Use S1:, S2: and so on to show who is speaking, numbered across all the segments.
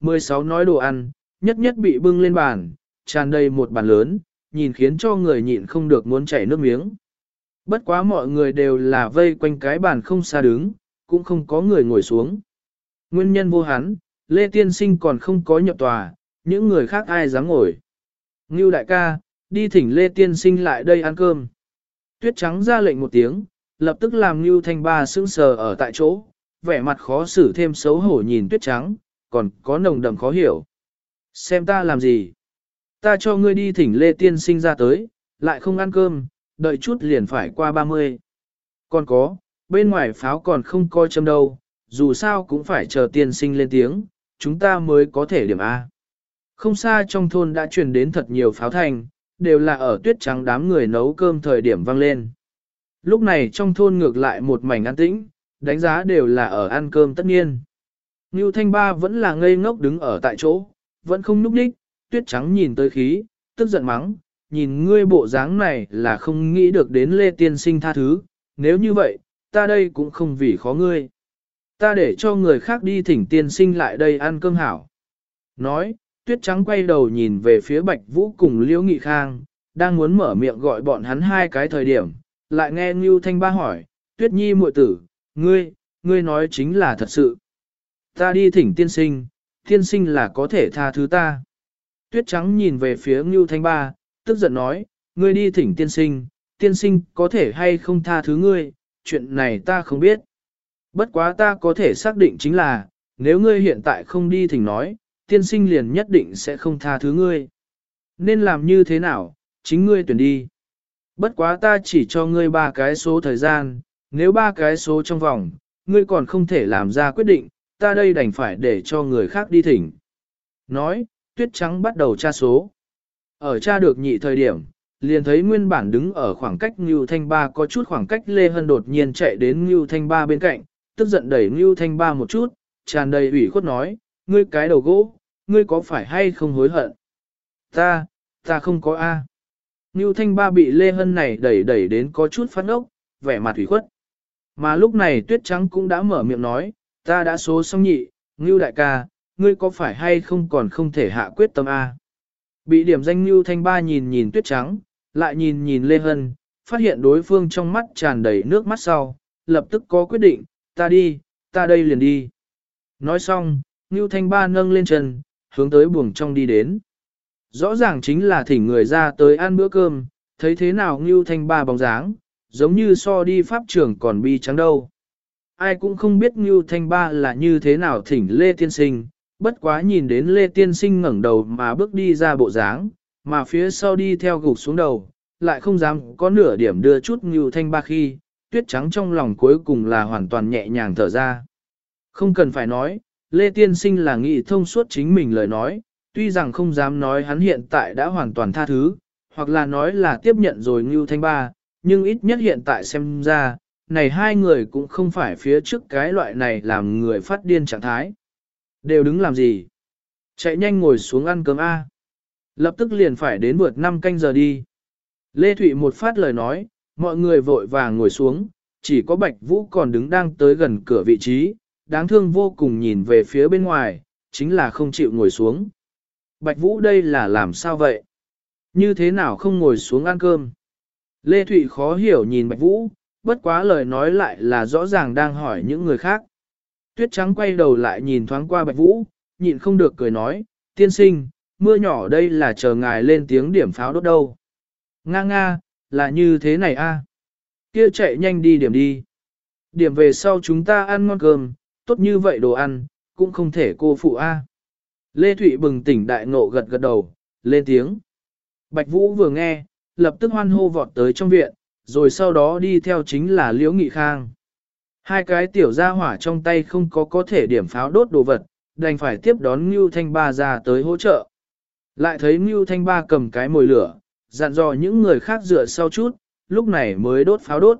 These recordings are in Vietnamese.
S1: 16 nói đồ ăn, nhất nhất bị bưng lên bàn, tràn đầy một bàn lớn, nhìn khiến cho người nhịn không được muốn chảy nước miếng. Bất quá mọi người đều là vây quanh cái bàn không xa đứng, cũng không có người ngồi xuống. Nguyên nhân vô hắn, Lê Tiên Sinh còn không có nhập tòa, những người khác ai dám ngồi. Ngưu đại ca, đi thỉnh Lê Tiên Sinh lại đây ăn cơm. Tuyết trắng ra lệnh một tiếng, lập tức làm Ngưu Thanh Ba sững sờ ở tại chỗ, vẻ mặt khó xử thêm xấu hổ nhìn Tuyết trắng, còn có nồng đậm khó hiểu. Xem ta làm gì? Ta cho ngươi đi thỉnh Lê Tiên Sinh ra tới, lại không ăn cơm, đợi chút liền phải qua 30. Còn có, bên ngoài pháo còn không coi châm đâu, dù sao cũng phải chờ tiên sinh lên tiếng, chúng ta mới có thể điểm A. Không xa trong thôn đã truyền đến thật nhiều pháo thành, đều là ở tuyết trắng đám người nấu cơm thời điểm vang lên. Lúc này trong thôn ngược lại một mảnh an tĩnh, đánh giá đều là ở ăn cơm tất nhiên. Ngưu Thanh Ba vẫn là ngây ngốc đứng ở tại chỗ, vẫn không núp đích, tuyết trắng nhìn tới khí, tức giận mắng, nhìn ngươi bộ dáng này là không nghĩ được đến Lê Tiên Sinh tha thứ, nếu như vậy, ta đây cũng không vì khó ngươi. Ta để cho người khác đi thỉnh Tiên Sinh lại đây ăn cơm hảo. Nói, tuyết trắng quay đầu nhìn về phía Bạch Vũ cùng Liễu Nghị Khang, đang muốn mở miệng gọi bọn hắn hai cái thời điểm, lại nghe Ngưu Thanh Ba hỏi, tuyết nhi muội tử, ngươi, ngươi nói chính là thật sự. Ta đi thỉnh tiên sinh, tiên sinh là có thể tha thứ ta. Tuyết trắng nhìn về phía Ngưu Thanh Ba, tức giận nói, ngươi đi thỉnh tiên sinh, tiên sinh có thể hay không tha thứ ngươi, chuyện này ta không biết. Bất quá ta có thể xác định chính là, nếu ngươi hiện tại không đi thỉnh nói, tiên sinh liền nhất định sẽ không tha thứ ngươi. Nên làm như thế nào, chính ngươi tuyển đi. Bất quá ta chỉ cho ngươi ba cái số thời gian, nếu ba cái số trong vòng, ngươi còn không thể làm ra quyết định, ta đây đành phải để cho người khác đi thỉnh. Nói, tuyết trắng bắt đầu tra số. Ở tra được nhị thời điểm, liền thấy nguyên bản đứng ở khoảng cách Ngưu Thanh Ba có chút khoảng cách Lê Hân đột nhiên chạy đến Ngưu Thanh Ba bên cạnh, tức giận đẩy Ngưu Thanh Ba một chút, tràn đầy ủy khuất nói, ngươi cái đầu gỗ, ngươi có phải hay không hối hận? Ta, ta không có A. Ngưu Thanh Ba bị Lê Hân này đẩy đẩy đến có chút phát ốc, vẻ mặt ủy khuất. Mà lúc này Tuyết Trắng cũng đã mở miệng nói, ta đã số xong nhị, Ngưu đại ca, ngươi có phải hay không còn không thể hạ quyết tâm A. Bị điểm danh Ngưu Thanh Ba nhìn nhìn Tuyết Trắng, lại nhìn nhìn Lê Hân, phát hiện đối phương trong mắt tràn đầy nước mắt sau, lập tức có quyết định, ta đi, ta đây liền đi. Nói xong, Ngưu Thanh Ba nâng lên chân, hướng tới buồng trong đi đến. Rõ ràng chính là thỉnh người ra tới ăn bữa cơm, thấy thế nào Ngưu Thanh Ba bóng dáng, giống như so đi pháp trưởng còn bi trắng đâu. Ai cũng không biết Ngưu Thanh Ba là như thế nào thỉnh Lê Tiên Sinh, bất quá nhìn đến Lê Tiên Sinh ngẩng đầu mà bước đi ra bộ dáng, mà phía sau đi theo gục xuống đầu, lại không dám có nửa điểm đưa chút Ngưu Thanh Ba khi, tuyết trắng trong lòng cuối cùng là hoàn toàn nhẹ nhàng thở ra. Không cần phải nói, Lê Tiên Sinh là nghị thông suốt chính mình lời nói, tuy rằng không dám nói hắn hiện tại đã hoàn toàn tha thứ, hoặc là nói là tiếp nhận rồi Ngưu Thanh Ba, nhưng ít nhất hiện tại xem ra, này hai người cũng không phải phía trước cái loại này làm người phát điên trạng thái. Đều đứng làm gì? Chạy nhanh ngồi xuống ăn cơm A. Lập tức liền phải đến vượt 5 canh giờ đi. Lê Thụy một phát lời nói, mọi người vội vàng ngồi xuống, chỉ có Bạch Vũ còn đứng đang tới gần cửa vị trí, đáng thương vô cùng nhìn về phía bên ngoài, chính là không chịu ngồi xuống. Bạch Vũ đây là làm sao vậy? Như thế nào không ngồi xuống ăn cơm? Lê Thụy khó hiểu nhìn Bạch Vũ, bất quá lời nói lại là rõ ràng đang hỏi những người khác. Tuyết trắng quay đầu lại nhìn thoáng qua Bạch Vũ, nhịn không được cười nói, tiên sinh, mưa nhỏ đây là chờ ngài lên tiếng điểm pháo đốt đâu. Nga nga, là như thế này a. Kia chạy nhanh đi điểm đi. Điểm về sau chúng ta ăn ngon cơm, tốt như vậy đồ ăn, cũng không thể cô phụ a. Lê Thụy bừng tỉnh đại ngộ gật gật đầu, lên tiếng. Bạch Vũ vừa nghe, lập tức hoan hô vọt tới trong viện, rồi sau đó đi theo chính là Liễu Nghị Khang. Hai cái tiểu gia hỏa trong tay không có có thể điểm pháo đốt đồ vật, đành phải tiếp đón Ngưu Thanh Ba ra tới hỗ trợ. Lại thấy Ngưu Thanh Ba cầm cái mồi lửa, dặn dò những người khác dựa sau chút, lúc này mới đốt pháo đốt.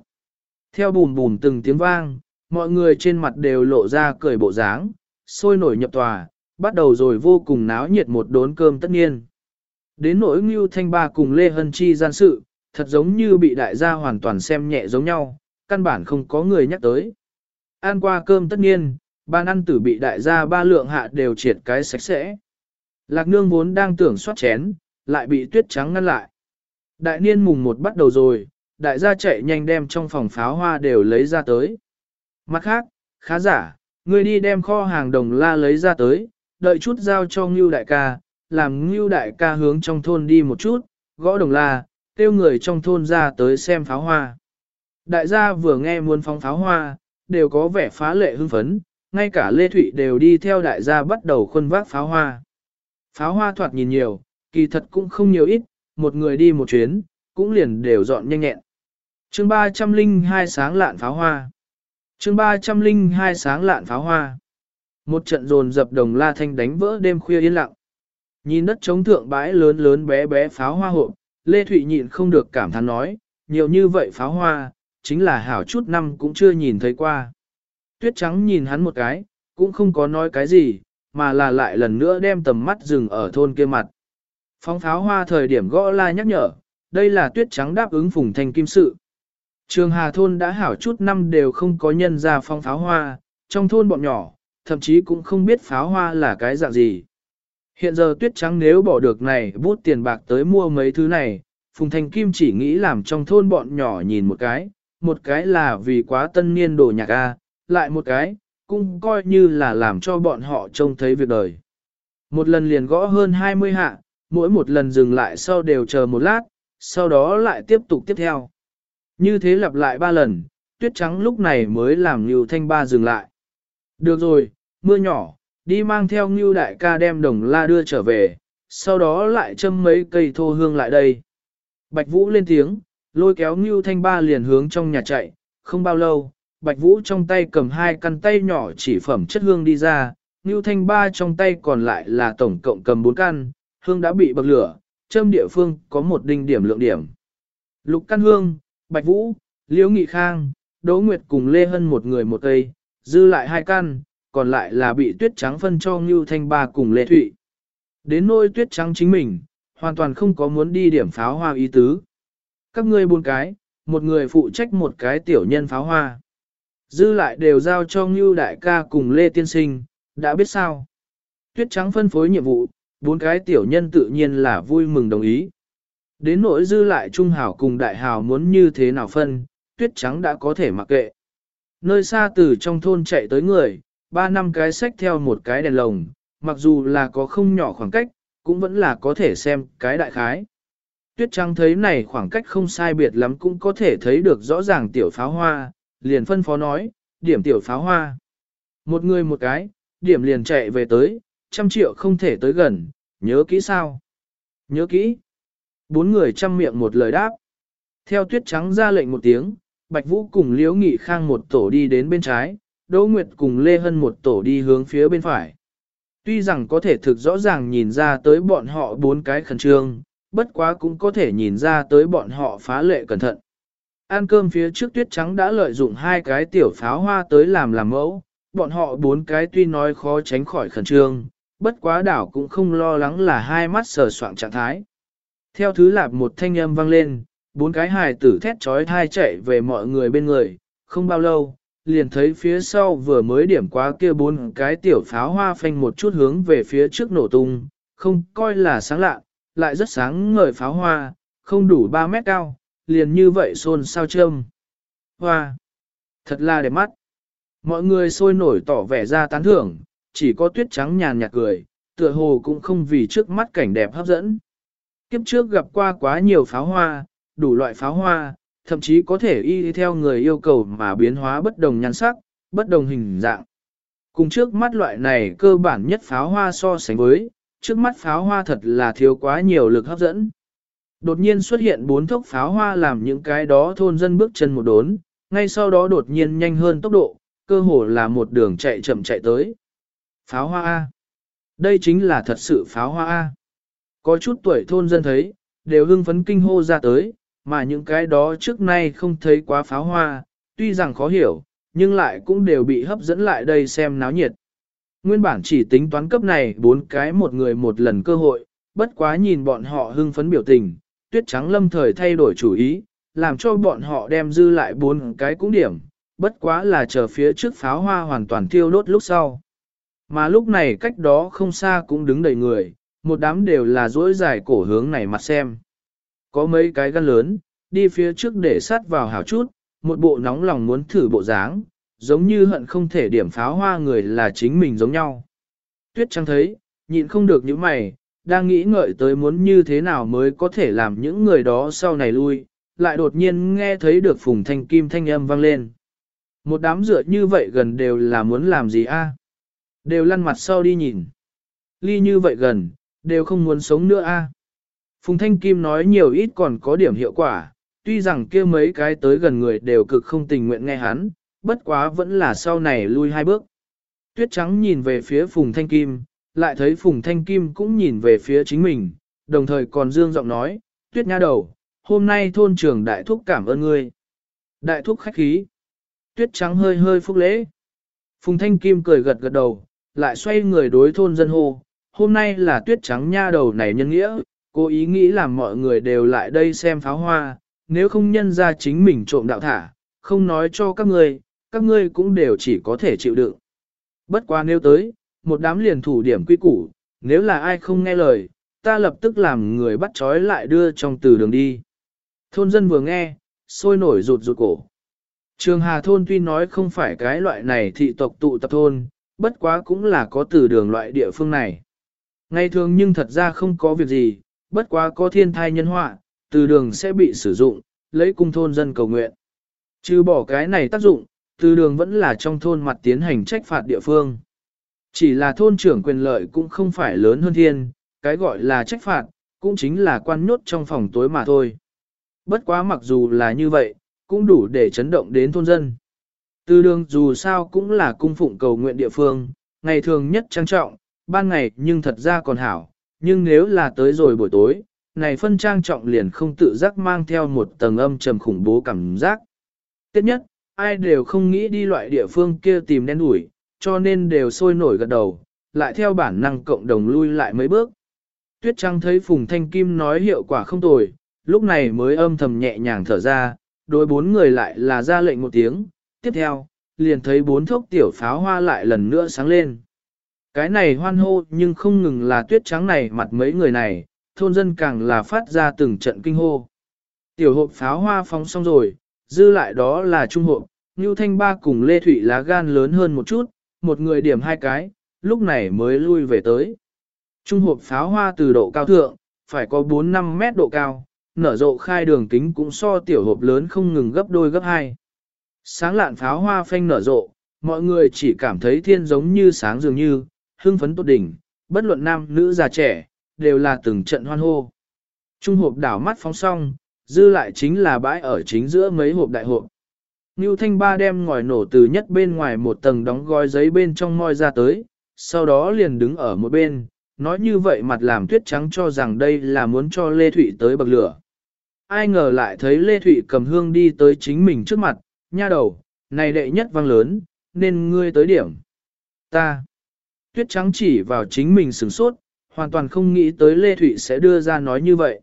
S1: Theo bùm bùm từng tiếng vang, mọi người trên mặt đều lộ ra cười bộ dáng, sôi nổi nhập tòa, bắt đầu rồi vô cùng náo nhiệt một đốn cơm tất nhiên. Đến nỗi Ngưu Thanh Ba cùng Lê Hân Chi gian sự, thật giống như bị đại gia hoàn toàn xem nhẹ giống nhau, căn bản không có người nhắc tới. Ăn qua cơm tất nhiên, Ban ăn tử bị đại gia ba lượng hạ đều triệt cái sạch sẽ. Lạc nương vốn đang tưởng soát chén, lại bị tuyết trắng ngăn lại. Đại niên mùng một bắt đầu rồi, đại gia chạy nhanh đem trong phòng pháo hoa đều lấy ra tới. Mặt khác, khá giả, người đi đem kho hàng đồng la lấy ra tới, đợi chút giao cho Ngưu đại ca, làm Ngưu đại ca hướng trong thôn đi một chút, gõ đồng la, kêu người trong thôn ra tới xem pháo hoa. Đại gia vừa nghe muốn phóng pháo hoa, đều có vẻ phá lệ hưng phấn, ngay cả Lê Thụy đều đi theo đại gia bắt đầu khuân vác pháo hoa. Pháo hoa thoạt nhìn nhiều, kỳ thật cũng không nhiều ít, một người đi một chuyến, cũng liền đều dọn nhanh nhẹn. chương 302 sáng lạn pháo hoa. chương 302 sáng lạn pháo hoa. Một trận rồn dập đồng la thanh đánh vỡ đêm khuya yên lặng. Nhìn đất trống thượng bãi lớn lớn bé bé pháo hoa hộp, Lê Thụy nhịn không được cảm thán nói, nhiều như vậy pháo hoa, chính là hảo chút năm cũng chưa nhìn thấy qua. Tuyết trắng nhìn hắn một cái, cũng không có nói cái gì, mà là lại lần nữa đem tầm mắt dừng ở thôn kia mặt. Phóng pháo hoa thời điểm gõ la nhắc nhở, đây là tuyết trắng đáp ứng phùng thành kim sự. Trường Hà thôn đã hảo chút năm đều không có nhân ra phong pháo hoa, trong thôn bọn nhỏ, thậm chí cũng không biết pháo hoa là cái dạng gì. Hiện giờ tuyết trắng nếu bỏ được này bút tiền bạc tới mua mấy thứ này, Phùng Thành Kim chỉ nghĩ làm trong thôn bọn nhỏ nhìn một cái, một cái là vì quá tân niên đồ nhạc A, lại một cái, cũng coi như là làm cho bọn họ trông thấy việc đời. Một lần liền gõ hơn 20 hạ, mỗi một lần dừng lại sau đều chờ một lát, sau đó lại tiếp tục tiếp theo. Như thế lặp lại ba lần, tuyết trắng lúc này mới làm Ngưu Thanh Ba dừng lại. Được rồi, mưa nhỏ, đi mang theo Ngưu Đại ca đem đồng la đưa trở về, sau đó lại châm mấy cây thô hương lại đây. Bạch Vũ lên tiếng, lôi kéo Ngưu Thanh Ba liền hướng trong nhà chạy, không bao lâu, Bạch Vũ trong tay cầm hai căn tay nhỏ chỉ phẩm chất hương đi ra, Ngưu Thanh Ba trong tay còn lại là tổng cộng cầm bốn căn, hương đã bị bậc lửa, châm địa phương có một đinh điểm lượng điểm. Lục căn hương, Bạch Vũ, Liễu Nghị Khang, Đỗ Nguyệt cùng Lê Hân một người một cây, dư lại hai căn, còn lại là bị tuyết trắng phân cho Ngưu Thanh Ba cùng Lê Thụy. Đến nôi tuyết trắng chính mình, hoàn toàn không có muốn đi điểm pháo hoa ý tứ. Các ngươi buôn cái, một người phụ trách một cái tiểu nhân pháo hoa. Dư lại đều giao cho Ngưu Đại ca cùng Lê Tiên Sinh, đã biết sao. Tuyết trắng phân phối nhiệm vụ, bốn cái tiểu nhân tự nhiên là vui mừng đồng ý. Đến nỗi dư lại Trung Hảo cùng Đại Hảo muốn như thế nào phân, tuyết trắng đã có thể mặc kệ. Nơi xa từ trong thôn chạy tới người, ba năm cái sách theo một cái đèn lồng, mặc dù là có không nhỏ khoảng cách, cũng vẫn là có thể xem cái đại khái. Tuyết trắng thấy này khoảng cách không sai biệt lắm cũng có thể thấy được rõ ràng tiểu pháo hoa, liền phân phó nói, điểm tiểu pháo hoa. Một người một cái, điểm liền chạy về tới, trăm triệu không thể tới gần, nhớ kỹ sao? Nhớ kỹ. Bốn người chăm miệng một lời đáp. Theo tuyết trắng ra lệnh một tiếng, Bạch Vũ cùng Liễu Nghị Khang một tổ đi đến bên trái, Đỗ Nguyệt cùng Lê Hân một tổ đi hướng phía bên phải. Tuy rằng có thể thực rõ ràng nhìn ra tới bọn họ bốn cái khẩn trương, bất quá cũng có thể nhìn ra tới bọn họ phá lệ cẩn thận. Ăn cơm phía trước tuyết trắng đã lợi dụng hai cái tiểu pháo hoa tới làm làm mẫu, bọn họ bốn cái tuy nói khó tránh khỏi khẩn trương, bất quá đảo cũng không lo lắng là hai mắt sờ soạng trạng thái. Theo thứ lạp một thanh âm vang lên, bốn cái hài tử thét trói thai chạy về mọi người bên người, không bao lâu, liền thấy phía sau vừa mới điểm quá kia bốn cái tiểu pháo hoa phanh một chút hướng về phía trước nổ tung, không coi là sáng lạ, lại rất sáng ngời pháo hoa, không đủ 3 mét cao, liền như vậy xôn sao châm. Hoa! Thật là đẹp mắt! Mọi người sôi nổi tỏ vẻ ra tán thưởng, chỉ có tuyết trắng nhàn nhạt cười, tựa hồ cũng không vì trước mắt cảnh đẹp hấp dẫn. Kiếp trước gặp qua quá nhiều pháo hoa, đủ loại pháo hoa, thậm chí có thể y theo người yêu cầu mà biến hóa bất đồng nhan sắc, bất đồng hình dạng. Cùng trước mắt loại này cơ bản nhất pháo hoa so sánh với, trước mắt pháo hoa thật là thiếu quá nhiều lực hấp dẫn. Đột nhiên xuất hiện bốn thốc pháo hoa làm những cái đó thôn dân bước chân một đốn, ngay sau đó đột nhiên nhanh hơn tốc độ, cơ hồ là một đường chạy chậm chạy tới. Pháo hoa A. Đây chính là thật sự pháo hoa A. Có chút tuổi thôn dân thấy, đều hưng phấn kinh hô ra tới, mà những cái đó trước nay không thấy quá pháo hoa, tuy rằng khó hiểu, nhưng lại cũng đều bị hấp dẫn lại đây xem náo nhiệt. Nguyên bản chỉ tính toán cấp này bốn cái một người một lần cơ hội, bất quá nhìn bọn họ hưng phấn biểu tình, tuyết trắng lâm thời thay đổi chủ ý, làm cho bọn họ đem dư lại bốn cái cũng điểm, bất quá là chờ phía trước pháo hoa hoàn toàn tiêu đốt lúc sau. Mà lúc này cách đó không xa cũng đứng đầy người, một đám đều là dỗi dài cổ hướng này mặt xem. Có mấy cái gan lớn, đi phía trước để sát vào hào chút, một bộ nóng lòng muốn thử bộ dáng, giống như hận không thể điểm pháo hoa người là chính mình giống nhau. Tuyết trăng thấy, nhịn không được những mày, đang nghĩ ngợi tới muốn như thế nào mới có thể làm những người đó sau này lui, lại đột nhiên nghe thấy được phùng thanh kim thanh âm vang lên. Một đám dựa như vậy gần đều là muốn làm gì a? Đều lăn mặt sau đi nhìn. Ly như vậy gần, đều không muốn sống nữa a. Phùng Thanh Kim nói nhiều ít còn có điểm hiệu quả, tuy rằng kia mấy cái tới gần người đều cực không tình nguyện nghe hắn, bất quá vẫn là sau này lui hai bước. Tuyết trắng nhìn về phía Phùng Thanh Kim, lại thấy Phùng Thanh Kim cũng nhìn về phía chính mình, đồng thời còn dương giọng nói, Tuyết nha đầu, hôm nay thôn trưởng đại thúc cảm ơn ngươi. Đại thúc khách khí. Tuyết trắng hơi hơi phúc lễ. Phùng Thanh Kim cười gật gật đầu, lại xoay người đối thôn dân hô, hôm nay là tuyết trắng nha đầu này nhân nghĩa, cô ý nghĩ làm mọi người đều lại đây xem pháo hoa, nếu không nhân ra chính mình trộm đạo thả, không nói cho các ngươi, các ngươi cũng đều chỉ có thể chịu đựng. Bất quá nếu tới, một đám liền thủ điểm quy củ, nếu là ai không nghe lời, ta lập tức làm người bắt trói lại đưa trong từ đường đi. Thôn dân vừa nghe, sôi nổi rụt rụt cổ. Trường Hà thôn tuy nói không phải cái loại này thị tộc tụ tập thôn, bất quá cũng là có từ đường loại địa phương này. Ngày thường nhưng thật ra không có việc gì, bất quá có thiên thai nhân họa, từ đường sẽ bị sử dụng, lấy cung thôn dân cầu nguyện. Trừ bỏ cái này tác dụng, từ đường vẫn là trong thôn mặt tiến hành trách phạt địa phương. Chỉ là thôn trưởng quyền lợi cũng không phải lớn hơn thiên, cái gọi là trách phạt, cũng chính là quan nhốt trong phòng tối mà thôi. Bất quá mặc dù là như vậy, cũng đủ để chấn động đến thôn dân. Từ đường dù sao cũng là cung phụng cầu nguyện địa phương, ngày thường nhất trang trọng, ban ngày nhưng thật ra còn hảo, nhưng nếu là tới rồi buổi tối, này phân trang trọng liền không tự giác mang theo một tầng âm trầm khủng bố cảm giác. Tiếp nhất, ai đều không nghĩ đi loại địa phương kia tìm đen đuổi, cho nên đều sôi nổi gật đầu, lại theo bản năng cộng đồng lui lại mấy bước. Tuyết Trăng thấy Phùng Thanh Kim nói hiệu quả không tồi, lúc này mới âm thầm nhẹ nhàng thở ra, đối bốn người lại là ra lệnh một tiếng, tiếp theo, liền thấy bốn thốc tiểu pháo hoa lại lần nữa sáng lên. Cái này hoan hô nhưng không ngừng là tuyết trắng này mặt mấy người này, thôn dân càng là phát ra từng trận kinh hô. Tiểu hộp pháo hoa phóng xong rồi, dư lại đó là trung hộp, Ngưu Thanh Ba cùng Lê Thụy lá gan lớn hơn một chút, một người điểm hai cái, lúc này mới lui về tới. Trung hộp pháo hoa từ độ cao thượng, phải có 4-5 mét độ cao, nở rộ khai đường kính cũng so tiểu hộp lớn không ngừng gấp đôi gấp hai. Sáng lạn pháo hoa phanh nở rộ, mọi người chỉ cảm thấy thiên giống như sáng dường như, hưng phấn tốt đỉnh, bất luận nam nữ già trẻ, đều là từng trận hoan hô. Trung hộp đảo mắt phóng xong, dư lại chính là bãi ở chính giữa mấy hộp đại hộp. Ngưu Thanh Ba đem ngòi nổ từ nhất bên ngoài một tầng đóng gói giấy bên trong moi ra tới, sau đó liền đứng ở một bên, nói như vậy mặt làm tuyết trắng cho rằng đây là muốn cho Lê Thụy tới bậc lửa. Ai ngờ lại thấy Lê Thụy cầm hương đi tới chính mình trước mặt, nha đầu, này đệ nhất vang lớn, nên ngươi tới điểm. Ta. Tuyết trắng chỉ vào chính mình sửng sốt, hoàn toàn không nghĩ tới Lê Thụy sẽ đưa ra nói như vậy.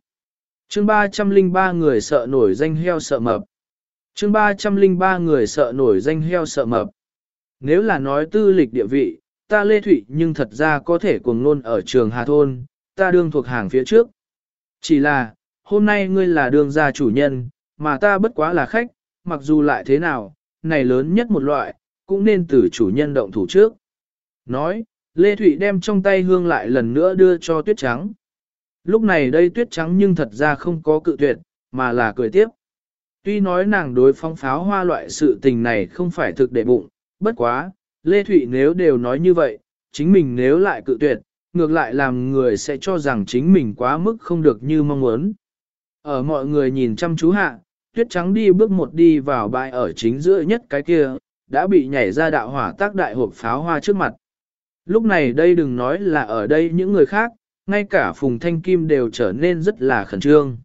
S1: chương 303 người sợ nổi danh heo sợ mập. chương 303 người sợ nổi danh heo sợ mập. Nếu là nói tư lịch địa vị, ta Lê Thụy nhưng thật ra có thể cuồng nôn ở trường Hà Thôn, ta đương thuộc hàng phía trước. Chỉ là, hôm nay ngươi là đương gia chủ nhân, mà ta bất quá là khách, mặc dù lại thế nào, này lớn nhất một loại, cũng nên từ chủ nhân động thủ trước. Nói, Lê Thụy đem trong tay hương lại lần nữa đưa cho tuyết trắng. Lúc này đây tuyết trắng nhưng thật ra không có cự tuyệt, mà là cười tiếp. Tuy nói nàng đối phong pháo hoa loại sự tình này không phải thực để bụng, bất quá, Lê Thụy nếu đều nói như vậy, chính mình nếu lại cự tuyệt, ngược lại làm người sẽ cho rằng chính mình quá mức không được như mong muốn. Ở mọi người nhìn chăm chú hạ, tuyết trắng đi bước một đi vào bãi ở chính giữa nhất cái kia, đã bị nhảy ra đạo hỏa tác đại hộp pháo hoa trước mặt. Lúc này đây đừng nói là ở đây những người khác, ngay cả Phùng Thanh Kim đều trở nên rất là khẩn trương.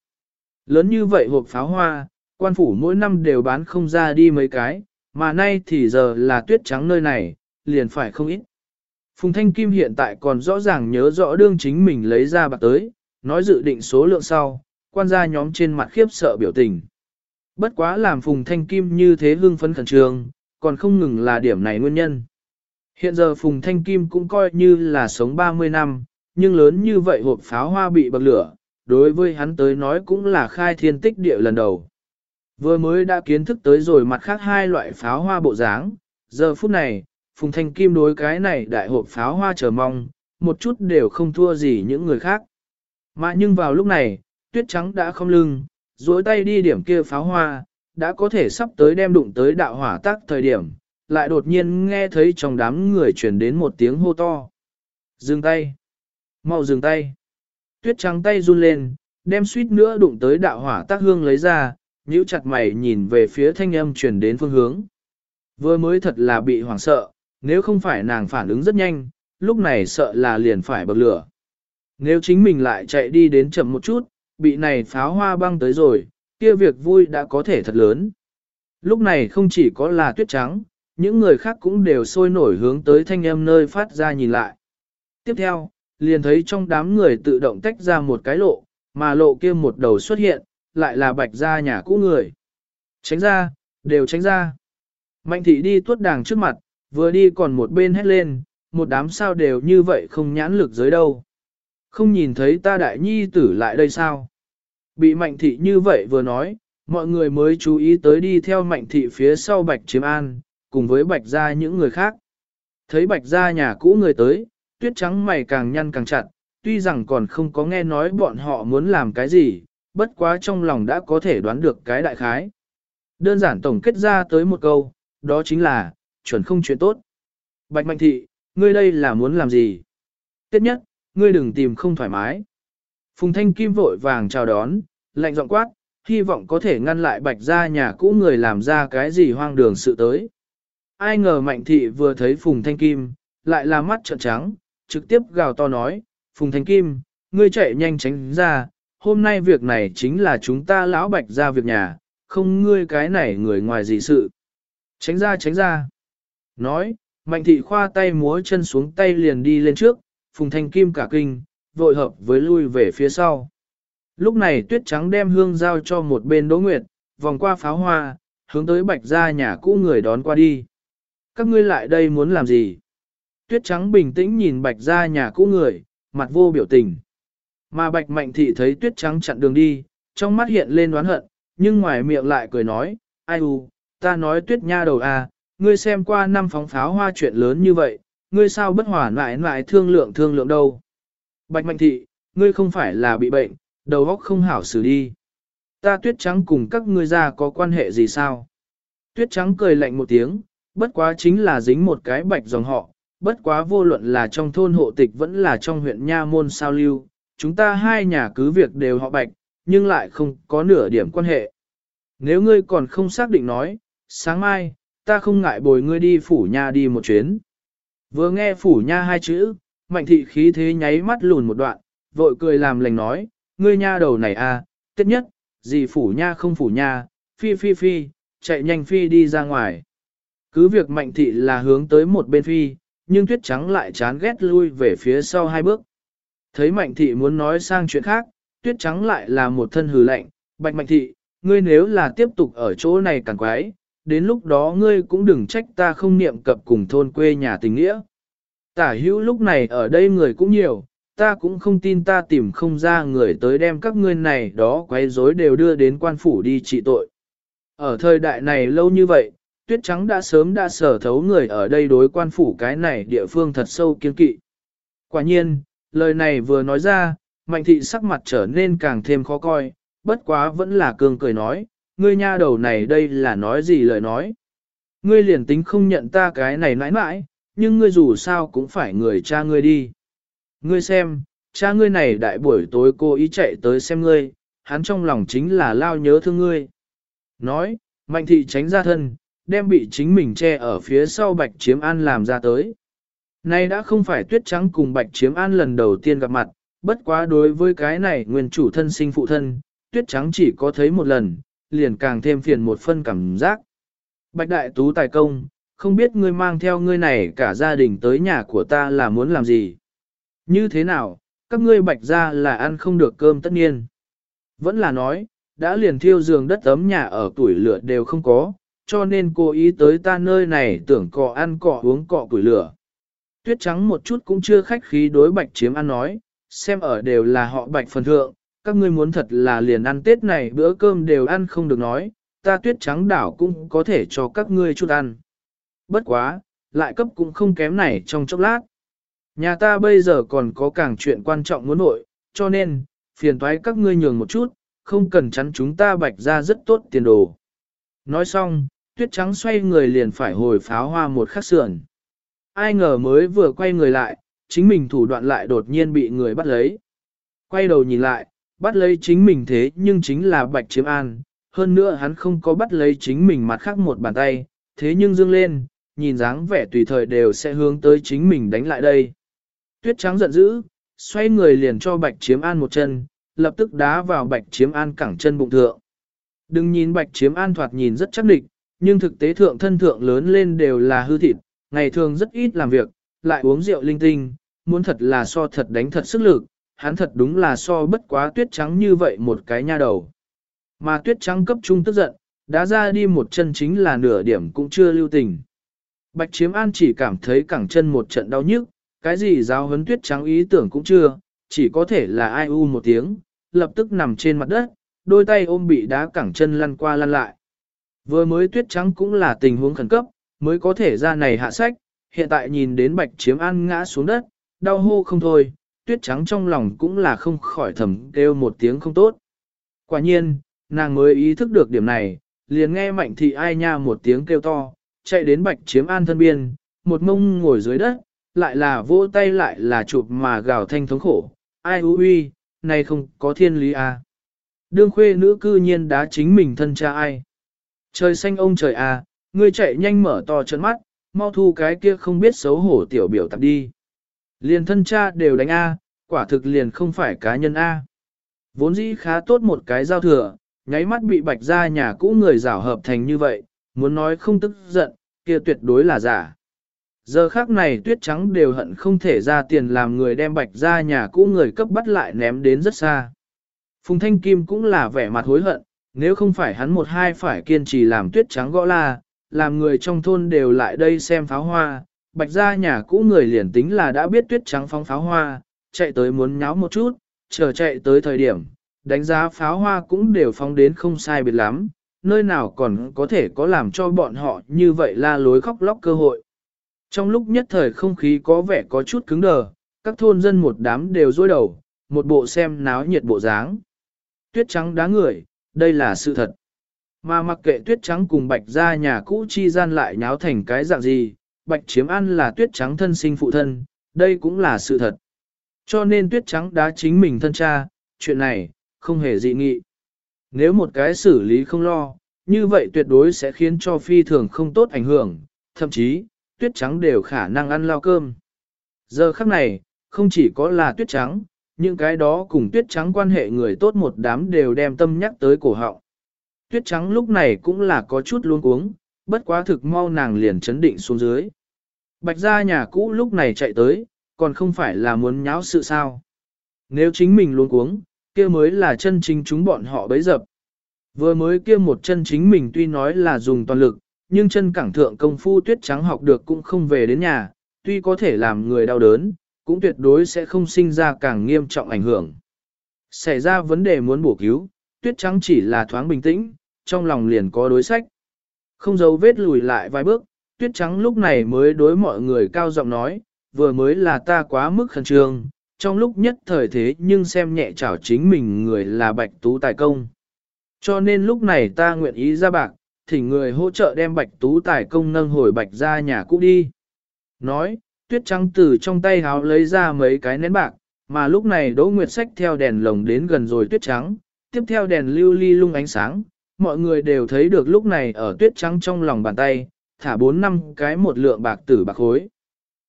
S1: Lớn như vậy hộp pháo hoa, quan phủ mỗi năm đều bán không ra đi mấy cái, mà nay thì giờ là tuyết trắng nơi này, liền phải không ít. Phùng Thanh Kim hiện tại còn rõ ràng nhớ rõ đương chính mình lấy ra bạc tới, nói dự định số lượng sau, quan gia nhóm trên mặt khiếp sợ biểu tình. Bất quá làm Phùng Thanh Kim như thế hưng phấn khẩn trương, còn không ngừng là điểm này nguyên nhân. Hiện giờ Phùng Thanh Kim cũng coi như là sống 30 năm, nhưng lớn như vậy hộp pháo hoa bị bậc lửa, đối với hắn tới nói cũng là khai thiên tích địa lần đầu. Vừa mới đã kiến thức tới rồi mặt khác hai loại pháo hoa bộ dáng, giờ phút này, Phùng Thanh Kim đối cái này đại hộp pháo hoa chờ mong, một chút đều không thua gì những người khác. Mà nhưng vào lúc này, tuyết trắng đã không lưng, duỗi tay đi điểm kia pháo hoa, đã có thể sắp tới đem đụng tới đạo hỏa tác thời điểm, lại đột nhiên nghe thấy trong đám người truyền đến một tiếng hô to. Dừng tay! mau dừng tay! Tuyết trắng tay run lên, đem suýt nữa đụng tới đạo hỏa tác hương lấy ra, nhíu chặt mày nhìn về phía thanh âm truyền đến phương hướng. Vừa mới thật là bị hoảng sợ, nếu không phải nàng phản ứng rất nhanh, lúc này sợ là liền phải bậc lửa. Nếu chính mình lại chạy đi đến chậm một chút, bị này pháo hoa băng tới rồi, kia việc vui đã có thể thật lớn. Lúc này không chỉ có là tuyết trắng, những người khác cũng đều sôi nổi hướng tới thanh âm nơi phát ra nhìn lại. Tiếp theo, liền thấy trong đám người tự động tách ra một cái lộ, mà lộ kia một đầu xuất hiện, lại là bạch gia nhà cũ người. Tránh ra, đều tránh ra. Mạnh thị đi tuốt đàng trước mặt, vừa đi còn một bên hét lên, một đám sao đều như vậy không nhãn lực dưới đâu. Không nhìn thấy ta đại nhi tử lại đây sao? Bị mạnh thị như vậy vừa nói, mọi người mới chú ý tới đi theo mạnh thị phía sau bạch chiếm an, cùng với bạch gia những người khác. Thấy bạch gia nhà cũ người tới, tuyết trắng mày càng nhăn càng chặt, tuy rằng còn không có nghe nói bọn họ muốn làm cái gì, bất quá trong lòng đã có thể đoán được cái đại khái. Đơn giản tổng kết ra tới một câu, đó chính là, chuẩn không chuyện tốt. Bạch Mạnh Thị, ngươi đây là muốn làm gì? Tiếp nhất, ngươi đừng tìm không thoải mái. Phùng Thanh Kim vội vàng chào đón, lạnh giọng quát, hy vọng có thể ngăn lại Bạch gia nhà cũ người làm ra cái gì hoang đường sự tới. Ai ngờ Mạnh Thị vừa thấy Phùng Thanh Kim, lại là mắt trợn trắng, trực tiếp gào to nói, Phùng Thanh Kim, ngươi chạy nhanh tránh ra, hôm nay việc này chính là chúng ta lão Bạch ra việc nhà, không ngươi cái này người ngoài gì sự. Tránh ra tránh ra. Nói, Mạnh thị khoa tay múa chân xuống tay liền đi lên trước, phùng thanh kim cả kinh, vội hợp với lui về phía sau. Lúc này tuyết trắng đem hương giao cho một bên đỗ nguyệt, vòng qua pháo hoa, hướng tới bạch ra nhà cũ người đón qua đi. Các ngươi lại đây muốn làm gì? Tuyết trắng bình tĩnh nhìn bạch ra nhà cũ người, mặt vô biểu tình. Mà bạch mạnh thị thấy tuyết trắng chặn đường đi, trong mắt hiện lên đoán hận, nhưng ngoài miệng lại cười nói, ai u, ta nói tuyết nha đầu à, ngươi xem qua năm phóng pháo hoa chuyện lớn như vậy, ngươi sao bất hỏa lại lại thương lượng thương lượng đâu. Bạch Mạnh Thị, ngươi không phải là bị bệnh, đầu óc không hảo xử đi. Ta tuyết trắng cùng các ngươi ra có quan hệ gì sao? Tuyết trắng cười lạnh một tiếng, bất quá chính là dính một cái bạch dòng họ, bất quá vô luận là trong thôn hộ tịch vẫn là trong huyện Nha Môn sao lưu, chúng ta hai nhà cứ việc đều họ bạch, nhưng lại không có nửa điểm quan hệ. Nếu ngươi còn không xác định nói, sáng mai, ta không ngại bồi ngươi đi phủ nha đi một chuyến. Vừa nghe phủ nha hai chữ, mạnh thị khí thế nháy mắt lùn một đoạn, vội cười làm lành nói, ngươi nha đầu này à, tiết nhất, gì phủ nha không phủ nha, phi phi phi, chạy nhanh phi đi ra ngoài. Cứ việc mạnh thị là hướng tới một bên phi, nhưng tuyết trắng lại chán ghét lui về phía sau hai bước. Thấy mạnh thị muốn nói sang chuyện khác, tuyết trắng lại là một thân hừ lạnh, bạch mạnh thị, ngươi nếu là tiếp tục ở chỗ này càng quái, đến lúc đó ngươi cũng đừng trách ta không niệm cập cùng thôn quê nhà tình nghĩa. Tả hữu lúc này ở đây người cũng nhiều, ta cũng không tin ta tìm không ra người tới đem các ngươi này đó quấy rối đều đưa đến quan phủ đi trị tội. Ở thời đại này lâu như vậy, tuyết trắng đã sớm đã sở thấu người ở đây đối quan phủ cái này địa phương thật sâu kiên kỵ. Quả nhiên, lời này vừa nói ra, mạnh thị sắc mặt trở nên càng thêm khó coi, bất quá vẫn là cường cười nói, ngươi nha đầu này đây là nói gì lời nói. Ngươi liền tính không nhận ta cái này mãi mãi, nhưng ngươi dù sao cũng phải người cha ngươi đi. Ngươi xem, cha ngươi này đại buổi tối cô ý chạy tới xem ngươi, hắn trong lòng chính là lao nhớ thương ngươi. Nói, mạnh thị tránh ra thân, đem bị chính mình che ở phía sau bạch chiếm an làm ra tới. Nay đã không phải tuyết trắng cùng bạch chiếm an lần đầu tiên gặp mặt, bất quá đối với cái này nguyên chủ thân sinh phụ thân, tuyết trắng chỉ có thấy một lần, liền càng thêm phiền một phân cảm giác. Bạch đại tú tài công, không biết ngươi mang theo ngươi này cả gia đình tới nhà của ta là muốn làm gì. Như thế nào, các ngươi bạch ra là ăn không được cơm tất nhiên. Vẫn là nói, đã liền thiêu giường đất ấm nhà ở tuổi lửa đều không có, cho nên cô ý tới ta nơi này tưởng cọ ăn cọ uống cọ củi lửa. Tuyết trắng một chút cũng chưa khách khí đối bạch chiếm ăn nói, xem ở đều là họ bạch phần thượng, các ngươi muốn thật là liền ăn Tết này bữa cơm đều ăn không được nói, ta tuyết trắng đảo cũng có thể cho các ngươi chút ăn. Bất quá, lại cấp cũng không kém này trong chốc lát. Nhà ta bây giờ còn có càng chuyện quan trọng muốn nội, cho nên, phiền toái các ngươi nhường một chút, không cần chắn chúng ta bạch ra rất tốt tiền đồ. Nói xong, tuyết trắng xoay người liền phải hồi pháo hoa một khắc sườn. Ai ngờ mới vừa quay người lại, chính mình thủ đoạn lại đột nhiên bị người bắt lấy. Quay đầu nhìn lại, bắt lấy chính mình thế nhưng chính là bạch chiếm an, hơn nữa hắn không có bắt lấy chính mình mặt khác một bàn tay, thế nhưng dương lên, nhìn dáng vẻ tùy thời đều sẽ hướng tới chính mình đánh lại đây. Tuyết trắng giận dữ, xoay người liền cho bạch chiếm an một chân, lập tức đá vào bạch chiếm an cẳng chân bụng thượng. Đừng nhìn bạch chiếm an thoạt nhìn rất chắc địch, nhưng thực tế thượng thân thượng lớn lên đều là hư thịt, ngày thường rất ít làm việc, lại uống rượu linh tinh, muốn thật là so thật đánh thật sức lực, hắn thật đúng là so bất quá tuyết trắng như vậy một cái nha đầu. Mà tuyết trắng cấp trung tức giận, đã ra đi một chân chính là nửa điểm cũng chưa lưu tình. Bạch chiếm an chỉ cảm thấy cẳng chân một trận đau nhức, cái gì giáo huấn tuyết trắng ý tưởng cũng chưa, chỉ có thể là ai u một tiếng, lập tức nằm trên mặt đất, đôi tay ôm bị đá cẳng chân lăn qua lăn lại. Vừa mới tuyết trắng cũng là tình huống khẩn cấp, mới có thể ra này hạ sách, hiện tại nhìn đến bạch chiếm an ngã xuống đất, đau hô không thôi, tuyết trắng trong lòng cũng là không khỏi thầm kêu một tiếng không tốt. Quả nhiên, nàng mới ý thức được điểm này, liền nghe mạnh thị ai nha một tiếng kêu to, chạy đến bạch chiếm an thân biên, một mông ngồi dưới đất, lại là vỗ tay lại là chụp mà gào thanh thống khổ, ai hú uy, này không có thiên lý à. Đương khuê nữ cư nhiên đá chính mình thân cha ai. Trời xanh ông trời à, ngươi chạy nhanh mở to chân mắt, mau thu cái kia không biết xấu hổ tiểu biểu tập đi. Liền thân cha đều đánh A, quả thực liền không phải cá nhân A. Vốn dĩ khá tốt một cái giao thừa, nháy mắt bị bạch ra nhà cũ người rảo hợp thành như vậy, muốn nói không tức giận, kia tuyệt đối là giả. Giờ khác này tuyết trắng đều hận không thể ra tiền làm người đem bạch ra nhà cũ người cấp bắt lại ném đến rất xa. Phùng Thanh Kim cũng là vẻ mặt hối hận, nếu không phải hắn một hai phải kiên trì làm tuyết trắng gõ la, làm người trong thôn đều lại đây xem pháo hoa, bạch ra nhà cũ người liền tính là đã biết tuyết trắng phóng pháo hoa, chạy tới muốn nháo một chút, chờ chạy tới thời điểm, đánh giá pháo hoa cũng đều phóng đến không sai biệt lắm, nơi nào còn có thể có làm cho bọn họ như vậy la lối khóc lóc cơ hội. Trong lúc nhất thời không khí có vẻ có chút cứng đờ, các thôn dân một đám đều dối đầu, một bộ xem náo nhiệt bộ dáng. Tuyết trắng đá người, đây là sự thật. Mà mặc kệ tuyết trắng cùng bạch ra nhà cũ chi gian lại nháo thành cái dạng gì, bạch chiếm ăn là tuyết trắng thân sinh phụ thân, đây cũng là sự thật. Cho nên tuyết trắng đá chính mình thân cha, chuyện này, không hề dị nghị. Nếu một cái xử lý không lo, như vậy tuyệt đối sẽ khiến cho phi thường không tốt ảnh hưởng, thậm chí, tuyết trắng đều khả năng ăn lao cơm. Giờ khắc này, không chỉ có là tuyết trắng, những cái đó cùng tuyết trắng quan hệ người tốt một đám đều đem tâm nhắc tới cổ họng. Tuyết trắng lúc này cũng là có chút luống cuống, bất quá thực mau nàng liền chấn định xuống dưới. Bạch gia nhà cũ lúc này chạy tới, còn không phải là muốn nháo sự sao. Nếu chính mình luống cuống, kia mới là chân chính chúng bọn họ bấy dập. Vừa mới kia một chân chính mình tuy nói là dùng toàn lực, nhưng chân cẳng thượng công phu tuyết trắng học được cũng không về đến nhà, tuy có thể làm người đau đớn, cũng tuyệt đối sẽ không sinh ra càng nghiêm trọng ảnh hưởng. Xảy ra vấn đề muốn bổ cứu, tuyết trắng chỉ là thoáng bình tĩnh, trong lòng liền có đối sách. Không giấu vết lùi lại vài bước, tuyết trắng lúc này mới đối mọi người cao giọng nói, vừa mới là ta quá mức khẩn trương, trong lúc nhất thời thế nhưng xem nhẹ chảo chính mình người là bạch tú tài công. Cho nên lúc này ta nguyện ý ra bạc, thỉnh người hỗ trợ đem bạch tú tài công nâng hồi bạch ra nhà cũ đi. Nói, tuyết trắng từ trong tay háo lấy ra mấy cái nén bạc, mà lúc này Đỗ Nguyệt Sách theo đèn lồng đến gần rồi tuyết trắng, tiếp theo đèn lưu ly lung ánh sáng, mọi người đều thấy được lúc này ở tuyết trắng trong lòng bàn tay, thả 4 năm cái một lượng bạc tử bạc khối.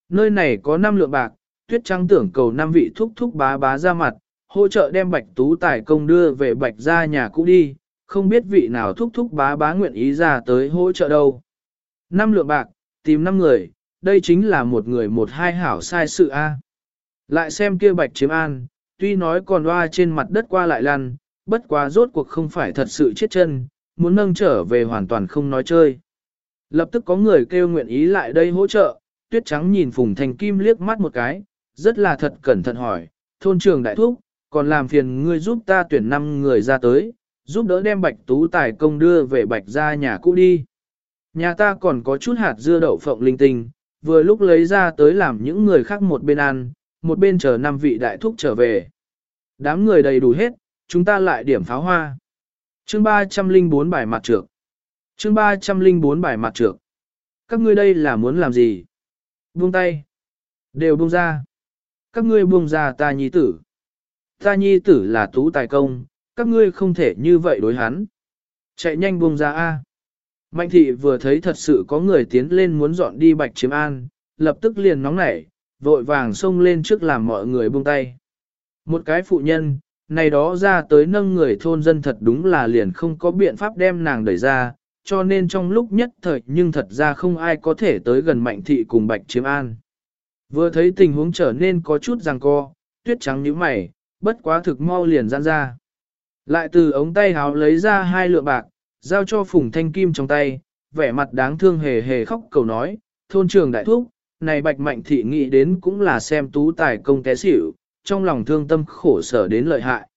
S1: Nơi này có 5 lượng bạc, tuyết trắng tưởng cầu năm vị thúc thúc bá bá ra mặt, hỗ trợ đem bạch tú tài công đưa về bạch ra nhà cũ đi, không biết vị nào thúc thúc bá bá nguyện ý ra tới hỗ trợ đâu. Năm lượng bạc, tìm năm người, đây chính là một người một hai hảo sai sự a. Lại xem kia bạch chiếm an, tuy nói còn loa trên mặt đất qua lại lăn, bất quá rốt cuộc không phải thật sự chết chân, muốn nâng trở về hoàn toàn không nói chơi. Lập tức có người kêu nguyện ý lại đây hỗ trợ, tuyết trắng nhìn Phùng thành Kim liếc mắt một cái, rất là thật cẩn thận hỏi, thôn trưởng đại thúc, còn làm phiền ngươi giúp ta tuyển 5 người ra tới, giúp đỡ đem bạch tú tài công đưa về bạch ra nhà cũ đi. Nhà ta còn có chút hạt dưa đậu phộng linh tinh, vừa lúc lấy ra tới làm những người khác một bên ăn, một bên chờ năm vị đại thúc trở về. Đám người đầy đủ hết, chúng ta lại điểm pháo hoa. Chương 304 bài mặt trược. Chương 304 bài mặt trược. Các ngươi đây là muốn làm gì? Buông tay. Đều buông ra. Các ngươi buông ra ta nhi tử. Ta nhi tử là tú tài công, các ngươi không thể như vậy đối hắn. Chạy nhanh buông ra A. Mạnh thị vừa thấy thật sự có người tiến lên muốn dọn đi bạch chiếm an, lập tức liền nóng nảy, vội vàng xông lên trước làm mọi người buông tay. Một cái phụ nhân, này đó ra tới nâng người thôn dân thật đúng là liền không có biện pháp đem nàng đẩy ra, cho nên trong lúc nhất thời nhưng thật ra không ai có thể tới gần mạnh thị cùng bạch chiếm an. Vừa thấy tình huống trở nên có chút ràng co, tuyết trắng như mày, bất quá thực mau liền gian ra. Lại từ ống tay háo lấy ra hai lượng bạc, giao cho Phùng Thanh Kim trong tay, vẻ mặt đáng thương hề hề khóc cầu nói, thôn trường đại thúc, này bạch mạnh thị nghĩ đến cũng là xem tú tài công té xỉu, trong lòng thương tâm khổ sở đến lợi hại.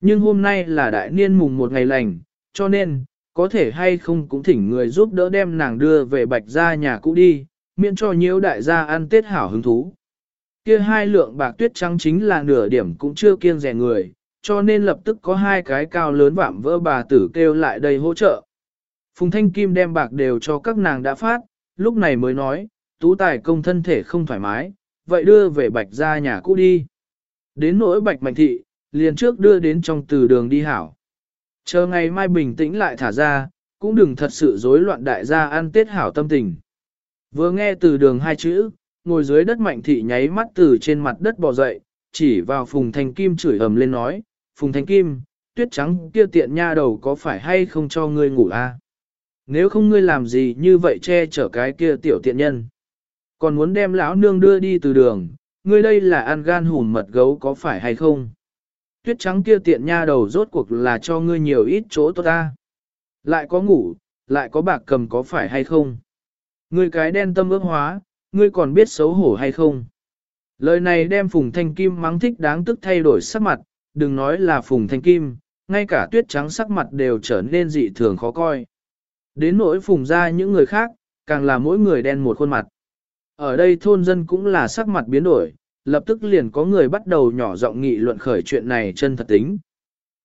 S1: Nhưng hôm nay là đại niên mùng một ngày lành, cho nên, có thể hay không cũng thỉnh người giúp đỡ đem nàng đưa về bạch ra nhà cũ đi, miễn cho nhiễu đại gia ăn tết hảo hứng thú. Kia hai lượng bạc tuyết trắng chính là nửa điểm cũng chưa kiêng rẻ người, cho nên lập tức có hai cái cao lớn vạm vỡ bà tử kêu lại đây hỗ trợ. Phùng Thanh Kim đem bạc đều cho các nàng đã phát, lúc này mới nói, tú tài công thân thể không thoải mái, vậy đưa về bạch ra nhà cũ đi. Đến nỗi bạch mạnh thị, liền trước đưa đến trong từ đường đi hảo. Chờ ngày mai bình tĩnh lại thả ra, cũng đừng thật sự rối loạn đại gia ăn tết hảo tâm tình. Vừa nghe từ đường hai chữ, ngồi dưới đất mạnh thị nháy mắt từ trên mặt đất bò dậy, chỉ vào Phùng Thanh Kim chửi ầm lên nói, Phùng Thanh Kim, tuyết trắng kia tiện nha đầu có phải hay không cho ngươi ngủ a? À? Nếu không ngươi làm gì như vậy che chở cái kia tiểu tiện nhân. Còn muốn đem lão nương đưa đi từ đường, ngươi đây là ăn gan hùn mật gấu có phải hay không? Tuyết trắng kia tiện nha đầu rốt cuộc là cho ngươi nhiều ít chỗ tốt ta. Lại có ngủ, lại có bạc cầm có phải hay không? Ngươi cái đen tâm ước hóa, ngươi còn biết xấu hổ hay không? Lời này đem Phùng Thanh Kim mắng thích đáng tức thay đổi sắc mặt, đừng nói là Phùng Thanh Kim, ngay cả tuyết trắng sắc mặt đều trở nên dị thường khó coi. Đến nỗi Phùng ra những người khác, càng là mỗi người đen một khuôn mặt. Ở đây thôn dân cũng là sắc mặt biến đổi, lập tức liền có người bắt đầu nhỏ giọng nghị luận khởi chuyện này chân thật tính.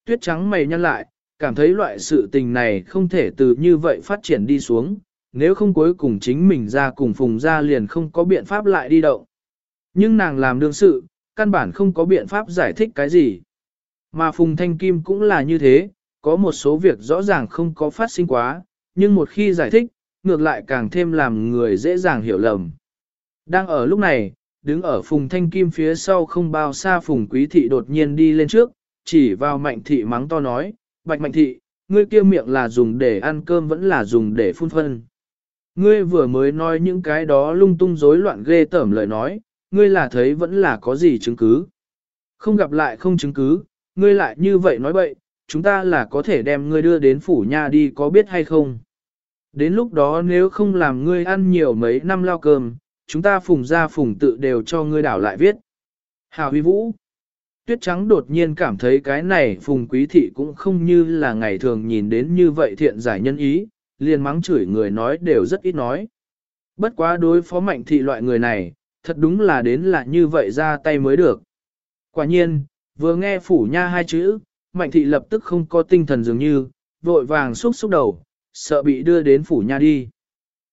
S1: Tuyết trắng mày nhăn lại, cảm thấy loại sự tình này không thể từ như vậy phát triển đi xuống, nếu không cuối cùng chính mình ra cùng phùng ra liền không có biện pháp lại đi động. Nhưng nàng làm đương sự, căn bản không có biện pháp giải thích cái gì. Mà phùng thanh kim cũng là như thế, có một số việc rõ ràng không có phát sinh quá, nhưng một khi giải thích, ngược lại càng thêm làm người dễ dàng hiểu lầm. Đang ở lúc này, đứng ở phùng thanh kim phía sau không bao xa phùng quý thị đột nhiên đi lên trước, chỉ vào mạnh thị mắng to nói, bạch mạnh thị, ngươi kia miệng là dùng để ăn cơm vẫn là dùng để phun phân. Ngươi vừa mới nói những cái đó lung tung rối loạn ghê tởm lời nói, ngươi là thấy vẫn là có gì chứng cứ. Không gặp lại không chứng cứ, ngươi lại như vậy nói bậy, chúng ta là có thể đem ngươi đưa đến phủ nhà đi có biết hay không. Đến lúc đó nếu không làm ngươi ăn nhiều mấy năm lao cơm, chúng ta phùng ra phùng tự đều cho ngươi đảo lại viết. Hào huy vũ. Tuyết trắng đột nhiên cảm thấy cái này phùng quý thị cũng không như là ngày thường nhìn đến như vậy thiện giải nhân ý, liền mắng chửi người nói đều rất ít nói. Bất quá đối phó mạnh thị loại người này, thật đúng là đến là như vậy ra tay mới được. Quả nhiên, vừa nghe phủ nha hai chữ, mạnh thị lập tức không có tinh thần dường như, vội vàng xúc xúc đầu, sợ bị đưa đến phủ nha đi.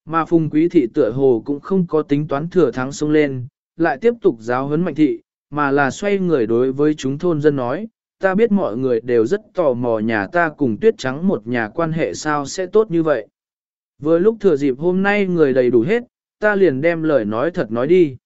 S1: Mà phùng quý thị tựa hồ cũng không có tính toán thừa thắng xông lên, lại tiếp tục giáo huấn mạnh thị, mà là xoay người đối với chúng thôn dân nói, ta biết mọi người đều rất tò mò nhà ta cùng tuyết trắng một nhà quan hệ sao sẽ tốt như vậy. Vừa lúc thừa dịp hôm nay người đầy đủ hết, ta liền đem lời nói thật nói đi.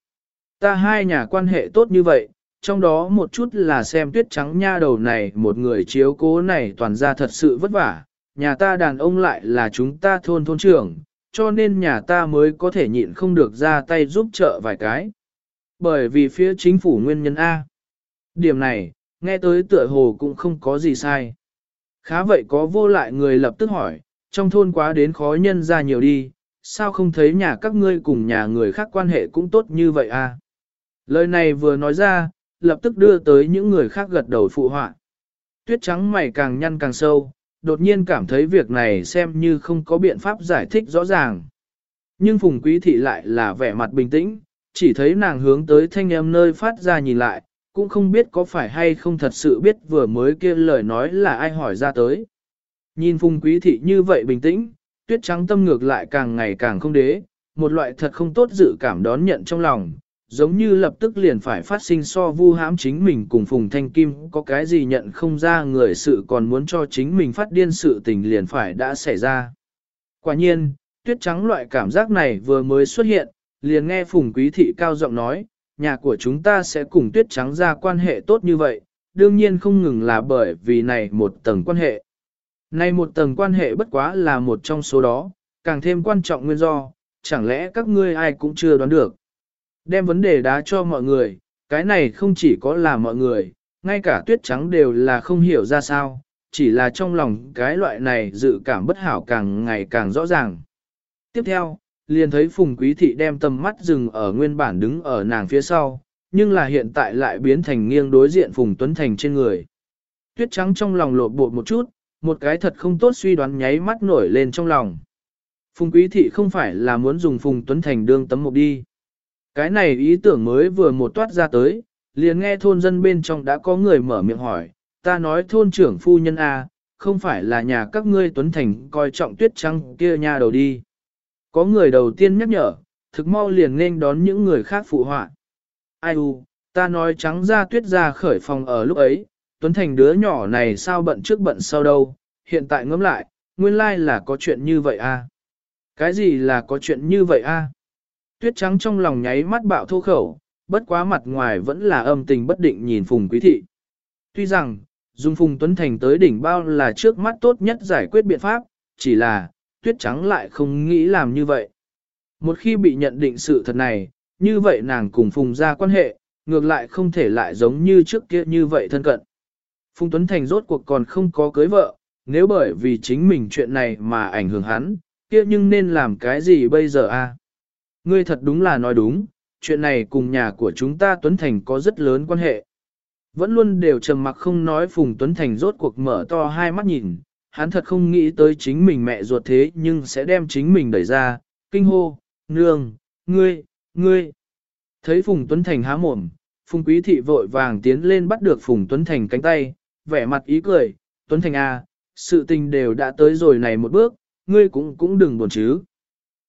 S1: Ta hai nhà quan hệ tốt như vậy, trong đó một chút là xem tuyết trắng nha đầu này một người chiếu cố này toàn ra thật sự vất vả, nhà ta đàn ông lại là chúng ta thôn thôn trưởng, cho nên nhà ta mới có thể nhịn không được ra tay giúp trợ vài cái. Bởi vì phía chính phủ nguyên nhân A. Điểm này, nghe tới tựa hồ cũng không có gì sai. Khá vậy có vô lại người lập tức hỏi, trong thôn quá đến khó nhân ra nhiều đi, sao không thấy nhà các ngươi cùng nhà người khác quan hệ cũng tốt như vậy à? Lời này vừa nói ra, lập tức đưa tới những người khác gật đầu phụ họa. Tuyết trắng mày càng nhăn càng sâu, đột nhiên cảm thấy việc này xem như không có biện pháp giải thích rõ ràng. Nhưng Phùng Quý Thị lại là vẻ mặt bình tĩnh, chỉ thấy nàng hướng tới thanh em nơi phát ra nhìn lại, cũng không biết có phải hay không thật sự biết vừa mới kia lời nói là ai hỏi ra tới. Nhìn Phùng Quý Thị như vậy bình tĩnh, tuyết trắng tâm ngược lại càng ngày càng không đế, một loại thật không tốt dự cảm đón nhận trong lòng, giống như lập tức liền phải phát sinh so vu hãm chính mình cùng Phùng Thanh Kim có cái gì nhận không ra người sự còn muốn cho chính mình phát điên sự tình liền phải đã xảy ra. Quả nhiên, tuyết trắng loại cảm giác này vừa mới xuất hiện, liền nghe Phùng Quý Thị cao giọng nói, nhà của chúng ta sẽ cùng tuyết trắng ra quan hệ tốt như vậy, đương nhiên không ngừng là bởi vì này một tầng quan hệ. Này một tầng quan hệ bất quá là một trong số đó, càng thêm quan trọng nguyên do, chẳng lẽ các ngươi ai cũng chưa đoán được. Đem vấn đề đá cho mọi người, cái này không chỉ có là mọi người, ngay cả tuyết trắng đều là không hiểu ra sao, chỉ là trong lòng cái loại này dự cảm bất hảo càng ngày càng rõ ràng. Tiếp theo, liền thấy Phùng Quý Thị đem tầm mắt dừng ở nguyên bản đứng ở nàng phía sau, nhưng là hiện tại lại biến thành nghiêng đối diện Phùng Tuấn Thành trên người. Tuyết trắng trong lòng lột bột một chút, một cái thật không tốt suy đoán nháy mắt nổi lên trong lòng. Phùng Quý Thị không phải là muốn dùng Phùng Tuấn Thành đương tấm mục đi. Cái này ý tưởng mới vừa một toát ra tới, liền nghe thôn dân bên trong đã có người mở miệng hỏi, ta nói thôn trưởng phu nhân A, không phải là nhà các ngươi Tuấn Thành coi trọng tuyết trăng kia nhà đầu đi. Có người đầu tiên nhắc nhở, thực mau liền nên đón những người khác phụ họa. Ai u, ta nói trắng ra tuyết ra khởi phòng ở lúc ấy, Tuấn Thành đứa nhỏ này sao bận trước bận sau đâu, hiện tại ngẫm lại, nguyên lai là có chuyện như vậy a. Cái gì là có chuyện như vậy a? Tuyết trắng trong lòng nháy mắt bạo thô khẩu, bất quá mặt ngoài vẫn là âm tình bất định nhìn Phùng Quý Thị. Tuy rằng, dùng Phùng Tuấn Thành tới đỉnh bao là trước mắt tốt nhất giải quyết biện pháp, chỉ là, Tuyết trắng lại không nghĩ làm như vậy. Một khi bị nhận định sự thật này, như vậy nàng cùng Phùng ra quan hệ, ngược lại không thể lại giống như trước kia như vậy thân cận. Phùng Tuấn Thành rốt cuộc còn không có cưới vợ, nếu bởi vì chính mình chuyện này mà ảnh hưởng hắn, kia nhưng nên làm cái gì bây giờ a? Ngươi thật đúng là nói đúng, chuyện này cùng nhà của chúng ta Tuấn Thành có rất lớn quan hệ. Vẫn luôn đều trầm mặc không nói Phùng Tuấn Thành rốt cuộc mở to hai mắt nhìn, hắn thật không nghĩ tới chính mình mẹ ruột thế nhưng sẽ đem chính mình đẩy ra, kinh hô, nương, ngươi, ngươi. Thấy Phùng Tuấn Thành há mồm, Phùng Quý Thị vội vàng tiến lên bắt được Phùng Tuấn Thành cánh tay, vẻ mặt ý cười, Tuấn Thành à, sự tình đều đã tới rồi này một bước, ngươi cũng cũng đừng buồn chứ.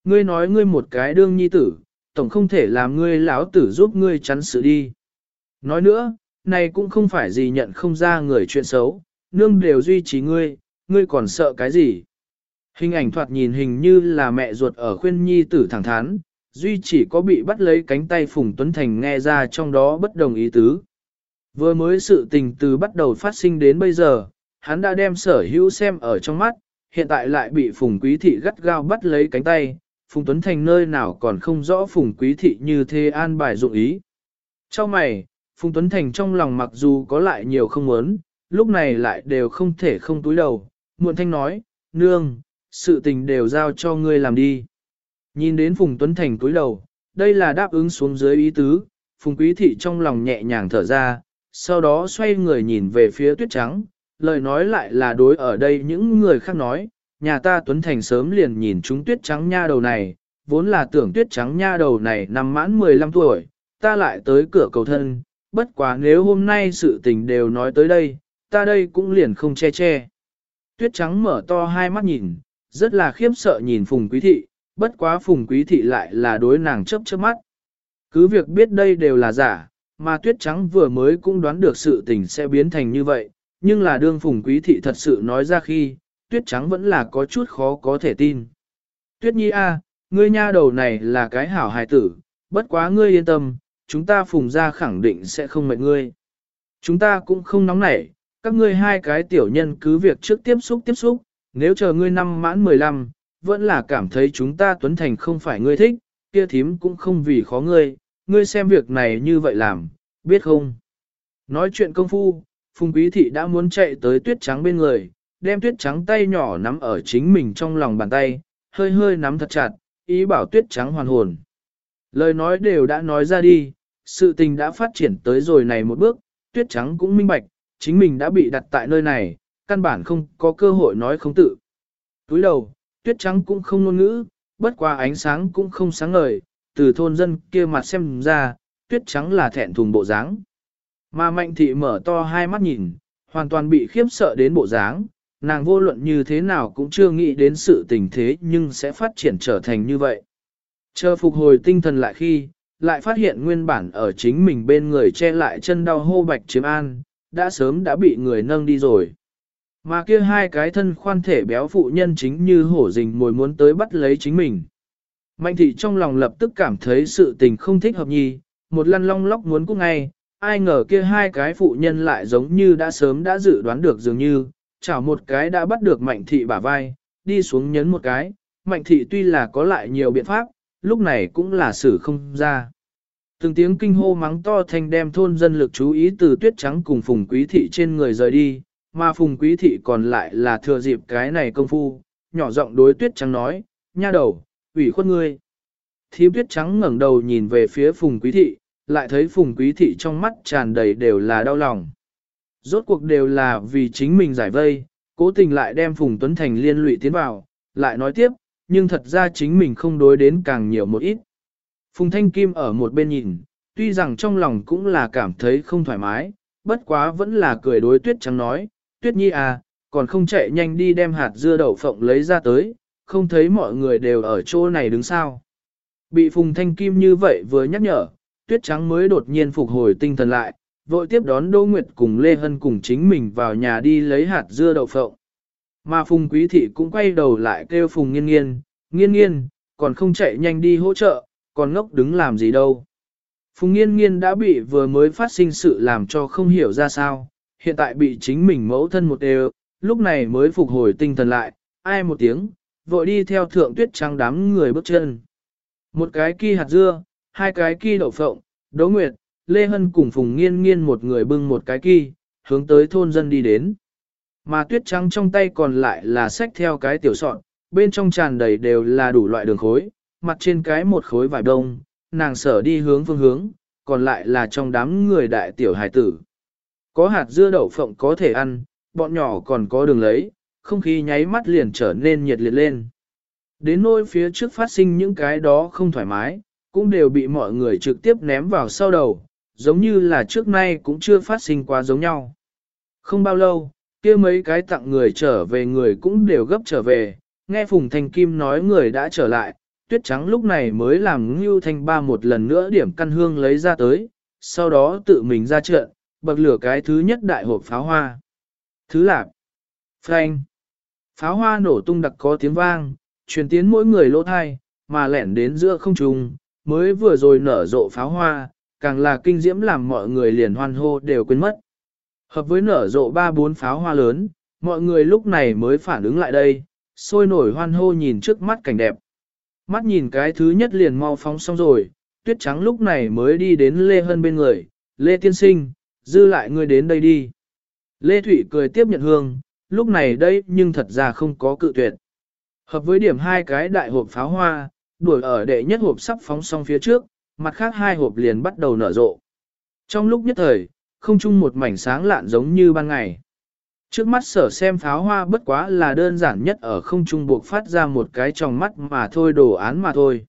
S1: Ngươi nói ngươi một cái đương nhi tử, tổng không thể làm ngươi lão tử giúp ngươi chắn sự đi. Nói nữa, này cũng không phải gì nhận không ra người chuyện xấu, nương đều duy trì ngươi, ngươi còn sợ cái gì. Hình ảnh thoạt nhìn hình như là mẹ ruột ở khuyên nhi tử thẳng thắn, duy chỉ có bị bắt lấy cánh tay Phùng Tuấn Thành nghe ra trong đó bất đồng ý tứ. Vừa mới sự tình từ bắt đầu phát sinh đến bây giờ, hắn đã đem sở hữu xem ở trong mắt, hiện tại lại bị Phùng Quý Thị gắt gao bắt lấy cánh tay, Phùng Tuấn Thành nơi nào còn không rõ Phùng Quý Thị như thế an bài dụng ý. Trong mày, Phùng Tuấn Thành trong lòng mặc dù có lại nhiều không muốn, lúc này lại đều không thể không túi đầu, muộn thanh nói, nương, sự tình đều giao cho ngươi làm đi. Nhìn đến Phùng Tuấn Thành túi đầu, đây là đáp ứng xuống dưới ý tứ, Phùng Quý Thị trong lòng nhẹ nhàng thở ra, sau đó xoay người nhìn về phía tuyết trắng, lời nói lại là đối ở đây những người khác nói, nhà ta Tuấn Thành sớm liền nhìn chúng tuyết trắng nha đầu này, vốn là tưởng tuyết trắng nha đầu này năm mãn 15 tuổi, ta lại tới cửa cầu thân, bất quá nếu hôm nay sự tình đều nói tới đây, ta đây cũng liền không che che. Tuyết trắng mở to hai mắt nhìn, rất là khiếp sợ nhìn Phùng Quý Thị, bất quá Phùng Quý Thị lại là đối nàng chớp chớp mắt. Cứ việc biết đây đều là giả, mà tuyết trắng vừa mới cũng đoán được sự tình sẽ biến thành như vậy, nhưng là đương phùng quý thị thật sự nói ra khi, tuyết trắng vẫn là có chút khó có thể tin. Tuyết nhi a, ngươi nha đầu này là cái hảo hài tử, bất quá ngươi yên tâm, chúng ta phùng ra khẳng định sẽ không mệt ngươi. Chúng ta cũng không nóng nảy, các ngươi hai cái tiểu nhân cứ việc trước tiếp xúc tiếp xúc, nếu chờ ngươi năm mãn 15, vẫn là cảm thấy chúng ta tuấn thành không phải ngươi thích, kia thím cũng không vì khó ngươi, ngươi xem việc này như vậy làm, biết không? Nói chuyện công phu, Phùng Quý Thị đã muốn chạy tới tuyết trắng bên người, đem tuyết trắng tay nhỏ nắm ở chính mình trong lòng bàn tay, hơi hơi nắm thật chặt, ý bảo tuyết trắng hoàn hồn. Lời nói đều đã nói ra đi, sự tình đã phát triển tới rồi này một bước, tuyết trắng cũng minh bạch, chính mình đã bị đặt tại nơi này, căn bản không có cơ hội nói không tự. Túi đầu, tuyết trắng cũng không ngôn ngữ, bất qua ánh sáng cũng không sáng ngời, từ thôn dân kia mặt xem ra, tuyết trắng là thẹn thùng bộ dáng. Mà mạnh thị mở to hai mắt nhìn, hoàn toàn bị khiếp sợ đến bộ dáng, nàng vô luận như thế nào cũng chưa nghĩ đến sự tình thế nhưng sẽ phát triển trở thành như vậy. Chờ phục hồi tinh thần lại khi, lại phát hiện nguyên bản ở chính mình bên người che lại chân đau hô bạch chiếm an, đã sớm đã bị người nâng đi rồi. Mà kia hai cái thân khoan thể béo phụ nhân chính như hổ rình mồi muốn tới bắt lấy chính mình. Mạnh thị trong lòng lập tức cảm thấy sự tình không thích hợp nhì, một lăn long lóc muốn cũng ngay, ai ngờ kia hai cái phụ nhân lại giống như đã sớm đã dự đoán được dường như, chảo một cái đã bắt được mạnh thị bả vai, đi xuống nhấn một cái, mạnh thị tuy là có lại nhiều biện pháp, lúc này cũng là xử không ra. Từng tiếng kinh hô mắng to thanh đem thôn dân lực chú ý từ tuyết trắng cùng phùng quý thị trên người rời đi, mà phùng quý thị còn lại là thừa dịp cái này công phu, nhỏ giọng đối tuyết trắng nói, nha đầu, ủy khuất ngươi. Thím tuyết trắng ngẩng đầu nhìn về phía phùng quý thị, lại thấy phùng quý thị trong mắt tràn đầy đều là đau lòng. Rốt cuộc đều là vì chính mình giải vây, cố tình lại đem phùng tuấn thành liên lụy tiến vào, lại nói tiếp, nhưng thật ra chính mình không đối đến càng nhiều một ít. Phùng Thanh Kim ở một bên nhìn, tuy rằng trong lòng cũng là cảm thấy không thoải mái, bất quá vẫn là cười đối tuyết trắng nói, tuyết nhi à, còn không chạy nhanh đi đem hạt dưa đậu phộng lấy ra tới, không thấy mọi người đều ở chỗ này đứng sao. Bị Phùng Thanh Kim như vậy vừa nhắc nhở, tuyết trắng mới đột nhiên phục hồi tinh thần lại, vội tiếp đón Đỗ Nguyệt cùng Lê Hân cùng chính mình vào nhà đi lấy hạt dưa đậu phộng. Mà Phùng Quý Thị cũng quay đầu lại kêu Phùng Nghiên Nghiên, Nghiên Nghiên, còn không chạy nhanh đi hỗ trợ, còn ngốc đứng làm gì đâu. Phùng Nghiên Nghiên đã bị vừa mới phát sinh sự làm cho không hiểu ra sao, hiện tại bị chính mình mẫu thân một đều, lúc này mới phục hồi tinh thần lại, ai một tiếng, vội đi theo thượng tuyết trắng đám người bước chân. Một cái kỳ hạt dưa, hai cái kỳ đậu phộng, Đỗ Nguyệt, Lê Hân cùng Phùng Nghiên Nghiên một người bưng một cái kỳ, hướng tới thôn dân đi đến. Mà tuyết trắng trong tay còn lại là xách theo cái tiểu sọn, bên trong tràn đầy đều là đủ loại đường khối, mặt trên cái một khối vải đông, nàng sở đi hướng phương hướng, còn lại là trong đám người đại tiểu hải tử. Có hạt dưa đậu phộng có thể ăn, bọn nhỏ còn có đường lấy, không khí nháy mắt liền trở nên nhiệt liệt lên. Đến nỗi phía trước phát sinh những cái đó không thoải mái, cũng đều bị mọi người trực tiếp ném vào sau đầu, giống như là trước nay cũng chưa phát sinh quá giống nhau. Không bao lâu, kia mấy cái tặng người trở về người cũng đều gấp trở về, nghe Phùng Thanh Kim nói người đã trở lại, tuyết trắng lúc này mới làm Ngưu Thanh Ba một lần nữa điểm căn hương lấy ra tới, sau đó tự mình ra trận, bậc lửa cái thứ nhất đại hộp pháo hoa. Thứ lạc, phanh, pháo hoa nổ tung đặc có tiếng vang, truyền tiến mỗi người lỗ thai, mà lẻn đến giữa không trung, mới vừa rồi nở rộ pháo hoa, càng là kinh diễm làm mọi người liền hoan hô đều quên mất. Hợp với nở rộ ba bốn pháo hoa lớn, mọi người lúc này mới phản ứng lại đây, sôi nổi hoan hô nhìn trước mắt cảnh đẹp. Mắt nhìn cái thứ nhất liền mau phóng xong rồi, tuyết trắng lúc này mới đi đến Lê Hân bên người, Lê Tiên Sinh, dư lại ngươi đến đây đi. Lê Thụy cười tiếp nhận hương, lúc này đây nhưng thật ra không có cự tuyệt. Hợp với điểm hai cái đại hộp pháo hoa, đuổi ở đệ nhất hộp sắp phóng xong phía trước, mặt khác hai hộp liền bắt đầu nở rộ. Trong lúc nhất thời, không chung một mảnh sáng lạn giống như ban ngày. Trước mắt sở xem pháo hoa bất quá là đơn giản nhất ở không trung buộc phát ra một cái trong mắt mà thôi đồ án mà thôi.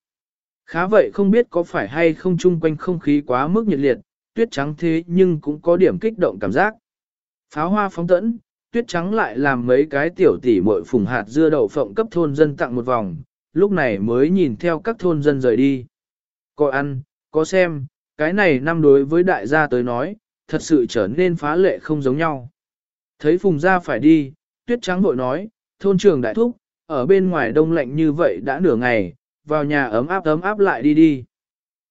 S1: Khá vậy không biết có phải hay không chung quanh không khí quá mức nhiệt liệt, tuyết trắng thế nhưng cũng có điểm kích động cảm giác. Pháo hoa phóng tẫn, tuyết trắng lại làm mấy cái tiểu tỷ muội phùng hạt dưa đậu phộng cấp thôn dân tặng một vòng, lúc này mới nhìn theo các thôn dân rời đi. Có ăn, có xem, cái này năm đối với đại gia tới nói, thật sự trở nên phá lệ không giống nhau. Thấy phùng gia phải đi, tuyết trắng vội nói, thôn trường đại thúc, ở bên ngoài đông lạnh như vậy đã nửa ngày, vào nhà ấm áp ấm áp lại đi đi.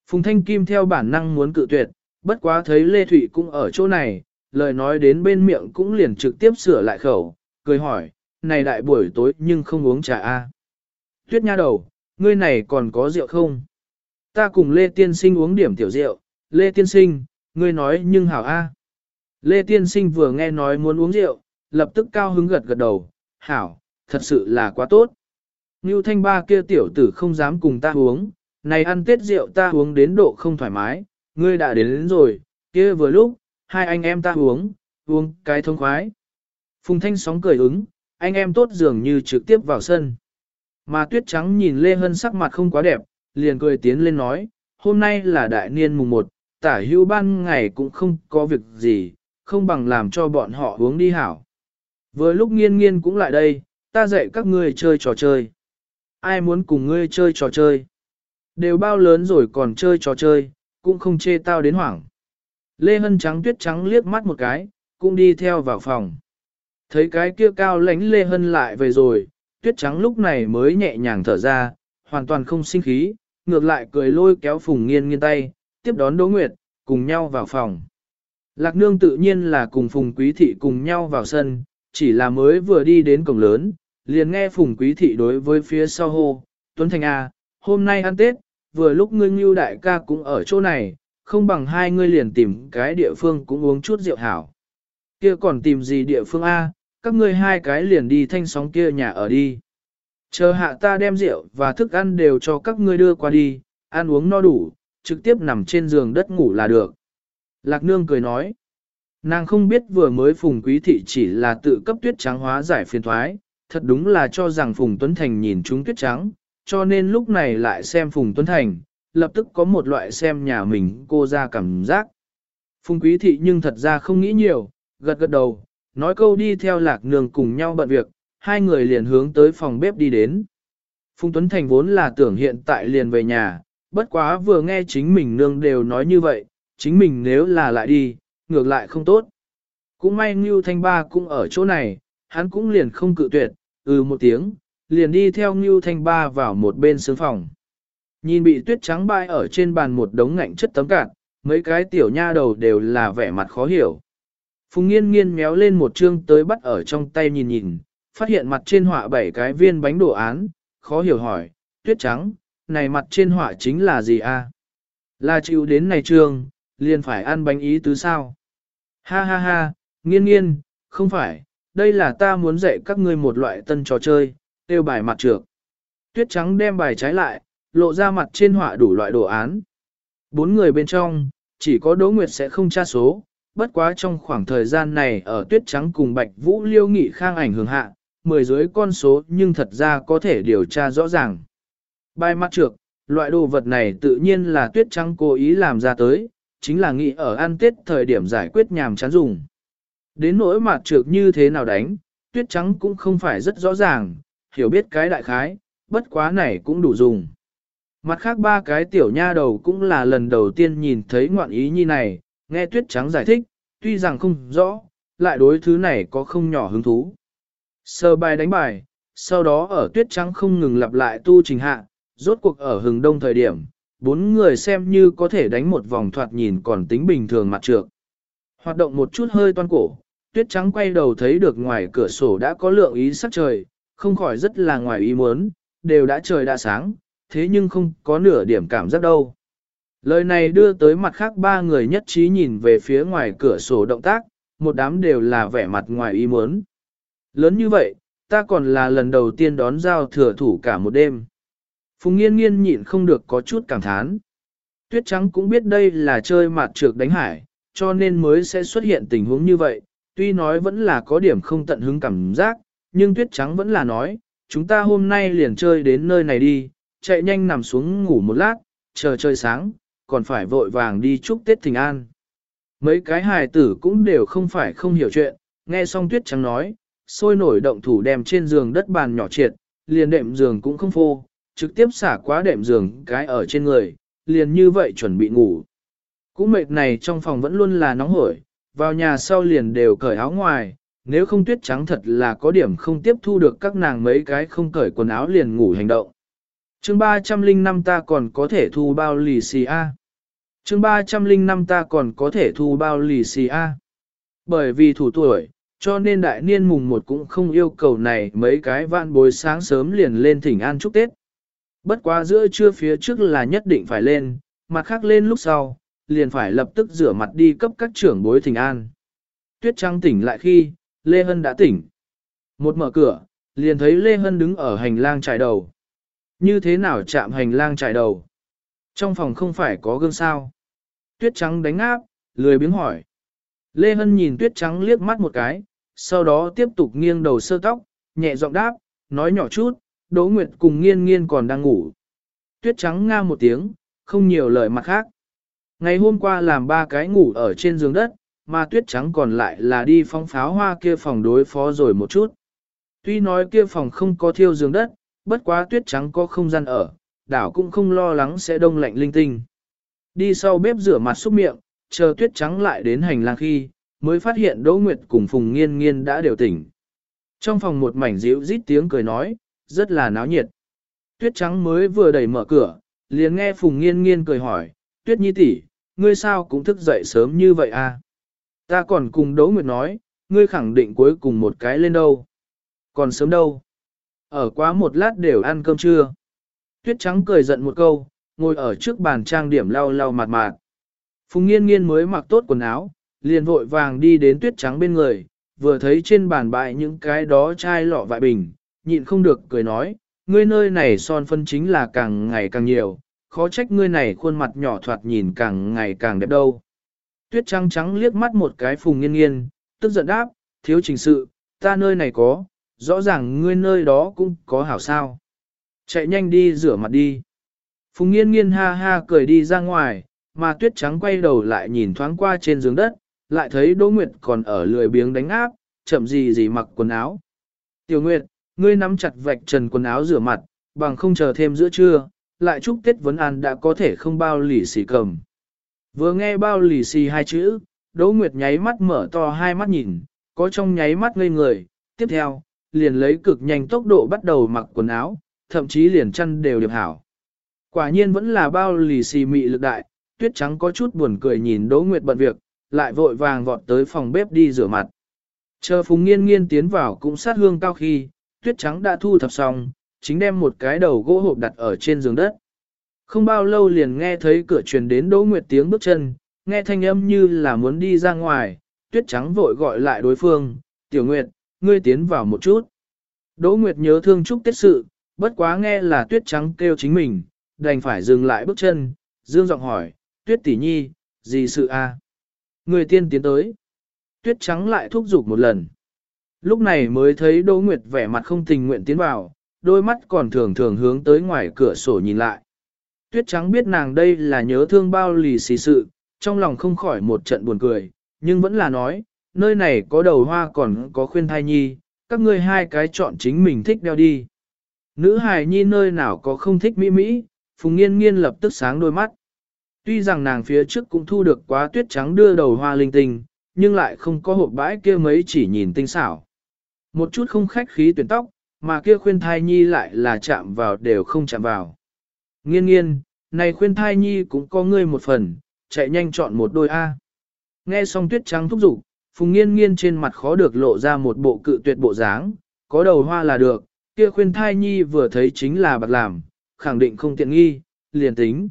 S1: Phùng Thanh Kim theo bản năng muốn cự tuyệt, bất quá thấy Lê Thụy cũng ở chỗ này, lời nói đến bên miệng cũng liền trực tiếp sửa lại khẩu, cười hỏi, này đại buổi tối nhưng không uống trà a. À? Tuyết nha đầu, ngươi này còn có rượu không? Ta cùng Lê Tiên Sinh uống điểm tiểu rượu, Lê Tiên Sinh, ngươi nói nhưng hảo a. Lê Tiên Sinh vừa nghe nói muốn uống rượu, lập tức cao hứng gật gật đầu, hảo, thật sự là quá tốt. Ngưu thanh ba kia tiểu tử không dám cùng ta uống, này ăn tết rượu ta uống đến độ không thoải mái, ngươi đã đến, đến rồi, kia vừa lúc, hai anh em ta uống, uống cái thông khoái. Phùng thanh sóng cười ứng, anh em tốt dường như trực tiếp vào sân. Mà tuyết trắng nhìn Lê Hân sắc mặt không quá đẹp, liền cười tiến lên nói, hôm nay là đại niên mùng 1, tả hưu ban ngày cũng không có việc gì, không bằng làm cho bọn họ uống đi hảo. Vừa lúc nghiên nghiên cũng lại đây, ta dạy các ngươi chơi trò chơi. Ai muốn cùng ngươi chơi trò chơi? Đều bao lớn rồi còn chơi trò chơi, cũng không chê tao đến hoảng. Lê Hân trắng tuyết trắng liếc mắt một cái, cũng đi theo vào phòng. Thấy cái kia cao lãnh Lê Hân lại về rồi, tuyết trắng lúc này mới nhẹ nhàng thở ra, hoàn toàn không sinh khí, ngược lại cười lôi kéo Phùng Nghiên nghiên tay, tiếp đón Đỗ Nguyệt, cùng nhau vào phòng. Lạc Nương tự nhiên là cùng Phùng Quý Thị cùng nhau vào sân, chỉ là mới vừa đi đến cổng lớn, liền nghe Phùng Quý Thị đối với phía sau hô, Tuấn Thành à, hôm nay ăn Tết, vừa lúc ngươi Ngưu đại ca cũng ở chỗ này, không bằng hai ngươi liền tìm cái địa phương cũng uống chút rượu hảo. Kia còn tìm gì địa phương A, các ngươi hai cái liền đi thanh sóng kia nhà ở đi. Chờ hạ ta đem rượu và thức ăn đều cho các ngươi đưa qua đi, ăn uống no đủ, trực tiếp nằm trên giường đất ngủ là được. Lạc nương cười nói, nàng không biết vừa mới Phùng Quý Thị chỉ là tự cấp tuyết trắng hóa giải phiền thoái, thật đúng là cho rằng Phùng Tuấn Thành nhìn chúng tuyết trắng, cho nên lúc này lại xem Phùng Tuấn Thành, lập tức có một loại xem nhà mình cô ra cảm giác. Phùng Quý Thị nhưng thật ra không nghĩ nhiều, gật gật đầu, nói câu đi theo lạc nương cùng nhau bận việc, hai người liền hướng tới phòng bếp đi đến. Phùng Tuấn Thành vốn là tưởng hiện tại liền về nhà, bất quá vừa nghe chính mình nương đều nói như vậy, chính mình nếu là lại đi, ngược lại không tốt. Cũng may Ngưu Thanh Ba cũng ở chỗ này, hắn cũng liền không cự tuyệt, ừ một tiếng, liền đi theo Ngưu Thanh Ba vào một bên sướng phòng. Nhìn bị tuyết trắng bay ở trên bàn một đống ngạnh chất tấm cạn, mấy cái tiểu nha đầu đều là vẻ mặt khó hiểu. Phùng nghiên nghiên méo lên một chương tới bắt ở trong tay nhìn nhìn, phát hiện mặt trên họa bảy cái viên bánh đồ án, khó hiểu hỏi, tuyết trắng, này mặt trên họa chính là gì a? Là chịu đến này trường liền phải ăn bánh ý tứ sao? Ha ha ha, nghiên nghiên, không phải, đây là ta muốn dạy các ngươi một loại tân trò chơi, tiêu bài mặt trược. Tuyết trắng đem bài trái lại, lộ ra mặt trên họa đủ loại đồ án. Bốn người bên trong, chỉ có Đỗ Nguyệt sẽ không tra số, bất quá trong khoảng thời gian này ở tuyết trắng cùng Bạch Vũ Liêu Nghị Khang ảnh hưởng hạ, mười dưới con số nhưng thật ra có thể điều tra rõ ràng. Bài mắt trược, loại đồ vật này tự nhiên là tuyết trắng cố ý làm ra tới, chính là nghĩ ở ăn tết thời điểm giải quyết nhàm chán dùng. Đến nỗi mặt trược như thế nào đánh, tuyết trắng cũng không phải rất rõ ràng, hiểu biết cái đại khái, bất quá này cũng đủ dùng. Mặt khác ba cái tiểu nha đầu cũng là lần đầu tiên nhìn thấy ngoạn ý như này, nghe tuyết trắng giải thích, tuy rằng không rõ, lại đối thứ này có không nhỏ hứng thú. Sơ bài đánh bài, sau đó ở tuyết trắng không ngừng lặp lại tu trình hạ, rốt cuộc ở hừng đông thời điểm, bốn người xem như có thể đánh một vòng thoạt nhìn còn tính bình thường mặt trược. Hoạt động một chút hơi toan cổ, tuyết trắng quay đầu thấy được ngoài cửa sổ đã có lượng ý sắc trời, không khỏi rất là ngoài ý muốn, đều đã trời đã sáng, thế nhưng không có nửa điểm cảm giác đâu. Lời này đưa tới mặt khác ba người nhất trí nhìn về phía ngoài cửa sổ động tác, một đám đều là vẻ mặt ngoài ý muốn. Lớn như vậy, ta còn là lần đầu tiên đón giao thừa thủ cả một đêm. Phùng nghiên nghiên nhịn không được có chút cảm thán. Tuyết trắng cũng biết đây là chơi mạt trược đánh hải, cho nên mới sẽ xuất hiện tình huống như vậy. Tuy nói vẫn là có điểm không tận hứng cảm giác, nhưng tuyết trắng vẫn là nói, chúng ta hôm nay liền chơi đến nơi này đi, chạy nhanh nằm xuống ngủ một lát, chờ chơi sáng, còn phải vội vàng đi chúc Tết Thình An. Mấy cái hài tử cũng đều không phải không hiểu chuyện, nghe xong tuyết trắng nói, sôi nổi động thủ đem trên giường đất bàn nhỏ triệt, liền đệm giường cũng không phô, trực tiếp xả quá đệm giường cái ở trên người, liền như vậy chuẩn bị ngủ. Cũng mệt này trong phòng vẫn luôn là nóng hổi, vào nhà sau liền đều cởi áo ngoài, nếu không tuyết trắng thật là có điểm không tiếp thu được các nàng mấy cái không cởi quần áo liền ngủ hành động. chương 305 ta còn có thể thu bao lì xì A. chương 305 ta còn có thể thu bao lì xì A. Bởi vì thủ tuổi, cho nên đại niên mùng một cũng không yêu cầu này mấy cái vạn bối sáng sớm liền lên thỉnh an chúc Tết. Bất quá giữa trưa phía trước là nhất định phải lên, mặt khác lên lúc sau, liền phải lập tức rửa mặt đi cấp các trưởng bối thỉnh an. Tuyết trăng tỉnh lại khi, Lê Hân đã tỉnh. Một mở cửa, liền thấy Lê Hân đứng ở hành lang trải đầu. Như thế nào chạm hành lang trải đầu? Trong phòng không phải có gương sao? Tuyết trắng đánh áp, lười biếng hỏi. Lê Hân nhìn tuyết trắng liếc mắt một cái, sau đó tiếp tục nghiêng đầu sơ tóc, nhẹ giọng đáp, nói nhỏ chút, Đỗ Nguyệt cùng nghiên nghiên còn đang ngủ. Tuyết trắng nga một tiếng, không nhiều lời mặt khác. Ngày hôm qua làm ba cái ngủ ở trên giường đất, mà tuyết trắng còn lại là đi phong pháo hoa kia phòng đối phó rồi một chút. Tuy nói kia phòng không có thiêu giường đất, bất quá tuyết trắng có không gian ở, đảo cũng không lo lắng sẽ đông lạnh linh tinh. Đi sau bếp rửa mặt xúc miệng, chờ tuyết trắng lại đến hành lang khi, mới phát hiện Đỗ Nguyệt cùng Phùng Nghiên Nghiên đã đều tỉnh. Trong phòng một mảnh dịu rít tiếng cười nói, rất là náo nhiệt. Tuyết trắng mới vừa đẩy mở cửa, liền nghe Phùng Nghiên Nghiên cười hỏi, Tuyết Nhi tỷ, ngươi sao cũng thức dậy sớm như vậy à? Ta còn cùng Đỗ Nguyệt nói, ngươi khẳng định cuối cùng một cái lên đâu. Còn sớm đâu. Ở quá một lát đều ăn cơm trưa. Tuyết trắng cười giận một câu, ngồi ở trước bàn trang điểm lau lau mặt mạt. Phùng nghiên nghiên mới mặc tốt quần áo, liền vội vàng đi đến tuyết trắng bên người, vừa thấy trên bàn bại những cái đó chai lọ vại bình, nhịn không được cười nói, ngươi nơi này son phân chính là càng ngày càng nhiều, khó trách ngươi này khuôn mặt nhỏ thoạt nhìn càng ngày càng đẹp đâu. Tuyết trắng trắng liếc mắt một cái phùng nghiên nghiên, tức giận đáp, thiếu trình sự, ta nơi này có, rõ ràng ngươi nơi đó cũng có hảo sao. Chạy nhanh đi rửa mặt đi. Phùng nghiên nghiên ha ha cười đi ra ngoài, mà tuyết trắng quay đầu lại nhìn thoáng qua trên giường đất, lại thấy Đỗ Nguyệt còn ở lười biếng đánh áp, chậm gì gì mặc quần áo. Tiểu Nguyệt, ngươi nắm chặt vạch trần quần áo rửa mặt, bằng không chờ thêm giữa trưa, lại chúc Tết vấn an đã có thể không bao lì xì cầm. Vừa nghe bao lì xì hai chữ, Đỗ Nguyệt nháy mắt mở to hai mắt nhìn, có trong nháy mắt ngây người, tiếp theo, liền lấy cực nhanh tốc độ bắt đầu mặc quần áo, thậm chí liền chăn đều điệp hảo. Quả nhiên vẫn là bao lì xì mị lực đại, tuyết trắng có chút buồn cười nhìn Đỗ Nguyệt bận việc, lại vội vàng vọt tới phòng bếp đi rửa mặt. Chờ Phùng Nghiên Nghiên tiến vào cũng sát hương cao khi, tuyết trắng đã thu thập xong, chính đem một cái đầu gỗ hộp đặt ở trên giường đất. Không bao lâu liền nghe thấy cửa truyền đến Đỗ Nguyệt tiếng bước chân, nghe thanh âm như là muốn đi ra ngoài, tuyết trắng vội gọi lại đối phương, Tiểu Nguyệt, ngươi tiến vào một chút. Đỗ Nguyệt nhớ thương chúc tiết sự, bất quá nghe là tuyết trắng kêu chính mình, đành phải dừng lại bước chân, dương giọng hỏi, tuyết tỷ nhi, gì sự a? Người tiên tiến tới. Tuyết trắng lại thúc giục một lần. Lúc này mới thấy Đỗ Nguyệt vẻ mặt không tình nguyện tiến vào, đôi mắt còn thường thường hướng tới ngoài cửa sổ nhìn lại. Tuyết trắng biết nàng đây là nhớ thương bao lì xì sự, trong lòng không khỏi một trận buồn cười, nhưng vẫn là nói, nơi này có đầu hoa còn có khuyên thai nhi, các ngươi hai cái chọn chính mình thích đeo đi. Nữ hài nhi nơi nào có không thích mỹ mỹ, Phùng Nghiên Nghiên lập tức sáng đôi mắt. Tuy rằng nàng phía trước cũng thu được quá tuyết trắng đưa đầu hoa linh tinh, nhưng lại không có hộp bãi kia mấy chỉ nhìn tinh xảo. Một chút không khách khí tuyển tóc, mà kia khuyên thai nhi lại là chạm vào đều không chạm vào. Nghiên nghiên, này khuyên thai nhi cũng có ngươi một phần, chạy nhanh chọn một đôi A. Nghe xong tuyết trắng thúc giục, phùng nghiên nghiên trên mặt khó được lộ ra một bộ cự tuyệt bộ dáng, có đầu hoa là được, kia khuyên thai nhi vừa thấy chính là bạc làm, khẳng định không tiện nghi, liền tính.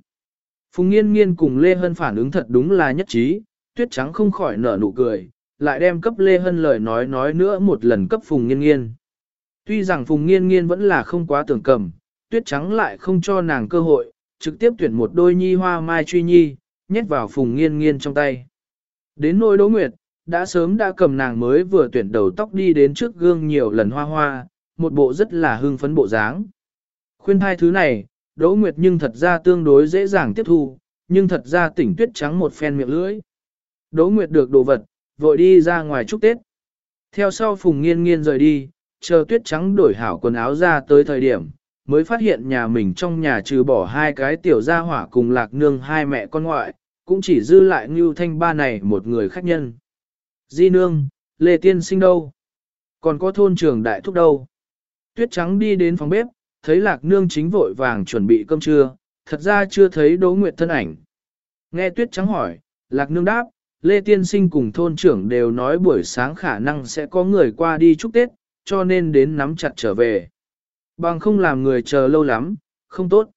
S1: Phùng nghiên nghiên cùng Lê Hân phản ứng thật đúng là nhất trí, tuyết trắng không khỏi nở nụ cười, lại đem cấp Lê Hân lời nói nói nữa một lần cấp Phùng nghiên nghiên. Tuy rằng Phùng nghiên nghiên vẫn là không quá tưởng cầm, tuyết trắng lại không cho nàng cơ hội, trực tiếp tuyển một đôi nhi hoa mai truy nhi, nhét vào Phùng nghiên nghiên trong tay. Đến nỗi Đỗ Nguyệt, đã sớm đã cầm nàng mới vừa tuyển đầu tóc đi đến trước gương nhiều lần hoa hoa, một bộ rất là hưng phấn bộ dáng. Khuyên hai thứ này, Đỗ Nguyệt nhưng thật ra tương đối dễ dàng tiếp thu, nhưng thật ra tỉnh tuyết trắng một phen miệng lưỡi. Đỗ Nguyệt được đồ vật, vội đi ra ngoài chúc Tết. Theo sau Phùng Nghiên Nghiên rời đi, chờ tuyết trắng đổi hảo quần áo ra tới thời điểm, mới phát hiện nhà mình trong nhà trừ bỏ hai cái tiểu gia hỏa cùng lạc nương hai mẹ con ngoại, cũng chỉ dư lại Ngưu Thanh ba này một người khách nhân. Di nương, Lê Tiên sinh đâu? Còn có thôn trưởng đại thúc đâu? Tuyết trắng đi đến phòng bếp, thấy lạc nương chính vội vàng chuẩn bị cơm trưa, thật ra chưa thấy Đỗ Nguyệt thân ảnh. Nghe tuyết trắng hỏi, lạc nương đáp, Lê Tiên Sinh cùng thôn trưởng đều nói buổi sáng khả năng sẽ có người qua đi chúc Tết, cho nên đến nắm chặt trở về. Bằng không làm người chờ lâu lắm, không tốt.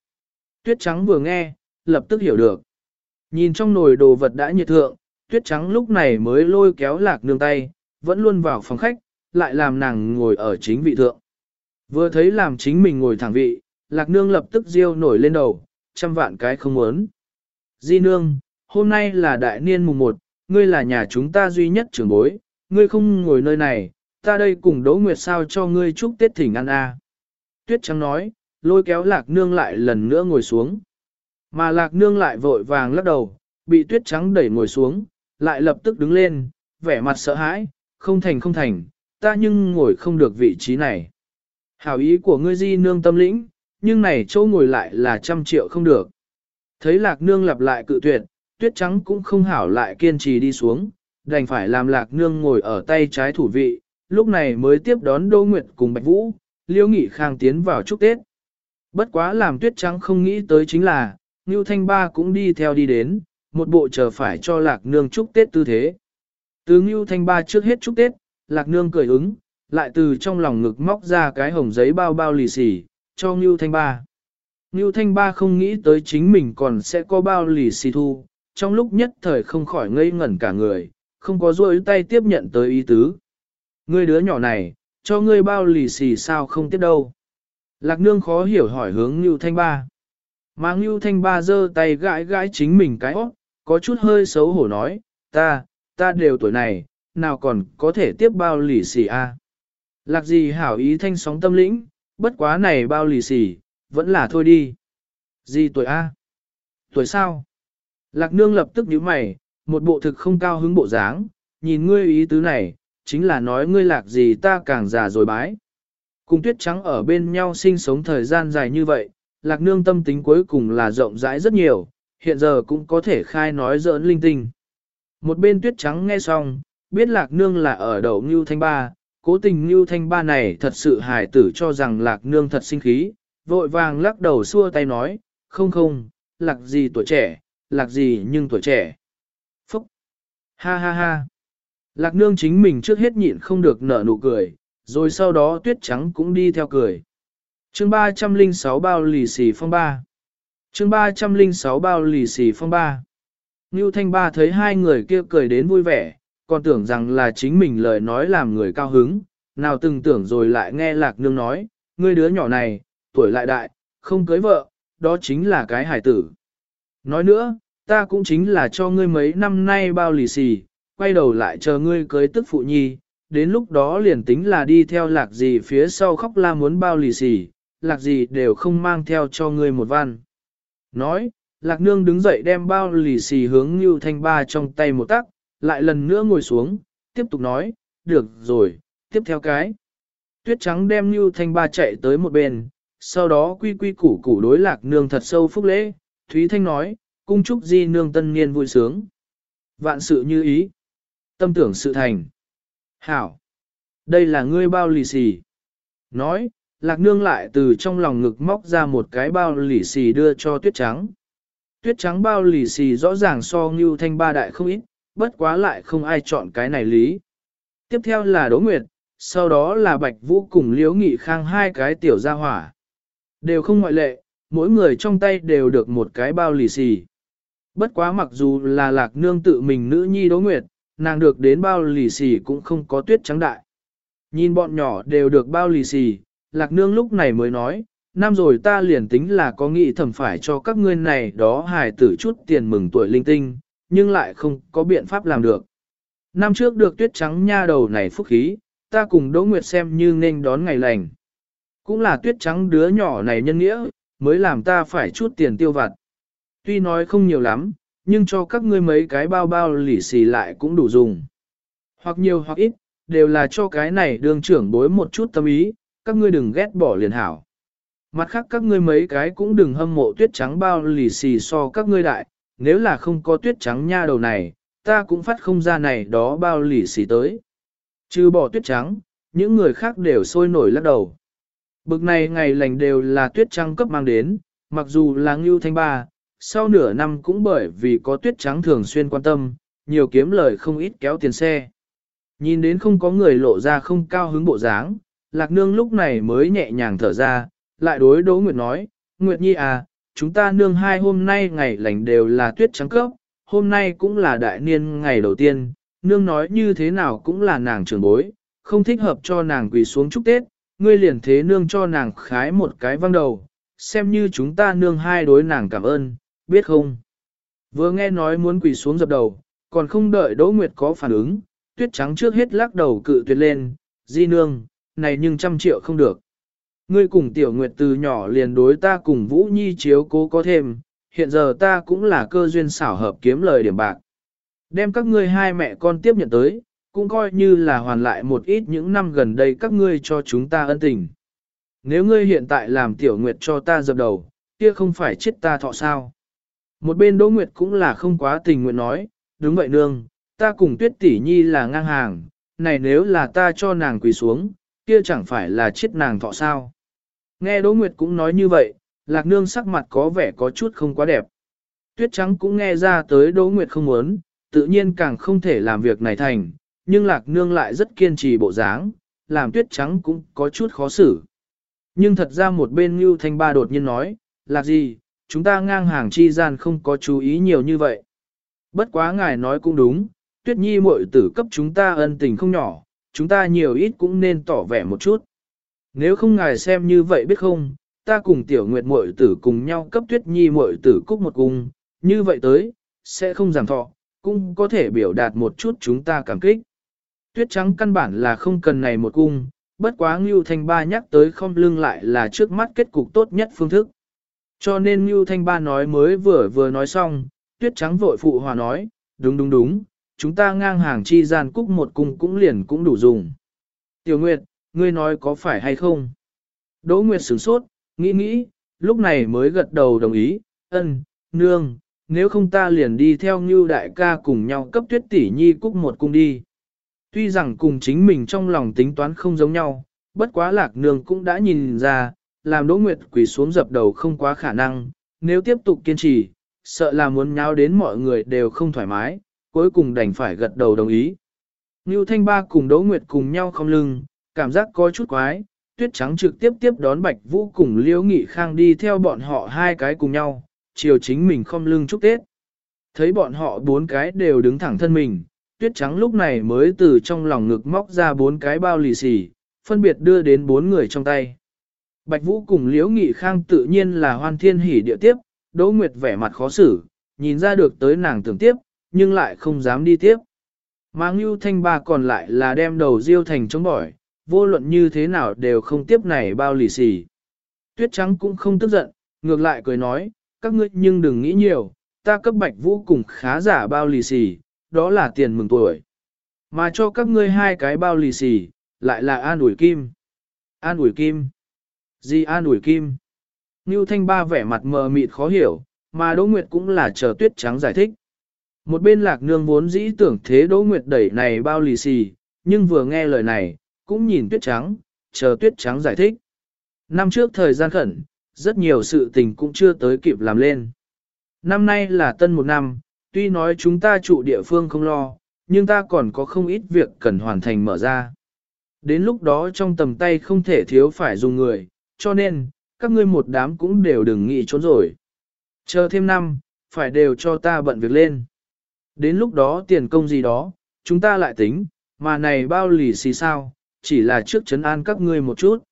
S1: Tuyết trắng vừa nghe, lập tức hiểu được. Nhìn trong nồi đồ vật đã nhiệt thượng, tuyết trắng lúc này mới lôi kéo lạc nương tay, vẫn luôn vào phòng khách, lại làm nàng ngồi ở chính vị thượng. Vừa thấy làm chính mình ngồi thẳng vị, lạc nương lập tức riêu nổi lên đầu, trăm vạn cái không muốn. Di nương, hôm nay là đại niên mùng một, ngươi là nhà chúng ta duy nhất trưởng bối, ngươi không ngồi nơi này, ta đây cùng Đỗ Nguyệt sao cho ngươi chúc Tết thỉnh ăn a. Tuyết trắng nói, lôi kéo lạc nương lại lần nữa ngồi xuống. Mà lạc nương lại vội vàng lắc đầu, bị tuyết trắng đẩy ngồi xuống, lại lập tức đứng lên, vẻ mặt sợ hãi, không thành không thành, ta nhưng ngồi không được vị trí này. Hảo ý của ngươi di nương tâm lĩnh, nhưng này chỗ ngồi lại là trăm triệu không được. Thấy lạc nương lặp lại cự tuyệt, tuyết trắng cũng không hảo lại kiên trì đi xuống, đành phải làm lạc nương ngồi ở tay trái thủ vị, lúc này mới tiếp đón Đô Nguyệt cùng Bạch Vũ, Liêu Nghị Khang tiến vào chúc Tết. Bất quá làm tuyết trắng không nghĩ tới chính là, Ngưu Thanh Ba cũng đi theo đi đến, một bộ chờ phải cho lạc nương chúc Tết tư thế. Từ Ngưu Thanh Ba trước hết chúc Tết, lạc nương cười ứng, lại từ trong lòng ngực móc ra cái hồng giấy bao bao lì xì, cho Ngưu Thanh Ba. Ngưu Thanh Ba không nghĩ tới chính mình còn sẽ có bao lì xì thu, trong lúc nhất thời không khỏi ngây ngẩn cả người, không có rôi tay tiếp nhận tới ý tứ. Ngươi đứa nhỏ này, cho ngươi bao lì xì sao không tiếp đâu. Lạc nương khó hiểu hỏi hướng Ngưu Thanh Ba. Mà Ngưu Thanh Ba giơ tay gãi gãi chính mình cái óc, có chút hơi xấu hổ nói, ta, ta đều tuổi này, nào còn có thể tiếp bao lì xì a? Lạc gì hảo ý thanh sóng tâm lĩnh, bất quá này bao lì xì, vẫn là thôi đi. Gì tuổi a? Tuổi sao? Lạc nương lập tức nhíu mày, một bộ thực không cao hứng bộ dáng, nhìn ngươi ý tứ này, chính là nói ngươi lạc gì ta càng già rồi bái. Cùng tuyết trắng ở bên nhau sinh sống thời gian dài như vậy, lạc nương tâm tính cuối cùng là rộng rãi rất nhiều, hiện giờ cũng có thể khai nói giỡn linh tinh. Một bên tuyết trắng nghe xong, biết lạc nương là ở đầu Ngưu Thanh Ba, cố tình Ngưu Thanh Ba này thật sự hài tử cho rằng lạc nương thật sinh khí, vội vàng lắc đầu xua tay nói, không không, lạc gì tuổi trẻ, lạc gì nhưng tuổi trẻ. Phúc! Ha ha ha! Lạc nương chính mình trước hết nhịn không được nở nụ cười, rồi sau đó tuyết trắng cũng đi theo cười. chương 306 bao lì xì phong ba. chương 306 bao lì xì phong ba. Ngưu Thanh Ba thấy hai người kia cười đến vui vẻ, còn tưởng rằng là chính mình lời nói làm người cao hứng, nào từng tưởng rồi lại nghe lạc nương nói, ngươi đứa nhỏ này, tuổi lại đại, không cưới vợ, đó chính là cái hải tử. Nói nữa, ta cũng chính là cho ngươi mấy năm nay bao lì xì, quay đầu lại chờ ngươi cưới tức phụ nhi, đến lúc đó liền tính là đi theo lạc gì phía sau khóc la muốn bao lì xì, lạc gì đều không mang theo cho ngươi một văn. Nói, lạc nương đứng dậy đem bao lì xì hướng như thanh ba trong tay một tắc, lại lần nữa ngồi xuống, tiếp tục nói, được rồi, tiếp theo cái. Tuyết trắng đem như thanh ba chạy tới một bên, sau đó quy quy củ củ đối lạc nương thật sâu phúc lễ, Thúy Thanh nói, cung chúc di nương tân niên vui sướng. Vạn sự như ý. Tâm tưởng sự thành. Hảo. Đây là ngươi bao lì xì. Nói, lạc nương lại từ trong lòng ngực móc ra một cái bao lì xì đưa cho tuyết trắng. Tuyết trắng bao lì xì rõ ràng so như thanh ba đại không ít, bất quá lại không ai chọn cái này lý. Tiếp theo là Đỗ Nguyệt, sau đó là Bạch Vũ cùng Liễu Nghị Khang hai cái tiểu gia hỏa. Đều không ngoại lệ, mỗi người trong tay đều được một cái bao lì xì. Bất quá mặc dù là lạc nương tự mình nữ nhi Đỗ Nguyệt, nàng được đến bao lì xì cũng không có tuyết trắng đại. Nhìn bọn nhỏ đều được bao lì xì, lạc nương lúc này mới nói, năm rồi ta liền tính là có nghĩ thầm phải cho các ngươi này đó hài tử chút tiền mừng tuổi linh tinh, nhưng lại không có biện pháp làm được. Năm trước được tuyết trắng nha đầu này phúc khí, ta cùng Đỗ Nguyệt xem như nên đón ngày lành. Cũng là tuyết trắng đứa nhỏ này nhân nghĩa, mới làm ta phải chút tiền tiêu vặt. Tuy nói không nhiều lắm, nhưng cho các ngươi mấy cái bao bao lì xì lại cũng đủ dùng. Hoặc nhiều hoặc ít, đều là cho cái này đường trưởng bối một chút tâm ý, các ngươi đừng ghét bỏ liền hảo. Mặt khác các ngươi mấy cái cũng đừng hâm mộ tuyết trắng bao lì xì so các ngươi đại, nếu là không có tuyết trắng nha đầu này, ta cũng phát không ra này đó bao lì xì tới. Trừ bỏ tuyết trắng, những người khác đều sôi nổi lắc đầu. Bực này ngày lành đều là tuyết trắng cấp mang đến, mặc dù là ngưu thanh ba, sau nửa năm cũng bởi vì có tuyết trắng thường xuyên quan tâm, nhiều kiếm lời không ít kéo tiền xe. Nhìn đến không có người lộ ra không cao hứng bộ dáng, lạc nương lúc này mới nhẹ nhàng thở ra, lại đối Đỗ Nguyệt nói, Nguyệt Nhi à, chúng ta nương hai hôm nay ngày lành đều là tuyết trắng cấp, hôm nay cũng là đại niên ngày đầu tiên, nương nói như thế nào cũng là nàng trưởng bối, không thích hợp cho nàng quỳ xuống chúc Tết, ngươi liền thế nương cho nàng khái một cái văng đầu, xem như chúng ta nương hai đối nàng cảm ơn, biết không? Vừa nghe nói muốn quỳ xuống dập đầu, còn không đợi Đỗ Nguyệt có phản ứng, tuyết trắng trước hết lắc đầu cự tuyệt lên, di nương, này nhưng trăm triệu không được. Ngươi cùng tiểu nguyệt từ nhỏ liền đối ta cùng Vũ Nhi chiếu cố có thêm, hiện giờ ta cũng là cơ duyên xảo hợp kiếm lời điểm bạc. Đem các ngươi hai mẹ con tiếp nhận tới, cũng coi như là hoàn lại một ít những năm gần đây các ngươi cho chúng ta ân tình. Nếu ngươi hiện tại làm tiểu nguyệt cho ta dập đầu, kia không phải chết ta thọ sao. Một bên Đỗ Nguyệt cũng là không quá tình nguyện nói, đúng vậy nương, ta cùng tuyết tỷ nhi là ngang hàng, này nếu là ta cho nàng quỳ xuống, kia chẳng phải là chết nàng thọ sao. Nghe Đỗ Nguyệt cũng nói như vậy, lạc nương sắc mặt có vẻ có chút không quá đẹp. Tuyết trắng cũng nghe ra tới Đỗ Nguyệt không muốn, tự nhiên càng không thể làm việc này thành, nhưng lạc nương lại rất kiên trì bộ dáng, làm tuyết trắng cũng có chút khó xử. Nhưng thật ra một bên Ngưu Thanh Ba đột nhiên nói, lạc gì, chúng ta ngang hàng chi gian không có chú ý nhiều như vậy. Bất quá ngài nói cũng đúng, tuyết nhi muội tử cấp chúng ta ân tình không nhỏ, chúng ta nhiều ít cũng nên tỏ vẻ một chút. Nếu không ngài xem như vậy biết không, ta cùng tiểu nguyệt muội tử cùng nhau cấp tuyết nhi muội tử cúc một cung, như vậy tới, sẽ không giảm thọ, cũng có thể biểu đạt một chút chúng ta cảm kích. Tuyết trắng căn bản là không cần này một cung, bất quá Ngưu Thanh Ba nhắc tới không lưng lại là trước mắt kết cục tốt nhất phương thức. Cho nên Ngưu Thanh Ba nói mới vừa vừa nói xong, Tuyết trắng vội phụ hòa nói, đúng đúng đúng, chúng ta ngang hàng chi gian cúc một cung cũng liền cũng đủ dùng. Tiểu Nguyệt, ngươi nói có phải hay không? Đỗ Nguyệt sửng sốt, nghĩ nghĩ, lúc này mới gật đầu đồng ý, ân, nương, nếu không ta liền đi theo Ngưu đại ca cùng nhau cấp tuyết tỷ nhi cúc một cung đi. Tuy rằng cùng chính mình trong lòng tính toán không giống nhau, bất quá lạc nương cũng đã nhìn ra, làm Đỗ Nguyệt quỳ xuống dập đầu không quá khả năng, nếu tiếp tục kiên trì, sợ là muốn nháo đến mọi người đều không thoải mái, cuối cùng đành phải gật đầu đồng ý. Ngưu Thanh Ba cùng Đỗ Nguyệt cùng nhau không lưng, cảm giác có chút quái, tuyết trắng trực tiếp tiếp đón Bạch Vũ cùng Liễu Nghị Khang đi theo bọn họ hai cái cùng nhau, chiều chính mình không lưng chúc Tết. Thấy bọn họ bốn cái đều đứng thẳng thân mình, tuyết trắng lúc này mới từ trong lòng ngực móc ra bốn cái bao lì xì, phân biệt đưa đến bốn người trong tay. Bạch Vũ cùng Liễu Nghị Khang tự nhiên là hoan thiên hỉ địa tiếp, Đỗ Nguyệt vẻ mặt khó xử, nhìn ra được tới nàng tưởng tiếp, nhưng lại không dám đi tiếp. Mà Ngưu Thanh Ba còn lại là đem đầu diêu thành chống bỏi, vô luận như thế nào đều không tiếp này bao lì xì. Tuyết Trắng cũng không tức giận, ngược lại cười nói, các ngươi nhưng đừng nghĩ nhiều, ta cấp Bạch Vũ cùng khá giả bao lì xì, đó là tiền mừng tuổi. Mà cho các ngươi hai cái bao lì xì, lại là an ủi kim. An ủi kim. Gì an ủi kim? Ngưu Thanh Ba vẻ mặt mờ mịt khó hiểu, mà Đỗ Nguyệt cũng là chờ tuyết trắng giải thích. Một bên lạc nương vốn dĩ tưởng thế Đỗ Nguyệt đẩy này bao lì xì, nhưng vừa nghe lời này, cũng nhìn tuyết trắng, chờ tuyết trắng giải thích. Năm trước thời gian khẩn, rất nhiều sự tình cũng chưa tới kịp làm lên. Năm nay là tân một năm, tuy nói chúng ta trụ địa phương không lo, nhưng ta còn có không ít việc cần hoàn thành mở ra. Đến lúc đó trong tầm tay không thể thiếu phải dùng người, cho nên, các ngươi một đám cũng đều đừng nghĩ trốn rồi. Chờ thêm năm, phải đều cho ta bận việc lên. Đến lúc đó tiền công gì đó, chúng ta lại tính, mà này bao lì xì sao, chỉ là trước chấn an các ngươi một chút.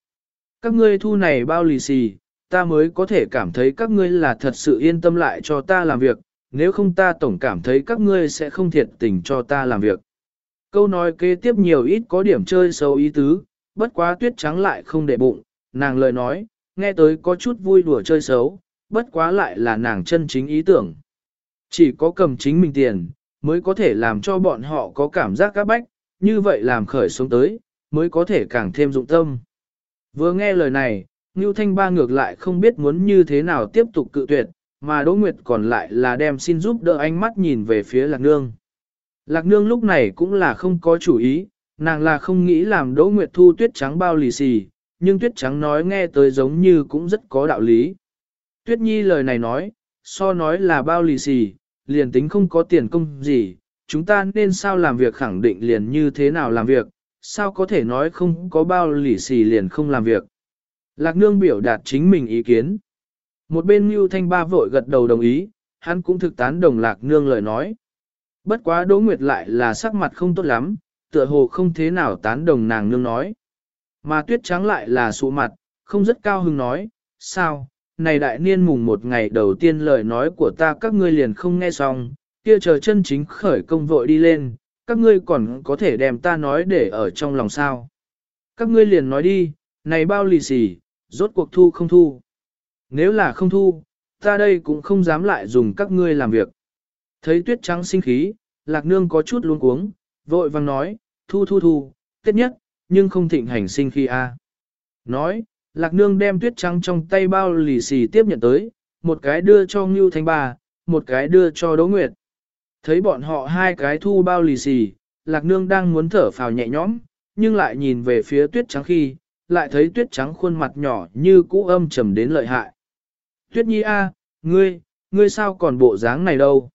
S1: Các ngươi thu này bao lì xì, ta mới có thể cảm thấy các ngươi là thật sự yên tâm lại cho ta làm việc, nếu không ta tổng cảm thấy các ngươi sẽ không thiệt tình cho ta làm việc. Câu nói kế tiếp nhiều ít có điểm chơi xấu ý tứ, bất quá tuyết trắng lại không để bụng, nàng lời nói, nghe tới có chút vui đùa chơi xấu, bất quá lại là nàng chân chính ý tưởng. Chỉ có cầm chính mình tiền, mới có thể làm cho bọn họ có cảm giác các bách, như vậy làm khởi xuống tới, mới có thể càng thêm dụng tâm. Vừa nghe lời này, Ngưu Thanh Ba ngược lại không biết muốn như thế nào tiếp tục cự tuyệt, mà Đỗ Nguyệt còn lại là đem xin giúp đỡ ánh mắt nhìn về phía Lạc Nương. Lạc Nương lúc này cũng là không có chủ ý, nàng là không nghĩ làm Đỗ Nguyệt thu tuyết trắng bao lì xì, nhưng tuyết trắng nói nghe tới giống như cũng rất có đạo lý. Tuyết Nhi lời này nói, so nói là bao lì xì, liền tính không có tiền công gì, chúng ta nên sao làm việc khẳng định liền như thế nào làm việc, sao có thể nói không có bao lì xì liền không làm việc. Lạc Nương biểu đạt chính mình ý kiến. Một bên Mưu Thanh Ba vội gật đầu đồng ý, hắn cũng thực tán đồng Lạc Nương lời nói. Bất quá Đỗ Nguyệt lại là sắc mặt không tốt lắm, tựa hồ không thế nào tán đồng nàng nương nói. Mà tuyết trắng lại là sụ mặt, không rất cao hứng nói, sao, này đại niên mùng một ngày đầu tiên lời nói của ta các ngươi liền không nghe xong, kia chờ chân chính khởi công vội đi lên, các ngươi còn có thể đem ta nói để ở trong lòng sao. Các ngươi liền nói đi, này bao lì xì, rốt cuộc thu không thu. Nếu là không thu, ta đây cũng không dám lại dùng các ngươi làm việc. Thấy tuyết trắng sinh khí, lạc nương có chút luống cuống, vội vang nói, thu thu thu, tiết nhất, nhưng không thịnh hành sinh khi a. À. Nói, lạc nương đem tuyết trắng trong tay bao lì xì tiếp nhận tới, một cái đưa cho Ngưu Thanh bà, một cái đưa cho Đỗ Nguyệt. Thấy bọn họ hai cái thu bao lì xì, lạc nương đang muốn thở phào nhẹ nhõm, nhưng lại nhìn về phía tuyết trắng khi, lại thấy tuyết trắng khuôn mặt nhỏ như cũ âm trầm đến lợi hại. Tuyết nhi a, ngươi, ngươi sao còn bộ dáng này đâu?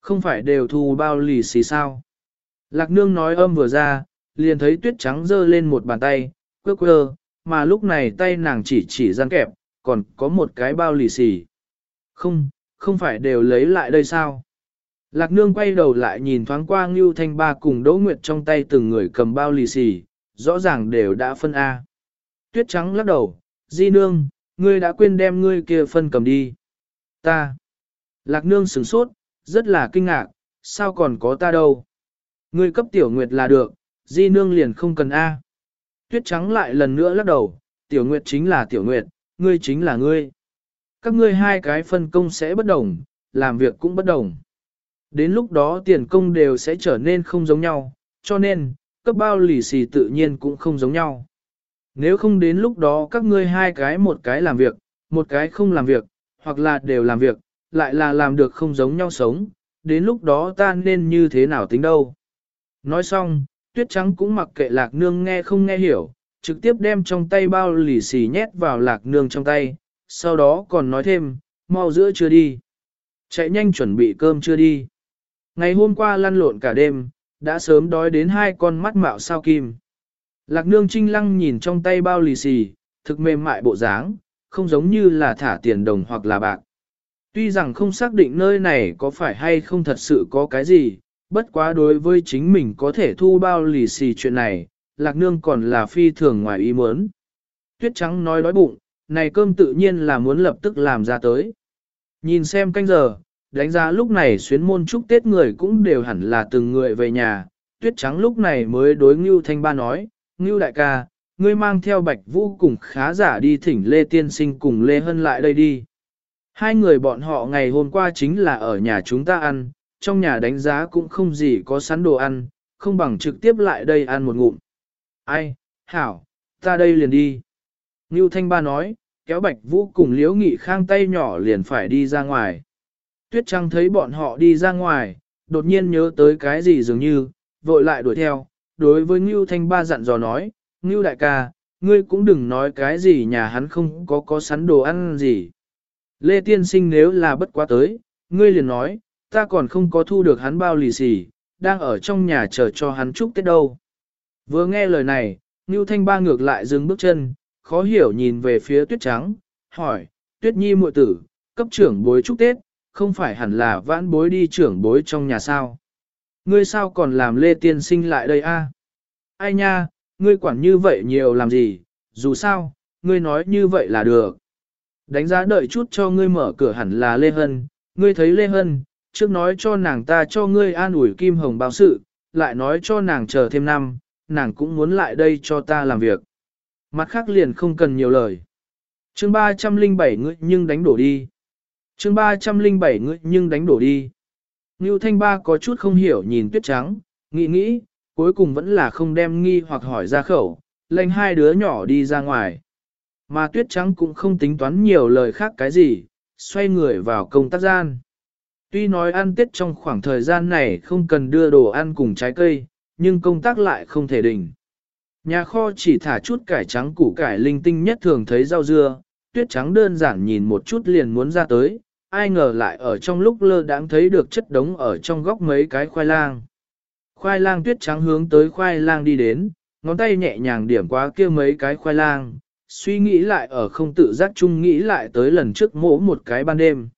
S1: Không phải đều thu bao lì xì sao? Lạc nương nói âm vừa ra, liền thấy tuyết trắng giơ lên một bàn tay, quơ quơ, mà lúc này tay nàng chỉ chỉ gian kẹp, còn có một cái bao lì xì. Không, không phải đều lấy lại đây sao? Lạc nương quay đầu lại nhìn thoáng qua Ngưu Thanh Ba cùng Đỗ Nguyệt trong tay từng người cầm bao lì xì, rõ ràng đều đã phân A. Tuyết trắng lắc đầu, di nương, ngươi đã quên đem ngươi kia phân cầm đi. Ta. Lạc nương sửng sốt, rất là kinh ngạc, sao còn có ta đâu. Ngươi cấp tiểu nguyệt là được, di nương liền không cần A. Tuyết trắng lại lần nữa lắc đầu, tiểu nguyệt chính là tiểu nguyệt, ngươi chính là ngươi. Các ngươi hai cái phân công sẽ bất đồng, làm việc cũng bất đồng. Đến lúc đó tiền công đều sẽ trở nên không giống nhau, cho nên, cấp bao lì xì tự nhiên cũng không giống nhau. Nếu không đến lúc đó các ngươi hai cái một cái làm việc, một cái không làm việc, hoặc là đều làm việc, lại là làm được không giống nhau sống, đến lúc đó ta nên như thế nào tính đâu. Nói xong, tuyết trắng cũng mặc kệ lạc nương nghe không nghe hiểu, trực tiếp đem trong tay bao lì xì nhét vào lạc nương trong tay, sau đó còn nói thêm, mau giữa chưa đi. Chạy nhanh chuẩn bị cơm chưa đi. Ngày hôm qua lăn lộn cả đêm, đã sớm đói đến hai con mắt mạo sao kim. Lạc nương trinh lăng nhìn trong tay bao lì xì, thực mềm mại bộ dáng, không giống như là thả tiền đồng hoặc là bạc. Tuy rằng không xác định nơi này có phải hay không thật sự có cái gì, bất quá đối với chính mình có thể thu bao lì xì chuyện này, lạc nương còn là phi thường ngoài ý muốn. Tuyết trắng nói đói bụng, này cơm tự nhiên là muốn lập tức làm ra tới. Nhìn xem canh giờ, đánh giá lúc này xuyến môn chúc Tết người cũng đều hẳn là từng người về nhà, tuyết trắng lúc này mới đối Ngưu Thanh Ba nói, Ngưu đại ca, ngươi mang theo Bạch Vũ cùng khá giả đi thỉnh Lê Tiên Sinh cùng Lê Hân lại đây đi. Hai người bọn họ ngày hôm qua chính là ở nhà chúng ta ăn, trong nhà đánh giá cũng không gì có sẵn đồ ăn, không bằng trực tiếp lại đây ăn một ngụm. Ai, hảo, ta đây liền đi. Ngưu Thanh Ba nói, kéo Bạch Vũ cùng Liễu Nghị Khang tay nhỏ liền phải đi ra ngoài. Tuyết Trăng thấy bọn họ đi ra ngoài, đột nhiên nhớ tới cái gì dường như, vội lại đuổi theo, đối với Ngưu Thanh Ba dặn dò nói, Ngưu đại ca, ngươi cũng đừng nói cái gì nhà hắn không có có sẵn đồ ăn gì. Lê Tiên Sinh nếu là bất quá tới, ngươi liền nói, ta còn không có thu được hắn bao lì xì, đang ở trong nhà chờ cho hắn chúc Tết đâu. Vừa nghe lời này, Ngưu Thanh Ba ngược lại dừng bước chân, khó hiểu nhìn về phía Tuyết Trắng, hỏi, Tuyết Nhi muội tử, cấp trưởng bối chúc Tết, không phải hẳn là vãn bối đi trưởng bối trong nhà sao. Ngươi sao còn làm lê tiên sinh lại đây a? Ai nha, ngươi quản như vậy nhiều làm gì, dù sao, ngươi nói như vậy là được. Đánh giá đợi chút cho ngươi mở cửa hẳn là Lê Hân, ngươi thấy Lê Hân, trước nói cho nàng ta cho ngươi an ủi kim hồng báo sự, lại nói cho nàng chờ thêm năm, nàng cũng muốn lại đây cho ta làm việc. Mặt khác liền không cần nhiều lời. chương 307 ngươi nhưng đánh đổ đi chương 307 ngươi nhưng đánh đổ đi. Ngưu Thanh Ba có chút không hiểu nhìn tuyết trắng, nghĩ nghĩ, cuối cùng vẫn là không đem nghi hoặc hỏi ra khẩu, lệnh hai đứa nhỏ đi ra ngoài. Mà tuyết trắng cũng không tính toán nhiều lời khác cái gì, xoay người vào công tác gian. Tuy nói ăn tết trong khoảng thời gian này không cần đưa đồ ăn cùng trái cây, nhưng công tác lại không thể đình. Nhà kho chỉ thả chút cải trắng củ cải linh tinh nhất thường thấy rau dưa, tuyết trắng đơn giản nhìn một chút liền muốn ra tới, ai ngờ lại ở trong lúc lơ đãng thấy được chất đống ở trong góc mấy cái khoai lang. Khoai lang tuyết trắng hướng tới khoai lang đi đến, ngón tay nhẹ nhàng điểm qua kia mấy cái khoai lang, suy nghĩ lại ở không tự giác chung nghĩ lại tới lần trước mỗ một cái ban đêm.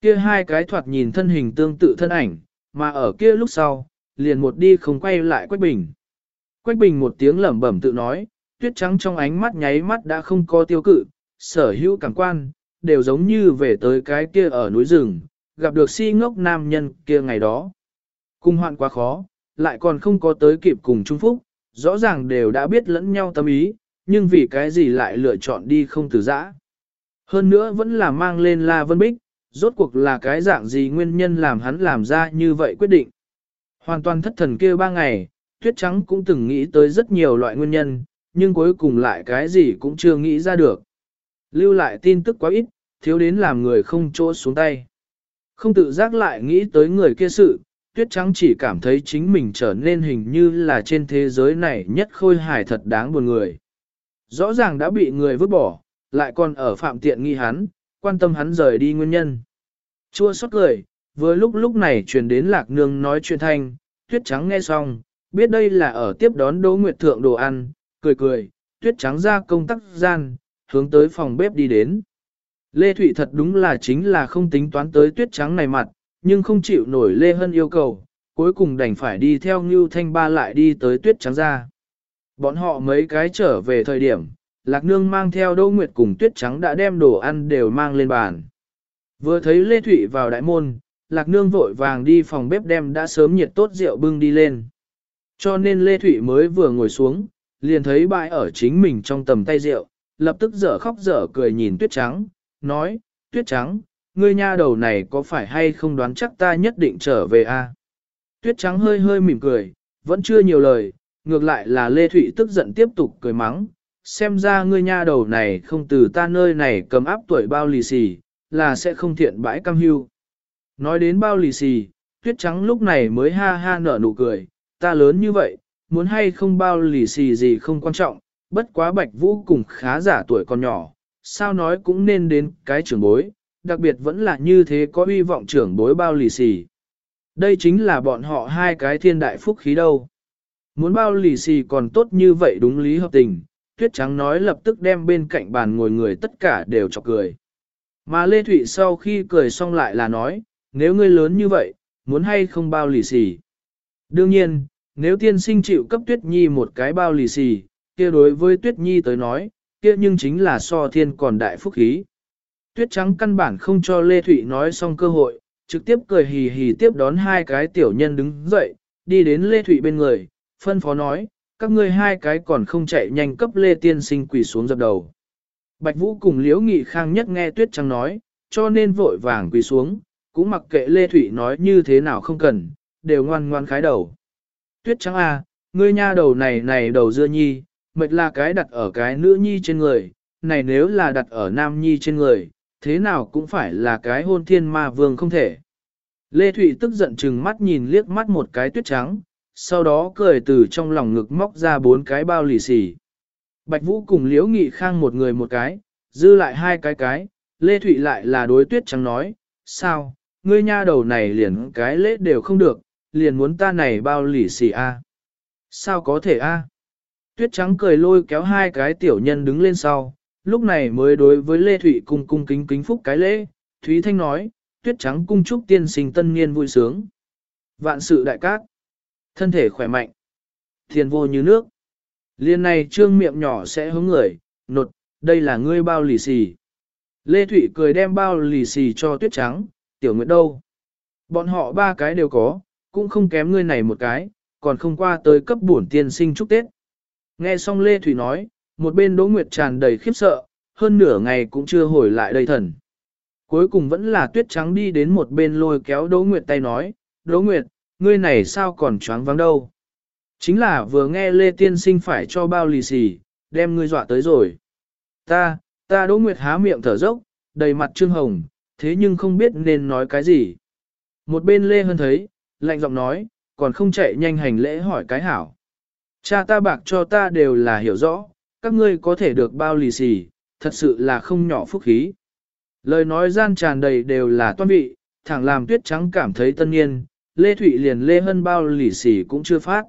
S1: Kia hai cái thoạt nhìn thân hình tương tự thân ảnh, mà ở kia lúc sau, liền một đi không quay lại Quách Bình. Quách Bình một tiếng lẩm bẩm tự nói, tuyết trắng trong ánh mắt nháy mắt đã không có tiêu cự, sở hữu cảm quan, đều giống như về tới cái kia ở núi rừng, gặp được si ngốc nam nhân kia ngày đó. Cung hoạn quá khó, lại còn không có tới kịp cùng trung phúc, rõ ràng đều đã biết lẫn nhau tâm ý, nhưng vì cái gì lại lựa chọn đi không từ giã. Hơn nữa vẫn là mang lên La Vân Bích, rốt cuộc là cái dạng gì nguyên nhân làm hắn làm ra như vậy quyết định. Hoàn toàn thất thần kia ba ngày, Tuyết Trắng cũng từng nghĩ tới rất nhiều loại nguyên nhân, nhưng cuối cùng lại cái gì cũng chưa nghĩ ra được. Lưu lại tin tức quá ít, thiếu đến làm người không chỗ xuống tay. Không tự giác lại nghĩ tới người kia sự, tuyết trắng chỉ cảm thấy chính mình trở nên hình như là trên thế giới này nhất khôi hài thật đáng buồn người. Rõ ràng đã bị người vứt bỏ, lại còn ở phạm tiện nghi hắn, quan tâm hắn rời đi nguyên nhân. Chua xót cười, vừa lúc lúc này truyền đến lạc nương nói chuyện thanh, tuyết trắng nghe xong, biết đây là ở tiếp đón Đỗ Nguyệt Thượng đồ ăn, cười cười, tuyết trắng ra công tắc gian, hướng tới phòng bếp đi đến. Lê Thụy thật đúng là chính là không tính toán tới tuyết trắng này mặt, nhưng không chịu nổi Lê Hân yêu cầu, cuối cùng đành phải đi theo Ngưu Thanh Ba lại đi tới tuyết trắng ra. Bọn họ mấy cái trở về thời điểm, Lạc Nương mang theo Đỗ Nguyệt cùng tuyết trắng đã đem đồ ăn đều mang lên bàn. Vừa thấy Lê Thụy vào đại môn, Lạc Nương vội vàng đi phòng bếp đem đã sớm nhiệt tốt rượu bưng đi lên. Cho nên Lê Thụy mới vừa ngồi xuống, liền thấy bãi ở chính mình trong tầm tay rượu, lập tức dở khóc dở cười nhìn tuyết trắng, nói, tuyết trắng, ngươi nha đầu này có phải hay không đoán chắc ta nhất định trở về a? À? Tuyết trắng hơi hơi mỉm cười, vẫn chưa nhiều lời, ngược lại là Lê Thụy tức giận tiếp tục cười mắng, xem ra ngươi nha đầu này không từ ta nơi này cầm áp tuổi bao lì xì, là sẽ không thiện bãi cam hưu. Nói đến bao lì xì, tuyết trắng lúc này mới ha ha nở nụ cười, ta lớn như vậy, muốn hay không bao lì xì gì không quan trọng, bất quá bạch vũ cùng khá giả tuổi còn nhỏ, sao nói cũng nên đến cái trưởng bối, đặc biệt vẫn là như thế có hy vọng trưởng bối bao lì xì. Đây chính là bọn họ hai cái thiên đại phúc khí đâu. Muốn bao lì xì còn tốt như vậy đúng lý hợp tình, tuyết trắng nói lập tức đem bên cạnh bàn ngồi người tất cả đều chọc cười. Mà Lê Thụy sau khi cười xong lại là nói, nếu ngươi lớn như vậy, muốn hay không bao lì xì. Đương nhiên, nếu tiên sinh chịu cấp tuyết nhi một cái bao lì xì, kia đối với tuyết nhi tới nói, kia nhưng chính là so thiên còn đại phúc khí. Tuyết trắng căn bản không cho Lê Thụy nói xong cơ hội, trực tiếp cười hì hì tiếp đón hai cái tiểu nhân đứng dậy, đi đến Lê Thụy bên người, phân phó nói, các ngươi hai cái còn không chạy nhanh cấp Lê Tiên sinh quỳ xuống dập đầu. Bạch Vũ cùng Liễu Nghị Khang nhất nghe Tuyết Trắng nói, cho nên vội vàng quỳ xuống, cũng mặc kệ Lê Thụy nói như thế nào không cần, đều ngoan ngoan khái đầu. Tuyết Trắng à, ngươi nha đầu này này đầu dưa nhi, mệt là cái đặt ở cái nữ nhi trên người, này nếu là đặt ở nam nhi trên người, thế nào cũng phải là cái hôn thiên ma vương không thể. Lê Thụy tức giận chừng mắt nhìn liếc mắt một cái tuyết trắng, sau đó cười từ trong lòng ngực móc ra bốn cái bao lì xì. Bạch Vũ cùng Liễu Nghị Khang một người một cái, dư lại hai cái cái, Lê Thụy lại là đối tuyết trắng nói, sao, ngươi nha đầu này liền cái lễ đều không được, liền muốn ta này bao lì xì a Sao có thể a Tuyết trắng cười lôi kéo hai cái tiểu nhân đứng lên sau, lúc này mới đối với Lê Thụy cung cung kính kính phúc cái lễ, Thúy Thanh nói, tuyết trắng cung chúc tiên sinh tân niên vui sướng. Vạn sự đại cát, thân thể khỏe mạnh, thiền vô như nước. Liên này trương miệng nhỏ sẽ hướng người, nột, đây là ngươi bao lì xì. Lê Thụy cười đem bao lì xì cho tuyết trắng, tiểu nguyện đâu. Bọn họ ba cái đều có, cũng không kém ngươi này một cái, còn không qua tới cấp bổn tiên sinh chúc Tết. Nghe xong Lê Thủy nói, một bên Đỗ Nguyệt tràn đầy khiếp sợ, hơn nửa ngày cũng chưa hồi lại đầy thần. Cuối cùng vẫn là tuyết trắng đi đến một bên lôi kéo Đỗ Nguyệt tay nói, Đỗ Nguyệt, ngươi này sao còn choáng vắng đâu. Chính là vừa nghe Lê Tiên Sinh phải cho bao lì xì, đem ngươi dọa tới rồi. Ta, ta Đỗ Nguyệt há miệng thở dốc, đầy mặt trương hồng, thế nhưng không biết nên nói cái gì. Một bên Lê Hân thấy, lạnh giọng nói, còn không chạy nhanh hành lễ hỏi cái hảo. Cha ta bạc cho ta đều là hiểu rõ, các ngươi có thể được bao lì xì, thật sự là không nhỏ phúc khí. Lời nói gian tràn đầy đều là toan vị, thẳng làm tuyết trắng cảm thấy tân nhiên, Lê Thụy liền Lê Hân bao lì xì cũng chưa phát.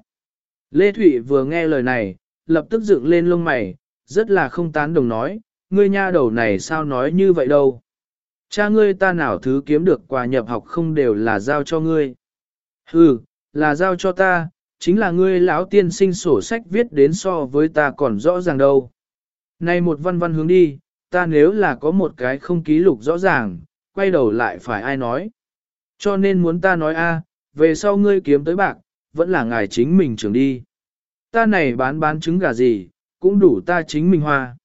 S1: Lê Thụy vừa nghe lời này, lập tức dựng lên lông mày, rất là không tán đồng nói, ngươi nha đầu này sao nói như vậy đâu. Cha ngươi ta nào thứ kiếm được quà nhập học không đều là giao cho ngươi. Ừ, là giao cho ta, chính là ngươi lão tiên sinh sổ sách viết đến so với ta còn rõ ràng đâu. Này một văn văn hướng đi, ta nếu là có một cái không ký lục rõ ràng, quay đầu lại phải ai nói. Cho nên muốn ta nói a, về sau ngươi kiếm tới bạc, vẫn là ngài chính mình trưởng đi. Ta này bán bán trứng gà gì, cũng đủ ta chính mình hoa.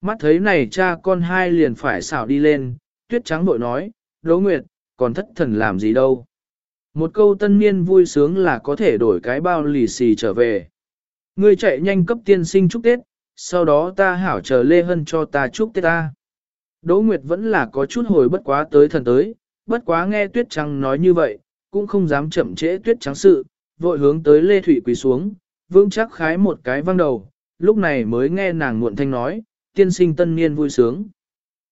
S1: Mắt thấy này cha con hai liền phải xảo đi lên, tuyết trắng bội nói, Đỗ Nguyệt, còn thất thần làm gì đâu. Một câu tân niên vui sướng là có thể đổi cái bao lì xì trở về. Ngươi chạy nhanh cấp tiên sinh chúc Tết, sau đó ta hảo chờ Lê Hân cho ta chúc Tết ta. Đỗ Nguyệt vẫn là có chút hồi bất quá tới thần tới, bất quá nghe Tuyết Trắng nói như vậy, cũng không dám chậm trễ Tuyết Trắng sự, vội hướng tới Lê thủy quỳ xuống, vững chắc khái một cái văng đầu, lúc này mới nghe nàng muộn thanh nói, tiên sinh tân niên vui sướng.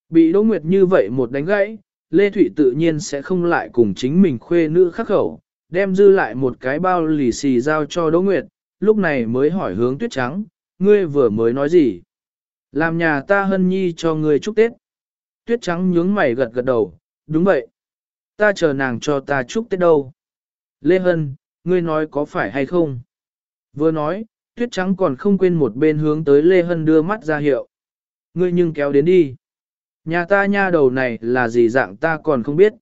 S1: Bị Đỗ Nguyệt như vậy một đánh gãy, Lê Thụy tự nhiên sẽ không lại cùng chính mình khuê nữ khắc khẩu, đem dư lại một cái bao lì xì giao cho Đỗ Nguyệt, lúc này mới hỏi hướng tuyết trắng, ngươi vừa mới nói gì? Làm nhà ta hân nhi cho ngươi chúc Tết. Tuyết trắng nhướng mày gật gật đầu, đúng vậy. Ta chờ nàng cho ta chúc Tết đâu. Lê Hân, ngươi nói có phải hay không? Vừa nói, tuyết trắng còn không quên một bên hướng tới Lê Hân đưa mắt ra hiệu. Ngươi nhưng kéo đến đi. Nhà ta nha đầu này là gì dạng ta còn không biết.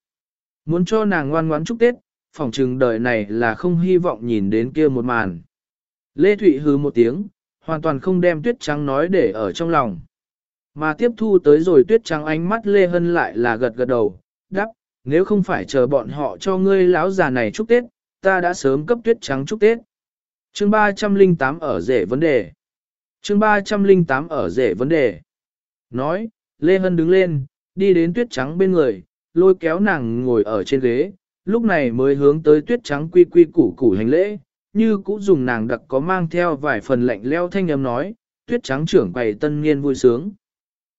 S1: Muốn cho nàng ngoan ngoãn chúc Tết, phỏng chừng đời này là không hy vọng nhìn đến kia một màn. Lê Thụy hứ một tiếng, hoàn toàn không đem tuyết trắng nói để ở trong lòng. Mà tiếp thu tới rồi tuyết trắng ánh mắt Lê Hân lại là gật gật đầu, đáp, nếu không phải chờ bọn họ cho ngươi lão già này chúc Tết, ta đã sớm cấp tuyết trắng chúc Tết. Chương 308 ở rể vấn đề. Chương 308 ở rể vấn đề. Nói, Lê Hân đứng lên, đi đến tuyết trắng bên người, lôi kéo nàng ngồi ở trên ghế, lúc này mới hướng tới tuyết trắng quy quy củ củ hành lễ, như cũ dùng nàng đặc có mang theo vài phần lạnh leo thanh âm nói, tuyết trắng trưởng quầy tân niên vui sướng.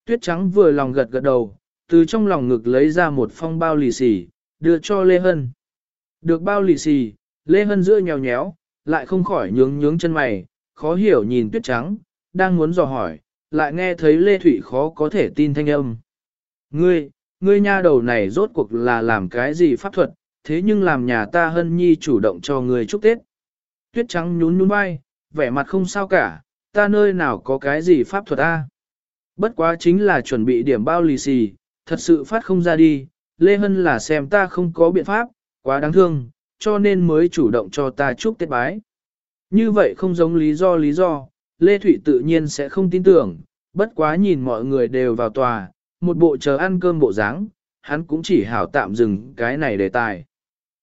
S1: Tuyết trắng vừa lòng gật gật đầu, từ trong lòng ngực lấy ra một phong bao lì xì, đưa cho Lê Hân. Được bao lì xì, Lê Hân giữa nhéo nhéo, lại không khỏi nhướng nhướng chân mày, khó hiểu nhìn tuyết trắng, đang muốn dò hỏi, lại nghe thấy Lê Thụy khó có thể tin thanh âm. Ngươi, ngươi nha đầu này rốt cuộc là làm cái gì pháp thuật, thế nhưng làm nhà ta hân nhi chủ động cho ngươi chúc Tết. Tuyết trắng nhún nhún vai, vẻ mặt không sao cả, ta nơi nào có cái gì pháp thuật ta. Bất quá chính là chuẩn bị điểm bao lì xì, thật sự phát không ra đi, Lê Hân là xem ta không có biện pháp, quá đáng thương, cho nên mới chủ động cho ta chúc Tết bái. Như vậy không giống lý do lý do, Lê Thụy tự nhiên sẽ không tin tưởng, bất quá nhìn mọi người đều vào tòa, một bộ chờ ăn cơm bộ dáng, hắn cũng chỉ hảo tạm dừng cái này đề tài.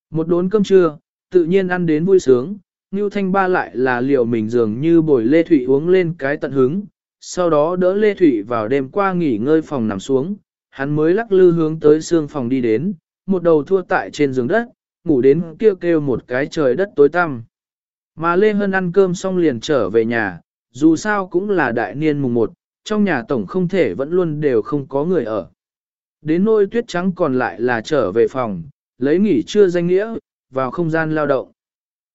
S1: Một đốn cơm trưa, tự nhiên ăn đến vui sướng, Ngưu Thanh Ba lại là liệu mình dường như bồi Lê Thụy uống lên cái tận hứng, sau đó đỡ Lê Thụy vào đêm qua nghỉ ngơi phòng nằm xuống, hắn mới lắc lư hướng tới xương phòng đi đến, một đầu thua tại trên giường đất, ngủ đến kêu kêu một cái trời đất tối tăm. Mà Lê Hân ăn cơm xong liền trở về nhà, dù sao cũng là đại niên mùng một, trong nhà tổng không thể vẫn luôn đều không có người ở. Đến nôi tuyết trắng còn lại là trở về phòng, lấy nghỉ trưa danh nghĩa, vào không gian lao động.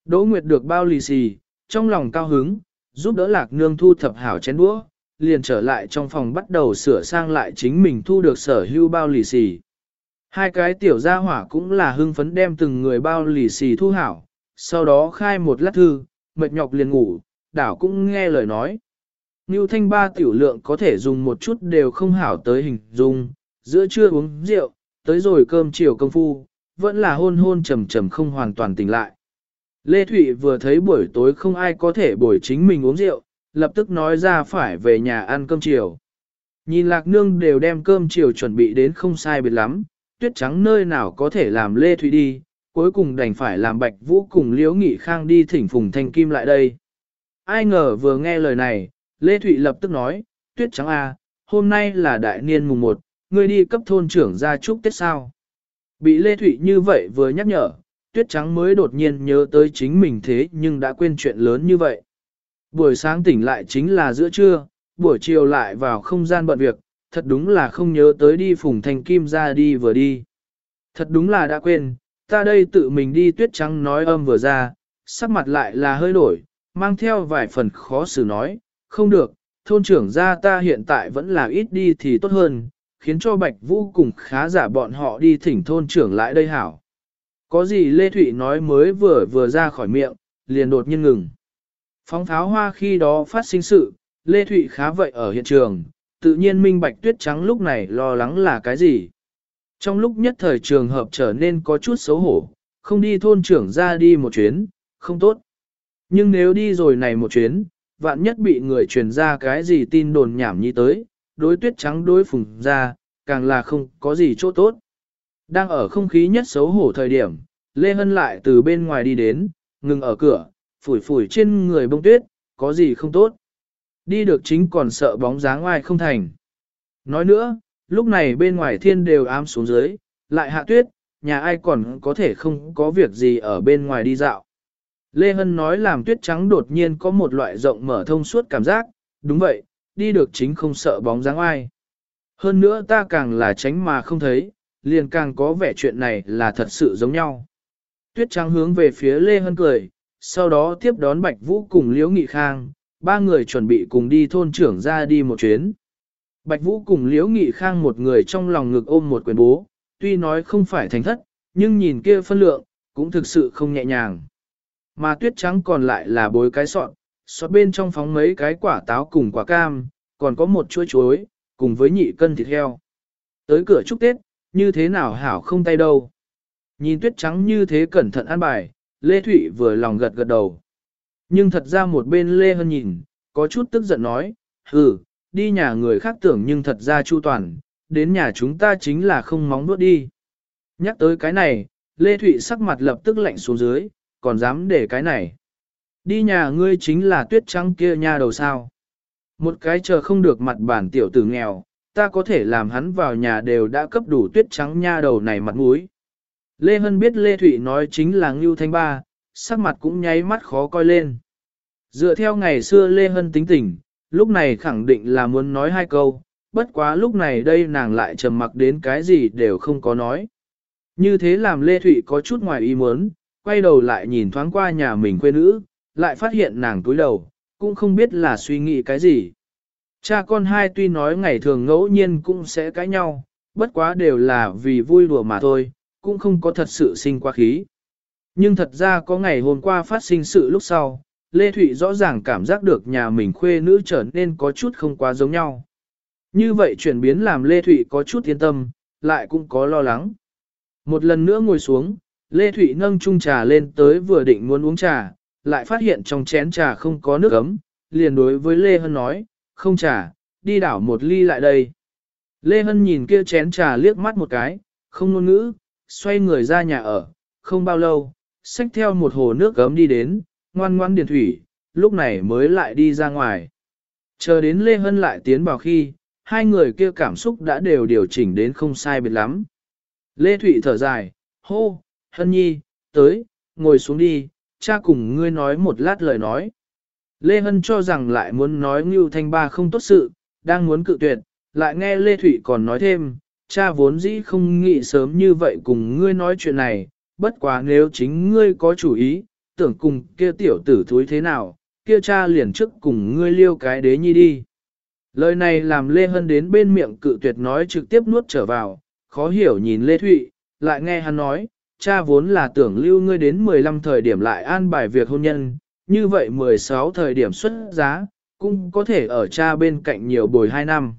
S1: Đỗ Nguyệt được bao lì xì, trong lòng cao hứng, giúp đỡ lạc nương thu thập hảo chén đũa, liền trở lại trong phòng bắt đầu sửa sang lại chính mình thu được sở hữu bao lì xì. Hai cái tiểu gia hỏa cũng là hưng phấn đem từng người bao lì xì thu hảo, sau đó khai một lát thư, mệt nhọc liền ngủ, đảo cũng nghe lời nói. Ngưu thanh ba tiểu lượng có thể dùng một chút đều không hảo tới hình dung, giữa trưa uống rượu, tới rồi cơm chiều công phu, vẫn là hôn hôn trầm trầm không hoàn toàn tỉnh lại. Lê Thụy vừa thấy buổi tối không ai có thể buổi chính mình uống rượu, lập tức nói ra phải về nhà ăn cơm chiều. Nhìn lạc nương đều đem cơm chiều chuẩn bị đến không sai biệt lắm, tuyết trắng nơi nào có thể làm Lê Thụy đi, cuối cùng đành phải làm bạch vũ cùng liễu nghị khang đi thỉnh phùng thanh kim lại đây. Ai ngờ vừa nghe lời này, Lê Thụy lập tức nói, tuyết trắng à, hôm nay là đại niên mùng 1, ngươi đi cấp thôn trưởng ra chúc Tết sao. Bị Lê Thụy như vậy vừa nhắc nhở, tuyết trắng mới đột nhiên nhớ tới chính mình thế nhưng đã quên chuyện lớn như vậy. Buổi sáng tỉnh lại chính là giữa trưa, buổi chiều lại vào không gian bận việc, thật đúng là không nhớ tới đi phùng thành kim ra đi vừa đi. Thật đúng là đã quên, ta đây tự mình đi tuyết trắng nói âm vừa ra, sắc mặt lại là hơi đổi, mang theo vài phần khó xử nói, không được, thôn trưởng gia ta hiện tại vẫn là ít đi thì tốt hơn, khiến cho Bạch Vũ cùng khá giả bọn họ đi thỉnh thôn trưởng lại đây hảo. Có gì Lê Thụy nói mới vừa vừa ra khỏi miệng, liền đột nhiên ngừng. Phóng pháo hoa khi đó phát sinh sự, Lê Thụy khá vậy ở hiện trường, tự nhiên minh bạch tuyết trắng lúc này lo lắng là cái gì. Trong lúc nhất thời trường hợp trở nên có chút xấu hổ, không đi thôn trưởng ra đi một chuyến, không tốt. Nhưng nếu đi rồi này một chuyến, vạn nhất bị người truyền ra cái gì tin đồn nhảm nhí tới, đối tuyết trắng đối phùng ra, càng là không có gì chỗ tốt. Đang ở không khí nhất xấu hổ thời điểm, Lê Hân lại từ bên ngoài đi đến, ngừng ở cửa, phủi phủi trên người bông tuyết, có gì không tốt. Đi được chính còn sợ bóng dáng ngoài không thành. Nói nữa, lúc này bên ngoài thiên đều ám xuống dưới, lại hạ tuyết, nhà ai còn có thể không có việc gì ở bên ngoài đi dạo. Lê Hân nói làm tuyết trắng đột nhiên có một loại rộng mở thông suốt cảm giác, đúng vậy, đi được chính không sợ bóng dáng ai. Hơn nữa ta càng là tránh mà không thấy, liền càng có vẻ chuyện này là thật sự giống nhau. Tuyết trắng hướng về phía Lê Hân cười, sau đó tiếp đón Bạch Vũ cùng Liễu Nghị Khang, ba người chuẩn bị cùng đi thôn trưởng ra đi một chuyến. Bạch Vũ cùng Liễu Nghị Khang một người trong lòng ngực ôm một quyền bố, tuy nói không phải thành thất, nhưng nhìn kia phân lượng, cũng thực sự không nhẹ nhàng. Mà tuyết trắng còn lại là bối cái sọt, sọt bên trong phóng mấy cái quả táo cùng quả cam, còn có một chuỗi chuối, cùng với nhị cân thịt heo. Tới cửa chúc Tết, như thế nào hảo không tay đâu. Nhìn tuyết trắng như thế cẩn thận ăn bài, Lê Thụy vừa lòng gật gật đầu. Nhưng thật ra một bên Lê Hân nhìn, có chút tức giận nói, hừ, đi nhà người khác tưởng nhưng thật ra chu toàn, đến nhà chúng ta chính là không móng nuốt đi. Nhắc tới cái này, Lê Thụy sắc mặt lập tức lạnh xuống dưới, còn dám để cái này. Đi nhà ngươi chính là tuyết trắng kia nha đầu sao. Một cái chờ không được mặt bản tiểu tử nghèo, ta có thể làm hắn vào nhà đều đã cấp đủ tuyết trắng nha đầu này mặt mũi. Lê Hân biết Lê Thụy nói chính là Ngưu Thanh Ba, sắc mặt cũng nháy mắt khó coi lên. Dựa theo ngày xưa Lê Hân tính tình, lúc này khẳng định là muốn nói hai câu, bất quá lúc này đây nàng lại trầm mặc đến cái gì đều không có nói. Như thế làm Lê Thụy có chút ngoài ý muốn, quay đầu lại nhìn thoáng qua nhà mình quê nữ, lại phát hiện nàng túi đầu, cũng không biết là suy nghĩ cái gì. Cha con hai tuy nói ngày thường ngẫu nhiên cũng sẽ cãi nhau, bất quá đều là vì vui đùa mà thôi, cũng không có thật sự sinh qua khí. Nhưng thật ra có ngày hôm qua phát sinh sự lúc sau, Lê Thụy rõ ràng cảm giác được nhà mình khuê nữ trở nên có chút không quá giống nhau. Như vậy chuyển biến làm Lê Thụy có chút yên tâm, lại cũng có lo lắng. Một lần nữa ngồi xuống, Lê Thụy nâng chung trà lên tới vừa định muốn uống trà, lại phát hiện trong chén trà không có nước ấm, liền đối với Lê Hân nói, không trà, đi đảo một ly lại đây. Lê Hân nhìn kia chén trà liếc mắt một cái, không ngôn ngữ, xoay người ra nhà ở, không bao lâu, xách theo một hồ nước gấm đi đến, ngoan ngoan điền thủy, lúc này mới lại đi ra ngoài. Chờ đến Lê Hân lại tiến vào khi, hai người kia cảm xúc đã đều điều chỉnh đến không sai biệt lắm. Lê Thụy thở dài, hô, Hân Nhi, tới, ngồi xuống đi, cha cùng ngươi nói một lát lời nói. Lê Hân cho rằng lại muốn nói Ngưu Thanh Ba không tốt sự, đang muốn cự tuyệt, lại nghe Lê Thụy còn nói thêm, cha vốn dĩ không nghĩ sớm như vậy cùng ngươi nói chuyện này, bất quá nếu chính ngươi có chủ ý, tưởng cùng kia tiểu tử thúi thế nào, kia cha liền trước cùng ngươi liêu cái đế nhi đi. Lời này làm Lê Hân đến bên miệng cự tuyệt nói trực tiếp nuốt trở vào, khó hiểu nhìn Lê Thụy, lại nghe hắn nói, cha vốn là tưởng lưu ngươi đến 15 thời điểm lại an bài việc hôn nhân, như vậy 16 thời điểm xuất giá, cũng có thể ở cha bên cạnh nhiều bồi 2 năm.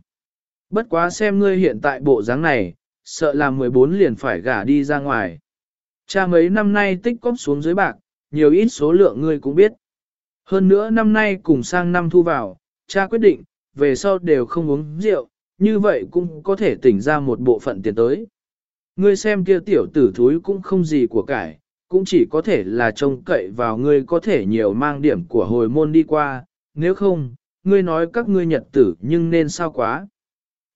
S1: Bất quá xem ngươi hiện tại bộ dáng này, sợ là 14 liền phải gả đi ra ngoài. Cha mấy năm nay tích cóp xuống dưới bạc, nhiều ít số lượng ngươi cũng biết. Hơn nữa năm nay cùng sang năm thu vào, cha quyết định, về sau đều không uống rượu, như vậy cũng có thể tỉnh ra một bộ phận tiền tới. Ngươi xem kia tiểu tử thúi cũng không gì của cải, cũng chỉ có thể là trông cậy vào ngươi có thể nhiều mang điểm của hồi môn đi qua, nếu không, ngươi nói các ngươi nhật tử nhưng nên sao quá.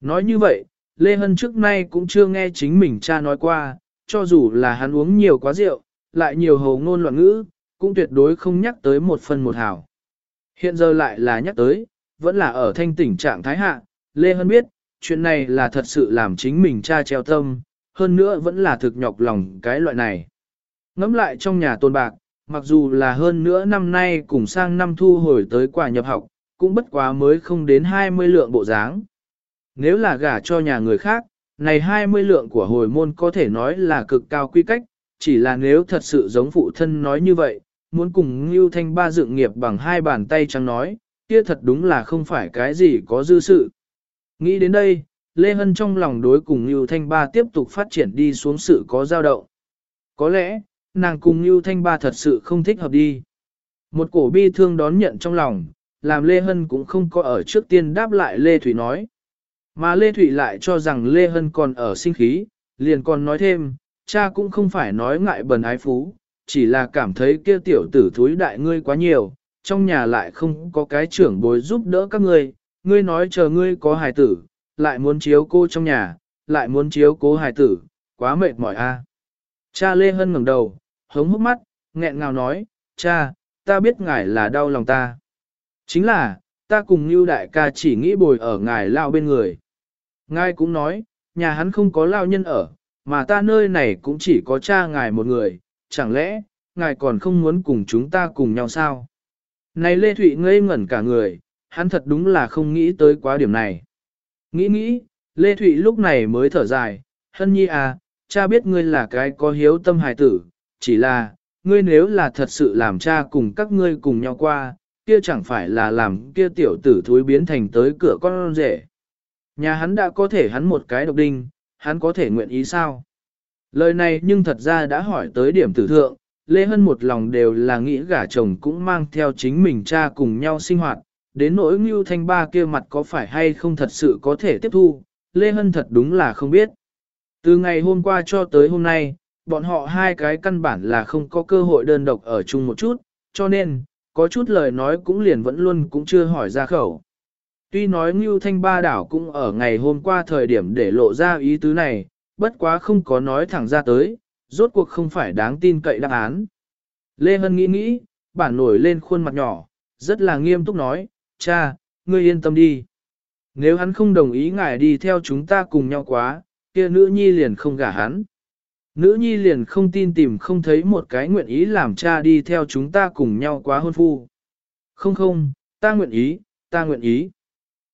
S1: Nói như vậy, Lê Hân trước nay cũng chưa nghe chính mình cha nói qua, cho dù là hắn uống nhiều quá rượu, lại nhiều hầu ngôn loạn ngữ, cũng tuyệt đối không nhắc tới một phần một hào. Hiện giờ lại là nhắc tới, vẫn là ở thanh tỉnh trạng thái hạ, Lê Hân biết, chuyện này là thật sự làm chính mình cha treo tâm, hơn nữa vẫn là thực nhọc lòng cái loại này. Ngắm lại trong nhà tôn bạc, mặc dù là hơn nữa năm nay cùng sang năm thu hồi tới quả nhập học, cũng bất quá mới không đến 20 lượng bộ dáng. Nếu là gả cho nhà người khác, này 20 lượng của hồi môn có thể nói là cực cao quy cách, chỉ là nếu thật sự giống phụ thân nói như vậy, muốn cùng Ngưu Thanh Ba dựng nghiệp bằng hai bàn tay trắng nói, kia thật đúng là không phải cái gì có dư sự. Nghĩ đến đây, Lê Hân trong lòng đối cùng Lưu Thanh Ba tiếp tục phát triển đi xuống sự có dao động. Có lẽ, nàng cùng Lưu Thanh Ba thật sự không thích hợp đi. Một cổ bi thương đón nhận trong lòng, làm Lê Hân cũng không có ở trước tiên đáp lại Lê Thủy nói. Mà Lê Thủy lại cho rằng Lê Hân còn ở sinh khí, liền còn nói thêm, cha cũng không phải nói ngại bần ái phú, chỉ là cảm thấy kia tiểu tử thúi đại ngươi quá nhiều, trong nhà lại không có cái trưởng bối giúp đỡ các ngươi, ngươi nói chờ ngươi có hài tử, lại muốn chiếu cô trong nhà, lại muốn chiếu cố hài tử, quá mệt mỏi a. Cha Lê Hân ngẩng đầu, hống hốc mắt, nghẹn ngào nói, cha, ta biết ngài là đau lòng ta. Chính là, ta cùng Ngưu đại ca chỉ nghĩ bồi ở ngài lao bên người. Ngài cũng nói, nhà hắn không có lao nhân ở, mà ta nơi này cũng chỉ có cha ngài một người, chẳng lẽ, ngài còn không muốn cùng chúng ta cùng nhau sao? Này Lê Thụy ngây ngẩn cả người, hắn thật đúng là không nghĩ tới quá điểm này. Nghĩ nghĩ, Lê Thụy lúc này mới thở dài, hân nhi à, cha biết ngươi là cái có hiếu tâm hài tử, chỉ là, ngươi nếu là thật sự làm cha cùng các ngươi cùng nhau qua, kia chẳng phải là làm kia tiểu tử thúi biến thành tới cửa con rể. Nhà hắn đã có thể hắn một cái độc đinh, hắn có thể nguyện ý sao? Lời này nhưng thật ra đã hỏi tới điểm tử thượng, Lê Hân một lòng đều là nghĩ gả chồng cũng mang theo chính mình cha cùng nhau sinh hoạt, đến nỗi Ngưu Thanh Ba kia mặt có phải hay không thật sự có thể tiếp thu, Lê Hân thật đúng là không biết. Từ ngày hôm qua cho tới hôm nay, bọn họ hai cái căn bản là không có cơ hội đơn độc ở chung một chút, cho nên, có chút lời nói cũng liền vẫn luôn cũng chưa hỏi ra khẩu. Tuy nói Ngưu Thanh Ba đảo cũng ở ngày hôm qua thời điểm để lộ ra ý tứ này, bất quá không có nói thẳng ra tới, rốt cuộc không phải đáng tin cậy đáp án. Lê Hân nghĩ nghĩ, bản nổi lên khuôn mặt nhỏ, rất là nghiêm túc nói, cha, ngươi yên tâm đi. Nếu hắn không đồng ý ngài đi theo chúng ta cùng nhau quá, kia nữ nhi liền không gả hắn. Nữ nhi liền không tin tìm không thấy một cái nguyện ý làm cha đi theo chúng ta cùng nhau quá hôn phu. Không không, ta nguyện ý, ta nguyện ý.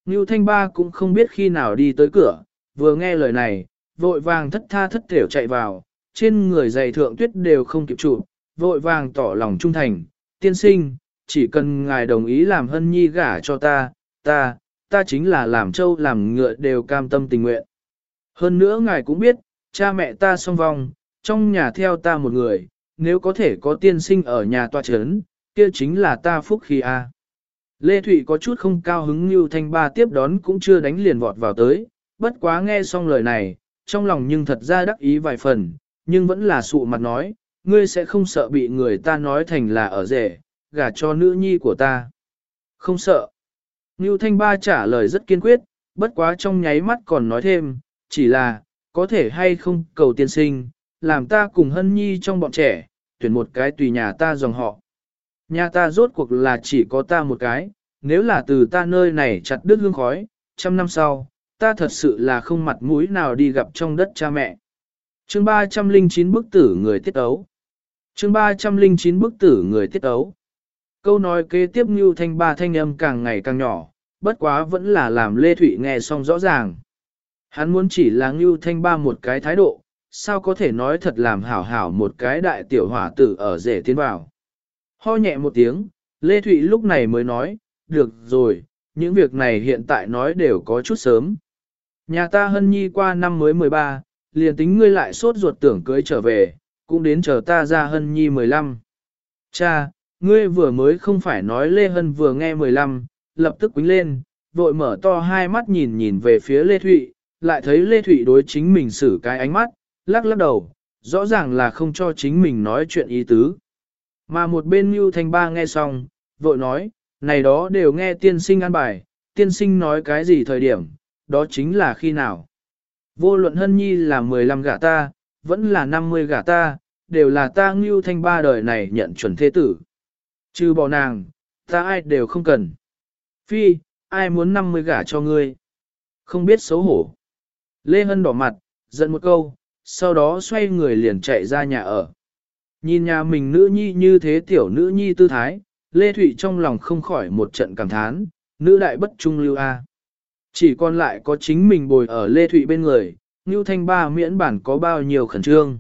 S1: Ngưu Thanh Ba cũng không biết khi nào đi tới cửa, vừa nghe lời này, vội vàng thất tha thất thểu chạy vào, trên người giày thượng tuyết đều không kịp trụ, vội vàng tỏ lòng trung thành, tiên sinh, chỉ cần ngài đồng ý làm hân nhi gả cho ta, ta, ta chính là làm trâu làm ngựa đều cam tâm tình nguyện. Hơn nữa ngài cũng biết, cha mẹ ta song vong, trong nhà theo ta một người, nếu có thể có tiên sinh ở nhà tòa chấn, kia chính là ta phúc khi a. Lê Thụy có chút không cao hứng như thanh ba tiếp đón cũng chưa đánh liền vọt vào tới, bất quá nghe xong lời này, trong lòng nhưng thật ra đắc ý vài phần, nhưng vẫn là sụ mặt nói, ngươi sẽ không sợ bị người ta nói thành là ở rể, gả cho nữ nhi của ta. Không sợ. Ngưu Thanh Ba trả lời rất kiên quyết, bất quá trong nháy mắt còn nói thêm, chỉ là, có thể hay không cầu tiên sinh, làm ta cùng hân nhi trong bọn trẻ, tuyển một cái tùy nhà ta dòng họ. Nhà ta rốt cuộc là chỉ có ta một cái, nếu là từ ta nơi này chặt đứt hương khói, trăm năm sau, ta thật sự là không mặt mũi nào đi gặp trong đất cha mẹ. Chương 309 bức tử người tiết ấu. Chương 309 bức tử người tiết ấu. Câu nói kế tiếp Ngưu thanh ba thanh âm càng ngày càng nhỏ, bất quá vẫn là làm Lê Thụy nghe xong rõ ràng. Hắn muốn chỉ là Ngưu Thanh Ba một cái thái độ, sao có thể nói thật làm hảo hảo một cái đại tiểu hỏa tử ở rể tiến vào. Ho nhẹ một tiếng, Lê Thụy lúc này mới nói, được rồi, những việc này hiện tại nói đều có chút sớm. Nhà ta hân nhi qua năm mới 13, liền tính ngươi lại sốt ruột tưởng cưới trở về, cũng đến chờ ta ra hân nhi 15. Cha, ngươi vừa mới không phải nói Lê Hân vừa nghe 15, lập tức quính lên, vội mở to hai mắt nhìn nhìn về phía Lê Thụy, lại thấy Lê Thụy đối chính mình xử cái ánh mắt, lắc lắc đầu, rõ ràng là không cho chính mình nói chuyện ý tứ. Mà một bên Mưu Thanh Ba nghe xong, vội nói, này đó đều nghe tiên sinh an bài, tiên sinh nói cái gì thời điểm, đó chính là khi nào. Vô luận hân nhi là 15 gả ta, vẫn là 50 gả ta, đều là ta Ngưu Thanh Ba đời này nhận chuẩn thế tử. Trừ bỏ nàng, ta ai đều không cần. Phi, ai muốn 50 gả cho ngươi? Không biết xấu hổ. Lê Hân đỏ mặt, giận một câu, sau đó xoay người liền chạy ra nhà ở. Nhìn nhà mình nữ nhi như thế tiểu nữ nhi tư thái, Lê Thụy trong lòng không khỏi một trận cảm thán, nữ đại bất trung lưu a. Chỉ còn lại có chính mình bồi ở Lê Thụy bên người, Ngưu Thanh Ba miễn bản có bao nhiêu khẩn trương.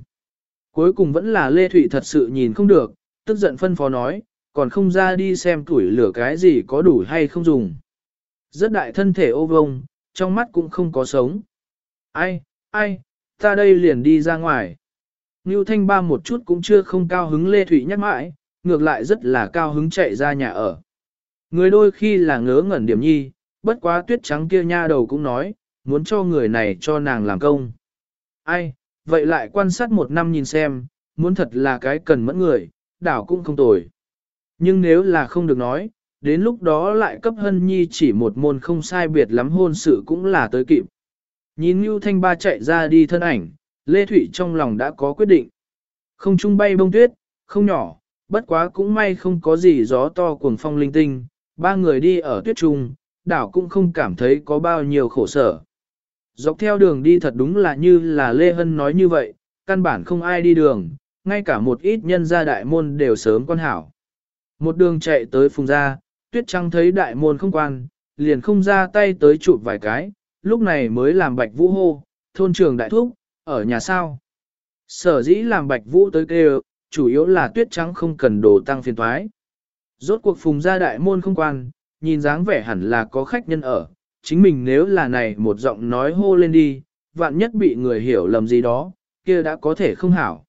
S1: Cuối cùng vẫn là Lê Thụy thật sự nhìn không được, tức giận phân phó nói, còn không ra đi xem tuổi lửa cái gì có đủ hay không dùng. Rất đại thân thể ô vông, trong mắt cũng không có sống. Ai, ai, ta đây liền đi ra ngoài. Ngưu Thanh Ba một chút cũng chưa không cao hứng Lê Thụy nhắc mãi, ngược lại rất là cao hứng chạy ra nhà ở. Người đôi khi là ngớ ngẩn điểm nhi, bất quá tuyết trắng kia nha đầu cũng nói, muốn cho người này cho nàng làm công. Ai, vậy lại quan sát một năm nhìn xem, muốn thật là cái cần mẫn người, đảo cũng không tồi. Nhưng nếu là không được nói, đến lúc đó lại cấp hân nhi chỉ một môn không sai biệt lắm hôn sự cũng là tới kịp. Nhìn Ngưu Thanh Ba chạy ra đi thân ảnh, Lê Thụy trong lòng đã có quyết định. Không trung bay bông tuyết, không nhỏ, bất quá cũng may không có gì gió to cuồng phong linh tinh, ba người đi ở tuyết trung, đảo cũng không cảm thấy có bao nhiêu khổ sở. Dọc theo đường đi thật đúng là như là Lê Hân nói như vậy, căn bản không ai đi đường, ngay cả một ít nhân gia đại môn đều sớm quan hảo. Một đường chạy tới phùng gia, tuyết trăng thấy đại môn không quan, liền không ra tay tới chụp vài cái, lúc này mới làm bạch vũ hô, thôn trường đại thúc, ở nhà sao. Sở dĩ làm bạch vũ tới kêu, chủ yếu là tuyết trắng không cần đồ tăng phiền thoái. Rốt cuộc phùng gia đại môn không quan, nhìn dáng vẻ hẳn là có khách nhân ở, chính mình nếu là này một giọng nói hô lên đi, vạn nhất bị người hiểu lầm gì đó, kia đã có thể không hảo.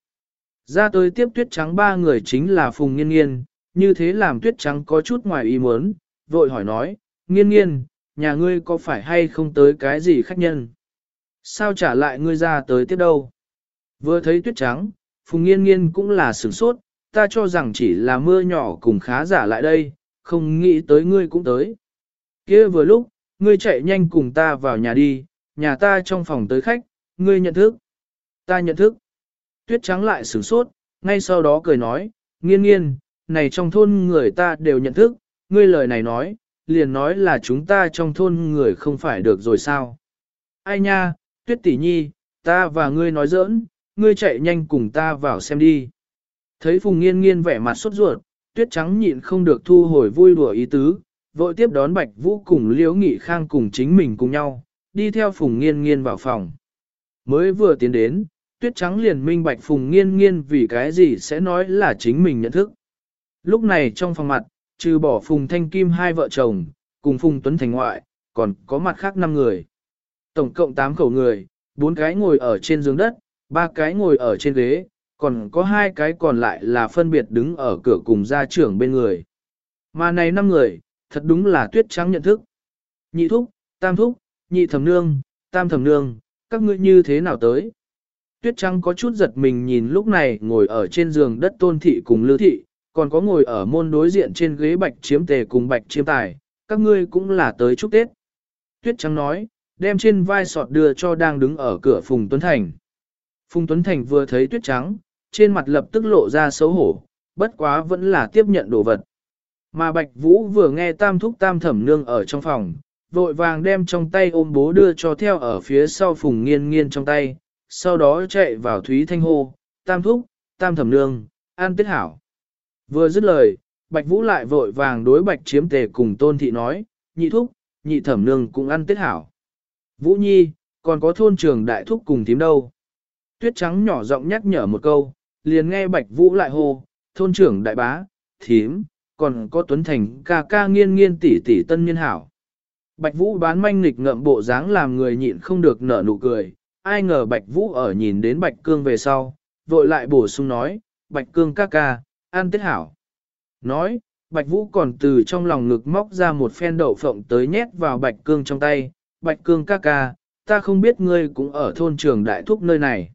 S1: Ra tới tiếp tuyết trắng ba người chính là phùng nghiên nghiên, như thế làm tuyết trắng có chút ngoài ý muốn, vội hỏi nói, nghiên nghiên, nhà ngươi có phải hay không tới cái gì khách nhân? Sao trả lại ngươi ra tới tiếp đâu? Vừa thấy tuyết trắng, phùng nghiên nghiên cũng là sửng sốt, ta cho rằng chỉ là mưa nhỏ cùng khá giả lại đây, không nghĩ tới ngươi cũng tới. kia vừa lúc, ngươi chạy nhanh cùng ta vào nhà đi, nhà ta trong phòng tới khách, ngươi nhận thức. Ta nhận thức. Tuyết trắng lại sửng sốt, ngay sau đó cười nói, nghiên nghiên, này trong thôn người ta đều nhận thức, ngươi lời này nói, liền nói là chúng ta trong thôn người không phải được rồi sao. Ai nha, tuyết tỷ nhi, ta và ngươi nói giỡn, ngươi chạy nhanh cùng ta vào xem đi. Thấy Phùng Nghiên Nghiên vẻ mặt sốt ruột, tuyết trắng nhịn không được thu hồi vui đùa ý tứ, vội tiếp đón Bạch Vũ cùng Liễu Nghị Khang cùng chính mình cùng nhau, đi theo Phùng Nghiên Nghiên vào phòng. Mới vừa tiến đến, tuyết trắng liền minh bạch Phùng Nghiên Nghiên vì cái gì sẽ nói là chính mình nhận thức. Lúc này trong phòng mặt, trừ bỏ Phùng Thanh Kim hai vợ chồng, cùng Phùng Tuấn Thành ngoại, còn có mặt khác 5 người. Tổng cộng 8 khẩu người, 4 cái ngồi ở trên giường đất, ba cái ngồi ở trên ghế, còn có hai cái còn lại là phân biệt đứng ở cửa cùng gia trưởng bên người. Mà này năm người, thật đúng là tuyết trắng nhận thức. Nhị thúc, tam thúc, nhị thẩm nương, tam thẩm nương, các ngươi như thế nào tới? Tuyết trắng có chút giật mình nhìn lúc này ngồi ở trên giường đất tôn thị cùng lưu thị, còn có ngồi ở môn đối diện trên ghế bạch chiếm tề cùng bạch chiếm tài, các ngươi cũng là tới chúc Tết. Tuyết trắng nói, đem trên vai sọt đưa cho đang đứng ở cửa Phùng Tuấn Thành. Phùng Tuấn Thành vừa thấy tuyết trắng, trên mặt lập tức lộ ra xấu hổ, bất quá vẫn là tiếp nhận đồ vật. Mà Bạch Vũ vừa nghe tam thúc tam thẩm nương ở trong phòng, vội vàng đem trong tay ôm bố đưa cho theo ở phía sau Phùng Nghiên Nghiên trong tay, sau đó chạy vào Thúy Thanh hô, tam thúc, tam thẩm nương, an tiết hảo. Vừa dứt lời, Bạch Vũ lại vội vàng đối Bạch chiếm tề cùng tôn thị nói, nhị thúc, nhị thẩm nương cũng ăn tết hảo. Vũ Nhi, còn có thôn trường đại thúc cùng thím đâu. Tuyết trắng nhỏ giọng nhắc nhở một câu, liền nghe Bạch Vũ lại hô, thôn trưởng đại bá, thím, còn có Tuấn Thành ca ca nghiên nghiên tỷ tỷ tân niên hảo. Bạch Vũ bán manh nghịch ngậm bộ dáng làm người nhịn không được nở nụ cười, ai ngờ Bạch Vũ ở nhìn đến Bạch Cương về sau, vội lại bổ sung nói, Bạch Cương ca ca, an tết hảo. Nói, Bạch Vũ còn từ trong lòng ngực móc ra một phen đậu phộng tới nhét vào Bạch Cương trong tay, Bạch Cương ca ca, ta không biết ngươi cũng ở thôn trường đại thúc nơi này.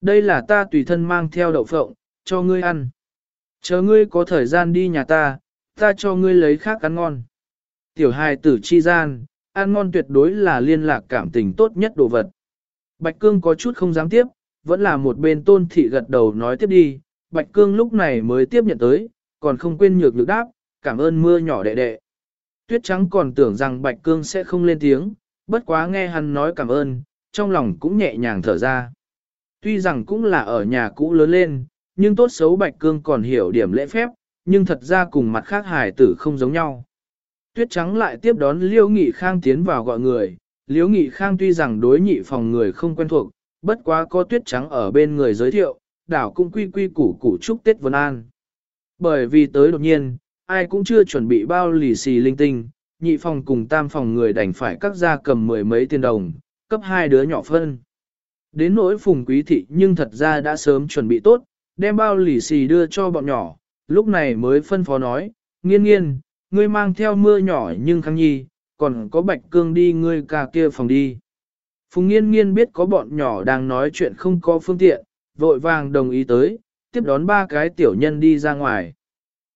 S1: Đây là ta tùy thân mang theo đậu phộng, cho ngươi ăn. Chờ ngươi có thời gian đi nhà ta, ta cho ngươi lấy khác ăn ngon. Tiểu hài tử chi gian, ăn ngon tuyệt đối là liên lạc cảm tình tốt nhất đồ vật. Bạch Cương có chút không dám tiếp, vẫn là một bên tôn thị gật đầu nói tiếp đi. Bạch Cương lúc này mới tiếp nhận tới, còn không quên nhược lực đáp, cảm ơn mưa nhỏ đệ đệ. Tuyết trắng còn tưởng rằng Bạch Cương sẽ không lên tiếng, bất quá nghe hắn nói cảm ơn, trong lòng cũng nhẹ nhàng thở ra. Tuy rằng cũng là ở nhà cũ lớn lên, nhưng tốt xấu Bạch Cương còn hiểu điểm lễ phép, nhưng thật ra cùng mặt khác hài tử không giống nhau. Tuyết Trắng lại tiếp đón Liêu Nghị Khang tiến vào gọi người, Liêu Nghị Khang tuy rằng đối nhị phòng người không quen thuộc, bất quá có Tuyết Trắng ở bên người giới thiệu, đảo cũng quy quy củ củ chúc Tết Vân An. Bởi vì tới đột nhiên, ai cũng chưa chuẩn bị bao lì xì linh tinh, nhị phòng cùng tam phòng người đành phải cắt ra cầm mười mấy tiền đồng, cấp hai đứa nhỏ phân. Đến nỗi phùng quý thị nhưng thật ra đã sớm chuẩn bị tốt, đem bao lì xì đưa cho bọn nhỏ, lúc này mới phân phó nói, nghiên nghiên, ngươi mang theo mưa nhỏ nhưng khăng nhi, còn có bạch cương đi ngươi cả kia phòng đi. Phùng nghiên nghiên biết có bọn nhỏ đang nói chuyện không có phương tiện, vội vàng đồng ý tới, tiếp đón ba cái tiểu nhân đi ra ngoài.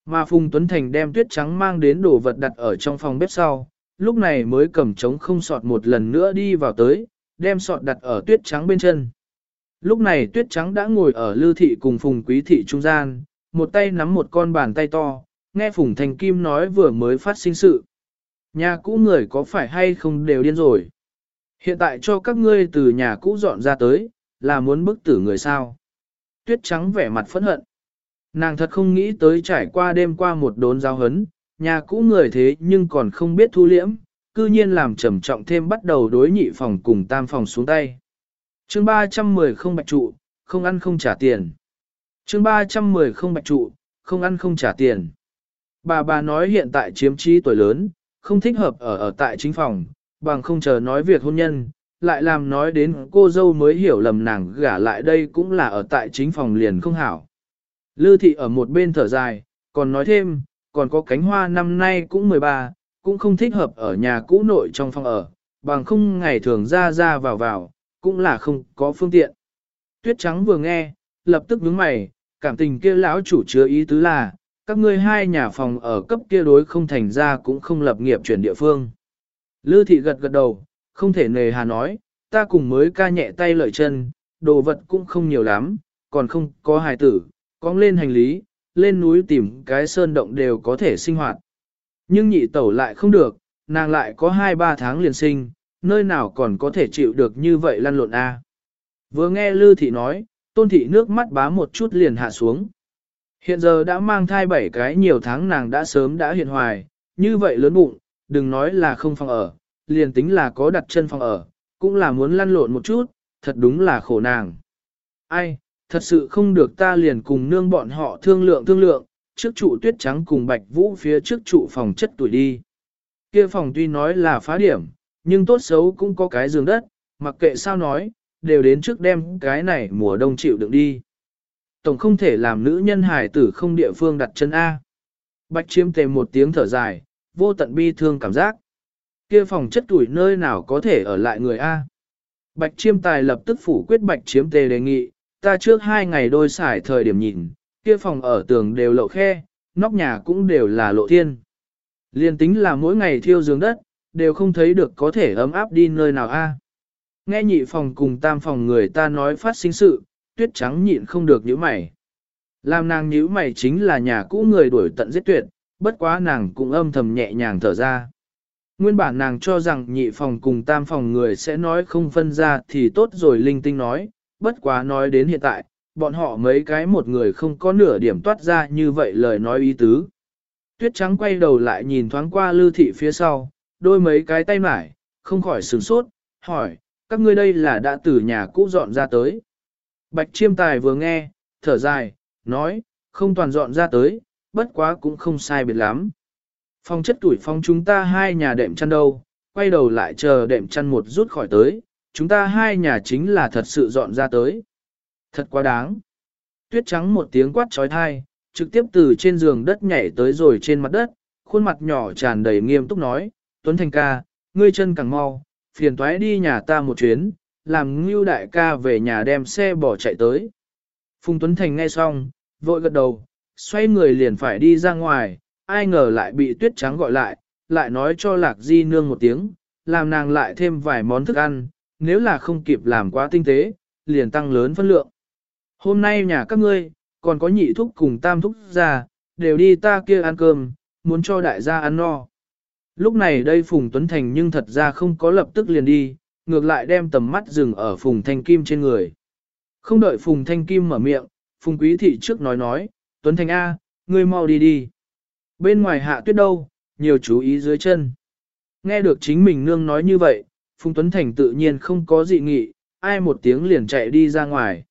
S1: Mà Phùng Tuấn Thành đem tuyết trắng mang đến đồ vật đặt ở trong phòng bếp sau, lúc này mới cầm trống không sọt một lần nữa đi vào tới, đem sọt đặt ở tuyết trắng bên chân. Lúc này tuyết trắng đã ngồi ở lưu thị cùng Phùng Quý thị trung gian, một tay nắm một con bàn tay to, nghe Phùng Thành Kim nói vừa mới phát sinh sự. Nhà cũ người có phải hay không đều điên rồi. Hiện tại cho các ngươi từ nhà cũ dọn ra tới, là muốn bức tử người sao. Tuyết trắng vẻ mặt phẫn hận. Nàng thật không nghĩ tới trải qua đêm qua một đốn giao hấn, nhà cũ người thế nhưng còn không biết thu liễm, cư nhiên làm trầm trọng thêm bắt đầu đối nhị phòng cùng tam phòng xuống tay. chương 310 không bạch trụ, không ăn không trả tiền. chương 310 không bạch trụ, không ăn không trả tiền. Bà bà nói hiện tại chiếm trí tuổi lớn, không thích hợp ở ở tại chính phòng, bằng không chờ nói việc hôn nhân, lại làm nói đến cô dâu mới hiểu lầm nàng gả lại đây cũng là ở tại chính phòng liền không hảo. Lư thị ở một bên thở dài, còn nói thêm, còn có cánh hoa năm nay cũng 13, cũng không thích hợp ở nhà cũ nội trong phòng ở, bằng không ngày thường ra ra vào vào, cũng là không có phương tiện. Tuyết trắng vừa nghe, lập tức nhướng mày, cảm tình kia lão chủ chứa ý tứ là, các ngươi hai nhà phòng ở cấp kia đối không thành ra cũng không lập nghiệp chuyển địa phương. Lư thị gật gật đầu, không thể nề hà nói, ta cùng mới ca nhẹ tay lợi chân, đồ vật cũng không nhiều lắm, còn không có hài tử, cong lên hành lý, lên núi tìm cái sơn động đều có thể sinh hoạt. Nhưng nhị tẩu lại không được, nàng lại có 2-3 tháng liền sinh, nơi nào còn có thể chịu được như vậy lăn lộn a. Vừa nghe Lư Thị nói, tôn thị nước mắt bá một chút liền hạ xuống. Hiện giờ đã mang thai bảy cái nhiều tháng nàng đã sớm đã hiện hoài, như vậy lớn bụng, đừng nói là không phòng ở, liền tính là có đặt chân phòng ở, cũng là muốn lăn lộn một chút, thật đúng là khổ nàng. Ai, thật sự không được ta liền cùng nương bọn họ thương lượng thương lượng, trước trụ tuyết trắng cùng bạch vũ phía trước trụ phòng chất tuổi đi. Kia phòng tuy nói là phá điểm, nhưng tốt xấu cũng có cái giường đất, mặc kệ sao nói, đều đến trước đêm cái này mùa đông chịu đựng đi. Tổng không thể làm nữ nhân hải tử không địa phương đặt chân A. Bạch chiêm tề một tiếng thở dài, vô tận bi thương cảm giác. Kia phòng chất tuổi nơi nào có thể ở lại người A. Bạch chiêm tài lập tức phủ quyết bạch chiếm tề đề nghị, ta trước hai ngày đôi xài thời điểm nhìn, kia phòng ở tường đều lộ khe, nóc nhà cũng đều là lộ thiên. Liên tính là mỗi ngày thiêu giường đất, đều không thấy được có thể ấm áp đi nơi nào a. Nghe nhị phòng cùng tam phòng người ta nói phát sinh sự, tuyết trắng nhịn không được nhíu mày. Làm nàng nhíu mày chính là nhà cũ người đuổi tận giết tuyệt, bất quá nàng cũng âm thầm nhẹ nhàng thở ra. Nguyên bản nàng cho rằng nhị phòng cùng tam phòng người sẽ nói không phân ra thì tốt rồi linh tinh nói, bất quá nói đến hiện tại, bọn họ mấy cái một người không có nửa điểm toát ra như vậy lời nói ý tứ. Tuyết trắng quay đầu lại nhìn thoáng qua lưu thị phía sau, đôi mấy cái tay mải, không khỏi sửng sốt, hỏi, các ngươi đây là đã từ nhà cũ dọn ra tới. Bạch chiêm tài vừa nghe, thở dài, nói, không toàn dọn ra tới, bất quá cũng không sai biệt lắm. Phong chất tuổi phong chúng ta hai nhà đệm chăn đâu, quay đầu lại chờ đệm chăn một rút khỏi tới, chúng ta hai nhà chính là thật sự dọn ra tới. Thật quá đáng. Tuyết trắng một tiếng quát trói thai, trực tiếp từ trên giường đất nhảy tới rồi trên mặt đất, khuôn mặt nhỏ tràn đầy nghiêm túc nói, Tuấn Thành ca, ngươi chân càng mau, phiền toái đi nhà ta một chuyến, làm ngưu đại ca về nhà đem xe bỏ chạy tới. Phùng Tuấn Thành nghe xong, vội gật đầu, xoay người liền phải đi ra ngoài, ai ngờ lại bị tuyết trắng gọi lại, lại nói cho lạc di nương một tiếng, làm nàng lại thêm vài món thức ăn, nếu là không kịp làm quá tinh tế, liền tăng lớn phân lượng. Hôm nay nhà các ngươi, còn có nhị thúc cùng tam thúc ra, đều đi ta kia ăn cơm, muốn cho đại gia ăn no. Lúc này đây Phùng Tuấn Thành nhưng thật ra không có lập tức liền đi, ngược lại đem tầm mắt dừng ở Phùng Thanh Kim trên người. Không đợi Phùng Thanh Kim mở miệng, Phùng Quý Thị trước nói nói, Tuấn Thành A, ngươi mau đi đi. Bên ngoài hạ tuyết đâu, nhiều chú ý dưới chân. Nghe được chính mình nương nói như vậy, Phùng Tuấn Thành tự nhiên không có dị nghị, ai một tiếng liền chạy đi ra ngoài.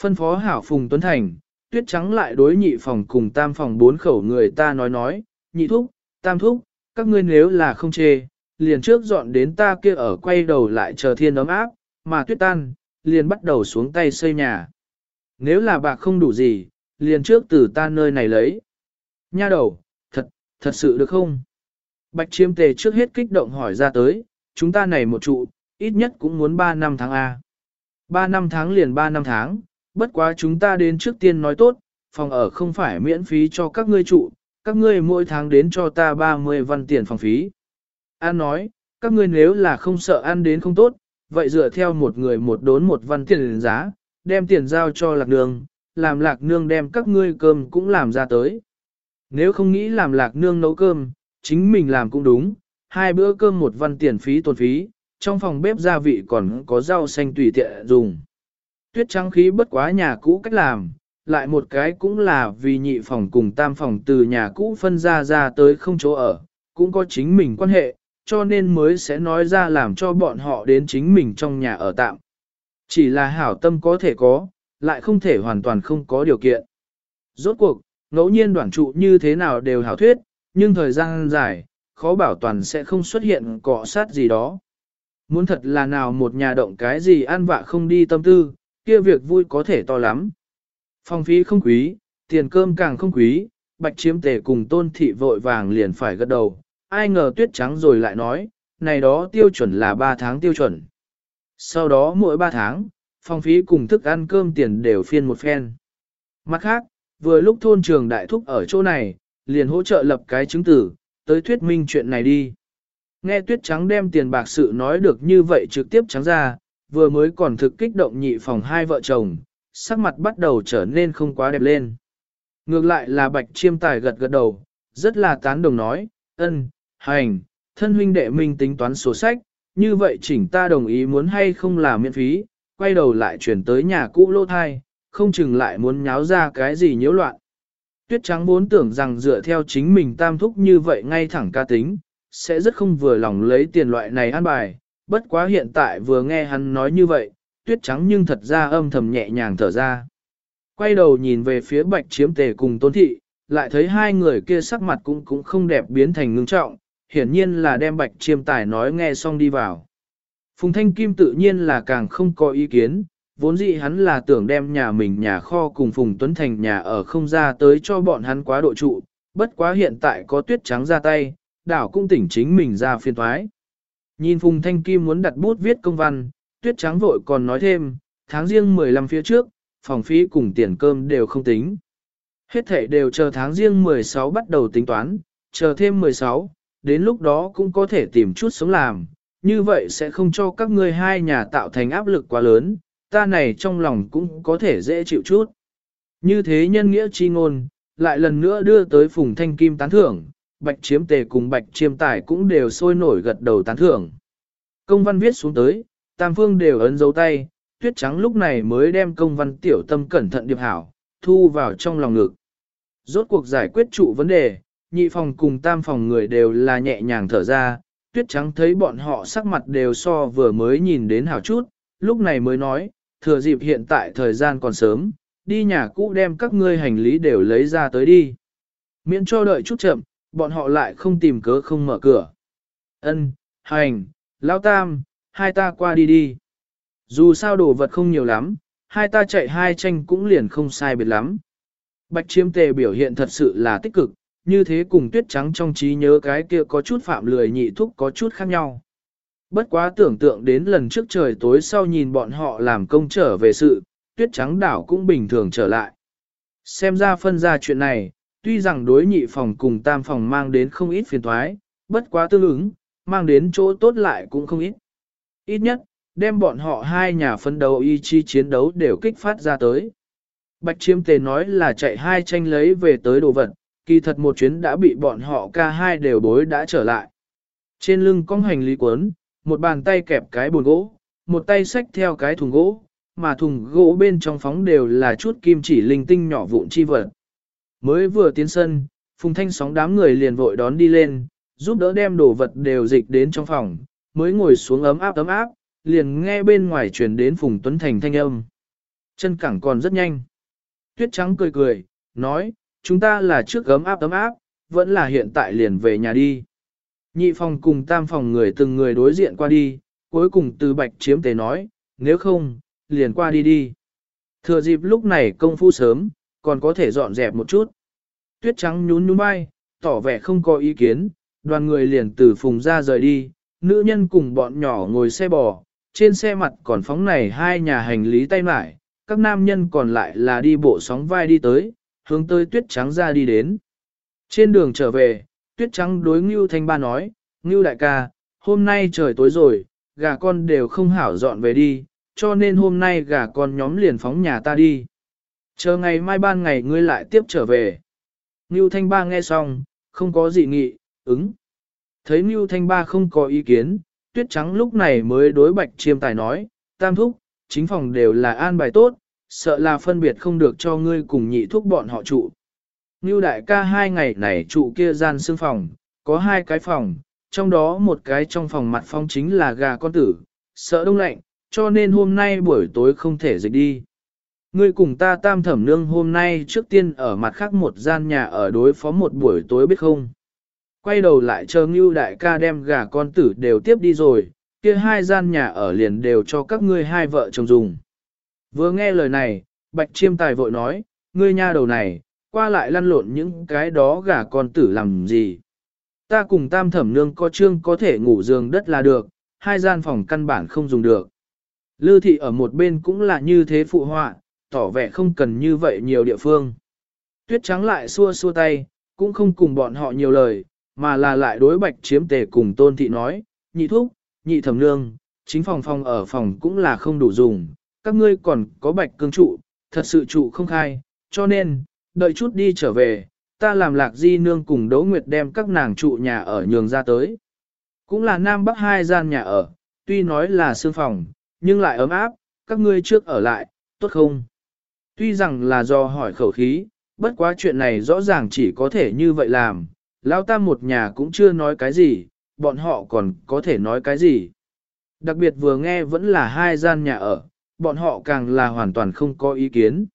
S1: Phân phó hảo Phùng Tuấn Thành, tuyết trắng lại đối nhị phòng cùng tam phòng bốn khẩu người ta nói nói, nhị thúc, tam thúc, các ngươi nếu là không chê, liền trước dọn đến ta kia ở quay đầu lại chờ thiên ấm áp, mà tuyết tan, liền bắt đầu xuống tay xây nhà. Nếu là bạc không đủ gì, liền trước từ ta nơi này lấy. Nha đầu, thật sự được không? Bạch chiêm tề trước hết kích động hỏi ra tới, chúng ta này một trụ, ít nhất cũng muốn 3 năm tháng A. 3 năm tháng liền 3 năm tháng, bất quá chúng ta đến trước tiên nói tốt, phòng ở không phải miễn phí cho các ngươi trụ, các ngươi mỗi tháng đến cho ta 30 văn tiền phòng phí. An nói, các ngươi nếu là không sợ ăn đến không tốt, vậy dựa theo một người một đốn một văn tiền giá, đem tiền giao cho lạc nương, làm lạc nương đem các ngươi cơm cũng làm ra tới. Nếu không nghĩ làm lạc nương nấu cơm, chính mình làm cũng đúng, hai bữa cơm một văn tiền phí tồn phí, trong phòng bếp gia vị còn có rau xanh tùy tiện dùng. Tuyết trắng khí bất quá nhà cũ cách làm, lại một cái cũng là vì nhị phòng cùng tam phòng từ nhà cũ phân ra ra tới không chỗ ở, cũng có chính mình quan hệ, cho nên mới sẽ nói ra làm cho bọn họ đến chính mình trong nhà ở tạm. Chỉ là hảo tâm có thể có, lại không thể hoàn toàn không có điều kiện. Rốt cuộc, ngẫu nhiên đoạn trụ như thế nào đều hảo thuyết, nhưng thời gian dài, khó bảo toàn sẽ không xuất hiện cọ sát gì đó. Muốn thật là nào một nhà động cái gì ăn vạ không đi tâm tư, kia việc vui có thể to lắm. Phong phí không quý, tiền cơm càng không quý, bạch chiếm tề cùng tôn thị vội vàng liền phải gật đầu, ai ngờ tuyết trắng rồi lại nói, này đó tiêu chuẩn là 3 tháng tiêu chuẩn. Sau đó mỗi 3 tháng, phong phí cùng thức ăn cơm tiền đều phiên một phen. Mặt khác, vừa lúc thôn trường đại thúc ở chỗ này, liền hỗ trợ lập cái chứng tử, tới thuyết minh chuyện này đi. Nghe tuyết trắng đem tiền bạc sự nói được như vậy trực tiếp trắng ra, vừa mới còn thực kích động nhị phòng hai vợ chồng, sắc mặt bắt đầu trở nên không quá đẹp lên. Ngược lại là bạch chiêm tài gật gật đầu, rất là tán đồng nói, ân, hành, thân huynh đệ minh tính toán sổ sách, như vậy chỉnh ta đồng ý muốn hay không là miễn phí, quay đầu lại chuyển tới nhà cũ lô thai, không chừng lại muốn nháo ra cái gì nhiễu loạn. Tuyết trắng vốn tưởng rằng dựa theo chính mình tam thúc như vậy ngay thẳng ca tính, sẽ rất không vừa lòng lấy tiền loại này ăn bài, bất quá hiện tại vừa nghe hắn nói như vậy, tuyết trắng nhưng thật ra âm thầm nhẹ nhàng thở ra. Quay đầu nhìn về phía bạch chiếm tề cùng tôn thị, lại thấy hai người kia sắc mặt cũng cũng không đẹp biến thành ngưng trọng, hiển nhiên là đem bạch chiêm tài nói nghe xong đi vào. Phùng Thanh Kim tự nhiên là càng không có ý kiến, vốn dĩ hắn là tưởng đem nhà mình nhà kho cùng Phùng Tuấn Thành nhà ở không ra tới cho bọn hắn quá độ trụ, bất quá hiện tại có tuyết trắng ra tay, đảo cũng tỉnh chính mình ra phiên thoái. Nhìn Phùng Thanh Kim muốn đặt bút viết công văn, tuyết trắng vội còn nói thêm, tháng riêng 15 phía trước, phòng phí cùng tiền cơm đều không tính. Hết thể đều chờ tháng riêng 16 bắt đầu tính toán, chờ thêm 16, đến lúc đó cũng có thể tìm chút sống làm, như vậy sẽ không cho các ngươi hai nhà tạo thành áp lực quá lớn, ta này trong lòng cũng có thể dễ chịu chút. Như thế nhân nghĩa chi ngôn, lại lần nữa đưa tới Phùng Thanh Kim tán thưởng, Bạch Chiếm Tề cùng Bạch Chiêm Tài cũng đều sôi nổi gật đầu tán thưởng. Công văn viết xuống tới, Tam Phương đều ấn dấu tay, Tuyết Trắng lúc này mới đem công văn tiểu tâm cẩn thận điệp hảo, thu vào trong lòng ngực. Rốt cuộc giải quyết trụ vấn đề, nhị phòng cùng tam phòng người đều là nhẹ nhàng thở ra, Tuyết Trắng thấy bọn họ sắc mặt đều so vừa mới nhìn đến hảo chút, lúc này mới nói, thừa dịp hiện tại thời gian còn sớm, đi nhà cũ đem các ngươi hành lý đều lấy ra tới đi. Miễn cho đợi chút chậm, bọn họ lại không tìm cớ không mở cửa. Ân, hành, lão tam, hai ta qua đi đi. Dù sao đồ vật không nhiều lắm, hai ta chạy hai tranh cũng liền không sai biệt lắm. Bạch chiêm tề biểu hiện thật sự là tích cực, như thế cùng tuyết trắng trong trí nhớ cái kia có chút phạm lười nhị thúc có chút khác nhau. Bất quá tưởng tượng đến lần trước trời tối sau nhìn bọn họ làm công trở về sự, tuyết trắng đảo cũng bình thường trở lại. Xem ra phân ra chuyện này, tuy rằng đối nhị phòng cùng tam phòng mang đến không ít phiền thoái, bất quá tương ứng, mang đến chỗ tốt lại cũng không ít. Ít nhất, đem bọn họ hai nhà phân đấu ý chi chiến đấu đều kích phát ra tới. Bạch chiêm tề nói là chạy hai tranh lấy về tới đồ vật, kỳ thật một chuyến đã bị bọn họ ca hai đều bối đã trở lại. Trên lưng cong hành lý cuốn, một bàn tay kẹp cái bồn gỗ, một tay xách theo cái thùng gỗ, mà thùng gỗ bên trong phóng đều là chút kim chỉ linh tinh nhỏ vụn chi vật. Mới vừa tiến sân, Phùng Thanh sóng đám người liền vội đón đi lên, giúp đỡ đem đồ vật đều dịch đến trong phòng, mới ngồi xuống ấm áp ấm áp, liền nghe bên ngoài truyền đến Phùng Tuấn Thành thanh âm. Chân cẳng còn rất nhanh. Tuyết trắng cười cười, nói, chúng ta là trước ấm áp ấm áp, vẫn là hiện tại liền về nhà đi. Nhị phòng cùng tam phòng người từng người đối diện qua đi, cuối cùng từ bạch chiếm tế nói, nếu không, liền qua đi đi. Thừa dịp lúc này công phu sớm, còn có thể dọn dẹp một chút. Tuyết trắng nhún nhún bay, tỏ vẻ không có ý kiến, đoàn người liền từ phùng ra rời đi, nữ nhân cùng bọn nhỏ ngồi xe bò, trên xe mặt còn phóng này hai nhà hành lý tay mải, các nam nhân còn lại là đi bộ sóng vai đi tới, hướng tới tuyết trắng ra đi đến. Trên đường trở về, tuyết trắng đối Ngưu Thanh Ba nói, Ngưu đại ca, hôm nay trời tối rồi, gà con đều không hảo dọn về đi, cho nên hôm nay gà con nhóm liền phóng nhà ta đi. Chờ ngày mai ban ngày ngươi lại tiếp trở về. Ngưu Thanh Ba nghe xong, không có gì nghị, ứng. Thấy Ngưu Thanh Ba không có ý kiến, tuyết trắng lúc này mới đối bạch chiêm tài nói, tam thúc, chính phòng đều là an bài tốt, sợ là phân biệt không được cho ngươi cùng nhị thúc bọn họ trụ. Ngưu đại ca hai ngày này trụ kia gian xương phòng, có hai cái phòng, trong đó một cái trong phòng mặt phong chính là gà con tử, sợ đông lạnh, cho nên hôm nay buổi tối không thể dịch đi. Ngươi cùng ta tam thẩm nương hôm nay trước tiên ở mặt khác một gian nhà ở đối phó một buổi tối biết không. Quay đầu lại chờ Ngưu đại ca đem gà con tử đều tiếp đi rồi, kia hai gian nhà ở liền đều cho các ngươi hai vợ chồng dùng. Vừa nghe lời này, Bạch Chiêm Tài vội nói, ngươi nha đầu này, qua lại lăn lộn những cái đó gà con tử làm gì. Ta cùng tam thẩm nương có trương có thể ngủ giường đất là được, hai gian phòng căn bản không dùng được. Lư thị ở một bên cũng là như thế phụ họa, tỏ vẻ không cần như vậy nhiều địa phương. Tuyết trắng lại xua xua tay, cũng không cùng bọn họ nhiều lời, mà là lại đối bạch chiếm tề cùng tôn thị nói, nhị thúc, nhị thẩm nương, chính phòng phòng ở phòng cũng là không đủ dùng, các ngươi còn có bạch cương trụ, thật sự trụ không khai, cho nên, đợi chút đi trở về, ta làm lạc di nương cùng Đỗ Nguyệt đem các nàng trụ nhà ở nhường ra tới. Cũng là nam bắc hai gian nhà ở, tuy nói là sương phòng, nhưng lại ấm áp, các ngươi trước ở lại, tốt không? Tuy rằng là do hỏi khẩu khí, bất quá chuyện này rõ ràng chỉ có thể như vậy làm, Lão Tam một nhà cũng chưa nói cái gì, bọn họ còn có thể nói cái gì. Đặc biệt vừa nghe vẫn là hai gian nhà ở, bọn họ càng là hoàn toàn không có ý kiến.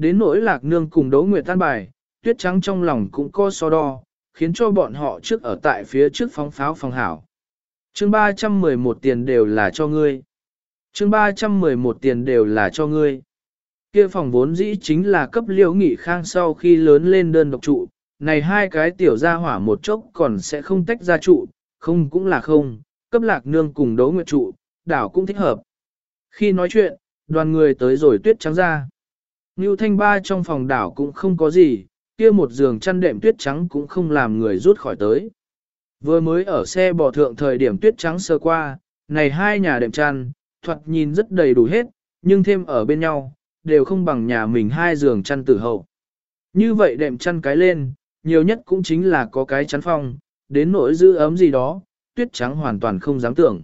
S1: Đến nỗi lạc nương cùng đấu nguyệt tan bài, tuyết trắng trong lòng cũng co so đo, khiến cho bọn họ trước ở tại phía trước phóng pháo phòng hảo. chương 311 tiền đều là cho ngươi. chương 311 tiền đều là cho ngươi. Kia phòng vốn dĩ chính là cấp liễu nghị khang sau khi lớn lên đơn độc trụ, này hai cái tiểu gia hỏa một chốc còn sẽ không tách ra trụ, không cũng là không, cấp lạc nương cùng đấu nguyệt trụ, đảo cũng thích hợp. Khi nói chuyện, đoàn người tới rồi tuyết trắng ra. Ngưu thanh ba trong phòng đảo cũng không có gì, kia một giường chăn đệm tuyết trắng cũng không làm người rút khỏi tới. Vừa mới ở xe bỏ thượng thời điểm tuyết trắng sơ qua, này hai nhà đệm chăn, thoạt nhìn rất đầy đủ hết, nhưng thêm ở bên nhau, đều không bằng nhà mình hai giường chăn tử hậu. Như vậy đệm chăn cái lên, nhiều nhất cũng chính là có cái chắn phong, đến nỗi giữ ấm gì đó, tuyết trắng hoàn toàn không dám tưởng.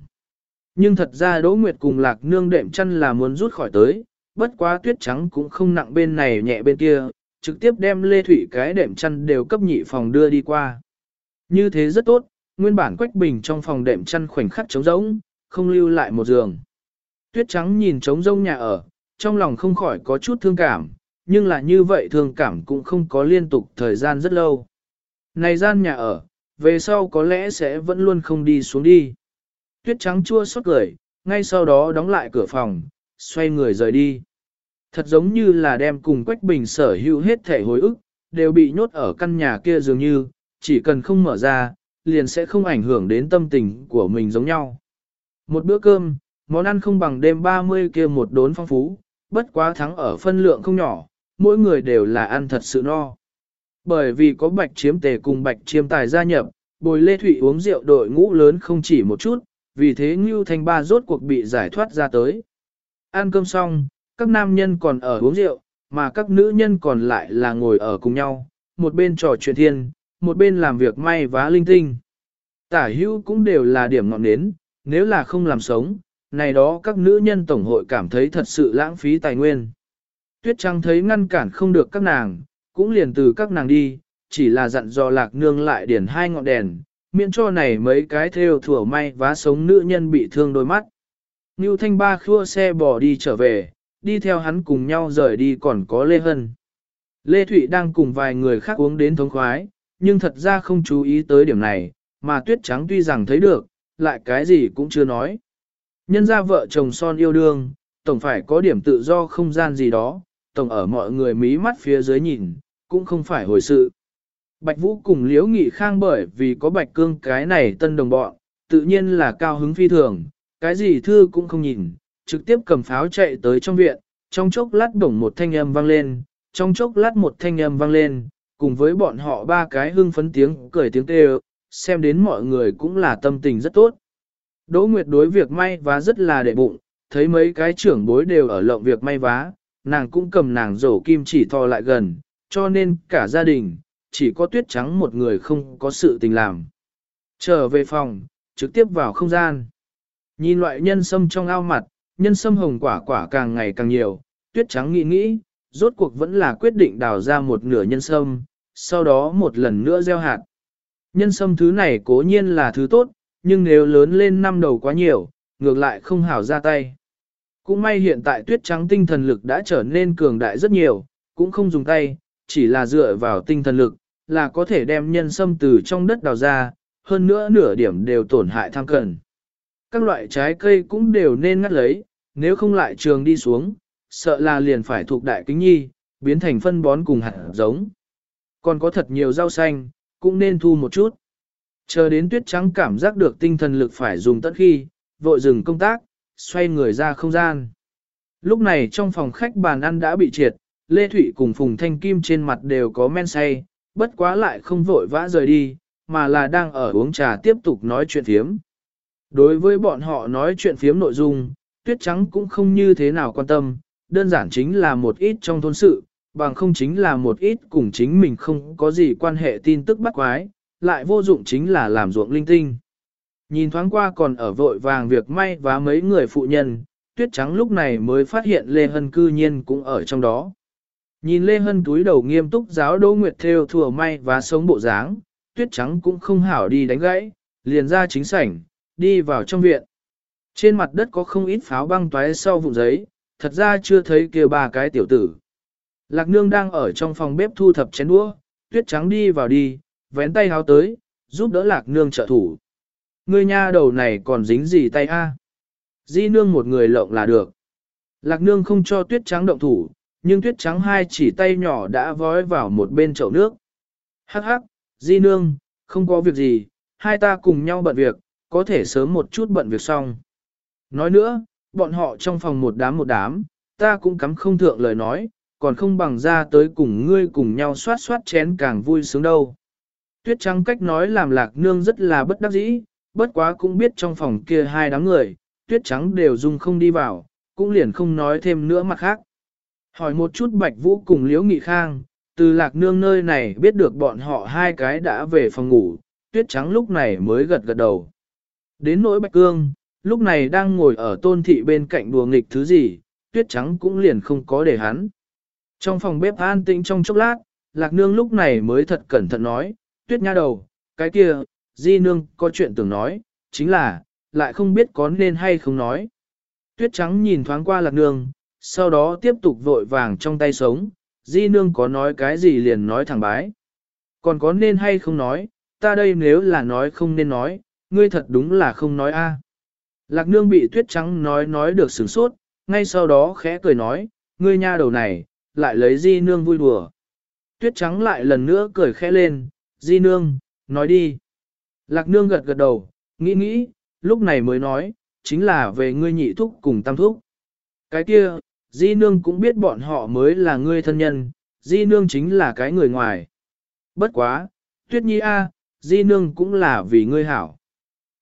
S1: Nhưng thật ra Đỗ Nguyệt cùng Lạc Nương đệm chăn là muốn rút khỏi tới, bất quá tuyết trắng cũng không nặng bên này nhẹ bên kia, trực tiếp đem Lê Thủy cái đệm chăn đều cấp nhị phòng đưa đi qua. Như thế rất tốt, nguyên bản Quách Bình trong phòng đệm chăn khoảnh khắc trống rỗng, không lưu lại một giường. Tuyết trắng nhìn trống rỗng nhà ở, trong lòng không khỏi có chút thương cảm, nhưng là như vậy thương cảm cũng không có liên tục thời gian rất lâu. Này gian nhà ở, về sau có lẽ sẽ vẫn luôn không đi xuống đi. Tuyết trắng chua xót cười, ngay sau đó đóng lại cửa phòng, xoay người rời đi. Thật giống như là đem cùng Quách Bình sở hữu hết thể hồi ức, đều bị nhốt ở căn nhà kia dường như, chỉ cần không mở ra, liền sẽ không ảnh hưởng đến tâm tình của mình giống nhau. Một bữa cơm, món ăn không bằng đêm 30 kia một đốn phong phú, bất quá thắng ở phân lượng không nhỏ, mỗi người đều là ăn thật sự no. Bởi vì có bạch chiếm tề cùng bạch chiếm tài gia nhập, bồi lê thủy uống rượu đội ngũ lớn không chỉ một chút, vì thế Ngưu Thanh Ba rốt cuộc bị giải thoát ra tới. Ăn cơm xong, các nam nhân còn ở uống rượu, mà các nữ nhân còn lại là ngồi ở cùng nhau, một bên trò chuyện thiên, một bên làm việc may vá linh tinh. Tả hữu cũng đều là điểm ngọn nến, nếu là không làm sống, này đó các nữ nhân tổng hội cảm thấy thật sự lãng phí tài nguyên. Tuyết Trăng thấy ngăn cản không được các nàng, cũng liền từ các nàng đi, chỉ là dặn dò lạc nương lại điển hai ngọn đèn, miễn cho này mấy cái theo thủa may vá sống nữ nhân bị thương đôi mắt. Ngưu Thanh Ba khua xe bỏ đi trở về, đi theo hắn cùng nhau rời đi còn có Lê Hân. Lê Thụy đang cùng vài người khác uống đến thống khoái, nhưng thật ra không chú ý tới điểm này, mà tuyết trắng tuy rằng thấy được, lại cái gì cũng chưa nói. Nhân ra vợ chồng son yêu đương, tổng phải có điểm tự do không gian gì đó, tổng ở mọi người mí mắt phía dưới nhìn, cũng không phải hồi sự. Bạch Vũ cùng Liễu Nghị Khang bởi vì có Bạch Cương cái này tân đồng bọn, tự nhiên là cao hứng phi thường, cái gì thư cũng không nhìn, trực tiếp cầm pháo chạy tới trong viện, trong chốc lát bổng một thanh âm vang lên, trong chốc lát một thanh âm vang lên, cùng với bọn họ ba cái hưng phấn tiếng cười tiếng kêu, xem đến mọi người cũng là tâm tình rất tốt. Đỗ Nguyệt đối việc may vá rất là đệ bụng, thấy mấy cái trưởng bối đều ở lộng việc may vá, nàng cũng cầm nàng rổ kim chỉ thò lại gần, cho nên cả gia đình, chỉ có tuyết trắng một người không có sự tình làm. Trở về phòng, trực tiếp vào không gian. Nhìn loại nhân sâm trong ao mặt, nhân sâm hồng quả quả càng ngày càng nhiều, tuyết trắng nghĩ nghĩ, rốt cuộc vẫn là quyết định đào ra một nửa nhân sâm, sau đó một lần nữa gieo hạt. Nhân sâm thứ này cố nhiên là thứ tốt, nhưng nếu lớn lên năm đầu quá nhiều, ngược lại không hảo ra tay. Cũng may hiện tại tuyết trắng tinh thần lực đã trở nên cường đại rất nhiều, cũng không dùng tay, chỉ là dựa vào tinh thần lực, là có thể đem nhân sâm từ trong đất đào ra, hơn nữa nửa điểm đều tổn hại tham cần. Các loại trái cây cũng đều nên ngắt lấy, nếu không lại trường đi xuống, sợ là liền phải thuộc đại kính nhi, biến thành phân bón cùng hạt giống. Còn có thật nhiều rau xanh, cũng nên thu một chút. Chờ đến tuyết trắng cảm giác được tinh thần lực phải dùng tất khi, vội dừng công tác, xoay người ra không gian. Lúc này trong phòng khách bàn ăn đã bị triệt, Lê Thụy cùng Phùng Thanh Kim trên mặt đều có men say, bất quá lại không vội vã rời đi, mà là đang ở uống trà tiếp tục nói chuyện phiếm. Đối với bọn họ nói chuyện phiếm nội dung, Tuyết Trắng cũng không như thế nào quan tâm, đơn giản chính là một ít trong thôn sự, bằng không chính là một ít cùng chính mình không có gì quan hệ tin tức bắt quái, lại vô dụng chính là làm ruộng linh tinh. Nhìn thoáng qua còn ở vội vàng việc may và mấy người phụ nhân, tuyết trắng lúc này mới phát hiện Lê Hân cư nhiên cũng ở trong đó. Nhìn Lê Hân túi đầu nghiêm túc giáo Đỗ Nguyệt theo thừa may và sống bộ dáng, tuyết trắng cũng không hảo đi đánh gãy, liền ra chính sảnh, đi vào trong viện. Trên mặt đất có không ít pháo băng toái sau vụ giấy, thật ra chưa thấy kia ba cái tiểu tử. Lạc nương đang ở trong phòng bếp thu thập chén đũa, tuyết trắng đi vào đi, vén tay háo tới, giúp đỡ lạc nương trợ thủ. Ngươi nha đầu này còn dính gì tay a? Di nương một người lộng là được. Lạc nương không cho tuyết trắng động thủ, nhưng tuyết trắng hai chỉ tay nhỏ đã vói vào một bên chậu nước. Hắc hắc, di nương, không có việc gì, hai ta cùng nhau bận việc, có thể sớm một chút bận việc xong. Nói nữa, bọn họ trong phòng một đám một đám, ta cũng cắm không thượng lời nói, còn không bằng ra tới cùng ngươi cùng nhau soát soát chén càng vui sướng đâu. Tuyết trắng cách nói làm lạc nương rất là bất đắc dĩ, bất quá cũng biết trong phòng kia hai đám người, tuyết trắng đều dùng không đi vào, cũng liền không nói thêm nữa mặt khác. Hỏi một chút Bạch Vũ cùng Liễu Nghị Khang, từ lạc nương nơi này biết được bọn họ hai cái đã về phòng ngủ, tuyết trắng lúc này mới gật gật đầu. Đến nỗi Bạch Cương, lúc này đang ngồi ở tôn thị bên cạnh đùa nghịch thứ gì, tuyết trắng cũng liền không có để hắn. Trong phòng bếp an tĩnh trong chốc lát, lạc nương lúc này mới thật cẩn thận nói, tuyết nha đầu, cái kia, di nương có chuyện tưởng nói, chính là, lại không biết có nên hay không nói. Tuyết trắng nhìn thoáng qua lạc nương, sau đó tiếp tục vội vàng trong tay sống, di nương có nói cái gì liền nói thẳng bái. Còn có nên hay không nói, ta đây nếu là nói không nên nói, ngươi thật đúng là không nói a. Lạc nương bị tuyết trắng nói nói được sửng sốt, ngay sau đó khẽ cười nói, ngươi nha đầu này, lại lấy di nương vui đùa. Tuyết trắng lại lần nữa cười khẽ lên, di nương, nói đi. Lạc nương gật gật đầu, nghĩ nghĩ, lúc này mới nói, chính là về ngươi nhị thúc cùng tam thúc. Cái kia, di nương cũng biết bọn họ mới là ngươi thân nhân, di nương chính là cái người ngoài. Bất quá, tuyết nhi a, di nương cũng là vì ngươi hảo.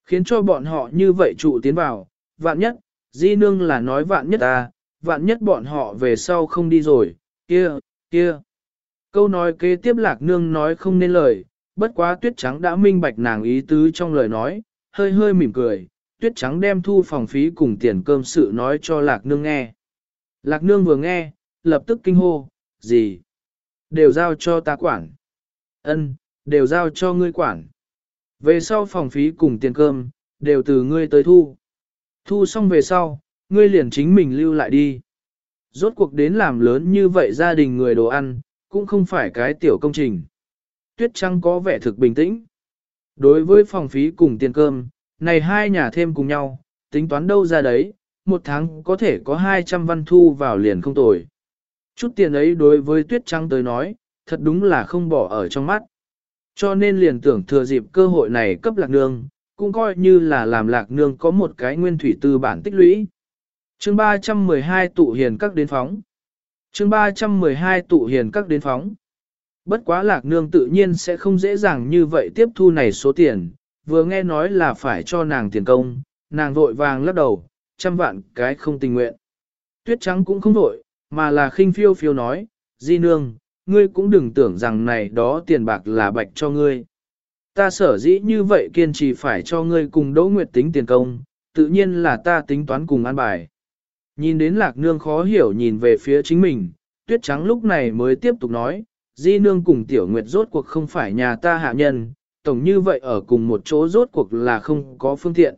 S1: Khiến cho bọn họ như vậy trụ tiến vào, vạn nhất, di nương là nói vạn nhất ta, vạn nhất bọn họ về sau không đi rồi, kia, kia. Câu nói kế tiếp lạc nương nói không nên lời, bất quá tuyết trắng đã minh bạch nàng ý tứ trong lời nói, hơi hơi mỉm cười, tuyết trắng đem thu phòng phí cùng tiền cơm sự nói cho lạc nương nghe. Lạc nương vừa nghe, lập tức kinh hô, gì? Đều giao cho ta quản. Ân, đều giao cho ngươi quản. Về sau phòng phí cùng tiền cơm, đều từ ngươi tới thu. Thu xong về sau, ngươi liền chính mình lưu lại đi. Rốt cuộc đến làm lớn như vậy gia đình người đồ ăn, cũng không phải cái tiểu công trình. Tuyết Trăng có vẻ thực bình tĩnh. Đối với phòng phí cùng tiền cơm, này hai nhà thêm cùng nhau, tính toán đâu ra đấy, một tháng có thể có 200 văn thu vào liền không tồi. Chút tiền ấy đối với Tuyết Trăng tới nói, thật đúng là không bỏ ở trong mắt. Cho nên liền tưởng thừa dịp cơ hội này cấp lạc nương, cũng coi như là làm lạc nương có một cái nguyên thủy tư bản tích lũy. chương 312 tụ hiền các đến phóng. chương 312 tụ hiền các đến phóng. Bất quá lạc nương tự nhiên sẽ không dễ dàng như vậy tiếp thu này số tiền, vừa nghe nói là phải cho nàng tiền công, nàng vội vàng lắc đầu, trăm vạn cái không tình nguyện. Tuyết trắng cũng không vội, mà là khinh phiêu phiêu nói, di nương, ngươi cũng đừng tưởng rằng này đó tiền bạc là bạch cho ngươi. Ta sở dĩ như vậy kiên trì phải cho ngươi cùng Đỗ Nguyệt tính tiền công, tự nhiên là ta tính toán cùng an bài. Nhìn đến lạc nương khó hiểu nhìn về phía chính mình, tuyết trắng lúc này mới tiếp tục nói, di nương cùng tiểu nguyệt rốt cuộc không phải nhà ta hạ nhân, tổng như vậy ở cùng một chỗ rốt cuộc là không có phương tiện.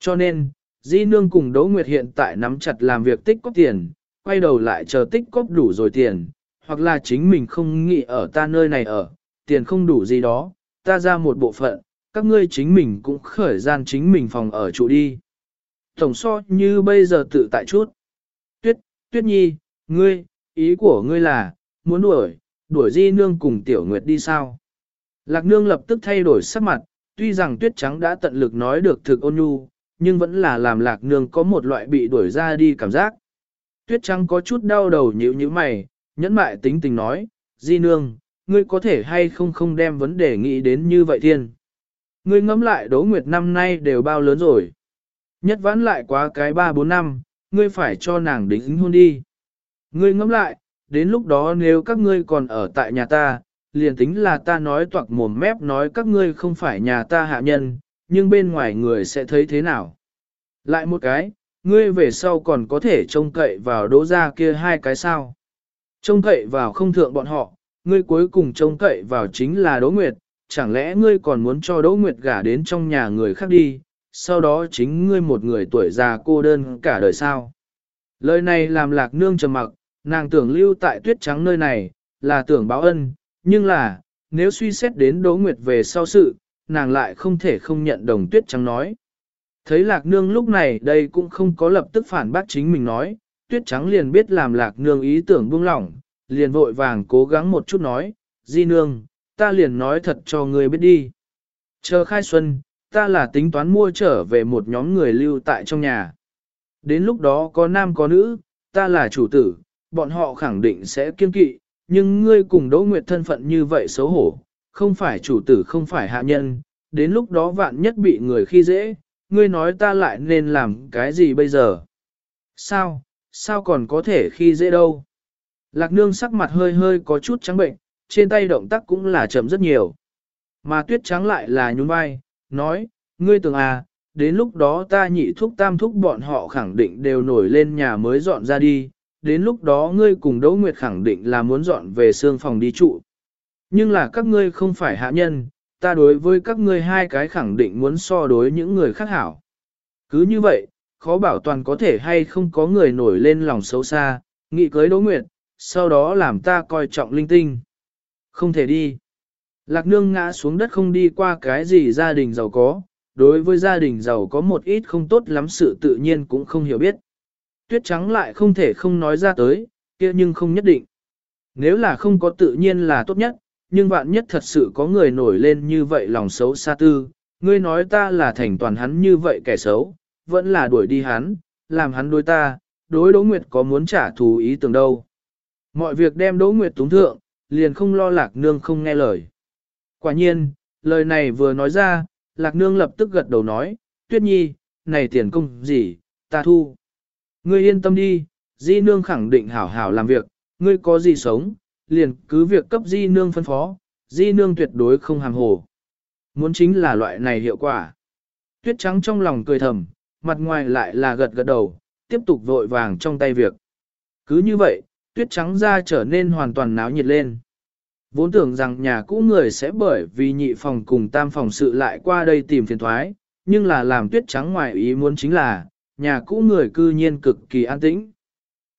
S1: Cho nên, di nương cùng Đỗ Nguyệt hiện tại nắm chặt làm việc tích cóp tiền, quay đầu lại chờ tích cóp đủ rồi tiền, hoặc là chính mình không nghĩ ở ta nơi này ở, tiền không đủ gì đó, ta ra một bộ phận, các ngươi chính mình cũng khởi gian chính mình phòng ở trụ đi. Tổng so như bây giờ tự tại chút. Tuyết, Tuyết Nhi, ngươi, ý của ngươi là, muốn đuổi, đuổi di nương cùng tiểu nguyệt đi sao? Lạc nương lập tức thay đổi sắc mặt, tuy rằng tuyết trắng đã tận lực nói được thực ôn nhu, nhưng vẫn là làm lạc nương có một loại bị đuổi ra đi cảm giác. Tuyết trắng có chút đau đầu nhíu như mày, nhẫn mại tính tình nói, di nương, ngươi có thể hay không không đem vấn đề nghĩ đến như vậy thiên. Ngươi ngẫm lại đỗ nguyệt năm nay đều bao lớn rồi. Nhất vãn lại quá cái 3-4 năm, ngươi phải cho nàng đính hôn đi. Ngươi ngẫm lại, đến lúc đó nếu các ngươi còn ở tại nhà ta, liền tính là ta nói toạc mồm mép nói các ngươi không phải nhà ta hạ nhân, nhưng bên ngoài người sẽ thấy thế nào. Lại một cái, ngươi về sau còn có thể trông cậy vào đỗ ra kia hai cái sao. Trông cậy vào không thượng bọn họ, ngươi cuối cùng trông cậy vào chính là Đỗ Nguyệt, chẳng lẽ ngươi còn muốn cho Đỗ Nguyệt gả đến trong nhà người khác đi, sau đó chính ngươi một người tuổi già cô đơn cả đời sao. Lời này làm lạc nương trầm mặc, nàng tưởng lưu tại tuyết trắng nơi này, là tưởng báo ân, nhưng là, nếu suy xét đến Đỗ Nguyệt về sau sự, nàng lại không thể không nhận đồng tuyết trắng nói. Thấy lạc nương lúc này đây cũng không có lập tức phản bác chính mình nói, tuyết trắng liền biết làm lạc nương ý tưởng buông lỏng, liền vội vàng cố gắng một chút nói, di nương, ta liền nói thật cho ngươi biết đi. Chờ khai xuân, ta là tính toán mua trở về một nhóm người lưu tại trong nhà. Đến lúc đó có nam có nữ, ta là chủ tử, bọn họ khẳng định sẽ kiên kỵ, nhưng ngươi cùng Đỗ Nguyệt thân phận như vậy xấu hổ, không phải chủ tử không phải hạ nhân, đến lúc đó vạn nhất bị người khi dễ, ngươi nói ta lại nên làm cái gì bây giờ? Sao, sao còn có thể khi dễ đâu? Lạc nương sắc mặt hơi hơi có chút trắng bệnh, trên tay động tác cũng là chậm rất nhiều. Mà tuyết trắng lại là nhún vai, nói, ngươi tưởng à, đến lúc đó ta nhị thúc tam thúc bọn họ khẳng định đều nổi lên nhà mới dọn ra đi, đến lúc đó ngươi cùng Đỗ Nguyệt khẳng định là muốn dọn về xương phòng đi trụ. Nhưng là các ngươi không phải hạ nhân, ta đối với các ngươi hai cái khẳng định muốn so đối những người khác hảo. Cứ như vậy, khó bảo toàn có thể hay không có người nổi lên lòng xấu xa, nghị cưới Đỗ Nguyệt, sau đó làm ta coi trọng linh tinh. Không thể đi. Lạc nương ngã xuống đất không đi qua cái gì gia đình giàu có, đối với gia đình giàu có một ít không tốt lắm sự tự nhiên cũng không hiểu biết. Tuyết trắng lại không thể không nói ra tới, kia nhưng không nhất định. Nếu là không có tự nhiên là tốt nhất, nhưng vạn nhất thật sự có người nổi lên như vậy lòng xấu xa tư, ngươi nói ta là thành toàn hắn như vậy kẻ xấu, vẫn là đuổi đi hắn, làm hắn đối ta, đối Đỗ Nguyệt có muốn trả thù ý tưởng đâu. Mọi việc đem Đỗ Nguyệt túng thượng, liền không lo lạc nương không nghe lời. Quả nhiên, lời này vừa nói ra, lạc nương lập tức gật đầu nói, tuyết nhi, này tiền công gì, ta thu. Ngươi yên tâm đi, di nương khẳng định hảo hảo làm việc, ngươi có gì sống, liền cứ việc cấp di nương phân phó, di nương tuyệt đối không hàng hồ. Muốn chính là loại này hiệu quả. Tuyết trắng trong lòng cười thầm, mặt ngoài lại là gật gật đầu, tiếp tục vội vàng trong tay việc. Cứ như vậy, tuyết trắng ra trở nên hoàn toàn náo nhiệt lên. Vốn tưởng rằng nhà cũ người sẽ bởi vì nhị phòng cùng tam phòng sự lại qua đây tìm phiền thoái, nhưng là làm tuyết trắng ngoài ý muốn chính là, nhà cũ người cư nhiên cực kỳ an tĩnh.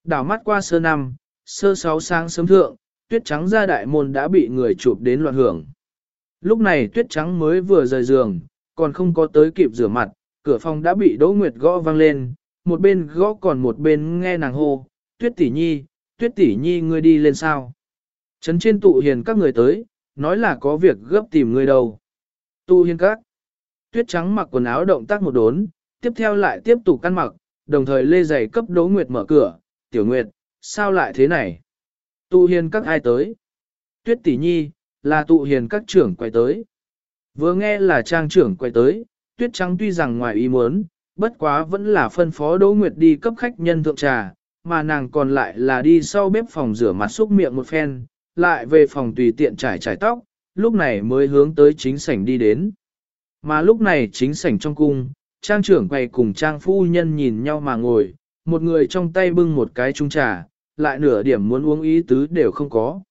S1: Đảo mắt qua sơ năm, sơ sáu sáng sớm thượng, tuyết trắng ra đại môn đã bị người chụp đến loạn hưởng. Lúc này tuyết trắng mới vừa rời giường, còn không có tới kịp rửa mặt, cửa phòng đã bị Đỗ Nguyệt gõ vang lên, một bên gõ còn một bên nghe nàng hô, tuyết tỷ nhi, tuyết tỷ nhi ngươi đi lên sao. Trấn trên tụ hiền các người tới, nói là có việc gấp tìm ngươi đâu. Tụ hiền các. Tuyết trắng mặc quần áo động tác một đốn, tiếp theo lại tiếp tục căn mặc, đồng thời lê giày cấp Đỗ Nguyệt mở cửa, tiểu Nguyệt, sao lại thế này? Tụ hiền các ai tới? Tuyết tỷ nhi, là tụ hiền các trưởng quay tới. Vừa nghe là trang trưởng quay tới, tuyết trắng tuy rằng ngoài ý muốn, bất quá vẫn là phân phó Đỗ Nguyệt đi cấp khách nhân thượng trà, mà nàng còn lại là đi sau bếp phòng rửa mặt xúc miệng một phen, lại về phòng tùy tiện trải trải tóc, lúc này mới hướng tới chính sảnh đi đến. Mà lúc này chính sảnh trong cung, trang trưởng quay cùng trang phu nhân nhìn nhau mà ngồi, một người trong tay bưng một cái chung trà, lại nửa điểm muốn uống ý tứ đều không có.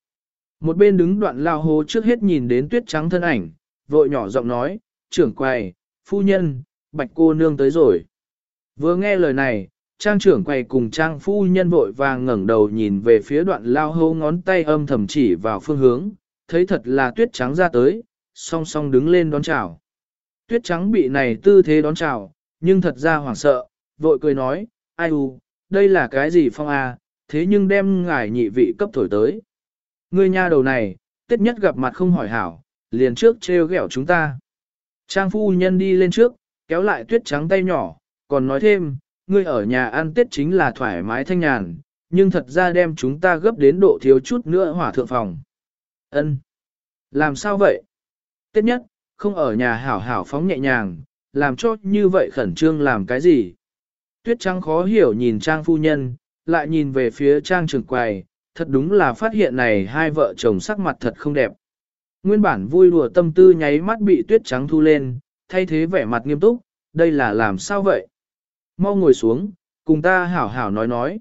S1: Một bên đứng đoạn lao hô trước hết nhìn đến tuyết trắng thân ảnh, vội nhỏ giọng nói, trưởng quầy, phu nhân, bạch cô nương tới rồi. Vừa nghe lời này, trang trưởng quay cùng trang phu nhân vội vàng ngẩng đầu nhìn về phía đoạn lao hô ngón tay âm thầm chỉ vào phương hướng, thấy thật là tuyết trắng ra tới, song song đứng lên đón chào. Tuyết trắng bị này tư thế đón chào, nhưng thật ra hoảng sợ, vội cười nói, ai u, đây là cái gì phong à, thế nhưng đem ngài nhị vị cấp thổi tới. Ngươi nha đầu này, tết nhất gặp mặt không hỏi hảo, liền trước trêu ghẹo chúng ta. Trang phu nhân đi lên trước, kéo lại tuyết trắng tay nhỏ, còn nói thêm, ngươi ở nhà ăn tết chính là thoải mái thanh nhàn, nhưng thật ra đem chúng ta gấp đến độ thiếu chút nữa hỏa thượng phòng. Ân, Làm sao vậy? Tết nhất, không ở nhà hảo hảo phóng nhẹ nhàng, làm cho như vậy khẩn trương làm cái gì? Tuyết trắng khó hiểu nhìn trang phu nhân, lại nhìn về phía trang trường quầy, thật đúng là phát hiện này hai vợ chồng sắc mặt thật không đẹp. Nguyên bản vui đùa tâm tư nháy mắt bị tuyết trắng thu lên, thay thế vẻ mặt nghiêm túc, đây là làm sao vậy? Mau ngồi xuống, cùng ta hảo hảo nói nói.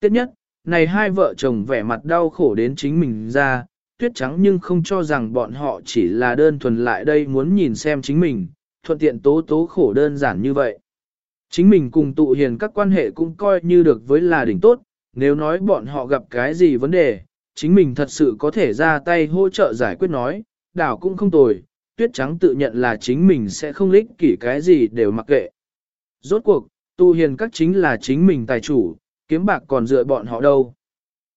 S1: Tiếp nhất, này hai vợ chồng vẻ mặt đau khổ đến chính mình ra, tuyết trắng nhưng không cho rằng bọn họ chỉ là đơn thuần lại đây muốn nhìn xem chính mình, thuận tiện tố tố khổ đơn giản như vậy. Chính mình cùng tụ hiền các quan hệ cũng coi như được với là đỉnh tốt, nếu nói bọn họ gặp cái gì vấn đề, chính mình thật sự có thể ra tay hỗ trợ giải quyết nói, đảo cũng không tồi, tuyết trắng tự nhận là chính mình sẽ không lích kỷ cái gì đều mặc kệ. Rốt cuộc, tu hiền các chính là chính mình tài chủ, kiếm bạc còn dựa bọn họ đâu.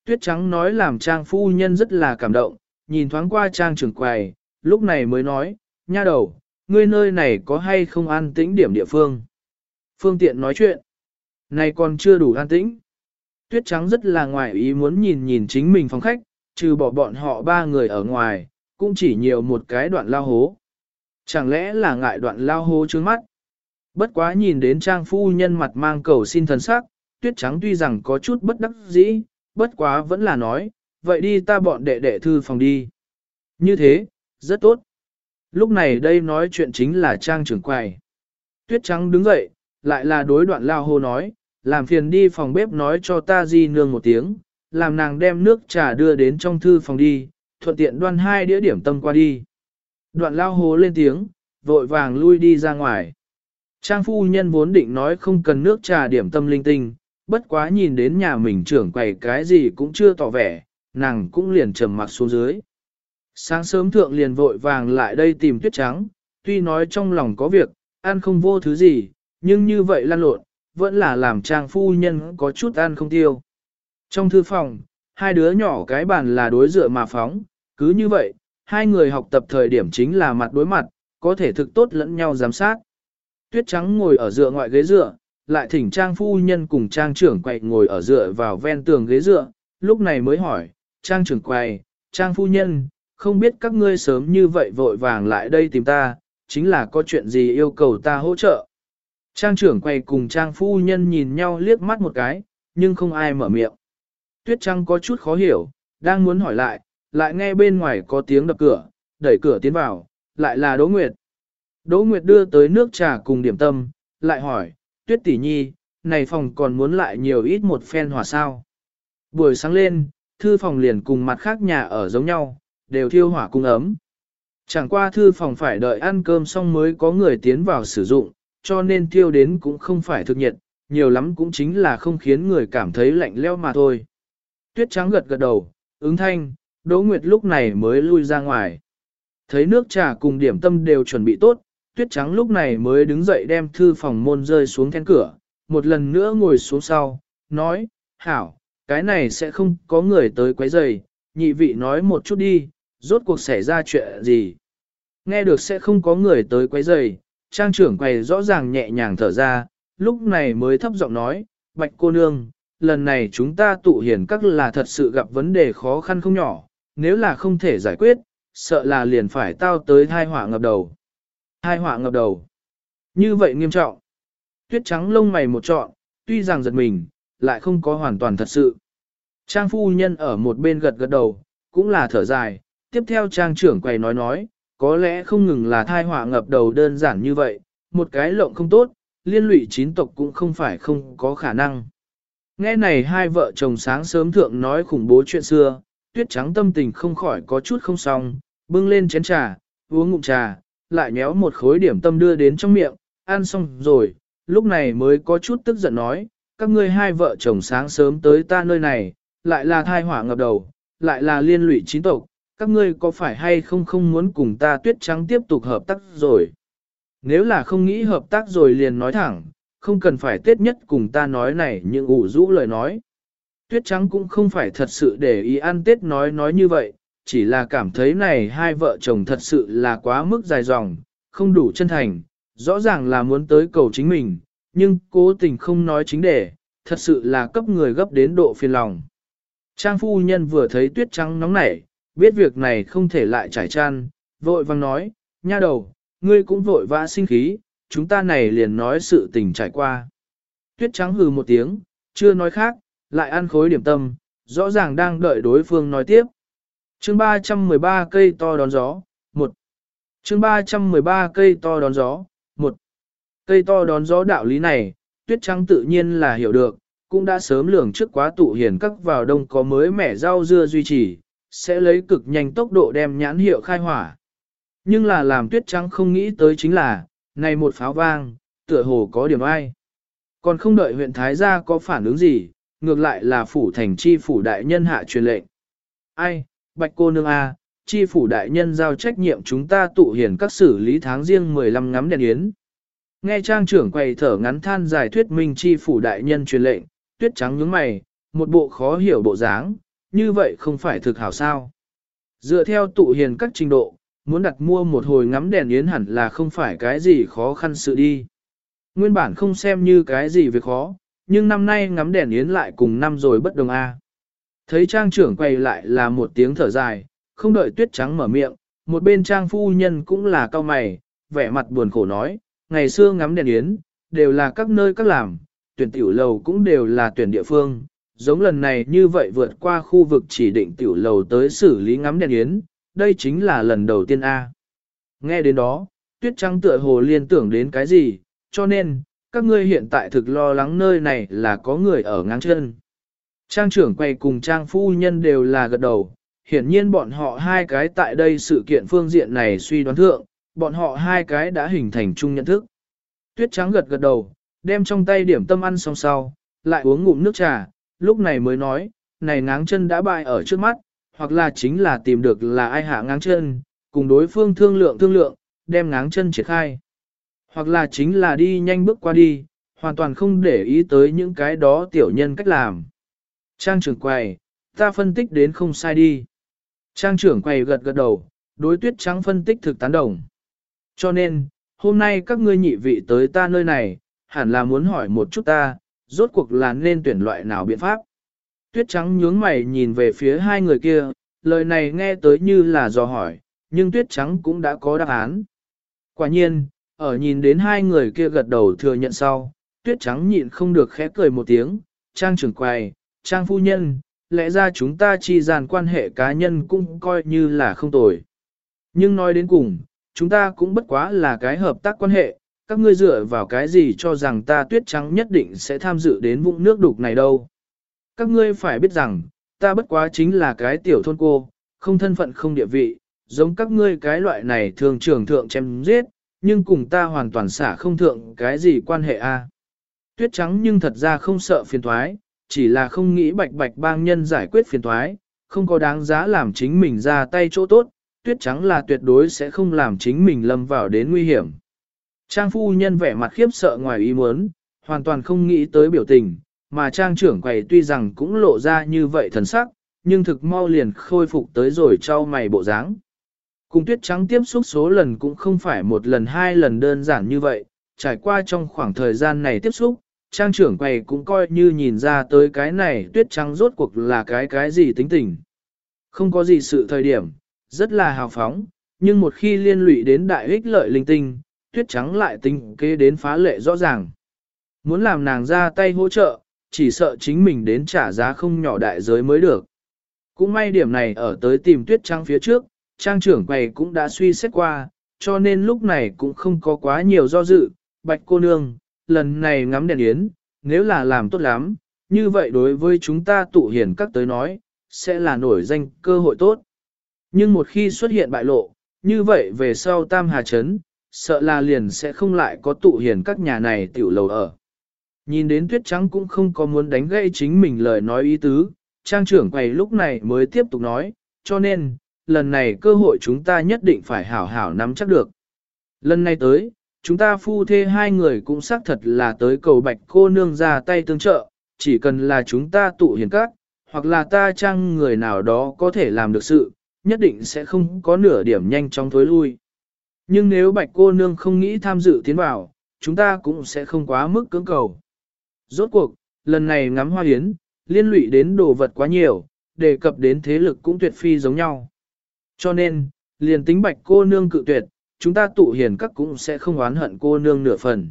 S1: Tuyết trắng nói làm trang phu nhân rất là cảm động, nhìn thoáng qua trang trưởng quầy, lúc này mới nói, nha đầu, ngươi nơi này có hay không an tĩnh điểm địa phương. Phương tiện nói chuyện, này còn chưa đủ an tĩnh. Tuyết trắng rất là ngoài ý muốn nhìn nhìn chính mình phòng khách, trừ bỏ bọn họ ba người ở ngoài, cũng chỉ nhiều một cái đoạn lao hố. Chẳng lẽ là ngại đoạn lao hố trước mắt? Bất quá nhìn đến trang phu nhân mặt mang cầu xin thần sắc, tuyết trắng tuy rằng có chút bất đắc dĩ, bất quá vẫn là nói, vậy đi ta bọn đệ đệ thư phòng đi. Như thế, rất tốt. Lúc này đây nói chuyện chính là trang trưởng quầy. Tuyết trắng đứng dậy, lại là đối đoạn lao hô nói, làm phiền đi phòng bếp nói cho ta di nương một tiếng, làm nàng đem nước trà đưa đến trong thư phòng đi, thuận tiện đoan hai đĩa điểm tâm qua đi. Đoạn lao hố lên tiếng, vội vàng lui đi ra ngoài. Trang phu nhân vốn định nói không cần nước trà điểm tâm linh tinh, bất quá nhìn đến nhà mình trưởng quầy cái gì cũng chưa tỏ vẻ, nàng cũng liền trầm mặc xuống dưới. Sáng sớm thượng liền vội vàng lại đây tìm tuyết trắng, tuy nói trong lòng có việc, ăn không vô thứ gì, nhưng như vậy lan lộn, vẫn là làm trang phu nhân có chút ăn không tiêu. Trong thư phòng, hai đứa nhỏ cái bàn là đối dựa mà phóng, cứ như vậy, hai người học tập thời điểm chính là mặt đối mặt, có thể thực tốt lẫn nhau giám sát. Tuyết trắng ngồi ở dựa ngoại ghế dựa, lại thỉnh trang phu nhân cùng trang trưởng quầy ngồi ở dựa vào ven tường ghế dựa, lúc này mới hỏi, trang trưởng quầy, trang phu nhân, không biết các ngươi sớm như vậy vội vàng lại đây tìm ta, chính là có chuyện gì yêu cầu ta hỗ trợ. Trang trưởng quay cùng trang phu nhân nhìn nhau liếc mắt một cái, nhưng không ai mở miệng. Tuyết Trăng có chút khó hiểu, đang muốn hỏi lại, lại nghe bên ngoài có tiếng đập cửa, đẩy cửa tiến vào, lại là Đỗ Nguyệt. Đỗ Nguyệt đưa tới nước trà cùng điểm tâm, lại hỏi, Tuyết tỷ nhi, này phòng còn muốn lại nhiều ít một phen hỏa sao. Buổi sáng lên, thư phòng liền cùng mặt khác nhà ở giống nhau, đều thiêu hỏa cung ấm. Chẳng qua thư phòng phải đợi ăn cơm xong mới có người tiến vào sử dụng, cho nên thiêu đến cũng không phải thực nhiệt, nhiều lắm cũng chính là không khiến người cảm thấy lạnh leo mà thôi. Tuyết trắng gật gật đầu, ứng thanh, Đỗ Nguyệt lúc này mới lui ra ngoài. Thấy nước trà cùng điểm tâm đều chuẩn bị tốt, Tuyết trắng lúc này mới đứng dậy đem thư phòng môn rơi xuống then cửa, một lần nữa ngồi xuống sau, nói, hảo, cái này sẽ không có người tới quấy rầy, nhị vị nói một chút đi, rốt cuộc xảy ra chuyện gì. Nghe được sẽ không có người tới quấy rầy, trang trưởng quầy rõ ràng nhẹ nhàng thở ra, lúc này mới thấp giọng nói, bạch cô nương, lần này chúng ta tụ hiền các là thật sự gặp vấn đề khó khăn không nhỏ, nếu là không thể giải quyết, sợ là liền phải tao tới thai họa ngập đầu. Thai họa ngập đầu. Như vậy nghiêm trọng. Tuyết trắng lông mày một trọn, tuy rằng giật mình, lại không có hoàn toàn thật sự. Trang phu nhân ở một bên gật gật đầu, cũng là thở dài, tiếp theo trang trưởng quầy nói nói, có lẽ không ngừng là thai họa ngập đầu đơn giản như vậy, một cái lộng không tốt, liên lụy chín tộc cũng không phải không có khả năng. Nghe này hai vợ chồng sáng sớm thượng nói khủng bố chuyện xưa, tuyết trắng tâm tình không khỏi có chút không xong, bưng lên chén trà, uống ngụm trà, lại nhéo một khối điểm tâm đưa đến trong miệng, ăn xong rồi, lúc này mới có chút tức giận nói, các ngươi hai vợ chồng sáng sớm tới ta nơi này, lại là thai hỏa ngập đầu, lại là liên lụy chín tộc, các ngươi có phải hay không không muốn cùng ta tuyết trắng tiếp tục hợp tác rồi? Nếu là không nghĩ hợp tác rồi liền nói thẳng, không cần phải tết nhất cùng ta nói này nhưng ủ rũ lời nói. Tuyết trắng cũng không phải thật sự để ý ăn tết nói nói như vậy, chỉ là cảm thấy này hai vợ chồng thật sự là quá mức dài dòng, không đủ chân thành, rõ ràng là muốn tới cầu chính mình, nhưng cố tình không nói chính đề, thật sự là cấp người gấp đến độ phiền lòng. Trang phu nhân vừa thấy tuyết trắng nóng nảy, biết việc này không thể lại trải tràn, vội vang nói, nha đầu, ngươi cũng vội vã sinh khí, chúng ta này liền nói sự tình trải qua. Tuyết trắng hừ một tiếng, chưa nói khác, lại ăn khối điểm tâm, rõ ràng đang đợi đối phương nói tiếp. chương 313 cây to đón gió, 1. chương 313 cây to đón gió, 1. Cây to đón gió đạo lý này, tuyết trắng tự nhiên là hiểu được, cũng đã sớm lường trước quá tụ hiền các vào đông có mới mẻ rau dưa duy trì, sẽ lấy cực nhanh tốc độ đem nhãn hiệu khai hỏa. Nhưng là làm tuyết trắng không nghĩ tới chính là, này một pháo vang, tựa hồ có điểm ai. Còn không đợi huyện Thái gia có phản ứng gì, ngược lại là phủ thành chi phủ đại nhân hạ truyền lệnh. Ai, bạch cô nương A, chi phủ đại nhân giao trách nhiệm chúng ta tụ hiền các xử lý tháng riêng 15 ngắm đèn yến. Nghe trang trưởng quầy thở ngắn than giải thuyết minh chi phủ đại nhân truyền lệnh, tuyết trắng nhướng mày, một bộ khó hiểu bộ dáng, như vậy không phải thực hảo sao. Dựa theo tụ hiền các trình độ, muốn đặt mua một hồi ngắm đèn yến hẳn là không phải cái gì khó khăn sự đi. Nguyên bản không xem như cái gì việc khó, nhưng năm nay ngắm đèn yến lại cùng năm rồi bất đồng a. Thấy trang trưởng quay lại là một tiếng thở dài, không đợi tuyết trắng mở miệng, một bên trang phu nhân cũng là cao mày, vẻ mặt buồn khổ nói, ngày xưa ngắm đèn yến, đều là các nơi các làm, tuyển tiểu lầu cũng đều là tuyển địa phương, giống lần này như vậy vượt qua khu vực chỉ định tiểu lầu tới xử lý ngắm đèn yến, đây chính là lần đầu tiên A. Nghe đến đó, tuyết trắng tựa hồ liên tưởng đến cái gì, cho nên, các ngươi hiện tại thực lo lắng nơi này là có người ở ngang chân. Trang trưởng quay cùng trang phu nhân đều là gật đầu, hiển nhiên bọn họ hai cái tại đây sự kiện phương diện này suy đoán thượng, bọn họ hai cái đã hình thành chung nhận thức. Tuyết trắng gật gật đầu, đem trong tay điểm tâm ăn xong sau, lại uống ngụm nước trà, lúc này mới nói, này ngáng chân đã bại ở trước mắt, hoặc là chính là tìm được là ai hạ ngáng chân, cùng đối phương thương lượng thương lượng, đem ngáng chân triển khai. Hoặc là chính là đi nhanh bước qua đi, hoàn toàn không để ý tới những cái đó tiểu nhân cách làm. Trang trưởng quầy, ta phân tích đến không sai đi. Trang trưởng quầy gật gật đầu, đối tuyết trắng phân tích thực tán đồng. Cho nên, hôm nay các ngươi nhị vị tới ta nơi này, hẳn là muốn hỏi một chút ta, rốt cuộc là nên tuyển loại nào biện pháp. Tuyết trắng nhướng mày nhìn về phía hai người kia, lời này nghe tới như là dò hỏi, nhưng tuyết trắng cũng đã có đáp án. Quả nhiên, ở nhìn đến hai người kia gật đầu thừa nhận sau, tuyết trắng nhịn không được khẽ cười một tiếng, trang trưởng quầy, trang phu nhân, lẽ ra chúng ta chi dàn quan hệ cá nhân cũng coi như là không tồi. Nhưng nói đến cùng, chúng ta cũng bất quá là cái hợp tác quan hệ, các ngươi dựa vào cái gì cho rằng ta tuyết trắng nhất định sẽ tham dự đến vũng nước đục này đâu. Các ngươi phải biết rằng, ta bất quá chính là cái tiểu thôn cô, không thân phận không địa vị, giống các ngươi cái loại này thường trưởng thượng chém giết, nhưng cùng ta hoàn toàn xả không thượng cái gì quan hệ a. Tuyết trắng nhưng thật ra không sợ phiền thoái, chỉ là không nghĩ bạch bạch bang nhân giải quyết phiền thoái, không có đáng giá làm chính mình ra tay chỗ tốt, tuyết trắng là tuyệt đối sẽ không làm chính mình lâm vào đến nguy hiểm. Trang phu nhân vẻ mặt khiếp sợ ngoài ý muốn, hoàn toàn không nghĩ tới biểu tình, mà trang trưởng quầy tuy rằng cũng lộ ra như vậy thần sắc, nhưng thực mau liền khôi phục tới rồi trao mày bộ dáng. Cùng tuyết trắng tiếp xúc số lần cũng không phải một lần hai lần đơn giản như vậy, trải qua trong khoảng thời gian này tiếp xúc, trang trưởng quầy cũng coi như nhìn ra tới cái này tuyết trắng rốt cuộc là cái cái gì tính tình. Không có gì sự thời điểm, rất là hào phóng, nhưng một khi liên lụy đến đại ích lợi linh tinh, tuyết trắng lại tinh kế đến phá lệ rõ ràng. Muốn làm nàng ra tay hỗ trợ, chỉ sợ chính mình đến trả giá không nhỏ đại giới mới được. Cũng may điểm này ở tới tìm tuyết trắng phía trước, trang trưởng quầy cũng đã suy xét qua, cho nên lúc này cũng không có quá nhiều do dự, bạch cô nương, lần này ngắm đèn yến, nếu là làm tốt lắm, như vậy đối với chúng ta tụ hiền các tới nói, sẽ là nổi danh cơ hội tốt. Nhưng một khi xuất hiện bại lộ, như vậy về sau Tam Hà Trấn, sợ là liền sẽ không lại có tụ hiền các nhà này tiểu lầu ở. Nhìn đến tuyết trắng cũng không có muốn đánh gãy chính mình lời nói ý tứ, trang trưởng quầy lúc này mới tiếp tục nói, cho nên, lần này cơ hội chúng ta nhất định phải hảo hảo nắm chắc được. Lần này tới, chúng ta phu thê hai người cũng xác thật là tới cầu bạch cô nương ra tay tương trợ, chỉ cần là chúng ta tụ hiền các, hoặc là ta trang người nào đó có thể làm được sự, nhất định sẽ không có nửa điểm nhanh chóng thối lui. Nhưng nếu bạch cô nương không nghĩ tham dự tiến vào, chúng ta cũng sẽ không quá mức cưỡng cầu. Rốt cuộc, lần này ngắm hoa hiến, liên lụy đến đồ vật quá nhiều, đề cập đến thế lực cũng tuyệt phi giống nhau. Cho nên, liền tính bạch cô nương cự tuyệt, chúng ta tụ hiền các cũng sẽ không oán hận cô nương nửa phần.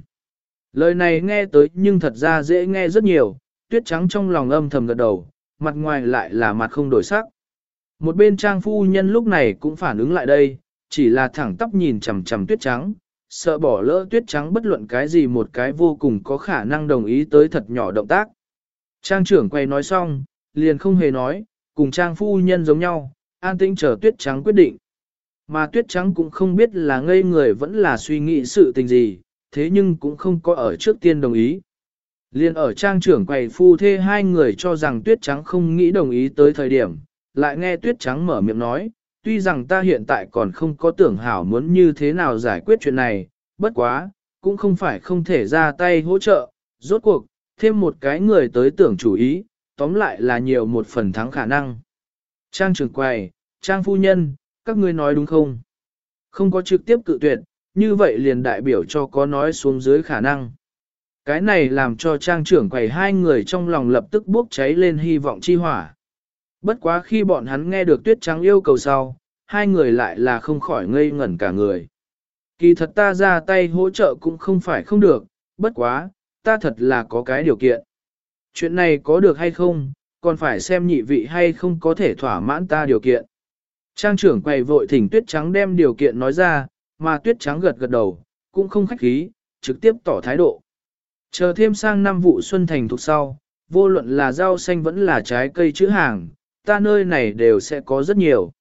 S1: Lời này nghe tới nhưng thật ra dễ nghe rất nhiều, tuyết trắng trong lòng âm thầm gật đầu, mặt ngoài lại là mặt không đổi sắc. Một bên trang phu nhân lúc này cũng phản ứng lại đây, chỉ là thẳng tóc nhìn chằm chằm tuyết trắng, sợ bỏ lỡ tuyết trắng bất luận cái gì một cái vô cùng có khả năng đồng ý tới thật nhỏ động tác. Trang trưởng quay nói xong, liền không hề nói, cùng trang phu nhân giống nhau, an tĩnh chờ tuyết trắng quyết định. Mà tuyết trắng cũng không biết là ngây người vẫn là suy nghĩ sự tình gì, thế nhưng cũng không có ở trước tiên đồng ý. Liên ở trang trưởng quầy phu thê hai người cho rằng tuyết trắng không nghĩ đồng ý tới thời điểm, lại nghe tuyết trắng mở miệng nói, tuy rằng ta hiện tại còn không có tưởng hảo muốn như thế nào giải quyết chuyện này, bất quá, cũng không phải không thể ra tay hỗ trợ, rốt cuộc, thêm một cái người tới tưởng chủ ý, tóm lại là nhiều một phần thắng khả năng. Trang trưởng quầy, trang phu nhân, các ngươi nói đúng không? Không có trực tiếp cự tuyệt, như vậy liền đại biểu cho có nói xuống dưới khả năng. Cái này làm cho trang trưởng quầy hai người trong lòng lập tức bốc cháy lên hy vọng chi hỏa. Bất quá khi bọn hắn nghe được tuyết trắng yêu cầu sau, hai người lại là không khỏi ngây ngẩn cả người. Kỳ thật ta ra tay hỗ trợ cũng không phải không được, bất quá, ta thật là có cái điều kiện. Chuyện này có được hay không, còn phải xem nhị vị hay không có thể thỏa mãn ta điều kiện. Trang trưởng quầy vội thỉnh tuyết trắng đem điều kiện nói ra, mà tuyết trắng gật gật đầu, cũng không khách khí, trực tiếp tỏ thái độ. Chờ thêm sang năm vụ xuân thành thuộc sau, vô luận là rau xanh vẫn là trái cây chữ hàng, ta nơi này đều sẽ có rất nhiều.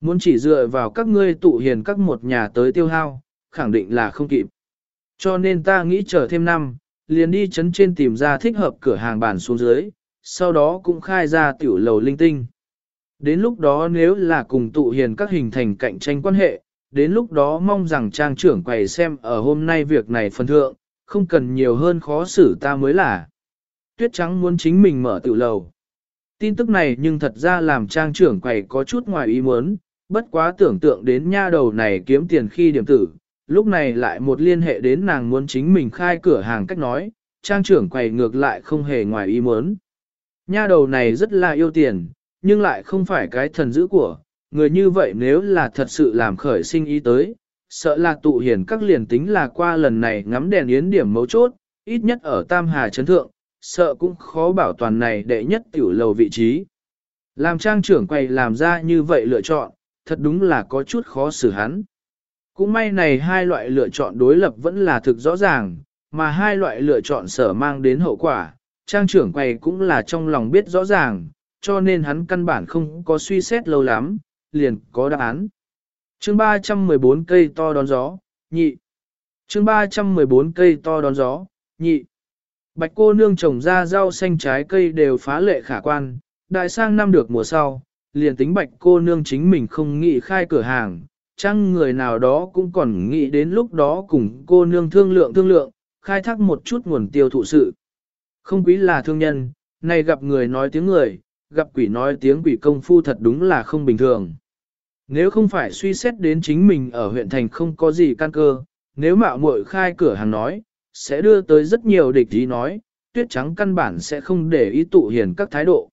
S1: Muốn chỉ dựa vào các ngươi tụ hiền các một nhà tới tiêu hao, khẳng định là không kịp. Cho nên ta nghĩ chờ thêm năm, liền đi chấn trên tìm ra thích hợp cửa hàng bàn xuống dưới, sau đó cũng khai ra tiểu lầu linh tinh. Đến lúc đó nếu là cùng tụ hiền các hình thành cạnh tranh quan hệ, đến lúc đó mong rằng trang trưởng quầy xem ở hôm nay việc này phân thượng, không cần nhiều hơn khó xử ta mới là. Tuyết trắng muốn chính mình mở tiểu lầu. Tin tức này nhưng thật ra làm trang trưởng quầy có chút ngoài ý muốn, bất quá tưởng tượng đến nha đầu này kiếm tiền khi điểm tử, lúc này lại một liên hệ đến nàng muốn chính mình khai cửa hàng cách nói, trang trưởng quầy ngược lại không hề ngoài ý muốn. Nha đầu này rất là yêu tiền, nhưng lại không phải cái thần dữ của, người như vậy nếu là thật sự làm khởi sinh ý tới, sợ là tụ hiển các liền tính là qua lần này ngắm đèn yến điểm mấu chốt, ít nhất ở Tam Hà Trấn Thượng, sợ cũng khó bảo toàn này đệ nhất tiểu lầu vị trí. Làm trang trưởng quầy làm ra như vậy lựa chọn, thật đúng là có chút khó xử hắn. Cũng may này hai loại lựa chọn đối lập vẫn là thực rõ ràng, mà hai loại lựa chọn sở mang đến hậu quả, trang trưởng quầy cũng là trong lòng biết rõ ràng, cho nên hắn căn bản không có suy xét lâu lắm, liền có đáp án. chương 314 cây to đón gió, nhị. chương 314 cây to đón gió, nhị. Bạch cô nương trồng ra rau xanh trái cây đều phá lệ khả quan, đại sang năm được mùa sau, liền tính bạch cô nương chính mình không nghĩ khai cửa hàng, chăng người nào đó cũng còn nghĩ đến lúc đó cùng cô nương thương lượng thương lượng, khai thác một chút nguồn tiêu thụ sự. Không quý là thương nhân, này gặp người nói tiếng người, gặp quỷ nói tiếng quỷ công phu thật đúng là không bình thường. Nếu không phải suy xét đến chính mình ở huyện thành không có gì căn cơ, nếu mạo muội khai cửa hàng nói, sẽ đưa tới rất nhiều địch ý nói, tuyết trắng căn bản sẽ không để ý tụ hiền các thái độ.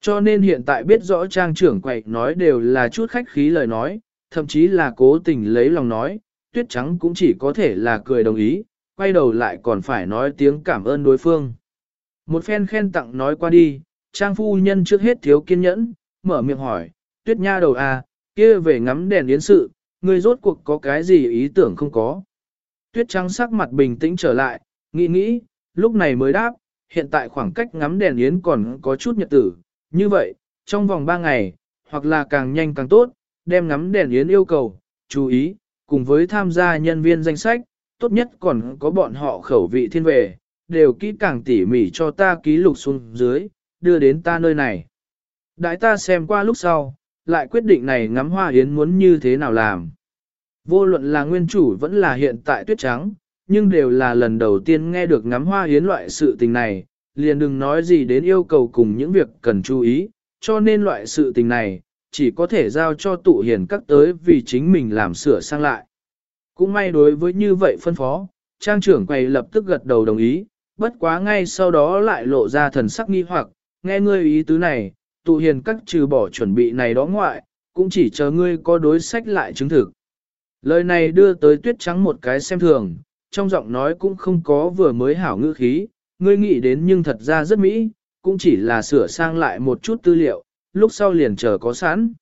S1: Cho nên hiện tại biết rõ trang trưởng quậy nói đều là chút khách khí lời nói, thậm chí là cố tình lấy lòng nói, tuyết trắng cũng chỉ có thể là cười đồng ý, quay đầu lại còn phải nói tiếng cảm ơn đối phương. Một phen khen tặng nói qua đi, trang phu nhân trước hết thiếu kiên nhẫn, mở miệng hỏi, tuyết nha đầu à, kia về ngắm đèn yến sự, ngươi rốt cuộc có cái gì ý tưởng không có. Tuyết trắng sắc mặt bình tĩnh trở lại, nghĩ nghĩ, lúc này mới đáp, hiện tại khoảng cách ngắm đèn yến còn có chút nhật tử, như vậy, trong vòng 3 ngày, hoặc là càng nhanh càng tốt, đem ngắm đèn yến yêu cầu, chú ý, cùng với tham gia nhân viên danh sách, tốt nhất còn có bọn họ khẩu vị thiên về, đều kỹ càng tỉ mỉ cho ta ký lục xuống dưới, đưa đến ta nơi này. Đại ta xem qua lúc sau, lại quyết định này ngắm hoa yến muốn như thế nào làm. Vô luận là nguyên chủ vẫn là hiện tại tuyết trắng, nhưng đều là lần đầu tiên nghe được ngắm hoa yến loại sự tình này, liền đừng nói gì đến yêu cầu cùng những việc cần chú ý, cho nên loại sự tình này, chỉ có thể giao cho tụ hiền các tới vì chính mình làm sửa sang lại. Cũng may đối với như vậy phân phó, trang trưởng quầy lập tức gật đầu đồng ý, bất quá ngay sau đó lại lộ ra thần sắc nghi hoặc, nghe ngươi ý tứ này, tụ hiền các trừ bỏ chuẩn bị này đó ngoại, cũng chỉ chờ ngươi có đối sách lại chứng thực. Lời này đưa tới tuyết trắng một cái xem thường, trong giọng nói cũng không có vừa mới hảo ngữ khí, ngươi nghĩ đến nhưng thật ra rất mỹ, cũng chỉ là sửa sang lại một chút tư liệu, lúc sau liền chờ có sẵn.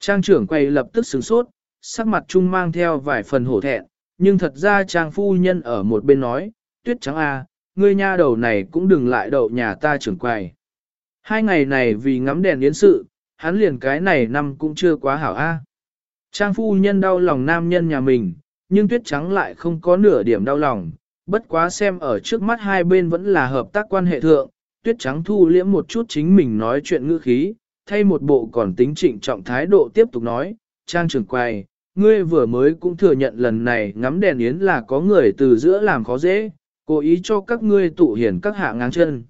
S1: Trang trưởng quay lập tức sửng sốt, sắc mặt trung mang theo vài phần hổ thẹn, nhưng thật ra trang phu nhân ở một bên nói, tuyết trắng a, à, ngươi nha đầu này cũng đừng lại đậu nhà ta trưởng quầy. Hai ngày này vì ngắm đèn yến sự, hắn liền cái này năm cũng chưa quá hảo a. Trang phu nhân đau lòng nam nhân nhà mình, nhưng tuyết trắng lại không có nửa điểm đau lòng, bất quá xem ở trước mắt hai bên vẫn là hợp tác quan hệ thượng, tuyết trắng thu liễm một chút chính mình nói chuyện ngữ khí, thay một bộ còn tính trịnh trọng thái độ tiếp tục nói, trang trưởng quay, ngươi vừa mới cũng thừa nhận lần này ngắm đèn yến là có người từ giữa làm khó dễ, cố ý cho các ngươi tụ hiển các hạ ngang chân.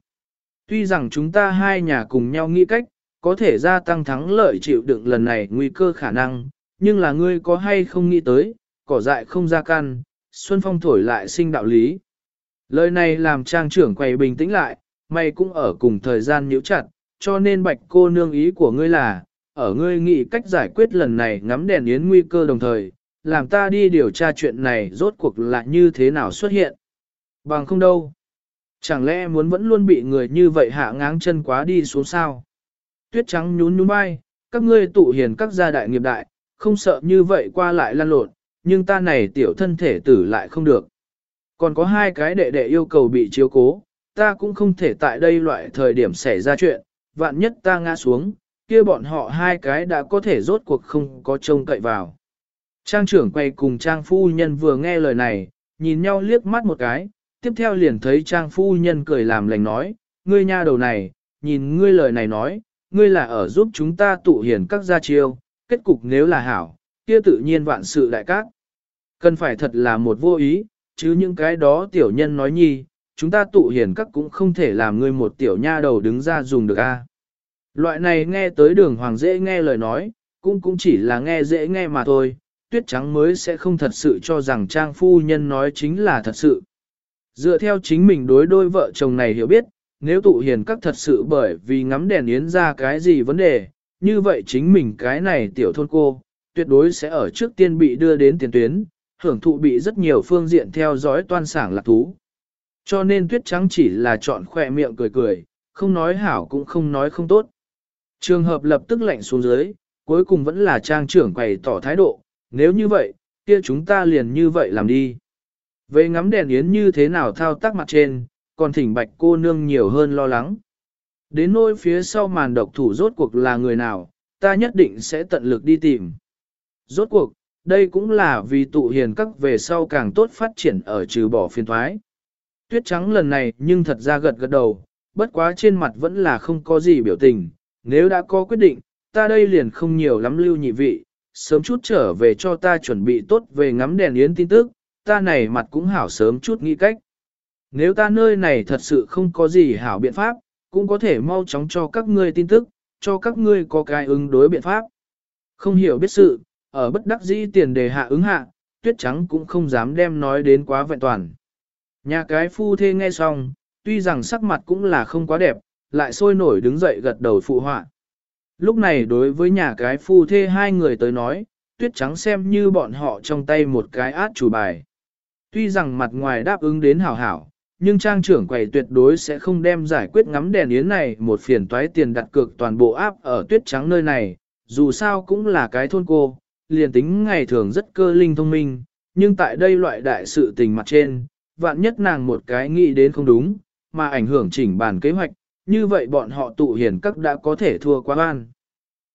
S1: Tuy rằng chúng ta hai nhà cùng nhau nghĩ cách, có thể gia tăng thắng lợi chịu đựng lần này nguy cơ khả năng, nhưng là ngươi có hay không nghĩ tới, cỏ dại không ra căn, xuân phong thổi lại sinh đạo lý. Lời này làm trang trưởng quay bình tĩnh lại, mày cũng ở cùng thời gian nhíu chặt, cho nên bạch cô nương ý của ngươi là, ở ngươi nghĩ cách giải quyết lần này ngắm đèn yến nguy cơ đồng thời, làm ta đi điều tra chuyện này rốt cuộc là như thế nào xuất hiện. Bằng không đâu. Chẳng lẽ muốn vẫn luôn bị người như vậy hạ ngáng chân quá đi xuống sao? Tuyết trắng nhún nhún bay, các ngươi tụ hiền các gia đại nghiệp đại, không sợ như vậy qua lại lan lộn, nhưng ta này tiểu thân thể tử lại không được. Còn có hai cái đệ đệ yêu cầu bị chiếu cố, ta cũng không thể tại đây loại thời điểm xảy ra chuyện, vạn nhất ta ngã xuống, kia bọn họ hai cái đã có thể rốt cuộc không có trông cậy vào. Trang trưởng quay cùng trang phu nhân vừa nghe lời này, nhìn nhau liếc mắt một cái, tiếp theo liền thấy trang phu nhân cười làm lành nói, ngươi nha đầu này, nhìn ngươi lời này nói, ngươi là ở giúp chúng ta tụ hiền các gia chiêu, kết cục nếu là hảo, kia tự nhiên vạn sự đại cát, Cần phải thật là một vô ý, chứ những cái đó tiểu nhân nói nhi, chúng ta tụ hiền các cũng không thể làm ngươi một tiểu nha đầu đứng ra dùng được a. Loại này nghe tới đường hoàng dễ nghe lời nói, cũng cũng chỉ là nghe dễ nghe mà thôi, tuyết trắng mới sẽ không thật sự cho rằng trang phu nhân nói chính là thật sự. Dựa theo chính mình đối đôi vợ chồng này hiểu biết, nếu tụ hiền các thật sự bởi vì ngắm đèn yến ra cái gì vấn đề, như vậy chính mình cái này tiểu thôn cô, tuyệt đối sẽ ở trước tiên bị đưa đến tiền tuyến, hưởng thụ bị rất nhiều phương diện theo dõi toan sảng lạc thú. Cho nên tuyết trắng chỉ là chọn khỏe miệng cười cười, không nói hảo cũng không nói không tốt. Trường hợp lập tức lạnh xuống dưới, cuối cùng vẫn là trang trưởng quầy tỏ thái độ, nếu như vậy, kia chúng ta liền như vậy làm đi. Về ngắm đèn yến như thế nào thao tác mặt trên, còn thỉnh bạch cô nương nhiều hơn lo lắng. Đến nỗi phía sau màn độc thủ rốt cuộc là người nào, ta nhất định sẽ tận lực đi tìm. Rốt cuộc, đây cũng là vì tụ hiền các về sau càng tốt phát triển ở trừ bỏ phiên thoái. Tuyết trắng lần này nhưng thật ra gật gật đầu, bất quá trên mặt vẫn là không có gì biểu tình, nếu đã có quyết định, ta đây liền không nhiều lắm lưu nhị vị, sớm chút trở về cho ta chuẩn bị tốt về ngắm đèn yến tin tức, ta này mặt cũng hảo sớm chút nghĩ cách. Nếu ta nơi này thật sự không có gì hảo biện pháp, cũng có thể mau chóng cho các ngươi tin tức, cho các ngươi có cái ứng đối biện pháp. Không hiểu biết sự, ở bất đắc dĩ tiền đề hạ ứng hạ, tuyết trắng cũng không dám đem nói đến quá vẹn toàn. Nhà cái phu thê nghe xong, tuy rằng sắc mặt cũng là không quá đẹp, lại sôi nổi đứng dậy gật đầu phụ họa. Lúc này đối với nhà cái phu thê hai người tới nói, tuyết trắng xem như bọn họ trong tay một cái át chủ bài. Tuy rằng mặt ngoài đáp ứng đến hảo hảo, nhưng trang trưởng quầy tuyệt đối sẽ không đem giải quyết ngắm đèn yến này một phiền toái tiền đặt cược toàn bộ áp ở tuyết trắng nơi này, dù sao cũng là cái thôn cô, liền tính ngày thường rất cơ linh thông minh, nhưng tại đây loại đại sự tình mặt trên, vạn nhất nàng một cái nghĩ đến không đúng, mà ảnh hưởng chỉnh bàn kế hoạch, như vậy bọn họ tụ hiền các đã có thể thua quá an.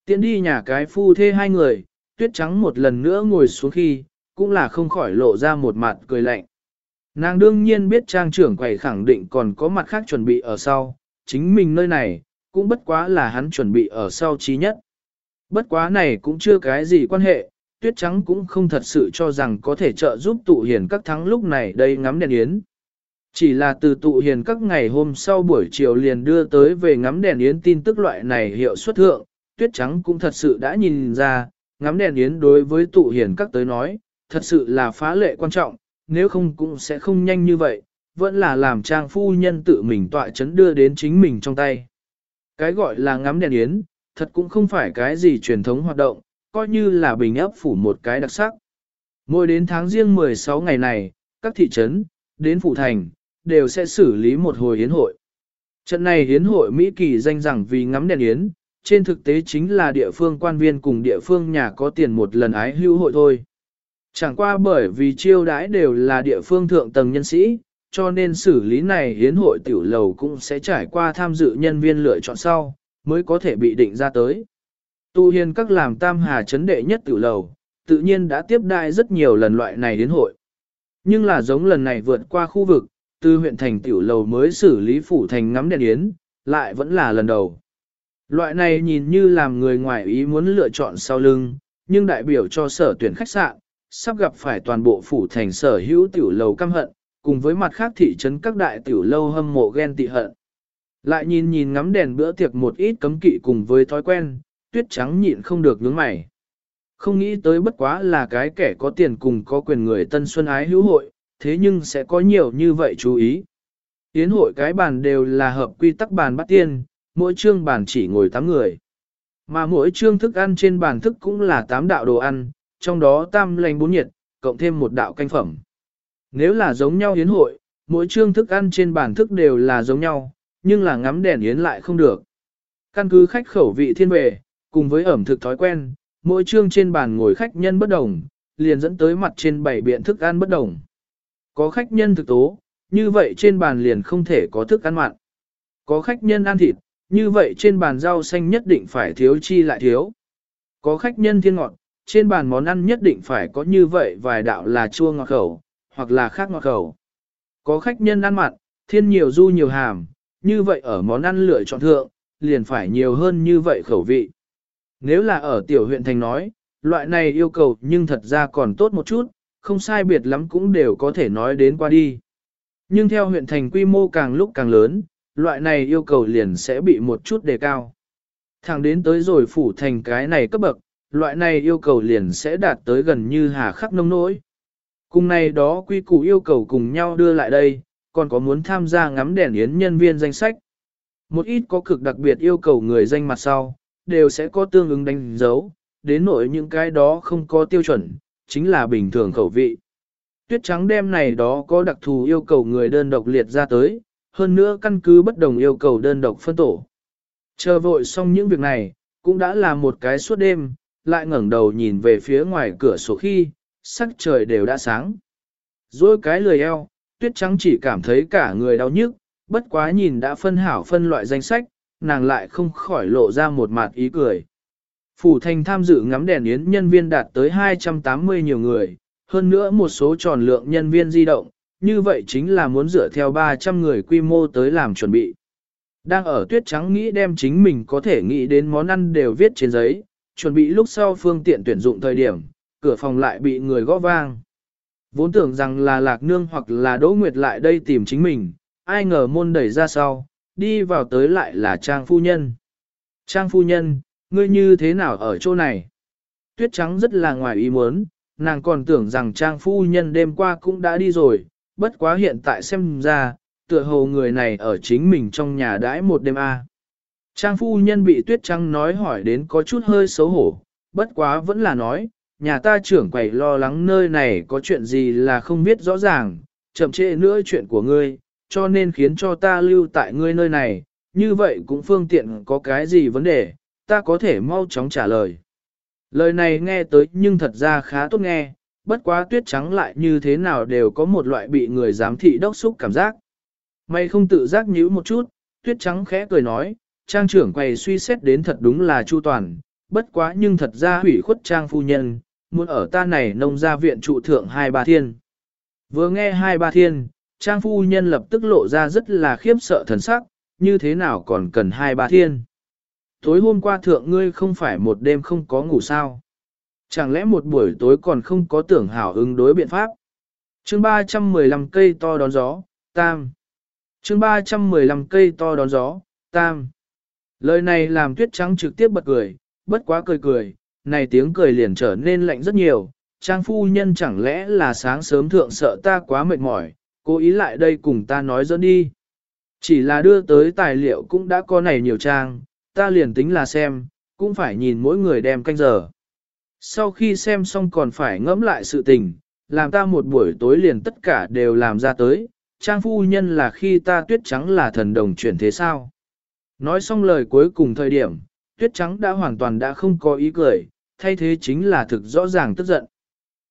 S1: Tiến đi nhà cái phu thê hai người, tuyết trắng một lần nữa ngồi xuống khi, cũng là không khỏi lộ ra một mặt cười lạnh. Nàng đương nhiên biết trang trưởng quầy khẳng định còn có mặt khác chuẩn bị ở sau, chính mình nơi này, cũng bất quá là hắn chuẩn bị ở sau trí nhất. Bất quá này cũng chưa cái gì quan hệ, tuyết trắng cũng không thật sự cho rằng có thể trợ giúp tụ hiền các thắng lúc này đây ngắm đèn yến. Chỉ là từ tụ hiền các ngày hôm sau buổi chiều liền đưa tới về ngắm đèn yến tin tức loại này hiệu suất thượng, tuyết trắng cũng thật sự đã nhìn ra, ngắm đèn yến đối với tụ hiền các tới nói, thật sự là phá lệ quan trọng, nếu không cũng sẽ không nhanh như vậy, vẫn là làm trang phu nhân tự mình tọa chấn đưa đến chính mình trong tay. Cái gọi là ngắm đèn yến, thật cũng không phải cái gì truyền thống hoạt động, coi như là bình ấp phủ một cái đặc sắc. Mỗi đến tháng riêng 16 ngày này, các thị trấn, đến phủ thành, đều sẽ xử lý một hồi yến hội. Trận này hiến hội Mỹ kỳ danh rằng vì ngắm đèn yến, trên thực tế chính là địa phương quan viên cùng địa phương nhà có tiền một lần ái hưu hội thôi. Chẳng qua bởi vì chiêu đãi đều là địa phương thượng tầng nhân sĩ, cho nên xử lý này hiến hội tiểu lầu cũng sẽ trải qua tham dự nhân viên lựa chọn sau, mới có thể bị định ra tới. Tu hiền các làm tam hà chấn đệ nhất tiểu lầu, tự nhiên đã tiếp đại rất nhiều lần loại này đến hội. Nhưng là giống lần này vượt qua khu vực, từ huyện thành tiểu lầu mới xử lý phủ thành ngắm đèn yến, lại vẫn là lần đầu. Loại này nhìn như làm người ngoài ý muốn lựa chọn sau lưng, nhưng đại biểu cho sở tuyển khách sạn, sắp gặp phải toàn bộ phủ thành sở hữu tiểu lầu căm hận, cùng với mặt khác thị trấn các đại tiểu lâu hâm mộ ghen tị hận. Lại nhìn nhìn ngắm đèn bữa tiệc một ít cấm kỵ cùng với thói quen, tuyết trắng nhịn không được nhướng mày. Không nghĩ tới bất quá là cái kẻ có tiền cùng có quyền người tân xuân ái hữu hội, thế nhưng sẽ có nhiều như vậy chú ý. Yến hội cái bàn đều là hợp quy tắc bàn bắt tiên, mỗi chương bàn chỉ ngồi 8 người. Mà mỗi chương thức ăn trên bàn thức cũng là 8 đạo đồ ăn, trong đó tam lành bốn nhiệt, cộng thêm một đạo canh phẩm. Nếu là giống nhau yến hội, mỗi chương thức ăn trên bàn thức đều là giống nhau, nhưng là ngắm đèn yến lại không được. Căn cứ khách khẩu vị thiên về, cùng với ẩm thực thói quen, mỗi chương trên bàn ngồi khách nhân bất đồng, liền dẫn tới mặt trên bảy biện thức ăn bất đồng. Có khách nhân thực tố, như vậy trên bàn liền không thể có thức ăn mặn. Có khách nhân ăn thịt, như vậy trên bàn rau xanh nhất định phải thiếu chi lại thiếu. Có khách nhân thiên ngọt, trên bàn món ăn nhất định phải có như vậy vài đạo là chua ngọt khẩu, hoặc là khác ngọt khẩu. Có khách nhân ăn mặn, thiên nhiều du nhiều hàm, như vậy ở món ăn lựa chọn thượng, liền phải nhiều hơn như vậy khẩu vị. Nếu là ở tiểu huyện thành nói, loại này yêu cầu nhưng thật ra còn tốt một chút, không sai biệt lắm cũng đều có thể nói đến qua đi. Nhưng theo huyện thành quy mô càng lúc càng lớn, loại này yêu cầu liền sẽ bị một chút đề cao. Thẳng đến tới rồi phủ thành cái này cấp bậc, loại này yêu cầu liền sẽ đạt tới gần như hà khắc nông nỗi. Cùng này đó quy củ yêu cầu cùng nhau đưa lại đây, còn có muốn tham gia ngắm đèn yến nhân viên danh sách. Một ít có cực đặc biệt yêu cầu người danh mặt sau, đều sẽ có tương ứng đánh dấu, đến nỗi những cái đó không có tiêu chuẩn, chính là bình thường khẩu vị. Tuyết trắng đem này đó có đặc thù yêu cầu người đơn độc liệt ra tới, hơn nữa căn cứ bất đồng yêu cầu đơn độc phân tổ. Chờ vội xong những việc này, cũng đã là một cái suốt đêm, lại ngẩng đầu nhìn về phía ngoài cửa sổ khi, sắc trời đều đã sáng. Rồi cái lười eo, tuyết trắng chỉ cảm thấy cả người đau nhức, bất quá nhìn đã phân hảo phân loại danh sách, nàng lại không khỏi lộ ra một mặt ý cười. Phủ thành tham dự ngắm đèn yến nhân viên đạt tới 280 nhiều người, hơn nữa một số tròn lượng nhân viên di động, như vậy chính là muốn dựa theo 300 người quy mô tới làm chuẩn bị. Đang ở tuyết trắng nghĩ đem chính mình có thể nghĩ đến món ăn đều viết trên giấy, chuẩn bị lúc sau phương tiện tuyển dụng thời điểm, cửa phòng lại bị người gõ vang. Vốn tưởng rằng là lạc nương hoặc là đỗ nguyệt lại đây tìm chính mình, ai ngờ môn đẩy ra sau, đi vào tới lại là trang phu nhân. Trang phu nhân, ngươi như thế nào ở chỗ này? Tuyết trắng rất là ngoài ý muốn, nàng còn tưởng rằng trang phu nhân đêm qua cũng đã đi rồi, bất quá hiện tại xem ra, tựa hồ người này ở chính mình trong nhà đãi một đêm a. Trang phu nhân bị tuyết trắng nói hỏi đến có chút hơi xấu hổ, bất quá vẫn là nói, nhà ta trưởng quầy lo lắng nơi này có chuyện gì là không biết rõ ràng, chậm trễ nữa chuyện của ngươi, cho nên khiến cho ta lưu tại ngươi nơi này, như vậy cũng phương tiện có cái gì vấn đề, ta có thể mau chóng trả lời. Lời này nghe tới nhưng thật ra khá tốt nghe, bất quá tuyết trắng lại như thế nào đều có một loại bị người giám thị đốc xúc cảm giác. Mày không tự giác nhíu một chút, tuyết trắng khẽ cười nói, trang trưởng quầy suy xét đến thật đúng là chu toàn, bất quá nhưng thật ra hủy khuất trang phu nhân, muốn ở ta này nông gia viện trụ thượng hai ba thiên. Vừa nghe hai ba thiên, trang phu nhân lập tức lộ ra rất là khiếp sợ thần sắc, như thế nào còn cần hai ba thiên. Tối hôm qua thượng ngươi không phải một đêm không có ngủ sao. Chẳng lẽ một buổi tối còn không có tưởng hảo ứng đối biện pháp. chương 315 cây to đón gió, tam. chương 315 cây to đón gió, tam. Lời này làm tuyết trắng trực tiếp bật cười, bất quá cười cười, này tiếng cười liền trở nên lạnh rất nhiều. Trang phu nhân chẳng lẽ là sáng sớm thượng sợ ta quá mệt mỏi, cố ý lại đây cùng ta nói dẫn đi. Chỉ là đưa tới tài liệu cũng đã có này nhiều trang, ta liền tính là xem, cũng phải nhìn mỗi người đem canh giờ. Sau khi xem xong còn phải ngẫm lại sự tình, làm ta một buổi tối liền tất cả đều làm ra tới, trang phu nhân là khi ta tuyết trắng là thần đồng chuyển thế sao. Nói xong lời cuối cùng thời điểm, tuyết trắng đã hoàn toàn đã không có ý cười, thay thế chính là thực rõ ràng tức giận.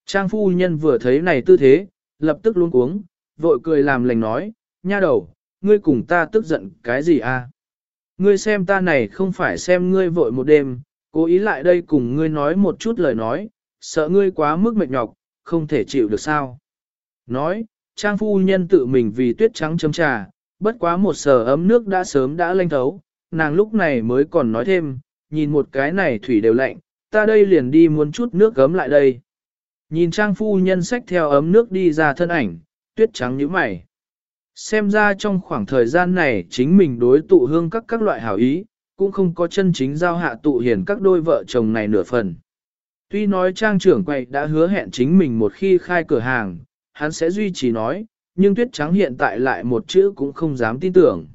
S1: Trang phu nhân vừa thấy này tư thế, lập tức luôn cuống, vội cười làm lành nói, nha đầu, ngươi cùng ta tức giận cái gì a? Ngươi xem ta này không phải xem ngươi vội một đêm, cố ý lại đây cùng ngươi nói một chút lời nói, sợ ngươi quá mức mệt nhọc, không thể chịu được sao. Nói, trang phu nhân tự mình vì tuyết trắng chấm trà, bất quá một sờ ấm nước đã sớm đã lanh thấu, nàng lúc này mới còn nói thêm, nhìn một cái này thủy đều lạnh, ta đây liền đi muốn chút nước gấm lại đây. Nhìn trang phu nhân xách theo ấm nước đi ra thân ảnh, tuyết trắng như mày. Xem ra trong khoảng thời gian này chính mình đối tụ hương các các loại hảo ý, cũng không có chân chính giao hạ tụ hiền các đôi vợ chồng này nửa phần. Tuy nói trang trưởng quầy đã hứa hẹn chính mình một khi khai cửa hàng, hắn sẽ duy trì nói, nhưng tuyết trắng hiện tại lại một chữ cũng không dám tin tưởng.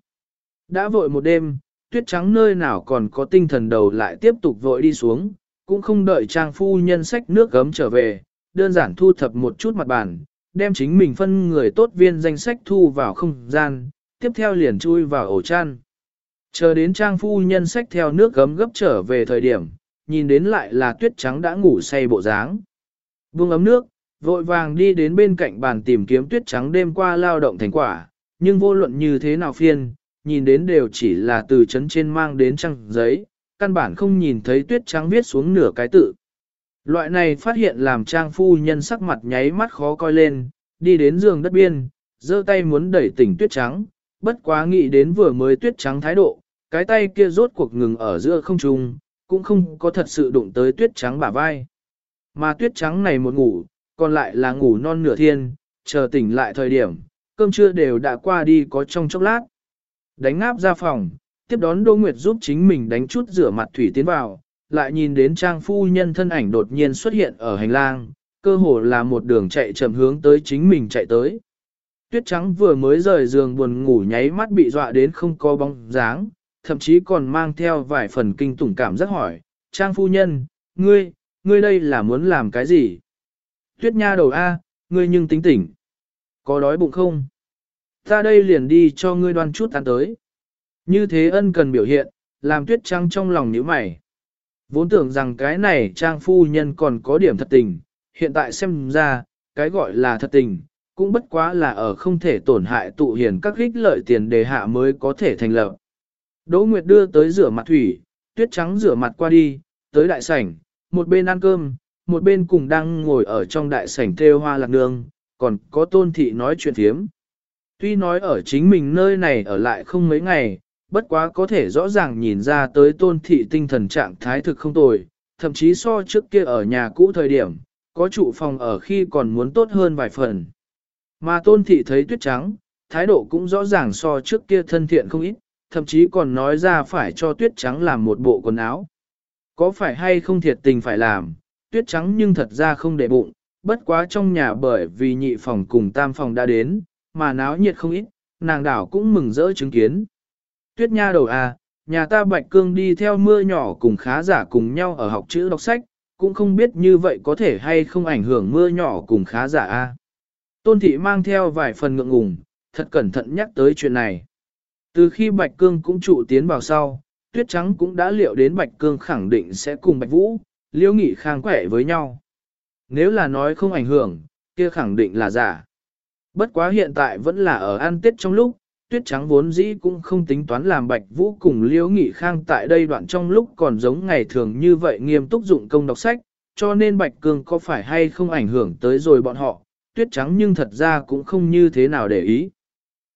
S1: Đã vội một đêm, tuyết trắng nơi nào còn có tinh thần đầu lại tiếp tục vội đi xuống, cũng không đợi trang phu nhân sách nước gấm trở về, đơn giản thu thập một chút mặt bàn, đem chính mình phân người tốt viên danh sách thu vào không gian, tiếp theo liền chui vào ổ chăn. Chờ đến trang phu nhân sách theo nước gấm gấp trở về thời điểm, nhìn đến lại là tuyết trắng đã ngủ say bộ dáng. Buông ấm nước, vội vàng đi đến bên cạnh bàn tìm kiếm tuyết trắng đêm qua lao động thành quả, nhưng vô luận như thế nào phiên, nhìn đến đều chỉ là từ chấn trên mang đến trang giấy, căn bản không nhìn thấy tuyết trắng viết xuống nửa cái tự. Loại này phát hiện làm trang phu nhân sắc mặt nháy mắt khó coi lên, đi đến giường đất biên, giơ tay muốn đẩy tỉnh tuyết trắng, bất quá nghĩ đến vừa mới tuyết trắng thái độ, cái tay kia rốt cuộc ngừng ở giữa không trung, cũng không có thật sự đụng tới tuyết trắng bả vai. Mà tuyết trắng này một ngủ, còn lại là ngủ non nửa thiên, chờ tỉnh lại thời điểm, cơm trưa đều đã qua đi có trong chốc lát. Đánh ngáp ra phòng, tiếp đón Đỗ Nguyệt giúp chính mình đánh chút rửa mặt thủy tiến vào, lại nhìn đến trang phu nhân thân ảnh đột nhiên xuất hiện ở hành lang, cơ hồ là một đường chạy chậm hướng tới chính mình chạy tới. Tuyết trắng vừa mới rời giường buồn ngủ nháy mắt bị dọa đến không có bóng dáng, thậm chí còn mang theo vài phần kinh tủng cảm giác hỏi, trang phu nhân, ngươi, ngươi đây là muốn làm cái gì? Tuyết nha đầu A, ngươi nhưng tính tỉnh. Có đói bụng không? Ta đây liền đi cho ngươi đoan chút ăn tới. Như thế ân cần biểu hiện, làm tuyết trăng trong lòng nhíu mày. Vốn tưởng rằng cái này trang phu nhân còn có điểm thật tình, hiện tại xem ra, cái gọi là thật tình, cũng bất quá là ở không thể tổn hại tụ hiền các ích lợi tiền đề hạ mới có thể thành lập. Đỗ Nguyệt đưa tới rửa mặt thủy, tuyết trắng rửa mặt qua đi, tới đại sảnh, một bên ăn cơm, một bên cùng đang ngồi ở trong đại sảnh theo hoa lạc nương, còn có tôn thị nói chuyện thiếm. Tuy nói ở chính mình nơi này ở lại không mấy ngày, bất quá có thể rõ ràng nhìn ra tới tôn thị tinh thần trạng thái thực không tồi, thậm chí so trước kia ở nhà cũ thời điểm, có trụ phòng ở khi còn muốn tốt hơn vài phần. Mà tôn thị thấy tuyết trắng, thái độ cũng rõ ràng so trước kia thân thiện không ít, thậm chí còn nói ra phải cho tuyết trắng làm một bộ quần áo. Có phải hay không thiệt tình phải làm, tuyết trắng nhưng thật ra không để bụng, bất quá trong nhà bởi vì nhị phòng cùng tam phòng đã đến, mà náo nhiệt không ít, nàng đảo cũng mừng rỡ chứng kiến. Tuyết nha đầu à, nhà ta Bạch Cương đi theo mưa nhỏ cùng khá giả cùng nhau ở học chữ đọc sách, cũng không biết như vậy có thể hay không ảnh hưởng mưa nhỏ cùng khá giả a. À. Tôn thị mang theo vài phần ngượng ngùng, thật cẩn thận nhắc tới chuyện này. Từ khi Bạch Cương cũng trụ tiến vào sau, Tuyết Trắng cũng đã liệu đến Bạch Cương khẳng định sẽ cùng Bạch Vũ, liễu nghị khang quẻ với nhau. Nếu là nói không ảnh hưởng, kia khẳng định là giả. Bất quá hiện tại vẫn là ở ăn tết trong lúc, tuyết trắng vốn dĩ cũng không tính toán làm bạch vũ cùng liễu nghị khang tại đây đoạn trong lúc còn giống ngày thường như vậy nghiêm túc dụng công đọc sách, cho nên bạch cương có phải hay không ảnh hưởng tới rồi bọn họ, tuyết trắng nhưng thật ra cũng không như thế nào để ý.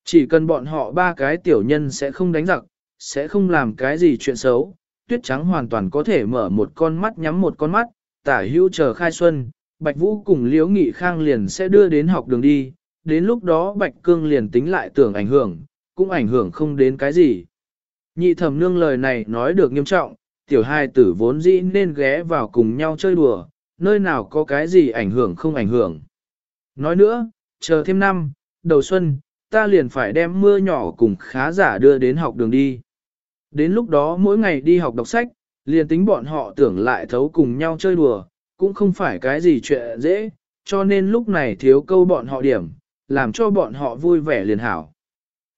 S1: Chỉ cần bọn họ ba cái tiểu nhân sẽ không đánh giặc, sẽ không làm cái gì chuyện xấu, tuyết trắng hoàn toàn có thể mở một con mắt nhắm một con mắt, tả hữu chờ khai xuân, Bạch Vũ cùng Liễu Nghị Khang liền sẽ đưa đến học đường đi, đến lúc đó Bạch Cương liền tính lại tưởng ảnh hưởng, cũng ảnh hưởng không đến cái gì. Nhị thẩm nương lời này nói được nghiêm trọng, tiểu hai tử vốn dĩ nên ghé vào cùng nhau chơi đùa, nơi nào có cái gì ảnh hưởng không ảnh hưởng. Nói nữa, chờ thêm năm, đầu xuân, ta liền phải đem mưa nhỏ cùng khá giả đưa đến học đường đi. Đến lúc đó mỗi ngày đi học đọc sách, liền tính bọn họ tưởng lại thấu cùng nhau chơi đùa, cũng không phải cái gì chuyện dễ, cho nên lúc này thiếu câu bọn họ điểm, làm cho bọn họ vui vẻ liền hảo.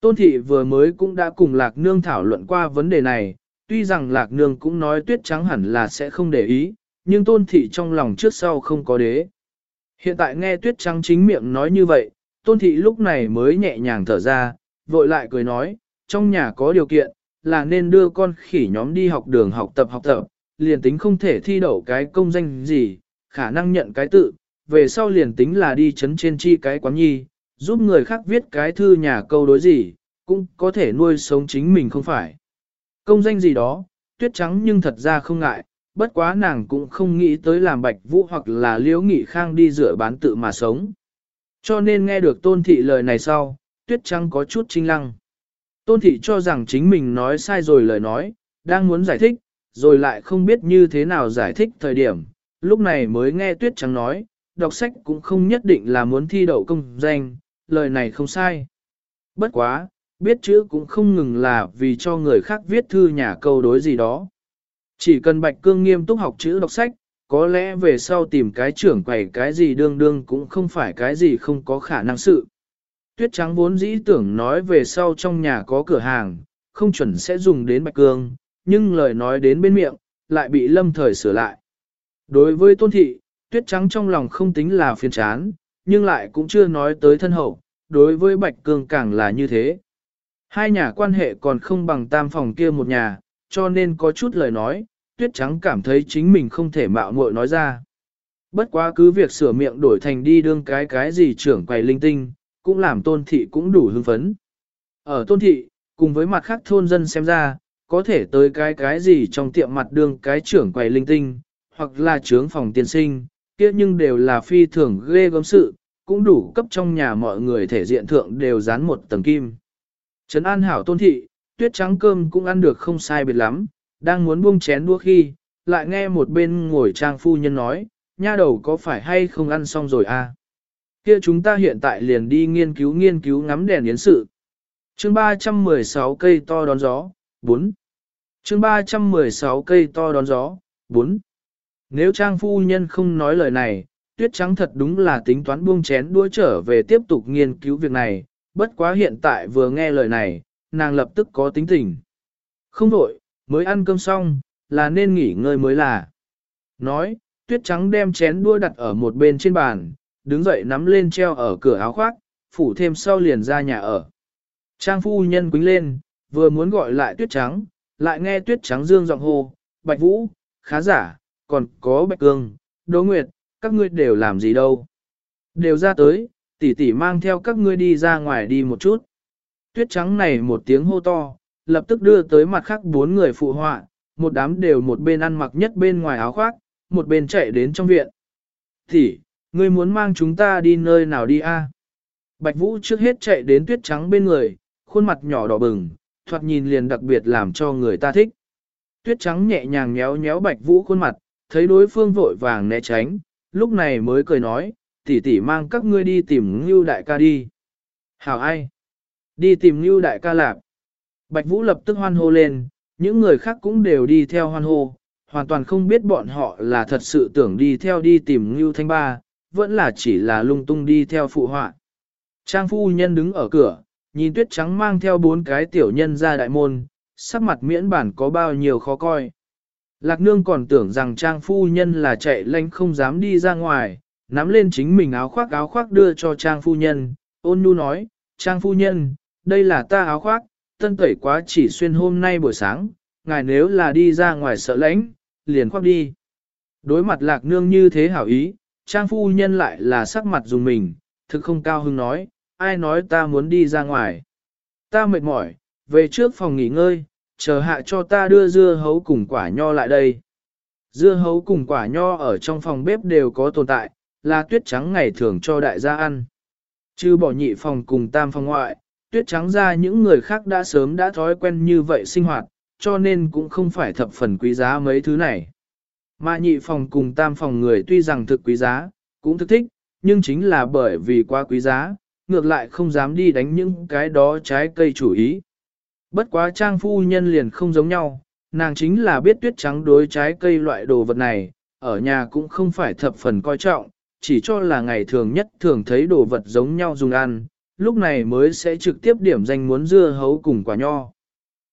S1: Tôn thị vừa mới cũng đã cùng Lạc Nương thảo luận qua vấn đề này, tuy rằng Lạc Nương cũng nói tuyết trắng hẳn là sẽ không để ý, nhưng Tôn thị trong lòng trước sau không có đế. Hiện tại nghe tuyết trắng chính miệng nói như vậy, Tôn thị lúc này mới nhẹ nhàng thở ra, vội lại cười nói, trong nhà có điều kiện, là nên đưa con khỉ nhóm đi học đường học tập học tập, liền tính không thể thi đậu cái công danh gì, khả năng nhận cái tự, về sau liền tính là đi chấn trên chi cái quán nhi, giúp người khác viết cái thư nhà câu đối gì, cũng có thể nuôi sống chính mình không phải. Công danh gì đó, tuyết trắng nhưng thật ra không ngại, bất quá nàng cũng không nghĩ tới làm bạch vũ hoặc là liễu nghị khang đi rửa bán tự mà sống. Cho nên nghe được tôn thị lời này sau, tuyết trắng có chút trinh lăng. Tôn thị cho rằng chính mình nói sai rồi lời nói, đang muốn giải thích, rồi lại không biết như thế nào giải thích thời điểm, lúc này mới nghe tuyết trắng nói, đọc sách cũng không nhất định là muốn thi đậu công danh, lời này không sai. Bất quá, biết chữ cũng không ngừng là vì cho người khác viết thư nhà câu đối gì đó. Chỉ cần Bạch Cương nghiêm túc học chữ đọc sách, có lẽ về sau tìm cái trưởng quầy cái gì đương đương cũng không phải cái gì không có khả năng sự. Tuyết trắng vốn dĩ tưởng nói về sau trong nhà có cửa hàng, không chuẩn sẽ dùng đến Bạch Cương, nhưng lời nói đến bên miệng, lại bị lâm thời sửa lại. Đối với tôn thị, tuyết trắng trong lòng không tính là phiền chán, nhưng lại cũng chưa nói tới thân hậu, đối với Bạch Cương càng là như thế. Hai nhà quan hệ còn không bằng tam phòng kia một nhà, cho nên có chút lời nói, tuyết trắng cảm thấy chính mình không thể mạo muội nói ra. Bất quá cứ việc sửa miệng đổi thành đi đương cái cái gì trưởng quầy linh tinh, cũng làm tôn thị cũng đủ hưng phấn. Ở tôn thị, cùng với mặt khác thôn dân xem ra, có thể tới cái cái gì trong tiệm mặt đường cái trưởng quầy linh tinh, hoặc là trướng phòng tiên sinh, kia nhưng đều là phi thường ghê gớm sự, cũng đủ cấp trong nhà mọi người thể diện thượng đều dán một tầng kim. Trấn an hảo tôn thị, tuyết trắng cơm cũng ăn được không sai biệt lắm, đang muốn buông chén đua khi, lại nghe một bên ngồi trang phu nhân nói, nha đầu có phải hay không ăn xong rồi à? Kia chúng ta hiện tại liền đi nghiên cứu nghiên cứu ngắm đèn yến sự. chương 316 cây to đón gió, 4. chương 316 cây to đón gió, 4. Nếu trang phu nhân không nói lời này, tuyết trắng thật đúng là tính toán buông chén đua trở về tiếp tục nghiên cứu việc này, bất quá hiện tại vừa nghe lời này, nàng lập tức có tính tình. Không đổi, mới ăn cơm xong, là nên nghỉ ngơi mới là. Nói, tuyết trắng đem chén đua đặt ở một bên trên bàn, đứng dậy nắm lên treo ở cửa áo khoác, phủ thêm sau liền ra nhà ở. Trang phu nhân quính lên, vừa muốn gọi lại tuyết trắng, lại nghe tuyết trắng dương giọng hô, bạch vũ, khá giả, còn có bạch cương, đỗ nguyệt, các ngươi đều làm gì đâu. Đều ra tới, tỷ tỷ mang theo các ngươi đi ra ngoài đi một chút. Tuyết trắng này một tiếng hô to, lập tức đưa tới mặt khác bốn người phụ họa, một đám đều một bên ăn mặc nhất bên ngoài áo khoác, một bên chạy đến trong viện. Tỷ, ngươi muốn mang chúng ta đi nơi nào đi a? Bạch Vũ trước hết chạy đến tuyết trắng bên người, khuôn mặt nhỏ đỏ bừng, thoạt nhìn liền đặc biệt làm cho người ta thích. Tuyết trắng nhẹ nhàng nhéo nhéo Bạch Vũ khuôn mặt, thấy đối phương vội vàng né tránh, lúc này mới cười nói, tỷ tỷ mang các ngươi đi tìm Ngưu đại ca đi. Hảo ai? Đi tìm Ngưu đại ca lạp. Bạch Vũ lập tức hoan hô lên, những người khác cũng đều đi theo hoan hô, hoàn toàn không biết bọn họ là thật sự tưởng đi theo đi tìm Ngưu Thanh Ba, vẫn là chỉ là lung tung đi theo phụ họa. Trang phu nhân đứng ở cửa, nhìn tuyết trắng mang theo bốn cái tiểu nhân ra đại môn, sắc mặt miễn bản có bao nhiêu khó coi. Lạc nương còn tưởng rằng trang phu nhân là chạy lanh không dám đi ra ngoài, nắm lên chính mình áo khoác áo khoác đưa cho trang phu nhân, ôn nhu nói, trang phu nhân, đây là ta áo khoác, tân tẩy quá chỉ xuyên hôm nay buổi sáng, ngài nếu là đi ra ngoài sợ lãnh, liền khoác đi. Đối mặt lạc nương như thế hảo ý, trang phu nhân lại là sắc mặt dùng mình, thực không cao hứng nói, ai nói ta muốn đi ra ngoài. Ta mệt mỏi, về trước phòng nghỉ ngơi, chờ hạ cho ta đưa dưa hấu cùng quả nho lại đây. Dưa hấu cùng quả nho ở trong phòng bếp đều có tồn tại, là tuyết trắng ngày thường cho đại gia ăn. Chứ bỏ nhị phòng cùng tam phòng ngoại, tuyết trắng ra những người khác đã sớm đã thói quen như vậy sinh hoạt, cho nên cũng không phải thập phần quý giá mấy thứ này. Mà nhị phòng cùng tam phòng người tuy rằng thực quý giá, cũng thực thích, nhưng chính là bởi vì quá quý giá, ngược lại không dám đi đánh những cái đó trái cây chủ ý. Bất quá trang phu nhân liền không giống nhau, nàng chính là biết tuyết trắng đối trái cây loại đồ vật này, ở nhà cũng không phải thập phần coi trọng, chỉ cho là ngày thường nhất thường thấy đồ vật giống nhau dùng ăn, lúc này mới sẽ trực tiếp điểm danh muốn dưa hấu cùng quả nho.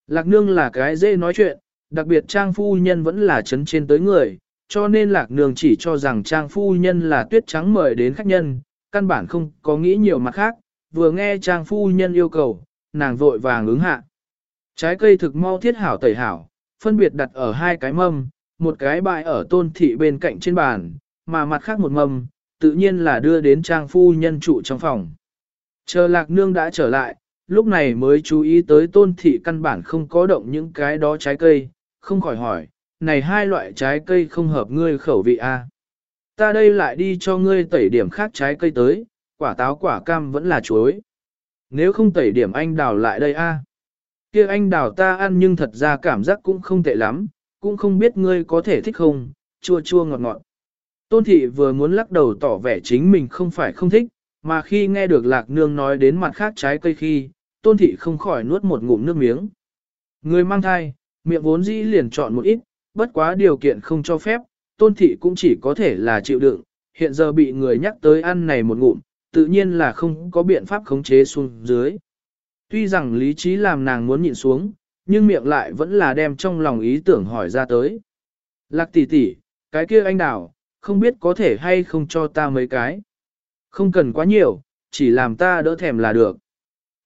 S1: Lạc nương là cái dễ nói chuyện, đặc biệt trang phu nhân vẫn là chấn trên tới người, cho nên lạc nương chỉ cho rằng trang phu nhân là tuyết trắng mời đến khách nhân, căn bản không có nghĩ nhiều mặt khác, vừa nghe trang phu nhân yêu cầu, nàng vội vàng ứng hạ. Trái cây thực mau thiết hảo tẩy hảo, phân biệt đặt ở hai cái mâm, một cái bại ở tôn thị bên cạnh trên bàn, mà mặt khác một mâm, tự nhiên là đưa đến trang phu nhân trụ trong phòng. Chờ lạc nương đã trở lại, lúc này mới chú ý tới tôn thị căn bản không có động những cái đó trái cây, không khỏi hỏi, này hai loại trái cây không hợp ngươi khẩu vị a à? Ta đây lại đi cho ngươi tẩy điểm khác trái cây tới, quả táo quả cam vẫn là chuối. Nếu không tẩy điểm anh đào lại đây a kia anh đào ta ăn nhưng thật ra cảm giác cũng không tệ lắm, cũng không biết ngươi có thể thích không, chua chua ngọt ngọt. Tôn thị vừa muốn lắc đầu tỏ vẻ chính mình không phải không thích, mà khi nghe được lạc nương nói đến mặt khác trái cây khi, tôn thị không khỏi nuốt một ngụm nước miếng. Người mang thai, miệng vốn dĩ liền chọn một ít, bất quá điều kiện không cho phép, tôn thị cũng chỉ có thể là chịu đựng, hiện giờ bị người nhắc tới ăn này một ngụm, tự nhiên là không có biện pháp khống chế xuống dưới. Tuy rằng lý trí làm nàng muốn nhịn xuống, nhưng miệng lại vẫn là đem trong lòng ý tưởng hỏi ra tới. Lạc tỷ tỷ, cái kia anh đào, không biết có thể hay không cho ta mấy cái. Không cần quá nhiều, chỉ làm ta đỡ thèm là được.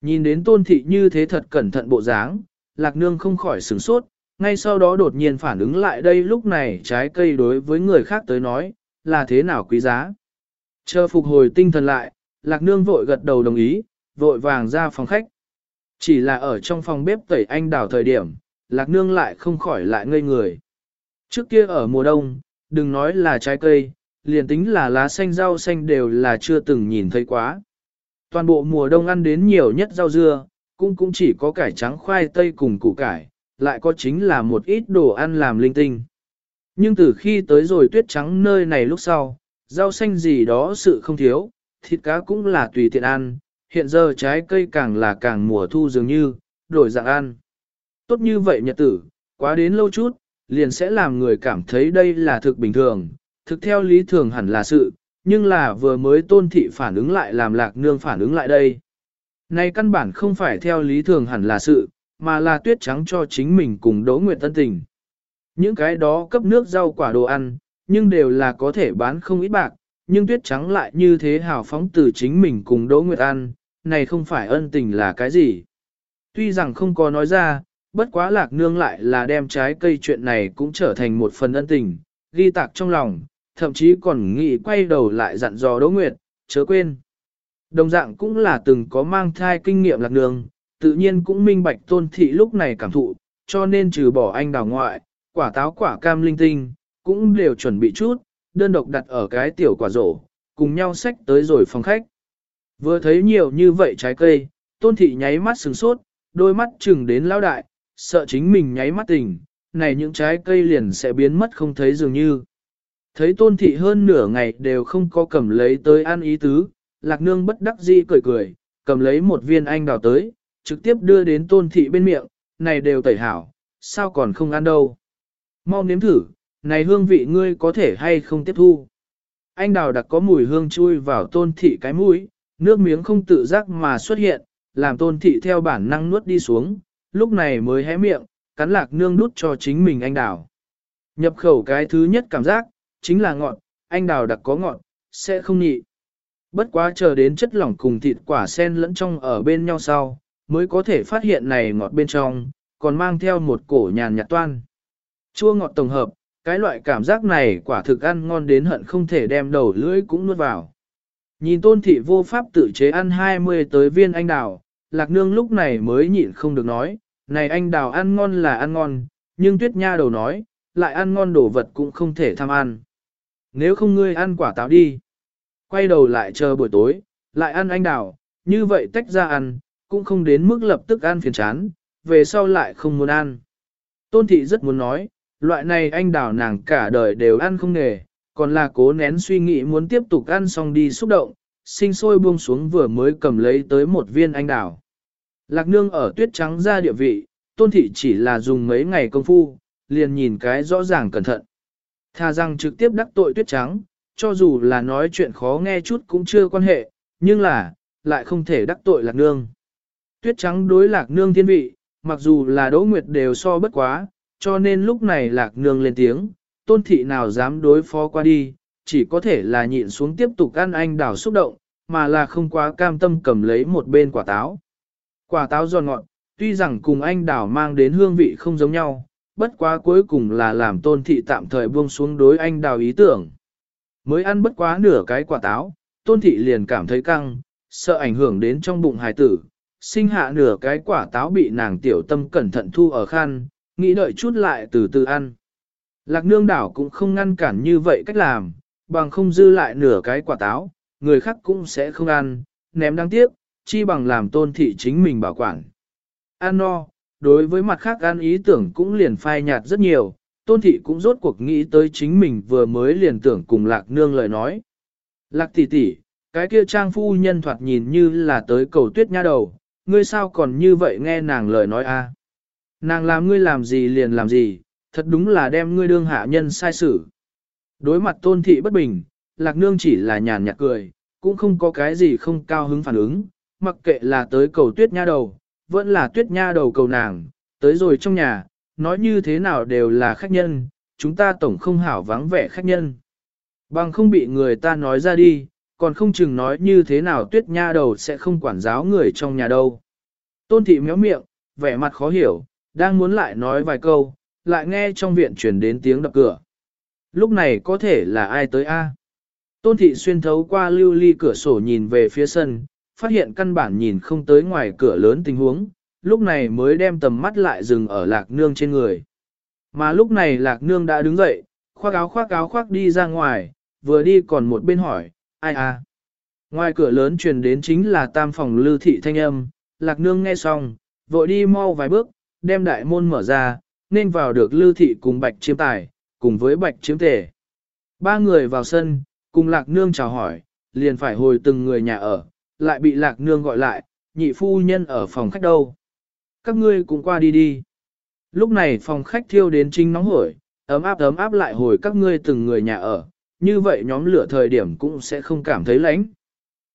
S1: Nhìn đến tôn thị như thế thật cẩn thận bộ dáng, lạc nương không khỏi sửng sốt, ngay sau đó đột nhiên phản ứng lại đây lúc này trái cây đối với người khác tới nói, là thế nào quý giá. Chờ phục hồi tinh thần lại, lạc nương vội gật đầu đồng ý, vội vàng ra phòng khách. Chỉ là ở trong phòng bếp tẩy anh đảo thời điểm, lạc nương lại không khỏi lại ngây người. Trước kia ở mùa đông, đừng nói là trái cây, liền tính là lá xanh rau xanh đều là chưa từng nhìn thấy quá. Toàn bộ mùa đông ăn đến nhiều nhất rau dưa, cũng cũng chỉ có cải trắng khoai tây cùng củ cải, lại có chính là một ít đồ ăn làm linh tinh. Nhưng từ khi tới rồi tuyết trắng nơi này lúc sau, rau xanh gì đó sự không thiếu, thịt cá cũng là tùy tiện ăn, hiện giờ trái cây càng là càng mùa thu dường như, đổi dạng ăn. Tốt như vậy nhật tử, quá đến lâu chút, liền sẽ làm người cảm thấy đây là thực bình thường, thực theo lý thường hẳn là sự, nhưng là vừa mới tôn thị phản ứng lại làm lạc nương phản ứng lại đây. Này căn bản không phải theo lý thường hẳn là sự, mà là tuyết trắng cho chính mình cùng Đỗ Nguyệt Tân Tình. Những cái đó cấp nước rau quả đồ ăn, nhưng đều là có thể bán không ít bạc, nhưng tuyết trắng lại như thế hào phóng từ chính mình cùng Đỗ Nguyệt ăn, này không phải ân tình là cái gì. Tuy rằng không có nói ra, bất quá lạc nương lại là đem trái cây chuyện này cũng trở thành một phần ân tình, ghi tạc trong lòng, thậm chí còn nghĩ quay đầu lại dặn dò Đỗ Nguyệt, chớ quên. Đồng dạng cũng là từng có mang thai kinh nghiệm lạc nương, tự nhiên cũng minh bạch tôn thị lúc này cảm thụ, cho nên trừ bỏ anh đào ngoại, quả táo quả cam linh tinh, cũng đều chuẩn bị chút, đơn độc đặt ở cái tiểu quả rổ, cùng nhau xách tới rồi phòng khách. Vừa thấy nhiều như vậy trái cây, tôn thị nháy mắt sừng sốt, đôi mắt chừng đến lao đại, sợ chính mình nháy mắt tỉnh, này những trái cây liền sẽ biến mất không thấy dường như. Thấy tôn thị hơn nửa ngày đều không có cầm lấy tới ăn ý tứ, lạc nương bất đắc dĩ cười cười, cầm lấy một viên anh đào tới, trực tiếp đưa đến tôn thị bên miệng, này đều tẩy hảo, sao còn không ăn đâu. Mau nếm thử, này hương vị ngươi có thể hay không tiếp thu. Anh đào đặc có mùi hương chui vào tôn thị cái mũi, nước miếng không tự giác mà xuất hiện, làm tôn thị theo bản năng nuốt đi xuống, lúc này mới hé miệng, cắn lạc nương đút cho chính mình anh đào. Nhập khẩu cái thứ nhất cảm giác, chính là ngọn. anh đào đặc có ngọn, sẽ không nhị. Bất quá chờ đến chất lỏng cùng thịt quả sen lẫn trong ở bên nhau sau, mới có thể phát hiện này ngọt bên trong, còn mang theo một cổ nhàn nhạt toan. Chua ngọt tổng hợp, cái loại cảm giác này quả thực ăn ngon đến hận không thể đem đầu lưỡi cũng nuốt vào. Nhìn tôn thị vô pháp tự chế ăn 20 tới viên anh đào, lạc nương lúc này mới nhịn không được nói, này anh đào ăn ngon là ăn ngon, nhưng tuyết nha đầu nói, lại ăn ngon đồ vật cũng không thể tham ăn. Nếu không ngươi ăn quả táo đi, quay đầu lại chờ buổi tối, lại ăn anh đào, như vậy tách ra ăn, cũng không đến mức lập tức ăn phiền chán, về sau lại không muốn ăn. Tôn thị rất muốn nói, loại này anh đào nàng cả đời đều ăn không nghề, còn là cố nén suy nghĩ muốn tiếp tục ăn xong đi xúc động, sinh sôi buông xuống vừa mới cầm lấy tới một viên anh đào. Lạc nương ở tuyết trắng ra địa vị, tôn thị chỉ là dùng mấy ngày công phu, liền nhìn cái rõ ràng cẩn thận. Thà rằng trực tiếp đắc tội tuyết trắng, cho dù là nói chuyện khó nghe chút cũng chưa quan hệ, nhưng là, lại không thể đắc tội lạc nương. Tuyết trắng đối lạc nương thiên vị, mặc dù là đỗ nguyệt đều so bất quá, cho nên lúc này lạc nương lên tiếng, tôn thị nào dám đối phó qua đi, chỉ có thể là nhịn xuống tiếp tục ăn anh đào xúc động, mà là không quá cam tâm cầm lấy một bên quả táo. Quả táo giòn ngọt, tuy rằng cùng anh đào mang đến hương vị không giống nhau, bất quá cuối cùng là làm tôn thị tạm thời buông xuống đối anh đào ý tưởng. Mới ăn bất quá nửa cái quả táo, tôn thị liền cảm thấy căng, sợ ảnh hưởng đến trong bụng hài tử, sinh hạ nửa cái quả táo bị nàng tiểu tâm cẩn thận thu ở khăn, nghĩ đợi chút lại từ từ ăn. Lạc nương đảo cũng không ngăn cản như vậy cách làm, bằng không dư lại nửa cái quả táo, người khác cũng sẽ không ăn, ném đáng tiếc, chi bằng làm tôn thị chính mình bảo quản. Ăn no, đối với mặt khác ăn ý tưởng cũng liền phai nhạt rất nhiều, tôn thị cũng rốt cuộc nghĩ tới chính mình vừa mới liền tưởng cùng lạc nương lời nói. Lạc tỷ tỷ, cái kia trang phu nhân thoạt nhìn như là tới cầu tuyết nha đầu, ngươi sao còn như vậy nghe nàng lời nói a? Nàng làm ngươi làm gì liền làm gì, thật đúng là đem ngươi đương hạ nhân sai xử. Đối mặt tôn thị bất bình, lạc nương chỉ là nhàn nhạt cười, cũng không có cái gì không cao hứng phản ứng, mặc kệ là tới cầu tuyết nha đầu, vẫn là tuyết nha đầu cầu nàng, tới rồi trong nhà, nói như thế nào đều là khách nhân, chúng ta tổng không hảo vắng vẻ khách nhân. Bằng không bị người ta nói ra đi, còn không chừng nói như thế nào tuyết nha đầu sẽ không quản giáo người trong nhà đâu. Tôn thị méo miệng, vẻ mặt khó hiểu, đang muốn lại nói vài câu, lại nghe trong viện truyền đến tiếng đập cửa. Lúc này có thể là ai tới a? Tôn thị xuyên thấu qua lưu ly cửa sổ nhìn về phía sân, phát hiện căn bản nhìn không tới ngoài cửa lớn tình huống, lúc này mới đem tầm mắt lại dừng ở lạc nương trên người. Mà lúc này lạc nương đã đứng dậy, khoác áo khoác áo khoác đi ra ngoài, vừa đi còn một bên hỏi, ai à? Ngoài cửa lớn truyền đến chính là tam phòng lưu thị thanh âm, lạc nương nghe xong, vội đi mau vài bước, đem đại môn mở ra, nên vào được lưu thị cùng bạch chiếm tài, cùng với bạch chiếm tề. Ba người vào sân, cùng lạc nương chào hỏi, liền phải hồi từng người nhà ở, lại bị lạc nương gọi lại, nhị phu nhân ở phòng khách đâu. Các ngươi cũng qua đi đi. Lúc này phòng khách thiêu đến chính nóng hổi, ấm áp ấm áp lại hồi các ngươi từng người nhà ở, như vậy nhóm lửa thời điểm cũng sẽ không cảm thấy lạnh.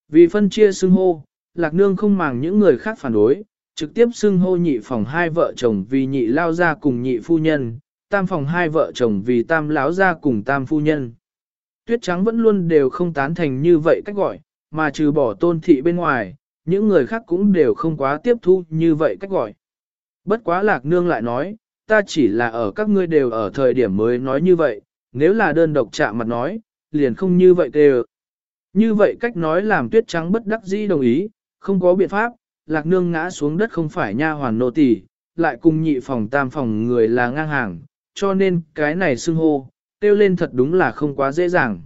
S1: Vì phân chia xưng hô, lạc nương không màng những người khác phản đối, trực tiếp xưng hô nhị phòng hai vợ chồng vì nhị lao ra cùng nhị phu nhân, tam phòng hai vợ chồng vì tam lão ra cùng tam phu nhân. Tuyết trắng vẫn luôn đều không tán thành như vậy cách gọi, mà trừ bỏ tôn thị bên ngoài, những người khác cũng đều không quá tiếp thu như vậy cách gọi. Bất quá lạc nương lại nói, ta chỉ là ở các ngươi đều ở thời điểm mới nói như vậy, nếu là đơn độc chạm mặt nói, liền không như vậy kêu. Như vậy cách nói làm tuyết trắng bất đắc dĩ đồng ý, không có biện pháp, lạc nương ngã xuống đất không phải nha hoàn nô tỳ, lại cùng nhị phòng tam phòng người là ngang hàng, cho nên cái này xưng hô, tiêu lên thật đúng là không quá dễ dàng.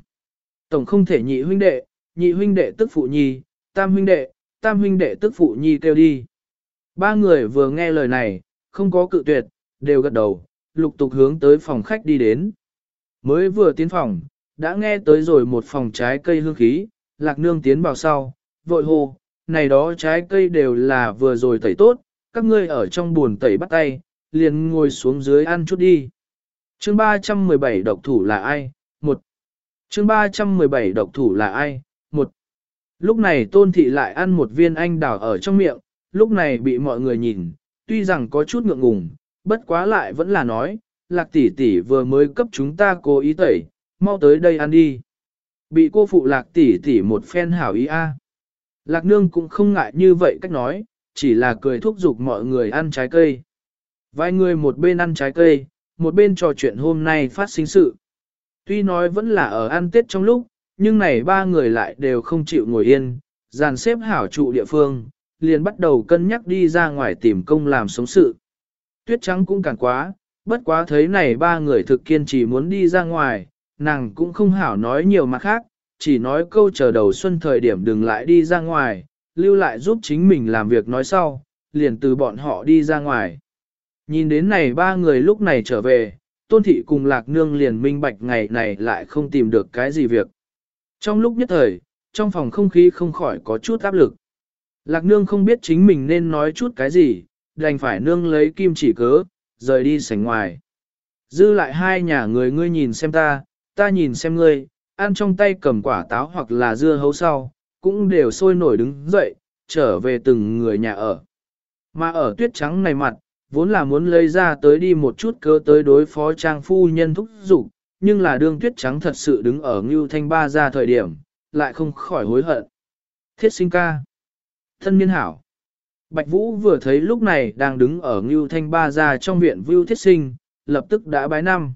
S1: Tổng không thể nhị huynh đệ, nhị huynh đệ tức phụ nhi, tam huynh đệ, tam huynh đệ tức phụ nhi kêu đi. Ba người vừa nghe lời này, không có cự tuyệt, đều gật đầu, lục tục hướng tới phòng khách đi đến. Mới vừa tiến phòng, đã nghe tới rồi một phòng trái cây hương khí, lạc nương tiến vào sau, vội hô, này đó trái cây đều là vừa rồi tẩy tốt, các ngươi ở trong buồn tẩy bắt tay, liền ngồi xuống dưới ăn chút đi. Chương 317 độc thủ là ai? Một. Chương 317 độc thủ là ai? Một. Lúc này tôn thị lại ăn một viên anh đào ở trong miệng, lúc này bị mọi người nhìn, tuy rằng có chút ngượng ngùng, bất quá lại vẫn là nói, lạc tỷ tỷ vừa mới cấp chúng ta cố ý tẩy, mau tới đây ăn đi. Bị cô phụ lạc tỷ tỷ một phen hảo ý a. Lạc nương cũng không ngại như vậy cách nói, chỉ là cười thúc giục mọi người ăn trái cây. Vài người một bên ăn trái cây, một bên trò chuyện hôm nay phát sinh sự. Tuy nói vẫn là ở ăn tết trong lúc, nhưng này ba người lại đều không chịu ngồi yên, dàn xếp hảo trụ địa phương, liền bắt đầu cân nhắc đi ra ngoài tìm công làm sống sự. Tuyết trắng cũng càng quá, bất quá thấy này ba người thực kiên chỉ muốn đi ra ngoài, nàng cũng không hảo nói nhiều mặt khác, chỉ nói câu chờ đầu xuân thời điểm đừng lại đi ra ngoài, lưu lại giúp chính mình làm việc nói sau, liền từ bọn họ đi ra ngoài. Nhìn đến này ba người lúc này trở về, tôn thị cùng lạc nương liền minh bạch ngày này lại không tìm được cái gì việc. Trong lúc nhất thời, trong phòng không khí không khỏi có chút áp lực. Lạc nương không biết chính mình nên nói chút cái gì, đành phải nương lấy kim chỉ cớ, rời đi sảnh ngoài. Dư lại hai nhà người ngươi nhìn xem ta, ta nhìn xem ngươi, ăn trong tay cầm quả táo hoặc là dưa hấu sau, cũng đều sôi nổi đứng dậy, trở về từng người nhà ở. Mà ở tuyết trắng này mặt, vốn là muốn lấy ra tới đi một chút cơ tới đối phó trang phu nhân thúc dục nhưng là đương tuyết trắng thật sự đứng ở Ngưu Thanh Ba ra thời điểm, lại không khỏi hối hận. Thiết sinh ca. Thân niên hảo. Bạch Vũ vừa thấy lúc này đang đứng ở Ngưu Thanh Ba gia trong viện Vưu Thiết Sinh, lập tức đã bái năm.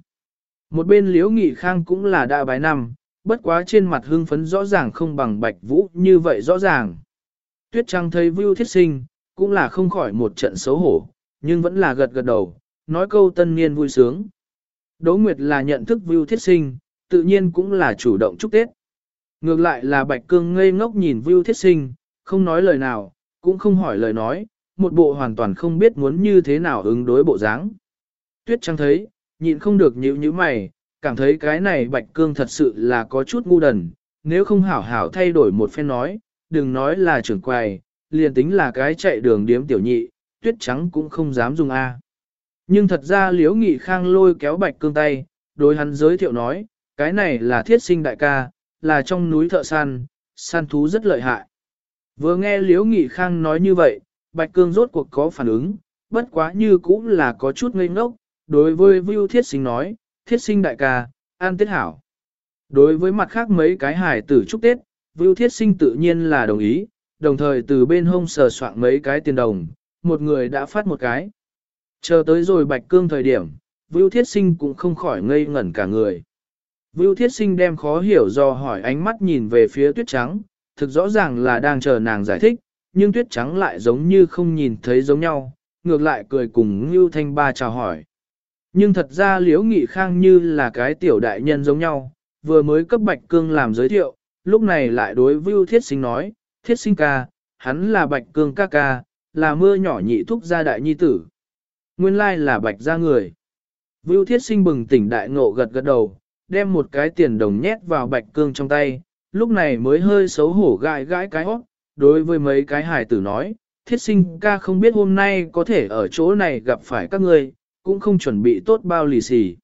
S1: Một bên Liễu Nghị Khang cũng là đã bái năm, bất quá trên mặt hưng phấn rõ ràng không bằng Bạch Vũ như vậy rõ ràng. Tuyết Trăng thấy Vưu Thiết Sinh, cũng là không khỏi một trận xấu hổ, nhưng vẫn là gật gật đầu, nói câu tân niên vui sướng. Đỗ Nguyệt là nhận thức Vưu Thiết Sinh, tự nhiên cũng là chủ động chúc Tết. Ngược lại là Bạch Cương ngây ngốc nhìn Vưu Thiết Sinh, không nói lời nào, cũng không hỏi lời nói, một bộ hoàn toàn không biết muốn như thế nào ứng đối bộ dáng. Tuyết Trăng thấy, nhịn không được nhíu nhíu mày, cảm thấy cái này Bạch Cương thật sự là có chút ngu đần, nếu không hảo hảo thay đổi một phen nói, đừng nói là trưởng quầy, liền tính là cái chạy đường điếm tiểu nhị, tuyết trắng cũng không dám dùng A. Nhưng thật ra liễu nghị khang lôi kéo bạch cương tay, đối hắn giới thiệu nói, cái này là thiết sinh đại ca, là trong núi thợ săn, săn thú rất lợi hại. Vừa nghe liễu nghị khang nói như vậy, bạch cương rốt cuộc có phản ứng, bất quá như cũng là có chút ngây ngốc, đối với Vưu Thiết Sinh nói, Thiết Sinh đại ca, an tiết hảo. Đối với mặt khác mấy cái hải tử chúc Tết, Vưu Thiết Sinh tự nhiên là đồng ý, đồng thời từ bên hông sờ soạn mấy cái tiền đồng, một người đã phát một cái. Chờ tới rồi bạch cương thời điểm, Vưu Thiết Sinh cũng không khỏi ngây ngẩn cả người. Vưu Thiết Sinh đem khó hiểu do hỏi ánh mắt nhìn về phía tuyết trắng, thực rõ ràng là đang chờ nàng giải thích, nhưng tuyết trắng lại giống như không nhìn thấy giống nhau, ngược lại cười cùng Ngưu Thanh Ba chào hỏi. Nhưng thật ra Liễu Nghị Khang như là cái tiểu đại nhân giống nhau, vừa mới cấp Bạch Cương làm giới thiệu, lúc này lại đối Vưu Thiết Sinh nói, Thiết Sinh ca, hắn là Bạch Cương ca ca, là mưa nhỏ nhị thúc gia đại nhi tử. Nguyên lai là Bạch gia người. Vưu Thiết Sinh bừng tỉnh đại ngộ gật gật đầu, đem một cái tiền đồng nhét vào Bạch Cương trong tay, lúc này mới hơi xấu hổ gãi gãi cái hót, đối với mấy cái hải tử nói, Thiết Sinh ca không biết hôm nay có thể ở chỗ này gặp phải các ngươi, cũng không chuẩn bị tốt bao lì xì.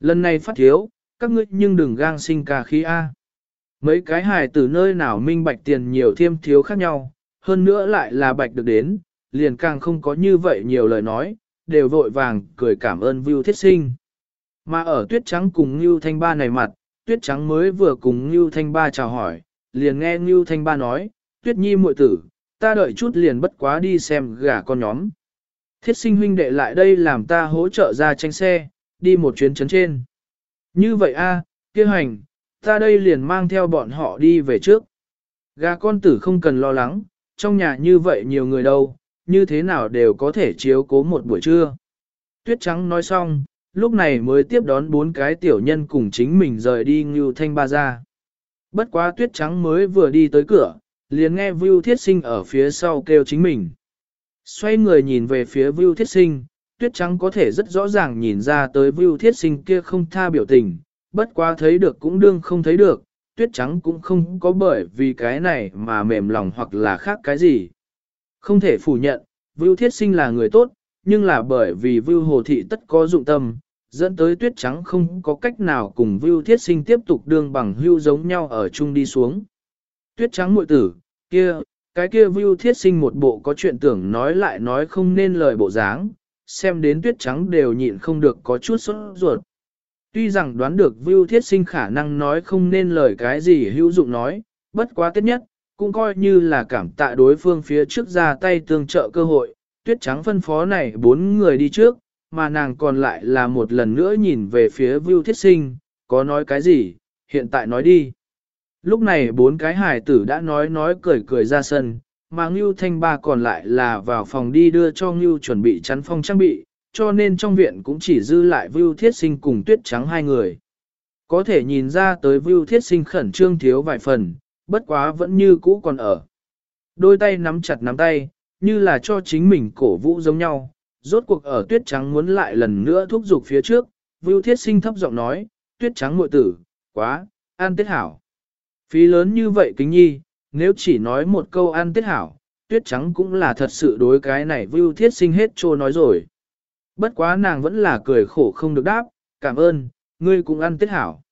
S1: Lần này phát thiếu, các ngươi nhưng đừng gang sinh ca khí A. Mấy cái hài tử nơi nào minh bạch tiền nhiều thêm thiếu khác nhau, hơn nữa lại là bạch được đến, liền càng không có như vậy nhiều lời nói, đều vội vàng cười cảm ơn Vưu Thiết Sinh. Mà ở Tuyết Trắng cùng Ngưu Thanh Ba này mặt, Tuyết Trắng mới vừa cùng Ngưu Thanh Ba chào hỏi, liền nghe Ngưu Thanh Ba nói, Tuyết Nhi muội tử, ta đợi chút liền bất quá đi xem gà con nhóm. Thiết sinh huynh đệ lại đây làm ta hỗ trợ ra tranh xe, đi một chuyến chấn trên. Như vậy a, kia hành, Ta đây liền mang theo bọn họ đi về trước. Gà con tử không cần lo lắng, trong nhà như vậy nhiều người đâu, như thế nào đều có thể chiếu cố một buổi trưa. Tuyết trắng nói xong, lúc này mới tiếp đón bốn cái tiểu nhân cùng chính mình rời đi Ngưu Thanh Ba ra. Bất quá tuyết trắng mới vừa đi tới cửa, liền nghe Vưu Thiết Sinh ở phía sau kêu chính mình. Xoay người nhìn về phía Vưu Thiết Sinh, tuyết trắng có thể rất rõ ràng nhìn ra tới Vưu Thiết Sinh kia không tha biểu tình, bất quá thấy được cũng đương không thấy được, tuyết trắng cũng không có bởi vì cái này mà mềm lòng hoặc là khác cái gì. Không thể phủ nhận, Vưu Thiết Sinh là người tốt, nhưng là bởi vì Vưu Hồ Thị tất có dụng tâm, dẫn tới tuyết trắng không có cách nào cùng Vưu Thiết Sinh tiếp tục đương bằng hưu giống nhau ở chung đi xuống. Tuyết trắng muội tử, kia, cái kia Vưu Thiết Sinh một bộ có chuyện tưởng nói lại nói không nên lời bộ dáng, xem đến tuyết trắng đều nhịn không được có chút sốt ruột. Tuy rằng đoán được Vưu Thiết Sinh khả năng nói không nên lời cái gì hữu dụng nói, bất quá tiết nhất, cũng coi như là cảm tạ đối phương phía trước ra tay tương trợ cơ hội, tuyết trắng phân phó này bốn người đi trước, mà nàng còn lại là một lần nữa nhìn về phía Vưu Thiết Sinh, có nói cái gì, hiện tại nói đi. Lúc này bốn cái hải tử đã nói nói cười cười ra sân, mà Ngưu Thanh Ba còn lại là vào phòng đi đưa cho Ngưu chuẩn bị chắn phong trang bị, cho nên trong viện cũng chỉ dư lại Vưu Thiết Sinh cùng Tuyết Trắng hai người. Có thể nhìn ra tới Vưu Thiết Sinh khẩn trương thiếu vài phần, bất quá vẫn như cũ còn ở. Đôi tay nắm chặt nắm tay, như là cho chính mình cổ vũ giống nhau, rốt cuộc ở Tuyết Trắng muốn lại lần nữa thúc giục phía trước, Vưu Thiết Sinh thấp giọng nói, Tuyết Trắng muội tử, quá, an tết hảo. Phí lớn như vậy kính nhi, nếu chỉ nói một câu an tết hảo, Tuyết Trắng cũng là thật sự đối cái này Vưu Thiết Sinh hết trô nói rồi. Bất quá nàng vẫn là cười khổ không được đáp, cảm ơn, ngươi cũng ăn tết hảo.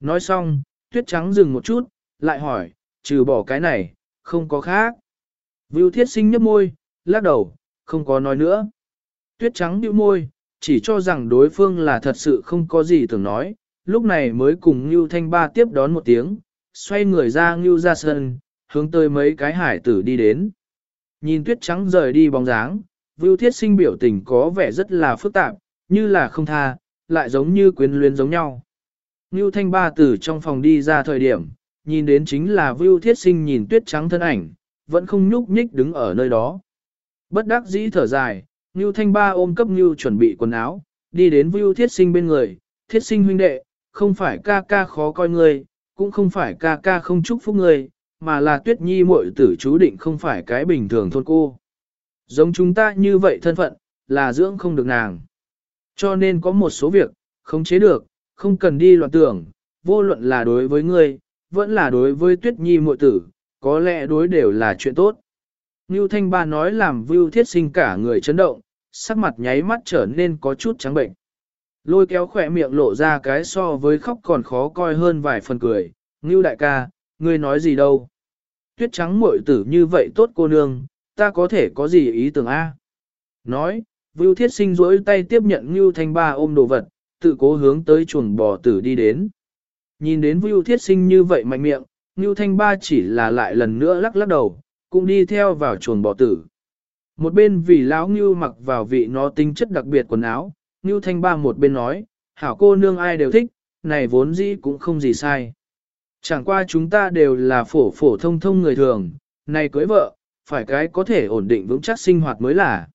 S1: Nói xong, tuyết trắng dừng một chút, lại hỏi, trừ bỏ cái này, không có khác. Vưu thiết sinh nhấp môi, lắc đầu, không có nói nữa. Tuyết trắng điệu môi, chỉ cho rằng đối phương là thật sự không có gì tưởng nói, lúc này mới cùng Ngưu Thanh Ba tiếp đón một tiếng, xoay người ra Ngưu ra sân, hướng tới mấy cái hải tử đi đến. Nhìn tuyết trắng rời đi bóng dáng, Vưu Thiết Sinh biểu tình có vẻ rất là phức tạp, như là không tha, lại giống như quyến luyến giống nhau. Ngưu Thanh Ba từ trong phòng đi ra thời điểm, nhìn đến chính là Vưu Thiết Sinh nhìn tuyết trắng thân ảnh, vẫn không nhúc nhích đứng ở nơi đó. Bất đắc dĩ thở dài, Ngưu Thanh Ba ôm cấp Ngưu chuẩn bị quần áo, đi đến Vưu Thiết Sinh bên người, Thiết Sinh huynh đệ, không phải ca ca khó coi người, cũng không phải ca ca không chúc phúc người, mà là Tuyết Nhi muội tử chú định không phải cái bình thường thôn cô. Giống chúng ta như vậy thân phận, là dưỡng không được nàng. Cho nên có một số việc, không chế được, không cần đi loạn tưởng, vô luận là đối với ngươi, vẫn là đối với tuyết nhi muội tử, có lẽ đối đều là chuyện tốt. Ngưu Thanh Ba nói làm Vưu Thiết Sinh cả người chấn động, sắc mặt nháy mắt trở nên có chút trắng bệnh. Lôi kéo khỏe miệng lộ ra cái so với khóc còn khó coi hơn vài phần cười. Ngưu đại ca, ngươi nói gì đâu? Tuyết trắng muội tử như vậy tốt cô nương, ta có thể có gì ý tưởng A? Nói, Vưu Thiết Sinh rỗi tay tiếp nhận Ngưu Thanh Ba ôm đồ vật, tự cố hướng tới chuồng bò tử đi đến. Nhìn đến Vưu Thiết Sinh như vậy mạnh miệng, Ngưu Thanh Ba chỉ là lại lần nữa lắc lắc đầu, cũng đi theo vào chuồng bò tử. Một bên vì lão Ngưu mặc vào vị nó tính chất đặc biệt quần áo, Ngưu Thanh Ba một bên nói, hảo cô nương ai đều thích, này vốn dĩ cũng không gì sai. Chẳng qua chúng ta đều là phổ phổ thông thông người thường, này cưới vợ, phải cái có thể ổn định vững chắc sinh hoạt mới là.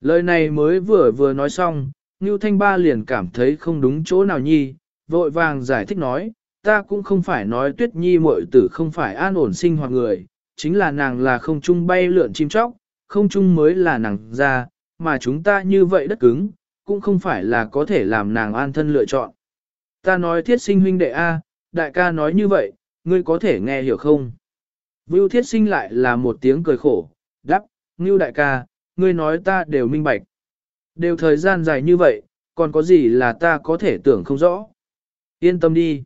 S1: Lời này mới vừa vừa nói xong, Ngưu Thanh Ba liền cảm thấy không đúng chỗ nào nhi, vội vàng giải thích nói, ta cũng không phải nói tuyết nhi muội tử không phải an ổn sinh hoạt người, chính là nàng là không chung bay lượn chim chóc, không chung mới là nàng ra, mà chúng ta như vậy đất cứng, cũng không phải là có thể làm nàng an thân lựa chọn. Ta nói thiết sinh huynh đệ A, đại ca nói như vậy, ngươi có thể nghe hiểu không? Vưu thiết sinh lại là một tiếng cười khổ, đắp, Ngưu đại ca, ngươi nói ta đều minh bạch. Đều thời gian dài như vậy, còn có gì là ta có thể tưởng không rõ. Yên tâm đi.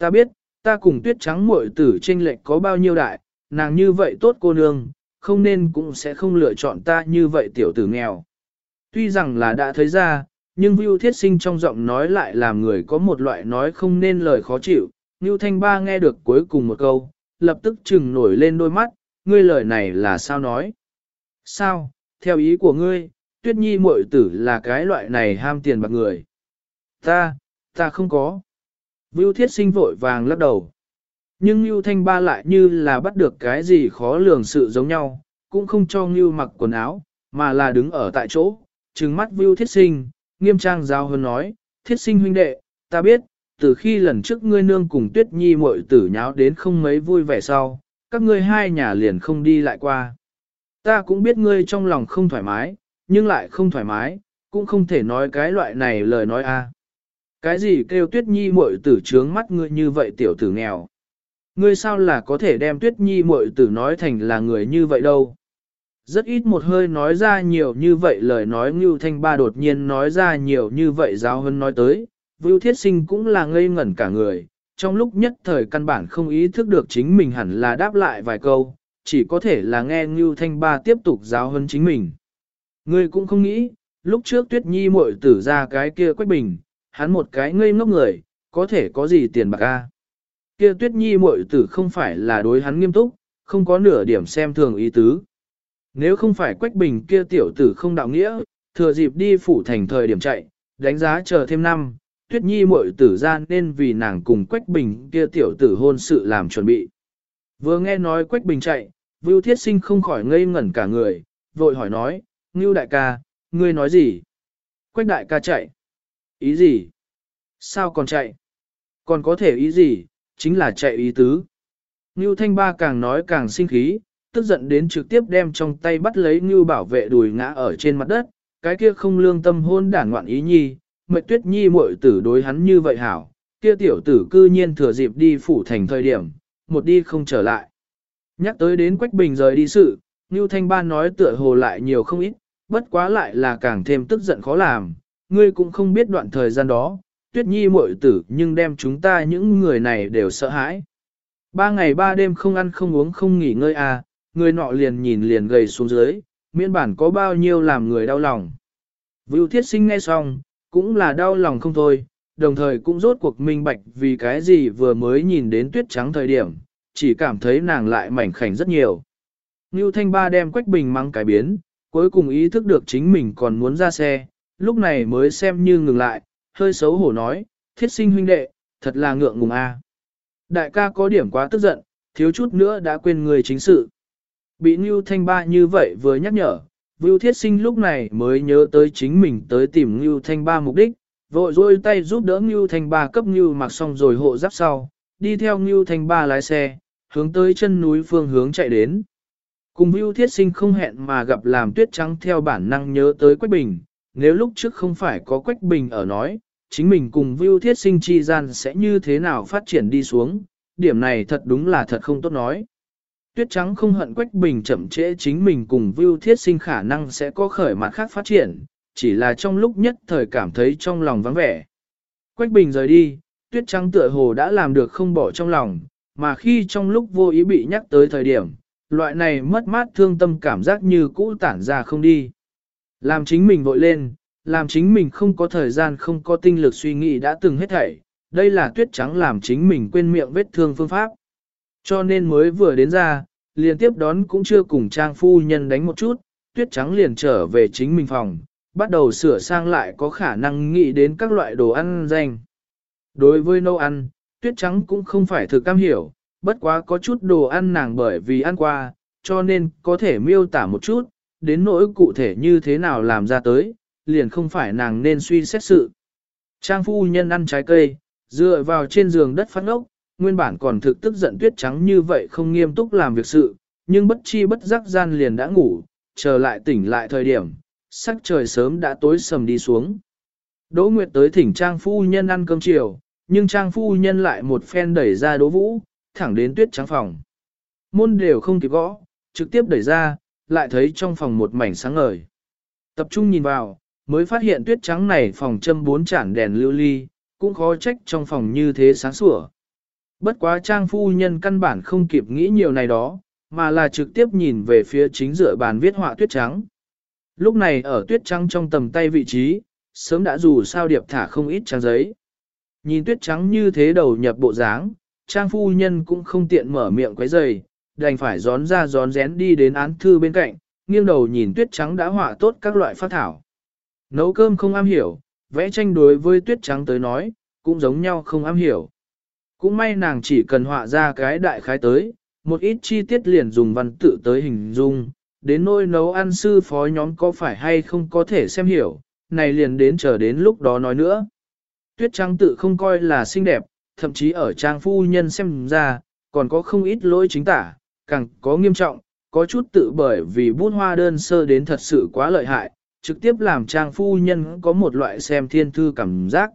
S1: Ta biết, ta cùng tuyết trắng muội tử tranh lệch có bao nhiêu đại, nàng như vậy tốt cô nương, không nên cũng sẽ không lựa chọn ta như vậy tiểu tử nghèo. Tuy rằng là đã thấy ra, nhưng Vưu Thiết Sinh trong giọng nói lại làm người có một loại nói không nên lời khó chịu. Ngưu Thanh Ba nghe được cuối cùng một câu, lập tức chừng nổi lên đôi mắt, ngươi lời này là sao nói? Sao, theo ý của ngươi, tuyết nhi muội tử là cái loại này ham tiền bạc người. Ta, ta không có. Vưu thiết sinh vội vàng lắc đầu. Nhưng Ngưu Thanh Ba lại như là bắt được cái gì khó lường sự giống nhau, cũng không cho Ngưu mặc quần áo, mà là đứng ở tại chỗ, trừng mắt Vưu thiết sinh, nghiêm trang giao hơn nói, thiết sinh huynh đệ, ta biết, từ khi lần trước ngươi nương cùng Tuyết Nhi muội tử nháo đến không mấy vui vẻ sau, các ngươi hai nhà liền không đi lại qua. Ta cũng biết ngươi trong lòng không thoải mái, nhưng lại không thoải mái, cũng không thể nói cái loại này lời nói a. Cái gì kêu Tuyết Nhi muội tử trướng mắt ngươi như vậy tiểu tử nghèo. Ngươi sao là có thể đem Tuyết Nhi muội tử nói thành là người như vậy đâu. Rất ít một hơi nói ra nhiều như vậy lời nói Ngưu Thanh Ba đột nhiên nói ra nhiều như vậy giáo hơn nói tới, Vưu Thiết Sinh cũng là ngây ngẩn cả người, trong lúc nhất thời căn bản không ý thức được chính mình hẳn là đáp lại vài câu, chỉ có thể là nghe Ngưu Thanh Ba tiếp tục giáo hơn chính mình. Ngươi cũng không nghĩ, lúc trước Tuyết Nhi muội tử ra cái kia quách bình, hắn một cái ngây ngốc người, có thể có gì tiền bạc a? Kia Tuyết Nhi muội tử không phải là đối hắn nghiêm túc, không có nửa điểm xem thường ý tứ. Nếu không phải Quách Bình kia tiểu tử không đạo nghĩa, thừa dịp đi phủ thành thời điểm chạy, đánh giá chờ thêm năm, Tuyết Nhi muội tử ra nên vì nàng cùng Quách Bình kia tiểu tử hôn sự làm chuẩn bị. Vừa nghe nói Quách Bình chạy, Vưu Thiết Sinh không khỏi ngây ngẩn cả người, vội hỏi nói, Ngưu đại ca, ngươi nói gì? Quách đại ca chạy. Ý gì? Sao còn chạy? Còn có thể ý gì? Chính là chạy ý tứ. Ngưu Thanh Ba càng nói càng sinh khí, tức giận đến trực tiếp đem trong tay bắt lấy Ngưu bảo vệ đùi ngã ở trên mặt đất, cái kia không lương tâm hôn đản ngoạn ý nhi, mệt tuyết nhi muội tử đối hắn như vậy hảo, kia tiểu tử cư nhiên thừa dịp đi phủ thành thời điểm, một đi không trở lại. Nhắc tới đến Quách Bình rời đi sự, Ngưu Thanh Ba nói tựa hồ lại nhiều không ít, bất quá lại là càng thêm tức giận khó làm, ngươi cũng không biết đoạn thời gian đó, tuyết nhi muội tử nhưng đem chúng ta những người này đều sợ hãi. Ba ngày ba đêm không ăn không uống không nghỉ ngơi à, người nọ liền nhìn liền gầy xuống dưới, miễn bản có bao nhiêu làm người đau lòng. Vưu thiết sinh nghe xong, cũng là đau lòng không thôi, đồng thời cũng rốt cuộc minh bạch vì cái gì vừa mới nhìn đến tuyết trắng thời điểm, chỉ cảm thấy nàng lại mảnh khảnh rất nhiều. Ngưu Thanh Ba đem Quách Bình mang cái biến, cuối cùng ý thức được chính mình còn muốn ra xe, lúc này mới xem như ngừng lại, hơi xấu hổ nói, thiết sinh huynh đệ, thật là ngượng ngùng a. Đại ca có điểm quá tức giận, thiếu chút nữa đã quên người chính sự. Bị Ngưu Thanh Ba như vậy vừa nhắc nhở, Vưu Thiết Sinh lúc này mới nhớ tới chính mình tới tìm Ngưu Thanh Ba mục đích, vội dôi tay giúp đỡ Ngưu Thanh Ba cấp Ngưu mặc xong rồi hộ giáp sau, đi theo Ngưu Thanh Ba lái xe, hướng tới chân núi phương hướng chạy đến. Cùng Vưu Thiết Sinh không hẹn mà gặp làm tuyết trắng theo bản năng nhớ tới Quách Bình, nếu lúc trước không phải có Quách Bình ở nói, chính mình cùng Vưu Thiết Sinh chi gian sẽ như thế nào phát triển đi xuống, điểm này thật đúng là thật không tốt nói. Tuyết trắng không hận Quách Bình chậm trễ chính mình cùng Vưu Thiết Sinh khả năng sẽ có khởi mặt khác phát triển, chỉ là trong lúc nhất thời cảm thấy trong lòng vắng vẻ. Quách Bình rời đi, Tuyết trắng tựa hồ đã làm được không bỏ trong lòng, mà khi trong lúc vô ý bị nhắc tới thời điểm, loại này mất mát thương tâm cảm giác như cũ tản ra không đi. Làm chính mình vội lên, làm chính mình không có thời gian không có tinh lực suy nghĩ đã từng hết thảy, đây là tuyết trắng làm chính mình quên miệng vết thương phương pháp. Cho nên mới vừa đến ra, liền tiếp đón cũng chưa cùng trang phu nhân đánh một chút, tuyết trắng liền trở về chính mình phòng, bắt đầu sửa sang lại có khả năng nghĩ đến các loại đồ ăn danh. Đối với nấu ăn, tuyết trắng cũng không phải thực cam hiểu, bất quá có chút đồ ăn nàng bởi vì ăn qua, cho nên có thể miêu tả một chút, đến nỗi cụ thể như thế nào làm ra tới, liền không phải nàng nên suy xét sự. Trang phu nhân ăn trái cây, dựa vào trên giường đất phát ốc, nguyên bản còn thực tức giận tuyết trắng như vậy không nghiêm túc làm việc sự, nhưng bất chi bất giác gian liền đã ngủ, trở lại tỉnh lại thời điểm, sắc trời sớm đã tối sầm đi xuống. Đỗ Nguyệt tới thỉnh Trang phu nhân ăn cơm chiều, nhưng Trang phu nhân lại một phen đẩy ra Đỗ Vũ, thẳng đến tuyết trắng phòng. Môn đều không kịp gõ, trực tiếp đẩy ra, lại thấy trong phòng một mảnh sáng ngời. Tập trung nhìn vào, mới phát hiện tuyết trắng này phòng châm bốn chản đèn lưu ly, cũng khó trách trong phòng như thế sáng sủa. Bất quá trang phu nhân căn bản không kịp nghĩ nhiều này đó, mà là trực tiếp nhìn về phía chính giữa bàn viết họa tuyết trắng. Lúc này ở tuyết trắng trong tầm tay vị trí, sớm đã dù sao điệp thả không ít trang giấy. Nhìn tuyết trắng như thế đầu nhập bộ dáng, trang phu nhân cũng không tiện mở miệng quấy rầy, đành phải gión ra gión rén đi đến án thư bên cạnh, nghiêng đầu nhìn tuyết trắng đã họa tốt các loại phát thảo. Nấu cơm không am hiểu, vẽ tranh đối với tuyết trắng tới nói, cũng giống nhau không am hiểu. Cũng may nàng chỉ cần họa ra cái đại khái tới, một ít chi tiết liền dùng văn tự tới hình dung, đến nỗi nấu ăn sư phó nhóm có phải hay không có thể xem hiểu, này liền đến chờ đến lúc đó nói nữa. Tuyết trắng tự không coi là xinh đẹp, thậm chí ở trang phu nhân xem ra, còn có không ít lỗi chính tả, càng có nghiêm trọng, có chút tự bởi vì bút hoa đơn sơ đến thật sự quá lợi hại, trực tiếp làm trang phu nhân có một loại xem thiên thư cảm giác.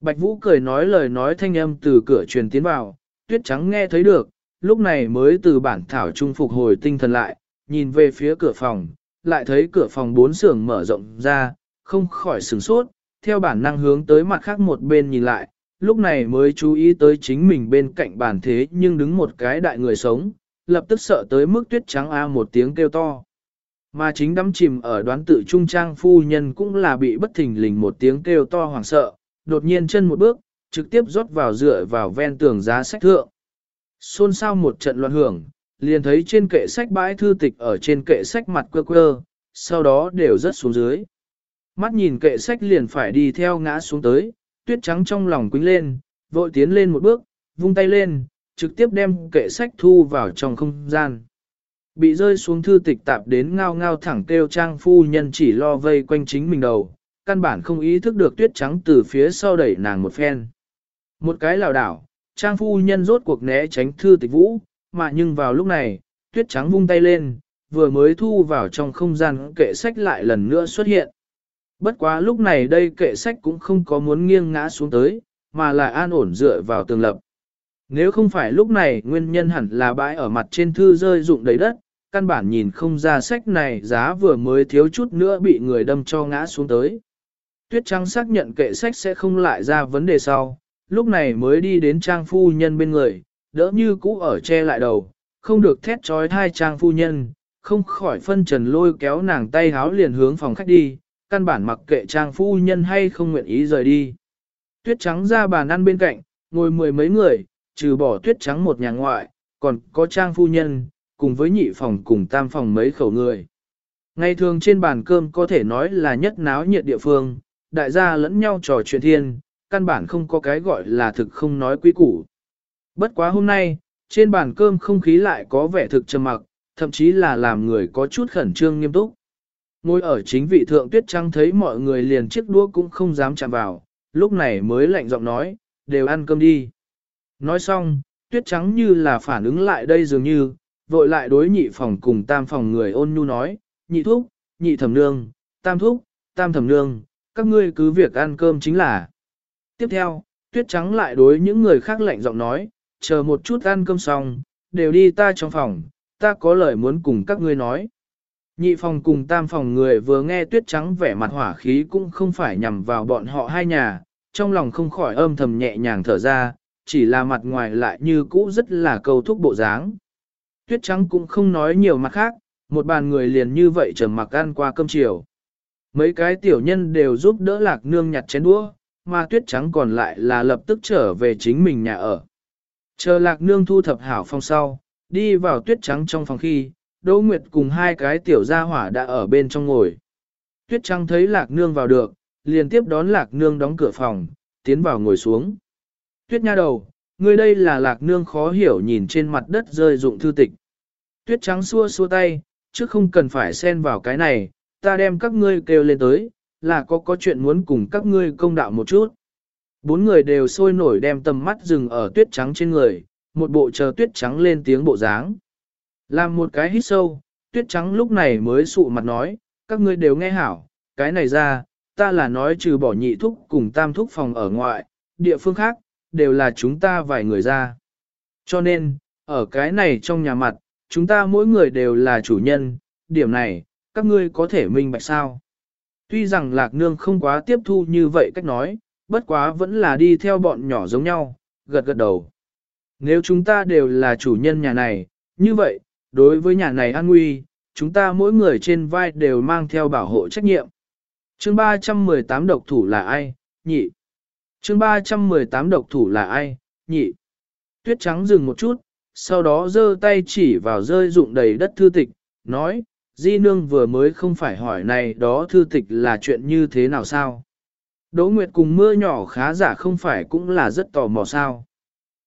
S1: Bạch Vũ cười nói lời nói thanh âm từ cửa truyền tiến vào, tuyết trắng nghe thấy được, lúc này mới từ bản thảo trung phục hồi tinh thần lại, nhìn về phía cửa phòng, lại thấy cửa phòng bốn sưởng mở rộng ra, không khỏi sửng sốt, theo bản năng hướng tới mặt khác một bên nhìn lại, lúc này mới chú ý tới chính mình bên cạnh bàn thế nhưng đứng một cái đại người sống, lập tức sợ tới mức tuyết trắng a một tiếng kêu to. Mà chính đắm chìm ở đoán tự trung trang phu nhân cũng là bị bất thình lình một tiếng kêu to hoảng sợ, đột nhiên chân một bước, trực tiếp rót vào dựa vào ven tường giá sách thượng. Xôn xao một trận loạn hưởng, liền thấy trên kệ sách bãi thư tịch ở trên kệ sách mặt quơ quơ, sau đó đều rớt xuống dưới. Mắt nhìn kệ sách liền phải đi theo ngã xuống tới, tuyết trắng trong lòng quính lên, vội tiến lên một bước, vung tay lên, trực tiếp đem kệ sách thu vào trong không gian. Bị rơi xuống thư tịch tạp đến ngao ngao thẳng kêu trang phu nhân chỉ lo vây quanh chính mình đầu, căn bản không ý thức được tuyết trắng từ phía sau đẩy nàng một phen. Một cái lảo đảo, trang phu nhân rốt cuộc né tránh thư tịch vũ, mà nhưng vào lúc này, tuyết trắng vung tay lên, vừa mới thu vào trong không gian kệ sách lại lần nữa xuất hiện. Bất quá lúc này đây kệ sách cũng không có muốn nghiêng ngã xuống tới, mà là an ổn dựa vào tường lập. Nếu không phải lúc này nguyên nhân hẳn là bãi ở mặt trên thư rơi rụng đầy đất, căn bản nhìn không ra sách này giá vừa mới thiếu chút nữa bị người đâm cho ngã xuống tới. Tuyết Trắng xác nhận kệ sách sẽ không lại ra vấn đề sau, lúc này mới đi đến trang phu nhân bên người, đỡ như cũ ở che lại đầu, không được thét trói thai trang phu nhân, không khỏi phân trần lôi kéo nàng tay háo liền hướng phòng khách đi, căn bản mặc kệ trang phu nhân hay không nguyện ý rời đi. Tuyết trắng ra bàn ăn bên cạnh, ngồi mười mấy người, trừ bỏ tuyết trắng một nhà ngoại, còn có trang phu nhân, cùng với nhị phòng cùng tam phòng mấy khẩu người. Ngày thường trên bàn cơm có thể nói là nhất náo nhiệt địa phương, đại gia lẫn nhau trò chuyện thiên, căn bản không có cái gọi là thực không nói quý củ. Bất quá hôm nay, trên bàn cơm không khí lại có vẻ thực trầm mặc, thậm chí là làm người có chút khẩn trương nghiêm túc. Ngồi ở chính vị thượng tuyết trăng thấy mọi người liền chiếc đũa cũng không dám chạm vào, lúc này mới lạnh giọng nói, đều ăn cơm đi. Nói xong, tuyết trắng như là phản ứng lại đây dường như, vội lại đối nhị phòng cùng tam phòng người ôn nhu nói, nhị thúc, nhị thẩm nương, tam thúc, tam thẩm nương, các ngươi cứ việc ăn cơm chính là. Tiếp theo, tuyết trắng lại đối những người khác lạnh giọng nói, chờ một chút ăn cơm xong, đều đi ta trong phòng, ta có lời muốn cùng các ngươi nói. Nhị phòng cùng tam phòng người vừa nghe tuyết trắng vẻ mặt hỏa khí cũng không phải nhằm vào bọn họ hai nhà, trong lòng không khỏi âm thầm nhẹ nhàng thở ra, chỉ là mặt ngoài lại như cũ rất là cầu thúc bộ dáng. Tuyết trắng cũng không nói nhiều mặt khác, một bàn người liền như vậy trầm mặc ăn qua cơm chiều. Mấy cái tiểu nhân đều giúp đỡ lạc nương nhặt chén đũa, mà tuyết trắng còn lại là lập tức trở về chính mình nhà ở. Chờ lạc nương thu thập hảo phong sau, đi vào tuyết trắng trong phòng khi, Đỗ Nguyệt cùng hai cái tiểu gia hỏa đã ở bên trong ngồi. Tuyết trắng thấy lạc nương vào được, liền tiếp đón lạc nương đóng cửa phòng, tiến vào ngồi xuống. Tuyết nha đầu, ngươi đây là lạc nương khó hiểu nhìn trên mặt đất rơi dụng thư tịch. Tuyết trắng xua xua tay, chứ không cần phải xen vào cái này, ta đem các ngươi kêu lên tới, là có có chuyện muốn cùng các ngươi công đạo một chút. Bốn người đều sôi nổi đem tầm mắt dừng ở tuyết trắng trên người, một bộ chờ tuyết trắng lên tiếng bộ dáng. Làm một cái hít sâu, tuyết trắng lúc này mới sụ mặt nói, các ngươi đều nghe hảo, cái này ra, ta là nói trừ bỏ nhị thúc cùng tam thúc phòng ở ngoại, địa phương khác, đều là chúng ta vài người ra. Cho nên, ở cái này trong nhà mặt, chúng ta mỗi người đều là chủ nhân, điểm này, các ngươi có thể minh bạch sao. Tuy rằng lạc nương không quá tiếp thu như vậy cách nói, bất quá vẫn là đi theo bọn nhỏ giống nhau, gật gật đầu. Nếu chúng ta đều là chủ nhân nhà này, như vậy, đối với nhà này an nguy, chúng ta mỗi người trên vai đều mang theo bảo hộ trách nhiệm. Chương 318 độc thủ là ai? Nhị. Chương 318 độc thủ là ai? Nhị. Tuyết trắng dừng một chút, sau đó giơ tay chỉ vào rơi dụng đầy đất thư tịch, nói, Di Nương vừa mới không phải hỏi này đó thư tịch là chuyện như thế nào sao? Đỗ Nguyệt cùng mưa nhỏ khá giả không phải cũng là rất tò mò sao.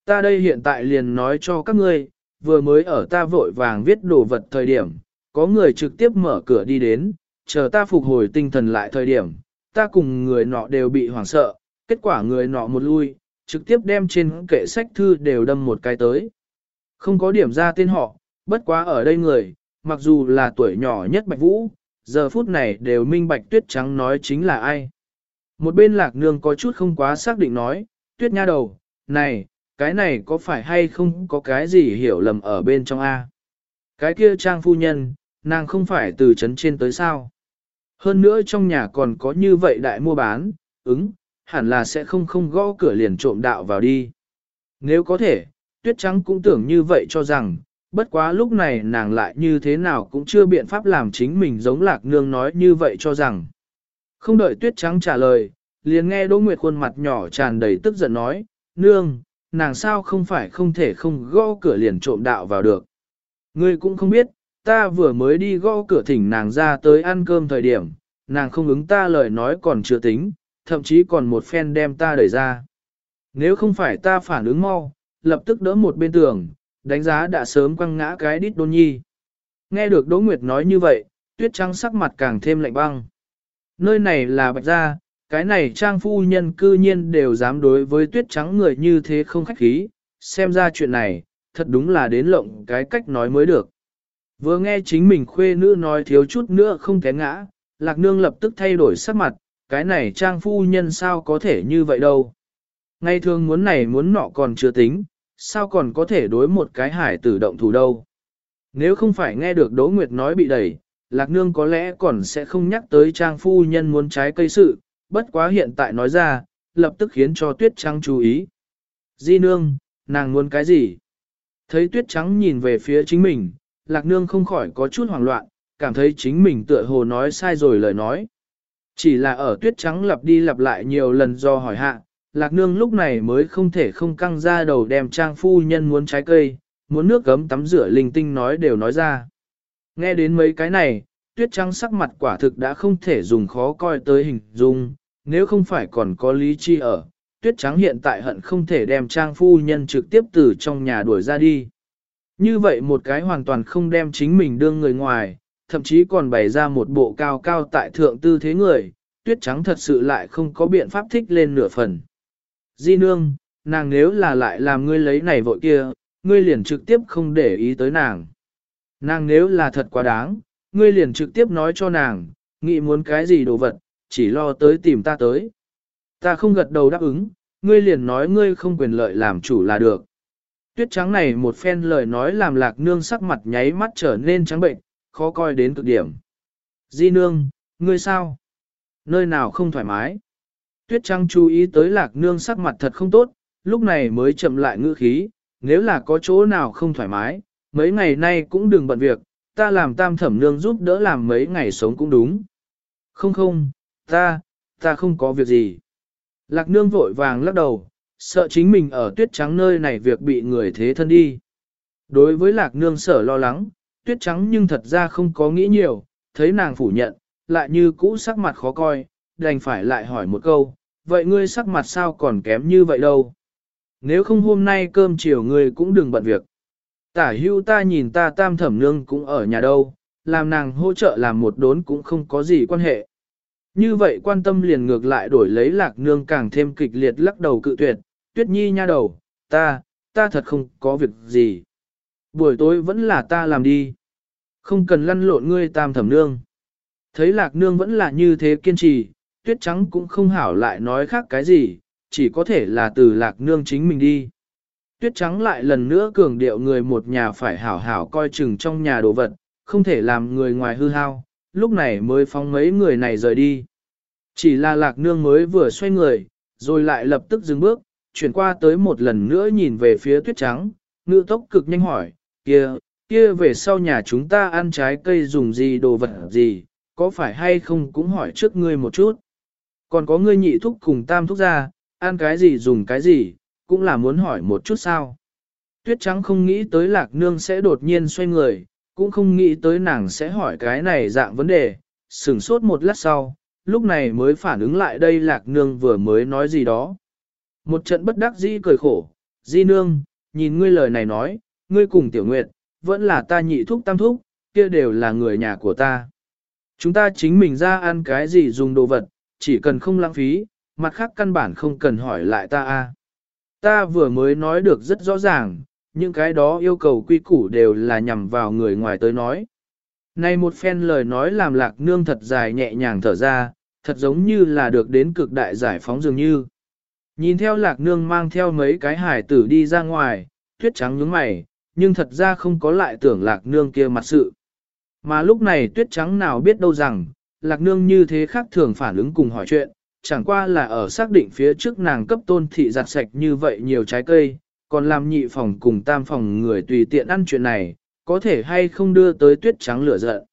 S1: ta đây hiện tại liền nói cho các ngươi, vừa mới ở ta vội vàng viết đồ vật thời điểm, có người trực tiếp mở cửa đi đến, chờ ta phục hồi tinh thần lại thời điểm, ta cùng người nọ đều bị hoảng sợ, kết quả người nọ một lui, trực tiếp đem trên kệ sách thư đều đâm một cái tới. Không có điểm ra tên họ, bất quá ở đây người, mặc dù là tuổi nhỏ nhất Bạch Vũ, giờ phút này đều minh Bạch Tuyết Trắng nói chính là ai. Một bên lạc nương có chút không quá xác định nói, Tuyết nha đầu, này, cái này có phải hay không có cái gì hiểu lầm ở bên trong A. Cái kia trang phu nhân, nàng không phải từ trấn trên tới sao. Hơn nữa trong nhà còn có như vậy đại mua bán, ứng, hẳn là sẽ không không gõ cửa liền trộm đạo vào đi. Nếu có thể, tuyết trắng cũng tưởng như vậy cho rằng, bất quá lúc này nàng lại như thế nào cũng chưa biện pháp làm chính mình giống lạc nương nói như vậy cho rằng. Không đợi tuyết trắng trả lời, liền nghe Đỗ Nguyệt khuôn mặt nhỏ tràn đầy tức giận nói, nương, nàng sao không phải không thể không gõ cửa liền trộm đạo vào được. Ngươi cũng không biết, ta vừa mới đi gõ cửa thỉnh nàng ra tới ăn cơm thời điểm, nàng không ứng ta lời nói còn chưa tính, thậm chí còn một phen đem ta đẩy ra. Nếu không phải ta phản ứng mau, lập tức đỡ một bên tường, đánh giá đã sớm quăng ngã cái đít đôn nhi. Nghe được Đỗ Nguyệt nói như vậy, tuyết trắng sắc mặt càng thêm lạnh băng. Nơi này là bạch gia, cái này trang phu nhân cư nhiên đều dám đối với tuyết trắng người như thế không khách khí, xem ra chuyện này, thật đúng là đến lộng cái cách nói mới được. Vừa nghe chính mình khuê nữ nói thiếu chút nữa không té ngã, lạc nương lập tức thay đổi sắc mặt, cái này trang phu nhân sao có thể như vậy đâu. Ngày thường muốn này muốn nọ còn chưa tính, sao còn có thể đối một cái hải tử động thủ đâu. Nếu không phải nghe được Đỗ Nguyệt nói bị đẩy, Lạc Nương có lẽ còn sẽ không nhắc tới trang phu nhân muốn trái cây sự, bất quá hiện tại nói ra, lập tức khiến cho Tuyết Trắng chú ý. Di Nương, nàng muốn cái gì? Thấy Tuyết Trắng nhìn về phía chính mình, Lạc Nương không khỏi có chút hoảng loạn, cảm thấy chính mình tựa hồ nói sai rồi lời nói. Chỉ là ở Tuyết Trắng lặp đi lặp lại nhiều lần do hỏi hạ, Lạc Nương lúc này mới không thể không căng ra đầu đem trang phu nhân muốn trái cây, muốn nước gấm tắm rửa linh tinh nói đều nói ra. Nghe đến mấy cái này, tuyết trắng sắc mặt quả thực đã không thể dùng khó coi tới hình dung, nếu không phải còn có lý chi ở, tuyết trắng hiện tại hận không thể đem trang phu nhân trực tiếp từ trong nhà đuổi ra đi. Như vậy một cái hoàn toàn không đem chính mình đương người ngoài, thậm chí còn bày ra một bộ cao cao tại thượng tư thế người, tuyết trắng thật sự lại không có biện pháp thích lên nửa phần. Di nương, nàng nếu là lại làm ngươi lấy này vội kia, ngươi liền trực tiếp không để ý tới nàng. Nàng nếu là thật quá đáng, ngươi liền trực tiếp nói cho nàng, nghĩ muốn cái gì đồ vật, chỉ lo tới tìm ta tới. Ta không gật đầu đáp ứng, ngươi liền nói ngươi không quyền lợi làm chủ là được. Tuyết trắng này một phen lời nói làm lạc nương sắc mặt nháy mắt trở nên trắng bệnh, khó coi đến cực điểm. Di nương, ngươi sao? Nơi nào không thoải mái? Tuyết trắng chú ý tới lạc nương sắc mặt thật không tốt, lúc này mới chậm lại ngữ khí, nếu là có chỗ nào không thoải mái, mấy ngày nay cũng đừng bận việc, ta làm tam thẩm nương giúp đỡ làm mấy ngày sống cũng đúng. Không không, ta, ta không có việc gì. Lạc nương vội vàng lắc đầu, sợ chính mình ở tuyết trắng nơi này việc bị người thế thân đi. Đối với lạc nương sở lo lắng, tuyết trắng nhưng thật ra không có nghĩ nhiều, thấy nàng phủ nhận, lại như cũ sắc mặt khó coi, đành phải lại hỏi một câu, vậy ngươi sắc mặt sao còn kém như vậy đâu? Nếu không hôm nay cơm chiều ngươi cũng đừng bận việc. Tả hưu ta nhìn ta tam thẩm nương cũng ở nhà đâu, làm nàng hỗ trợ làm một đốn cũng không có gì quan hệ. Như vậy quan tâm liền ngược lại đổi lấy lạc nương càng thêm kịch liệt lắc đầu cự tuyệt, tuyết nhi nha đầu, ta, ta thật không có việc gì. Buổi tối vẫn là ta làm đi. Không cần lăn lộn ngươi tam thẩm nương. Thấy lạc nương vẫn là như thế kiên trì, tuyết trắng cũng không hảo lại nói khác cái gì, chỉ có thể là từ lạc nương chính mình đi. Tuyết trắng lại lần nữa cường điệu người một nhà phải hảo hảo coi chừng trong nhà đồ vật, không thể làm người ngoài hư hao, lúc này mới phóng mấy người này rời đi. Chỉ là lạc nương mới vừa xoay người, rồi lại lập tức dừng bước, chuyển qua tới một lần nữa nhìn về phía tuyết trắng, ngữ tốc cực nhanh hỏi, kia, kia về sau nhà chúng ta ăn trái cây dùng gì đồ vật gì, có phải hay không cũng hỏi trước ngươi một chút. Còn có ngươi nhị thúc cùng tam thúc ra, ăn cái gì dùng cái gì, cũng là muốn hỏi một chút sao. Tuyết trắng không nghĩ tới lạc nương sẽ đột nhiên xoay người, cũng không nghĩ tới nàng sẽ hỏi cái này dạng vấn đề, sửng sốt một lát sau, lúc này mới phản ứng lại đây lạc nương vừa mới nói gì đó. Một trận bất đắc dĩ cười khổ, Di nương, nhìn ngươi lời này nói, ngươi cùng tiểu nguyệt, vẫn là ta nhị thúc tam thúc, kia đều là người nhà của ta. Chúng ta chính mình ra ăn cái gì dùng đồ vật, chỉ cần không lãng phí, mặt khác căn bản không cần hỏi lại ta a. Ta vừa mới nói được rất rõ ràng, những cái đó yêu cầu quy củ đều là nhằm vào người ngoài tới nói. Này một phen lời nói làm lạc nương thật dài nhẹ nhàng thở ra, thật giống như là được đến cực đại giải phóng dường như. Nhìn theo lạc nương mang theo mấy cái hải tử đi ra ngoài, tuyết trắng nhướng mày, nhưng thật ra không có lại tưởng lạc nương kia mặt sự. Mà lúc này tuyết trắng nào biết đâu rằng, lạc nương như thế khác thường phản ứng cùng hỏi chuyện, chẳng qua là ở xác định phía trước nàng cấp tôn thị giặt sạch như vậy nhiều trái cây, còn làm nhị phòng cùng tam phòng người tùy tiện ăn chuyện này, có thể hay không đưa tới tuyết trắng lửa giận.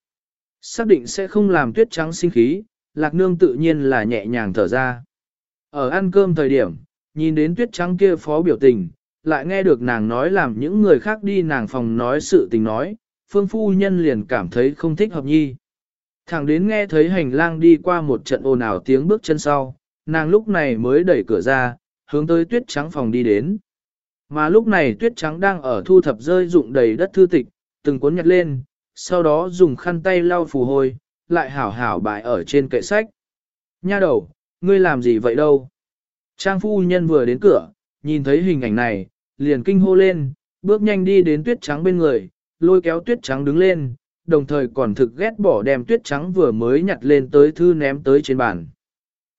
S1: Xác định sẽ không làm tuyết trắng sinh khí, lạc nương tự nhiên là nhẹ nhàng thở ra. Ở ăn cơm thời điểm, nhìn đến tuyết trắng kia phó biểu tình, lại nghe được nàng nói làm những người khác đi nàng phòng nói sự tình nói, phương phu nhân liền cảm thấy không thích hợp nhi. Thẳng đến nghe thấy hành lang đi qua một trận ồn ào tiếng bước chân sau, nàng lúc này mới đẩy cửa ra, hướng tới tuyết trắng phòng đi đến. Mà lúc này tuyết trắng đang ở thu thập rơi dụng đầy đất thư tịch, từng cuốn nhặt lên, sau đó dùng khăn tay lau phù hôi, lại hảo hảo bài ở trên kệ sách. Nha đầu, ngươi làm gì vậy đâu? Trang phu nhân vừa đến cửa, nhìn thấy hình ảnh này, liền kinh hô lên, bước nhanh đi đến tuyết trắng bên người, lôi kéo tuyết trắng đứng lên, đồng thời còn thực ghét bỏ đem tuyết trắng vừa mới nhặt lên tới thư ném tới trên bàn.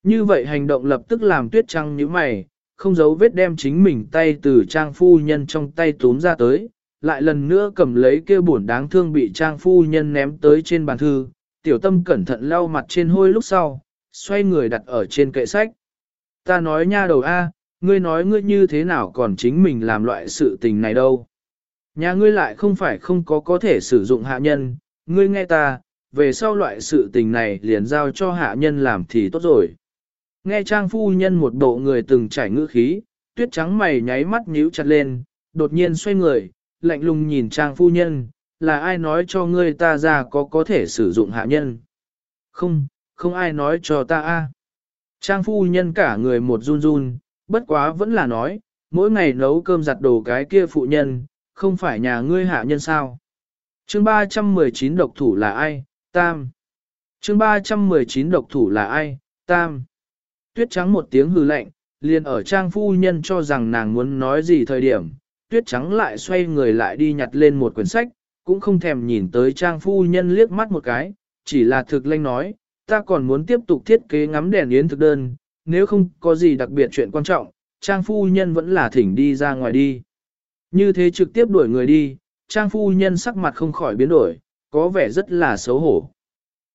S1: Như vậy hành động lập tức làm tuyết trắng như mày, không giấu vết đem chính mình tay từ trang phu nhân trong tay túm ra tới, lại lần nữa cầm lấy kia buồn đáng thương bị trang phu nhân ném tới trên bàn thư, tiểu tâm cẩn thận lau mặt trên hôi lúc sau, xoay người đặt ở trên kệ sách. Ta nói nha đầu A, ngươi nói ngươi như thế nào còn chính mình làm loại sự tình này đâu. Nhà ngươi lại không phải không có có thể sử dụng hạ nhân, ngươi nghe ta, về sau loại sự tình này liền giao cho hạ nhân làm thì tốt rồi. Nghe trang phu nhân một bộ người từng trải ngữ khí, tuyết trắng mày nháy mắt nhíu chặt lên, đột nhiên xoay người, lạnh lùng nhìn trang phu nhân, là ai nói cho ngươi ta ra có có thể sử dụng hạ nhân? Không, không ai nói cho ta a. Trang phu nhân cả người một run run, bất quá vẫn là nói, mỗi ngày nấu cơm giặt đồ cái kia phụ nhân, không phải nhà ngươi hạ nhân sao. chương 319 độc thủ là ai? Tam. chương 319 độc thủ là ai? Tam. Tuyết trắng một tiếng hừ lạnh, liền ở trang phu nhân cho rằng nàng muốn nói gì thời điểm, tuyết trắng lại xoay người lại đi nhặt lên một quyển sách, cũng không thèm nhìn tới trang phu nhân liếc mắt một cái, chỉ là thực lanh nói, ta còn muốn tiếp tục thiết kế ngắm đèn yến thực đơn, nếu không có gì đặc biệt chuyện quan trọng, trang phu nhân vẫn là thỉnh đi ra ngoài đi. Như thế trực tiếp đuổi người đi, trang phu nhân sắc mặt không khỏi biến đổi, có vẻ rất là xấu hổ.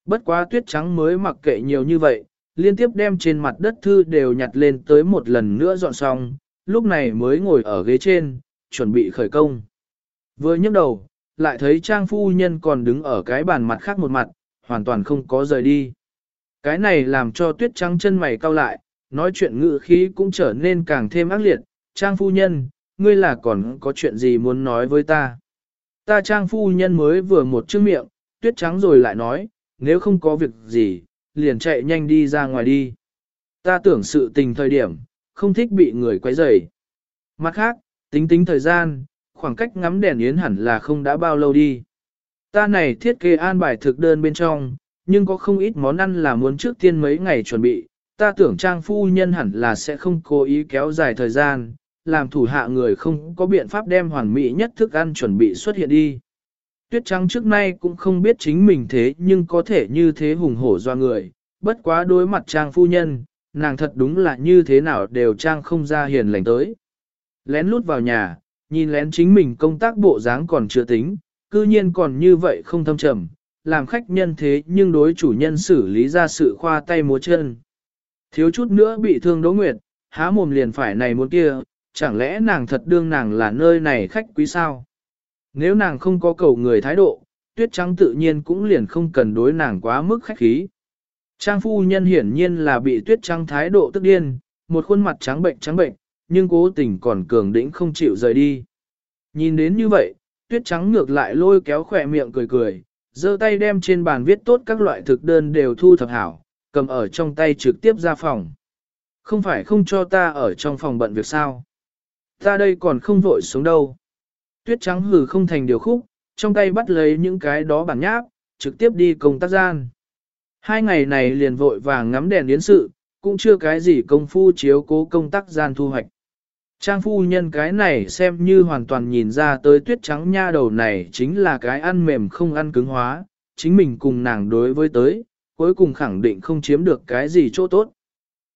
S1: Bất quá tuyết trắng mới mặc kệ nhiều như vậy, liên tiếp đem trên mặt đất thư đều nhặt lên tới một lần nữa dọn xong, lúc này mới ngồi ở ghế trên, chuẩn bị khởi công. Vừa nhấc đầu, lại thấy trang phu nhân còn đứng ở cái bàn mặt khác một mặt, hoàn toàn không có rời đi. Cái này làm cho tuyết trắng chân mày cau lại, nói chuyện ngữ khí cũng trở nên càng thêm ác liệt. Trang phu nhân, ngươi là còn có chuyện gì muốn nói với ta? Ta trang phu nhân mới vừa một chữ miệng, tuyết trắng rồi lại nói, nếu không có việc gì, liền chạy nhanh đi ra ngoài đi. Ta tưởng sự tình thời điểm, không thích bị người quấy rầy. Mặt khác, tính tính thời gian, khoảng cách ngắm đèn yến hẳn là không đã bao lâu đi. Ta này thiết kế an bài thực đơn bên trong, nhưng có không ít món ăn là muốn trước tiên mấy ngày chuẩn bị, ta tưởng trang phu nhân hẳn là sẽ không cố ý kéo dài thời gian, làm thủ hạ người không có biện pháp đem hoàn mỹ nhất thức ăn chuẩn bị xuất hiện đi. Tuyết trắng trước nay cũng không biết chính mình thế nhưng có thể như thế hùng hổ do người, bất quá đối mặt trang phu nhân, nàng thật đúng là như thế nào đều trang không ra hiền lành tới. Lén lút vào nhà, nhìn lén chính mình công tác bộ dáng còn chưa tính, cư nhiên còn như vậy không thâm trầm, làm khách nhân thế nhưng đối chủ nhân xử lý ra sự khoa tay múa chân. Thiếu chút nữa bị thương Đỗ Nguyệt, há mồm liền phải này muốn kia, chẳng lẽ nàng thật đương nàng là nơi này khách quý sao? Nếu nàng không có cầu người thái độ, tuyết trắng tự nhiên cũng liền không cần đối nàng quá mức khách khí. Trang phu nhân hiển nhiên là bị tuyết trắng thái độ tức điên, một khuôn mặt trắng bệnh trắng bệnh, nhưng cố tình còn cường đĩnh không chịu rời đi. Nhìn đến như vậy, tuyết trắng ngược lại lôi kéo khỏe miệng cười cười, giơ tay đem trên bàn viết tốt các loại thực đơn đều thu thập hảo, cầm ở trong tay trực tiếp ra phòng. Không phải không cho ta ở trong phòng bận việc sao. Ta đây còn không vội xuống đâu. Tuyết trắng hừ không thành điều khúc, trong tay bắt lấy những cái đó bản nháp, trực tiếp đi công tác gian. Hai ngày này liền vội vàng ngắm đèn yến sự, cũng chưa cái gì công phu chiếu cố công tác gian thu hoạch. Trang phu nhân cái này xem như hoàn toàn nhìn ra tới tuyết trắng nha đầu này chính là cái ăn mềm không ăn cứng hóa, chính mình cùng nàng đối với tới, cuối cùng khẳng định không chiếm được cái gì chỗ tốt.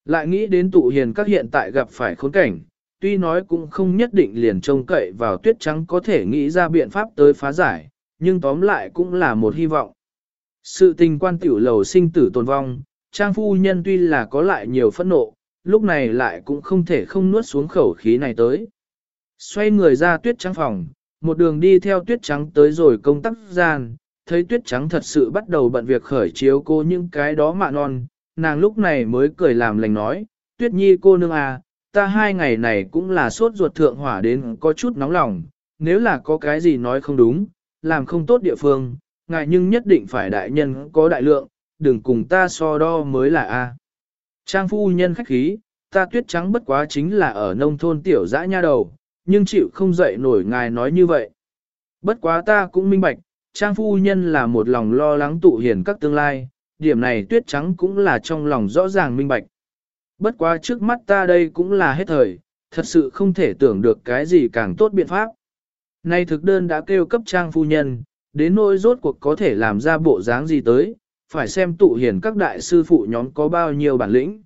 S1: Lại nghĩ đến tụ hiền các hiện tại gặp phải khốn cảnh, tuy nói cũng không nhất định liền trông cậy vào tuyết trắng có thể nghĩ ra biện pháp tới phá giải, nhưng tóm lại cũng là một hy vọng. Sự tình quan tiểu lầu sinh tử tồn vong, trang phu nhân tuy là có lại nhiều phẫn nộ, lúc này lại cũng không thể không nuốt xuống khẩu khí này tới. Xoay người ra tuyết trắng phòng, một đường đi theo tuyết trắng tới rồi công tắc gian, thấy tuyết trắng thật sự bắt đầu bận việc khởi chiếu cô những cái đó mạ non, nàng lúc này mới cười làm lành nói, tuyết nhi cô nương à, ta hai ngày này cũng là sốt ruột thượng hỏa đến có chút nóng lòng, nếu là có cái gì nói không đúng, làm không tốt địa phương, ngài nhưng nhất định phải đại nhân có đại lượng, đừng cùng ta so đo mới là a. Trang phu nhân khách khí, ta tuyết trắng bất quá chính là ở nông thôn tiểu dã nha đầu, nhưng chịu không dậy nổi ngài nói như vậy. Bất quá ta cũng minh bạch, trang phu nhân là một lòng lo lắng tụ hiền các tương lai, điểm này tuyết trắng cũng là trong lòng rõ ràng minh bạch. Bất quá trước mắt ta đây cũng là hết thời, thật sự không thể tưởng được cái gì càng tốt biện pháp. Nay thực đơn đã kêu cấp trang phu nhân, đến nỗi rốt cuộc có thể làm ra bộ dáng gì tới, phải xem tụ hiền các đại sư phụ nhóm có bao nhiêu bản lĩnh.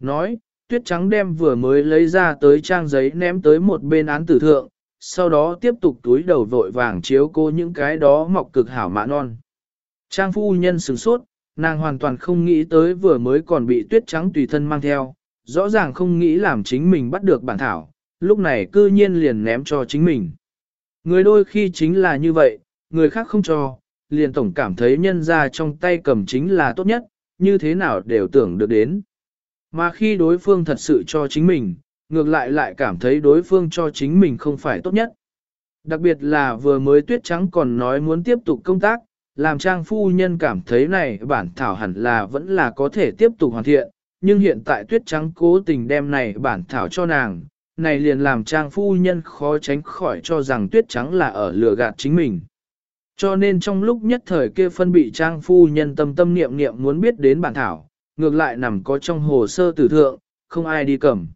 S1: Nói, tuyết trắng đem vừa mới lấy ra tới trang giấy ném tới một bên án tử thượng, sau đó tiếp tục túi đầu vội vàng chiếu cô những cái đó mọc cực hảo mã non. Trang phu nhân sửng sốt, nàng hoàn toàn không nghĩ tới vừa mới còn bị tuyết trắng tùy thân mang theo, rõ ràng không nghĩ làm chính mình bắt được bản thảo, lúc này cư nhiên liền ném cho chính mình. Người đôi khi chính là như vậy, người khác không cho, liền tổng cảm thấy nhân ra trong tay cầm chính là tốt nhất, như thế nào đều tưởng được đến. Mà khi đối phương thật sự cho chính mình, ngược lại lại cảm thấy đối phương cho chính mình không phải tốt nhất. Đặc biệt là vừa mới tuyết trắng còn nói muốn tiếp tục công tác, làm trang phu nhân cảm thấy này bản thảo hẳn là vẫn là có thể tiếp tục hoàn thiện, nhưng hiện tại tuyết trắng cố tình đem này bản thảo cho nàng, này liền làm trang phu nhân khó tránh khỏi cho rằng tuyết trắng là ở lừa gạt chính mình. Cho nên trong lúc nhất thời kia phân bị trang phu nhân tâm tâm niệm niệm muốn biết đến bản thảo, ngược lại nằm có trong hồ sơ tử thượng, không ai đi cầm.